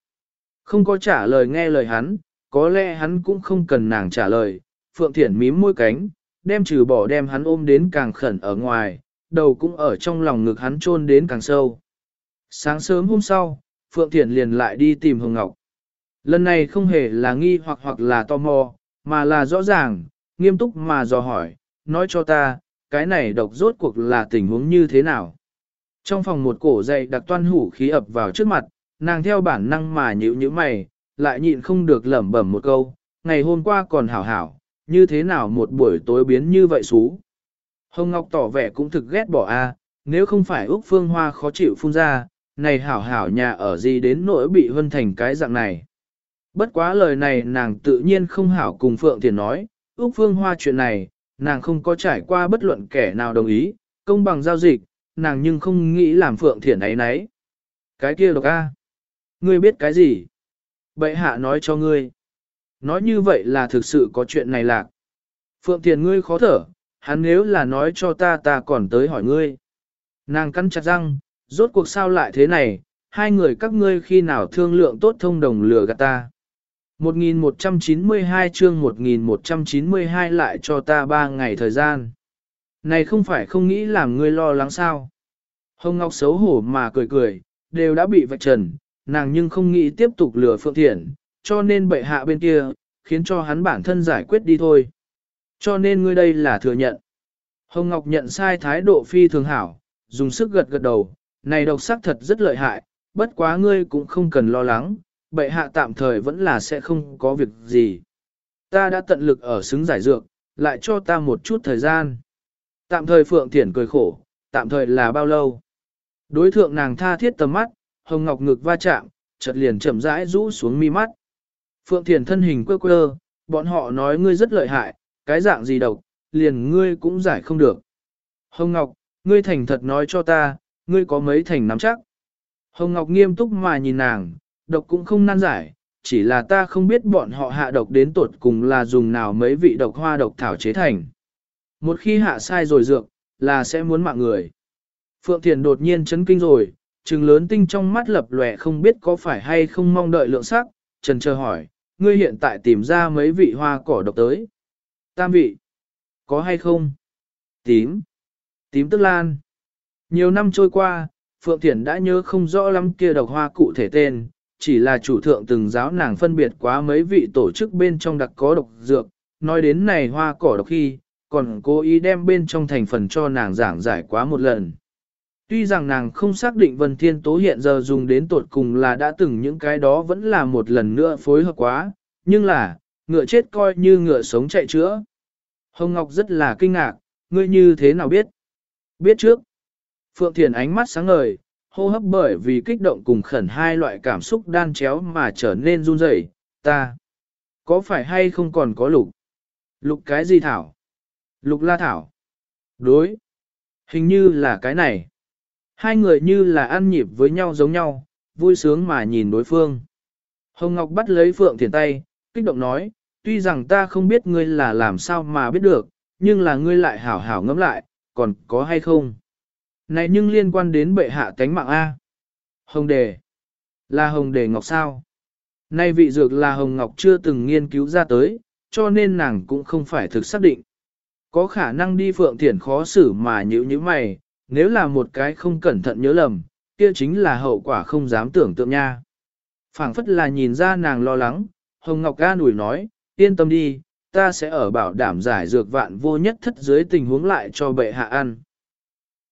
Speaker 1: Không có trả lời nghe lời hắn, có lẽ hắn cũng không cần nàng trả lời, Phượng Thiển mím môi cánh, đem trừ bỏ đem hắn ôm đến càng khẩn ở ngoài, đầu cũng ở trong lòng ngực hắn chôn đến càng sâu. Sáng sớm hôm sau, Phượng Thiển liền lại đi tìm Hồng Ngọc. Lần này không hề là nghi hoặc hoặc là tò mò, mà là rõ ràng, nghiêm túc mà dò hỏi, nói cho ta, cái này độc rốt cuộc là tình huống như thế nào. Trong phòng một cổ dậy đặc toan hủ khí ập vào trước mặt, nàng theo bản năng mà nhữ như mày, lại nhịn không được lẩm bẩm một câu, ngày hôm qua còn hảo hảo, như thế nào một buổi tối biến như vậy xú. Hồng Ngọc tỏ vẻ cũng thực ghét bỏ a, nếu không phải Úc Phương Hoa khó chịu phun ra, này hảo hảo nhà ở gì đến nỗi bị hân thành cái dạng này. Bất quá lời này nàng tự nhiên không hảo cùng Phượng Thiền nói, Úc Phương Hoa chuyện này, nàng không có trải qua bất luận kẻ nào đồng ý, công bằng giao dịch, nàng nhưng không nghĩ làm Phượng Thiển ấy nấy. Cái kia độc a, Ngươi biết cái gì? Bệ hạ nói cho ngươi. Nói như vậy là thực sự có chuyện này lạc. Phượng Thiền ngươi khó thở, hắn nếu là nói cho ta ta còn tới hỏi ngươi. Nàng cắn chặt răng, rốt cuộc sao lại thế này, hai người các ngươi khi nào thương lượng tốt thông đồng lừa gạt ta. 1192 chương 1192 lại cho ta ba ngày thời gian. Này không phải không nghĩ làm ngươi lo lắng sao. Hồng Ngọc xấu hổ mà cười cười, đều đã bị vạch trần, nàng nhưng không nghĩ tiếp tục lừa Phượng Thiển, cho nên bệ hạ bên kia, khiến cho hắn bản thân giải quyết đi thôi. Cho nên ngươi đây là thừa nhận. Hồng Ngọc nhận sai thái độ phi thường hảo, dùng sức gật gật đầu, này độc sắc thật rất lợi hại, bất quá ngươi cũng không cần lo lắng, bệ hạ tạm thời vẫn là sẽ không có việc gì. Ta đã tận lực ở xứng giải dược, lại cho ta một chút thời gian. Tạm thời Phượng Thiển cười khổ, tạm thời là bao lâu? Đối thượng nàng tha thiết tầm mắt, hồng ngọc ngực va chạm, chợt liền chậm rãi rũ xuống mi mắt. Phượng Thiển thân hình quơ quơ, bọn họ nói ngươi rất lợi hại, cái dạng gì độc, liền ngươi cũng giải không được. Hồng Ngọc, ngươi thành thật nói cho ta, ngươi có mấy thành nắm chắc. Hồng Ngọc nghiêm túc mà nhìn nàng, độc cũng không nan giải, chỉ là ta không biết bọn họ hạ độc đến tột cùng là dùng nào mấy vị độc hoa độc thảo chế thành. Một khi hạ sai rồi dược, là sẽ muốn mạng người. Phượng Thiền đột nhiên chấn kinh rồi, trừng lớn tinh trong mắt lập lòe không biết có phải hay không mong đợi lượng sắc, trần chờ hỏi, ngươi hiện tại tìm ra mấy vị hoa cỏ độc tới. Tam vị, có hay không? Tím, tím tức lan. Nhiều năm trôi qua, Phượng Thiển đã nhớ không rõ lắm kia độc hoa cụ thể tên, chỉ là chủ thượng từng giáo nàng phân biệt quá mấy vị tổ chức bên trong đặc có độc dược, nói đến này hoa cỏ độc khi, còn cố ý đem bên trong thành phần cho nàng giảng giải quá một lần. Tuy rằng nàng không xác định Vân Thiên Tố hiện giờ dùng đến tột cùng là đã từng những cái đó vẫn là một lần nữa phối hợp quá, nhưng là, ngựa chết coi như ngựa sống chạy chữa. Hồng Ngọc rất là kinh ngạc, ngươi như thế nào biết? Biết trước. Phượng Thiền ánh mắt sáng ngời, hô hấp bởi vì kích động cùng khẩn hai loại cảm xúc đan chéo mà trở nên run rẩy. ta. Có phải hay không còn có lục? Lục cái gì thảo? Lục la thảo. Đối. Hình như là cái này. Hai người như là ăn nhịp với nhau giống nhau, vui sướng mà nhìn đối phương. Hồng Ngọc bắt lấy Phượng Thiền tay, kích động nói, tuy rằng ta không biết ngươi là làm sao mà biết được, nhưng là ngươi lại hảo hảo ngẫm lại, còn có hay không? Này nhưng liên quan đến bệ hạ tánh mạng A. Hồng đề. Là hồng đề ngọc sao? Nay vị dược là hồng ngọc chưa từng nghiên cứu ra tới, cho nên nàng cũng không phải thực xác định. Có khả năng đi phượng thiển khó xử mà nhữ như mày, nếu là một cái không cẩn thận nhớ lầm, kia chính là hậu quả không dám tưởng tượng nha. phảng phất là nhìn ra nàng lo lắng, Hồng Ngọc ga nủi nói, yên tâm đi, ta sẽ ở bảo đảm giải dược vạn vô nhất thất dưới tình huống lại cho bệ hạ ăn.